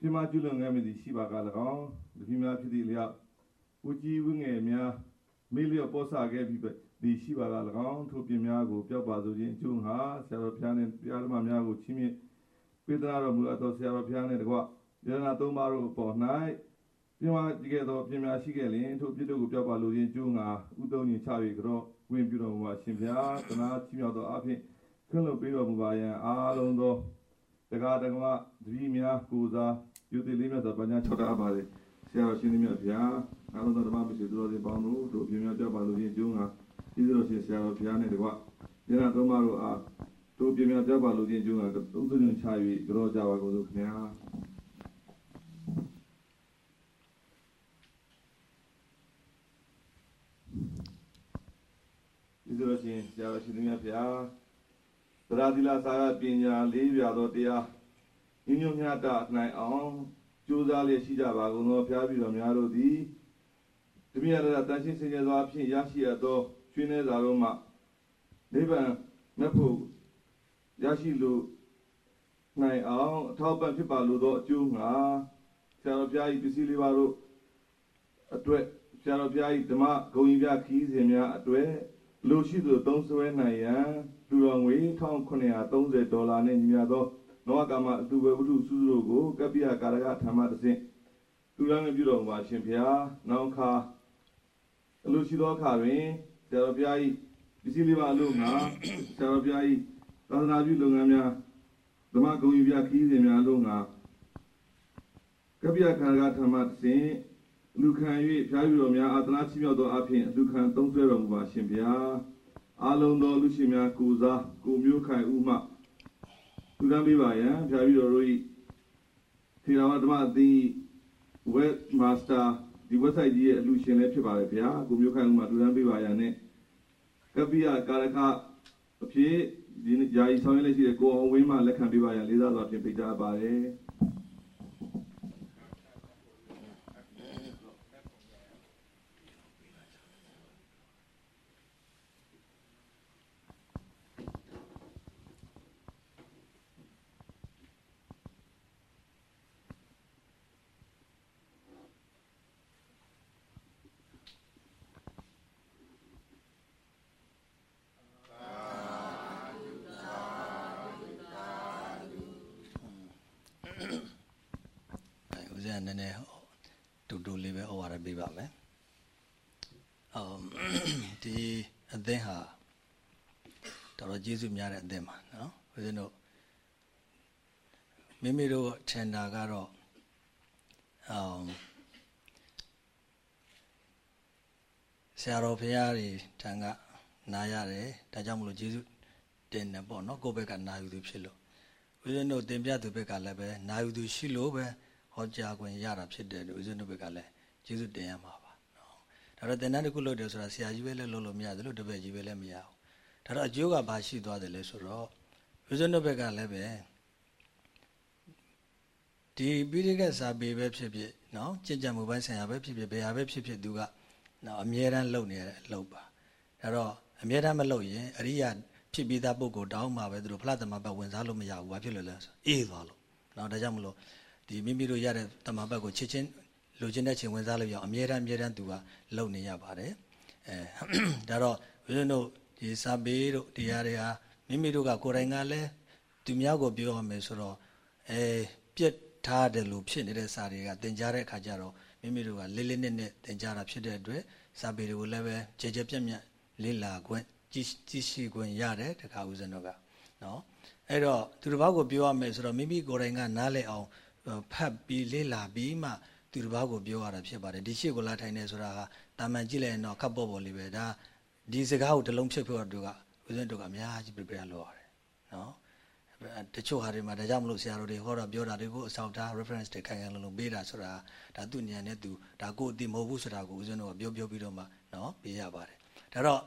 ပြမကျွလွန်ငယ်မည်သည်ရှိပါက၎င်းတပည့်များဖြစ်သည့်လျောက်ဝကြီးဝငယ်များမေးလျော့ပေါ်ဆခဲ့ပြီးဒီရှိပါက၎င်းထိုပြင်များကိုပြောက်ပါဆိုခြင်းအကျိုးငါဆရာတော်ဘုရားနှင့်တရားဓမ္မများကိုချီးမြှင့်ပေးသနာတော်မူအပ်သောဆရာတော်ဘုရားနှင့်တကွ ယရနာသုံးပါးတို့အပေါ်၌ပြမကြည့်ခဲ့သောပြင်များရှိခဲ့လျင်ထိုပြစ်တို့ကိုပြောပါလိုခြင်းကျိုးငါဥသုံးရင်ချ၍ကြောဝင်ပြုတော်မူပါရှင်ဗျာသနာချီးမြှောက်သောအဖြစ်ခွင့်လွှတ်ပေးတော်မူပါယံအားလုံးသောတရားဓမ္မတပည့်များကိုစားယူသည်လေးမြတ်စွာဘုရား၆တာပါလေဆရာတော်ရှင်သမြတ်ဗျာအားလုံးသောဓမ္မပစ္စည်းသူတော်စင်ပေါင်းတို့တို့ပြင်များပြောပါလိုခြင်းကျိုးငါဤသို့ရှင်ဆရာတော်ဘုရားနှင့်တကွယရနာသုံးပါးတို့အားတို့ပြင်များပြောပါလိုခြင်းကျိုးငါသုံးသွင်းချ၍ကြောကြပါကုန်သို့ခင်ဗျာ ဒီလိုရှင်ဆရာတော်ရှင်မြတ်ဗျာသရတိလာစာရပညာလေးပြသောတရားညညညတာနိုင်အောင်ကြိုးစားလျက်ရှိကြပါကုန်သောဘုရားပြည်တော်များတို့သည်တမယရတန်ရှင်းစင်ကြယ်စွာဖြင့်ရရှိရသောရွှေနေစာတို့မှနိဗ္ဗာန်မဲ့ဖို့ရရှိလို့နိုင်အောင်အထောက်ပံ့ဖြစ်ပါလိုသောအကျိုးငါဆရာတော်ဘုရား၏ပစ္စည်းလေးပါတို့အတွက်ဆရာတော်ဘုရား၏ဓမ္မဂုဏ်ကြီးပြခီးစဉ်များအတွက် လူရှိသူသုံးစွဲနိုင်ရန်လူတော်ငွေ1930ဒေါ်လာနဲ့ညီမျှသောနောကမအတူဝေဝတ္ထုစုစုတို့ကိုကပ္ပိယကာရကဓမ္မတစ်ဆင့်သူရမ်းပြုတော်မူပါရှင်ဖျားနောက်ခါအလူရှိသောအခါတွင်ဆရာတော်ဘုရား၏ပစ္စည်းလေးပါအလို့ငါဆရာတော်ဘုရား၏သာသနာပြုလုပ်ငန်းများဓမ္မဂုဏ်ယူပြခီးစဉ်များအလို့ငါကပ္ပိယကာရကဓမ္မတစ်ဆင့် လူခံ၍ဖျားပြတော်များအာသနာချီးမြှောက်သောအဖြစ်လူခံသုံးဆွဲတော်မူပါရှင်ဗျာအာလုံးသောလူရှင်များကိုစားကိုမျိုးခိုင်ဥမှသူတန်းပေးပါယံဖျားပြတော်တို့၏ထေရဝါဓမ္မအသင်း web master ဒီ website ကြီးရဲ့အလူရှင်လည်းဖြစ်ပါတယ်ဗျာကိုမျိုးခိုင်ဥမှသူတန်းပေးပါယံနဲ့ကပ္ပိယကာရကအဖြစ်ဒီယာယီဆောင်ရွက်လက်ရှိတဲ့ကိုအောင်ဝင်းမှလက်ခံပေးပါယံလေးစားစွာဖြင့်ပိတ်ကြားပါတယ် ည်းနည်းဟောတူတူလေးပဲဟောရပေးပါမယ်။အော်ဒီအသင်းဟာတော်တော်ကျေးဇူးများတဲ့အသင်းပါနော်ဦးဇင်းတို့မိမိတို့ထင်တာကတော့အော်ဆရာတော်ဘုရားတွေတန်ကနာရတယ်ဒါကြောင့်မလို့ကျေးဇူးတင်တယ်ပေါ့နော်ကိုယ့်ဘက်ကနာယူသူဖြစ်လို့ဦးဇင်းတို့တင်ပြသူဘက်ကလည်းပဲနာယူသူရှိလို့ပဲ ဟောကြားခွင့်ရတာဖြစ်တယ်လို့ဦးဇင်းတို့ဘက်ကလည်းကျေးဇူးတင်ရမှာပါနော်ဒါဒါတော့သင်တန်းတစ်ခုလုပ်တယ်ဆိုတာဆရာကြီးပဲလည်းလုပ်လို့မရတယ်လို့တပည့်ကြီးပဲလည်းမရဘူးဒါတော့အကျိုးကဘာရှိသွားတယ်လဲဆိုတော့ဦးဇင်းတို့ဘက်ကလည်းပဲဒီပိဋကတ်စာပေပဲဖြစ်ဖြစ်နော်ကြင်ကြံမှုပိုင်းဆိုင်ရာပဲဖြစ်ဖြစ်ဘယ်ဟာပဲဖြစ်ဖြစ်သူကနော်အမြဲတမ်းလုပ်နေတဲ့အလုပ်ပါဒါတော့အမြဲတမ်းမလုပ်ရင်အရိယာဖြစ်ပြီးသားပုဂ္ဂိုလ်တောင်းမှပဲသူတို့ဖလားတမပတ်ဝင်စားလို့မရဘူးဘာဖြစ်လို့လဲဆိုအေးသွားလို့နော်ဒါကြောင့်မလို့ ဒီမိမိတို့ရတဲ့တမပတ်ကိုချစ်ချင်းလိုချင်တဲ့ချိန်ဝင်စားလို့ရအောင်အမြဲတမ်းအမြဲတမ်းသူကလုပ်နေရပါတယ်အဲဒါတော့ဘုရားတို့ဒီစာပေတို့တရားတွေဟာမိမိတို့ကကိုယ်တိုင်ကလည်းသူများကိုပြောရမယ်ဆိုတော့အဲပြက်ထားတယ်လို့ဖြစ်နေတဲ့စာတွေကသင်ကြားတဲ့အခါကျတော့မိမိတို့ကလေးလေးနက်နက်သင်ကြားတာဖြစ်တဲ့အတွက်စာပေတွေကိုလည်းပဲကြဲကြဲပြန့်ပြန့်လေးလာခွင့်ကြည့်ကြည့်ရှိခွင့်ရတယ်တခါဦးဇင်းတို့ကနော်အဲ့တော့သူတစ်ပါးကိုပြောရမယ်ဆိုတော့မိမိကိုယ်တိုင်ကနားလည်အောင် ဖတ်ပြီးလေးလာပြီးမှသူတစ်ပါးကိုပြောရတာဖြစ်ပါတယ်ဒီရှေ့ကိုလာထိုင်နေဆိုတာကတာမန်ကြည့်လိုက်ရင်တော့ခပ်ပေါ်ပေါ်လေးပဲဒါဒီစကားကိုတလုံးဖြစ်ဖို့တို့ကဦးဇင်းတို့ကအများကြီး prepare လုပ်ရတယ်နော်တချို့ဟာတွေမှာဒါကြောင့်မလို့ဆရာတော်တွေဟောတာပြောတာတွေကိုအဆောက်ထား reference တွေခိုင်ခိုင်လုံလုံပေးတာဆိုတာဒါသူဉာဏ်နဲ့သူဒါကိုအသိမဟုတ်ဘူးဆိုတာကိုဦးဇင်းတို့ကပြောပြောပြီးတော့မှနော်ပေးရပါတယ်ဒါတော့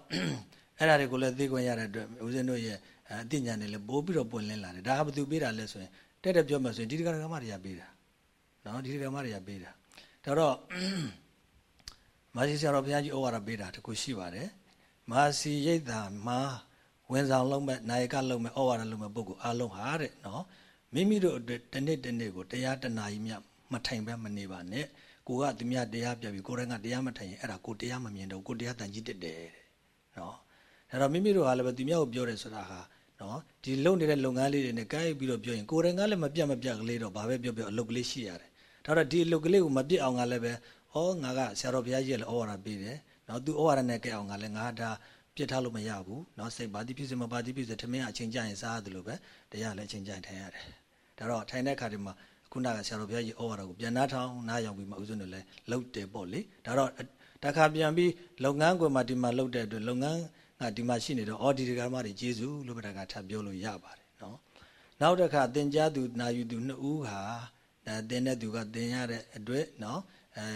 အဲ့ဒါတွေကိုလည်းသိခွင့်ရတဲ့အတွက်ဦးဇင်းတို့ရဲ့အသိဉာဏ်တွေလည်းပိုးပြီးတော့ပွင့်လင်းလာတယ်ဒါကဘသူပေးတာလဲဆိုရင် တဲ့တဲ့ပြောမှဆိုရင်ဒီတက္ကရာမတွေကပေးတာနော်ဒီတက္ကရာမတွေကပေးတာဒါတော့မာစီဆရာတော်ဘုရားကြီးဩဝါဒပေးတာတခုရှိပါတယ်မာစီရိတ်တာမှာဝန်ဆောင်လုံးမဲ့နာယကလုံးမဲ့ဩဝါဒလုံးမဲ့ပုဂ္ဂိုလ်အားလုံးဟာတဲ့နော်မိမိတို့အတွက်တစ်နေ့တစ်နေ့ကိုတရားတနာကြီးမြမထိုင်ပဲမနေပါနဲ့ကိုကသူများတရားပြပြီးကိုယ်တိုင်ကတရားမထိုင်ရင်အဲ့ဒါကိုတရားမမြင်တော့ကိုတရားတန်ကြီးတက်တယ်တဲ့နော်ဒါတော့မိမိတို့ဟာလည်းပဲသူများကိုပြောတယ်ဆိုတာဟာ နော်ဒီလုပ်နေတဲ့လုပ်ငန်းလေးတွေနဲ့ကိုင်းပြီးတော့ပြောရင်ကိုယ်တိုင်ကလည်းမပြတ်မပြတ်ကလေးတော့ဘာပဲပြောပြောအလုပ်ကလေးရှိရတယ်ဒါတော့ဒီအလုပ်ကလေးကိုမပြစ်အောင်ကလည်းပဲဩငါကဆရာတော်ဘုရားကြီးကလည်းဩဝါဒပေးတယ်နော်သူဩဝါဒနဲ့ကဲအောင်ကလည်းငါဒါပြစ်ထားလို့မရဘူးနော်စိတ်ဘာတိဖြစ်စေမဘာတိဖြစ်စေထမင်းအချင်းကြရင်စားရတယ်လို့ပဲတရားလည်းအချင်းကြရင်ထိုင်ရတယ်ဒါတော့ထိုင်တဲ့အခါဒီမှာခုနကဆရာတော်ဘုရားကြီးဩဝါဒကိုပြန်နားထောင်နားရောက်ပြီးမှဥစဉ်တို့လည်းလှုပ်တယ်ပေါ့လေဒါတော့တခါပြန်ပြီးလုပ်ငန်းကွယ်မှာဒီမှာလှုပ်တဲ့အတွက်လုပ်ငန်း ငါဒီမှာရှိနေတော့အော်ဒီဒကာမတွေဂျေဇုလို့ဗဒကထပ်ပြောလို့ရပါတယ်နော်နောက်တစ်ခါသင်ကြားသူနာယူသူနှစ်ဦးဟာအဲသင်တဲ့သူကသင်ရတဲ့အတွက်နော်အဲ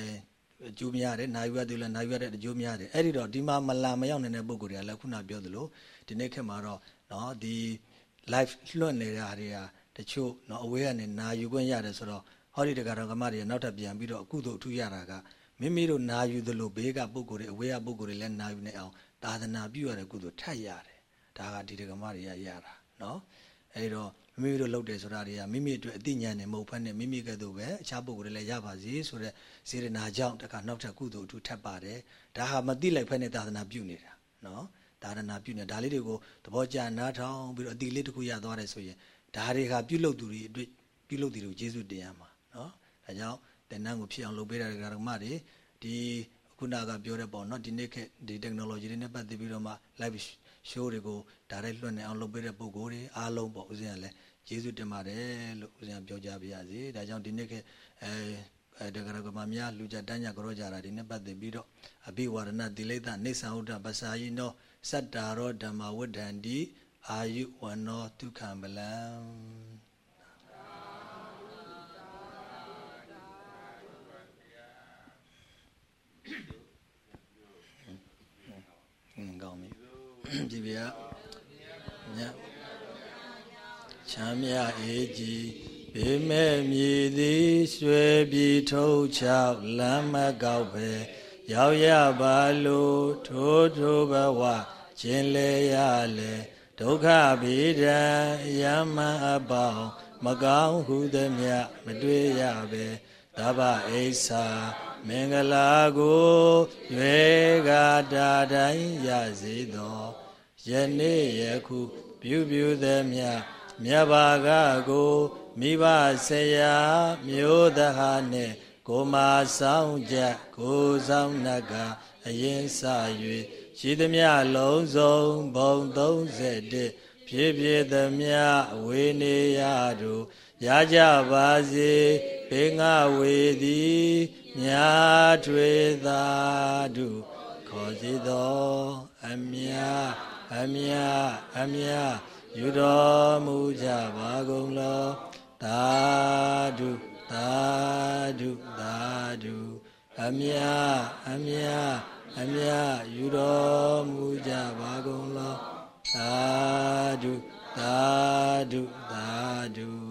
အကျိုးများတယ်နာယူရသူလည်းနာယူရတဲ့အကျိုးများတယ်အဲ့ဒီတော့ဒီမှာမလာမရောက်နေတဲ့ပုံကိုယ်တွေကလည်းခုနပြောသလိုဒီနေ့ခေတ်မှာတော့နော်ဒီ live လွှတ်နေတာတွေဟာတချို့နော်အဝေးကနေနာယူခွင့်ရတယ်ဆိုတော့ဟောဒီတက္ကရာကမတွေနောက်ထပ်ပြန်ပြီးတော့အကုသို့အထူးရတာကမိမိတို့နာယူသလိုဘေးကပုံကိုယ်တွေအဝေးကပုံကိုယ်တွေလည်းနာယူနေအောင် သာသနာပြုရတဲ့ကုသိုလ်ထပ်ရတယ်ဒါကဒီတက္ကမတွေကရတာเนาะအဲဒီတော့မိမိတို့လုပ်တယ်ဆိုတာတွေကမိမိအတွက်အသိဉာဏ်နဲ့မဟုတ်ဘဲနဲ့မိမိကဲ့သို့ပဲအခြားပုဂ္ဂိုလ်တွေလည်းရပါစေဆိုတဲ့စေရနာကြောင့်တခါနောက်ထပ်ကုသိုလ်အထူးထပ်ပါတယ်ဒါဟာမသိလိုက်ဖက်နဲ့သာသနာပြုနေတာနော်သာသနာပြုနေဒါလေးတွေကိုသဘောကျနားထောင်ပြီးတော့အတိလေးတစ်ခုရသွားတယ်ဆိုရင်ဒါတွေကပြုလုပ်သူတွေအတွက်ပြုလုပ်သူတွေကိုကျေးဇူးတင်ရမှာနော်ဒါကြောင့်တဏ္ဍကိုဖြစ်အောင်လုပ်ပေးတဲ့ဓမ္မတွေဒီ ခုနကပြောတဲ့ပေါ့နော်ဒီနေ့ခေတ်ဒီ technology တွေနဲ့ပတ်သက်ပြီးတော့မှ live show တွေကိုဒါရိုက်လွှင့်နေအောင်လုပ်ပေးတဲ့ပုံကိုယ်တွေအားလုံးပေါ့ဦးဇင်းကလည်းကျေးဇူးတင်ပါတယ်လို့ဦးဇင်းပြောကြပါရစေဒါကြောင့်ဒီနေ့ခေတ်အဲတဂရကမများလူကြတန်းကြကြောကြတာဒီနဲ့ပတ်သက်ပြီးတော့အဘိဝရဏတိလိတနေသံဥဒ္ဒပစာယိနောစတ္တာရောဓမ္မဝဋ္ဌန္တိအာယုဝနောဒုက္ခံပလံ ကောင်းပြီဒီပြညချမ်းမြအေးကြီးဘေးမဲ့မြည်သည်ရွှေပြီးထုတ်ချောက်လမ်းမကောက်ပဲရောက်ရပါလို့ထိုးထိုးဘဝခြင်းလေရလေဒုက္ခဗေဒံယမအပေါင်းမကောင်းဟုသမျှမတွေ့ရပဲသဗ္ဗအိဆာ မင်္ဂလာကိုရွေကတာတိုင်းရစေသောယနေ့ယခုပြုပြုသည်မြမြတ်ဘာကကိုမိဘဆရာမျိုးသဟာနှင့်ကိုမာဆောင်ချက်ကိုဆောင်နတ်ကအရင်စ၍ရှိသမျှလုံးစုံဘုံ31ဖြစ်ဖြစ်သမျှဝေနေရတို့ရကြပါစေ ဘေငါဝေသည်မြာထွေသာတုခေါ်စီသောအမြအမြအမြယူတော်မူကြပါကုန်လောသာဓုသာဓုသာဓုအမြအမြအမြယူတော်မူကြပါကုန်လောသာဓုသာဓုသာဓု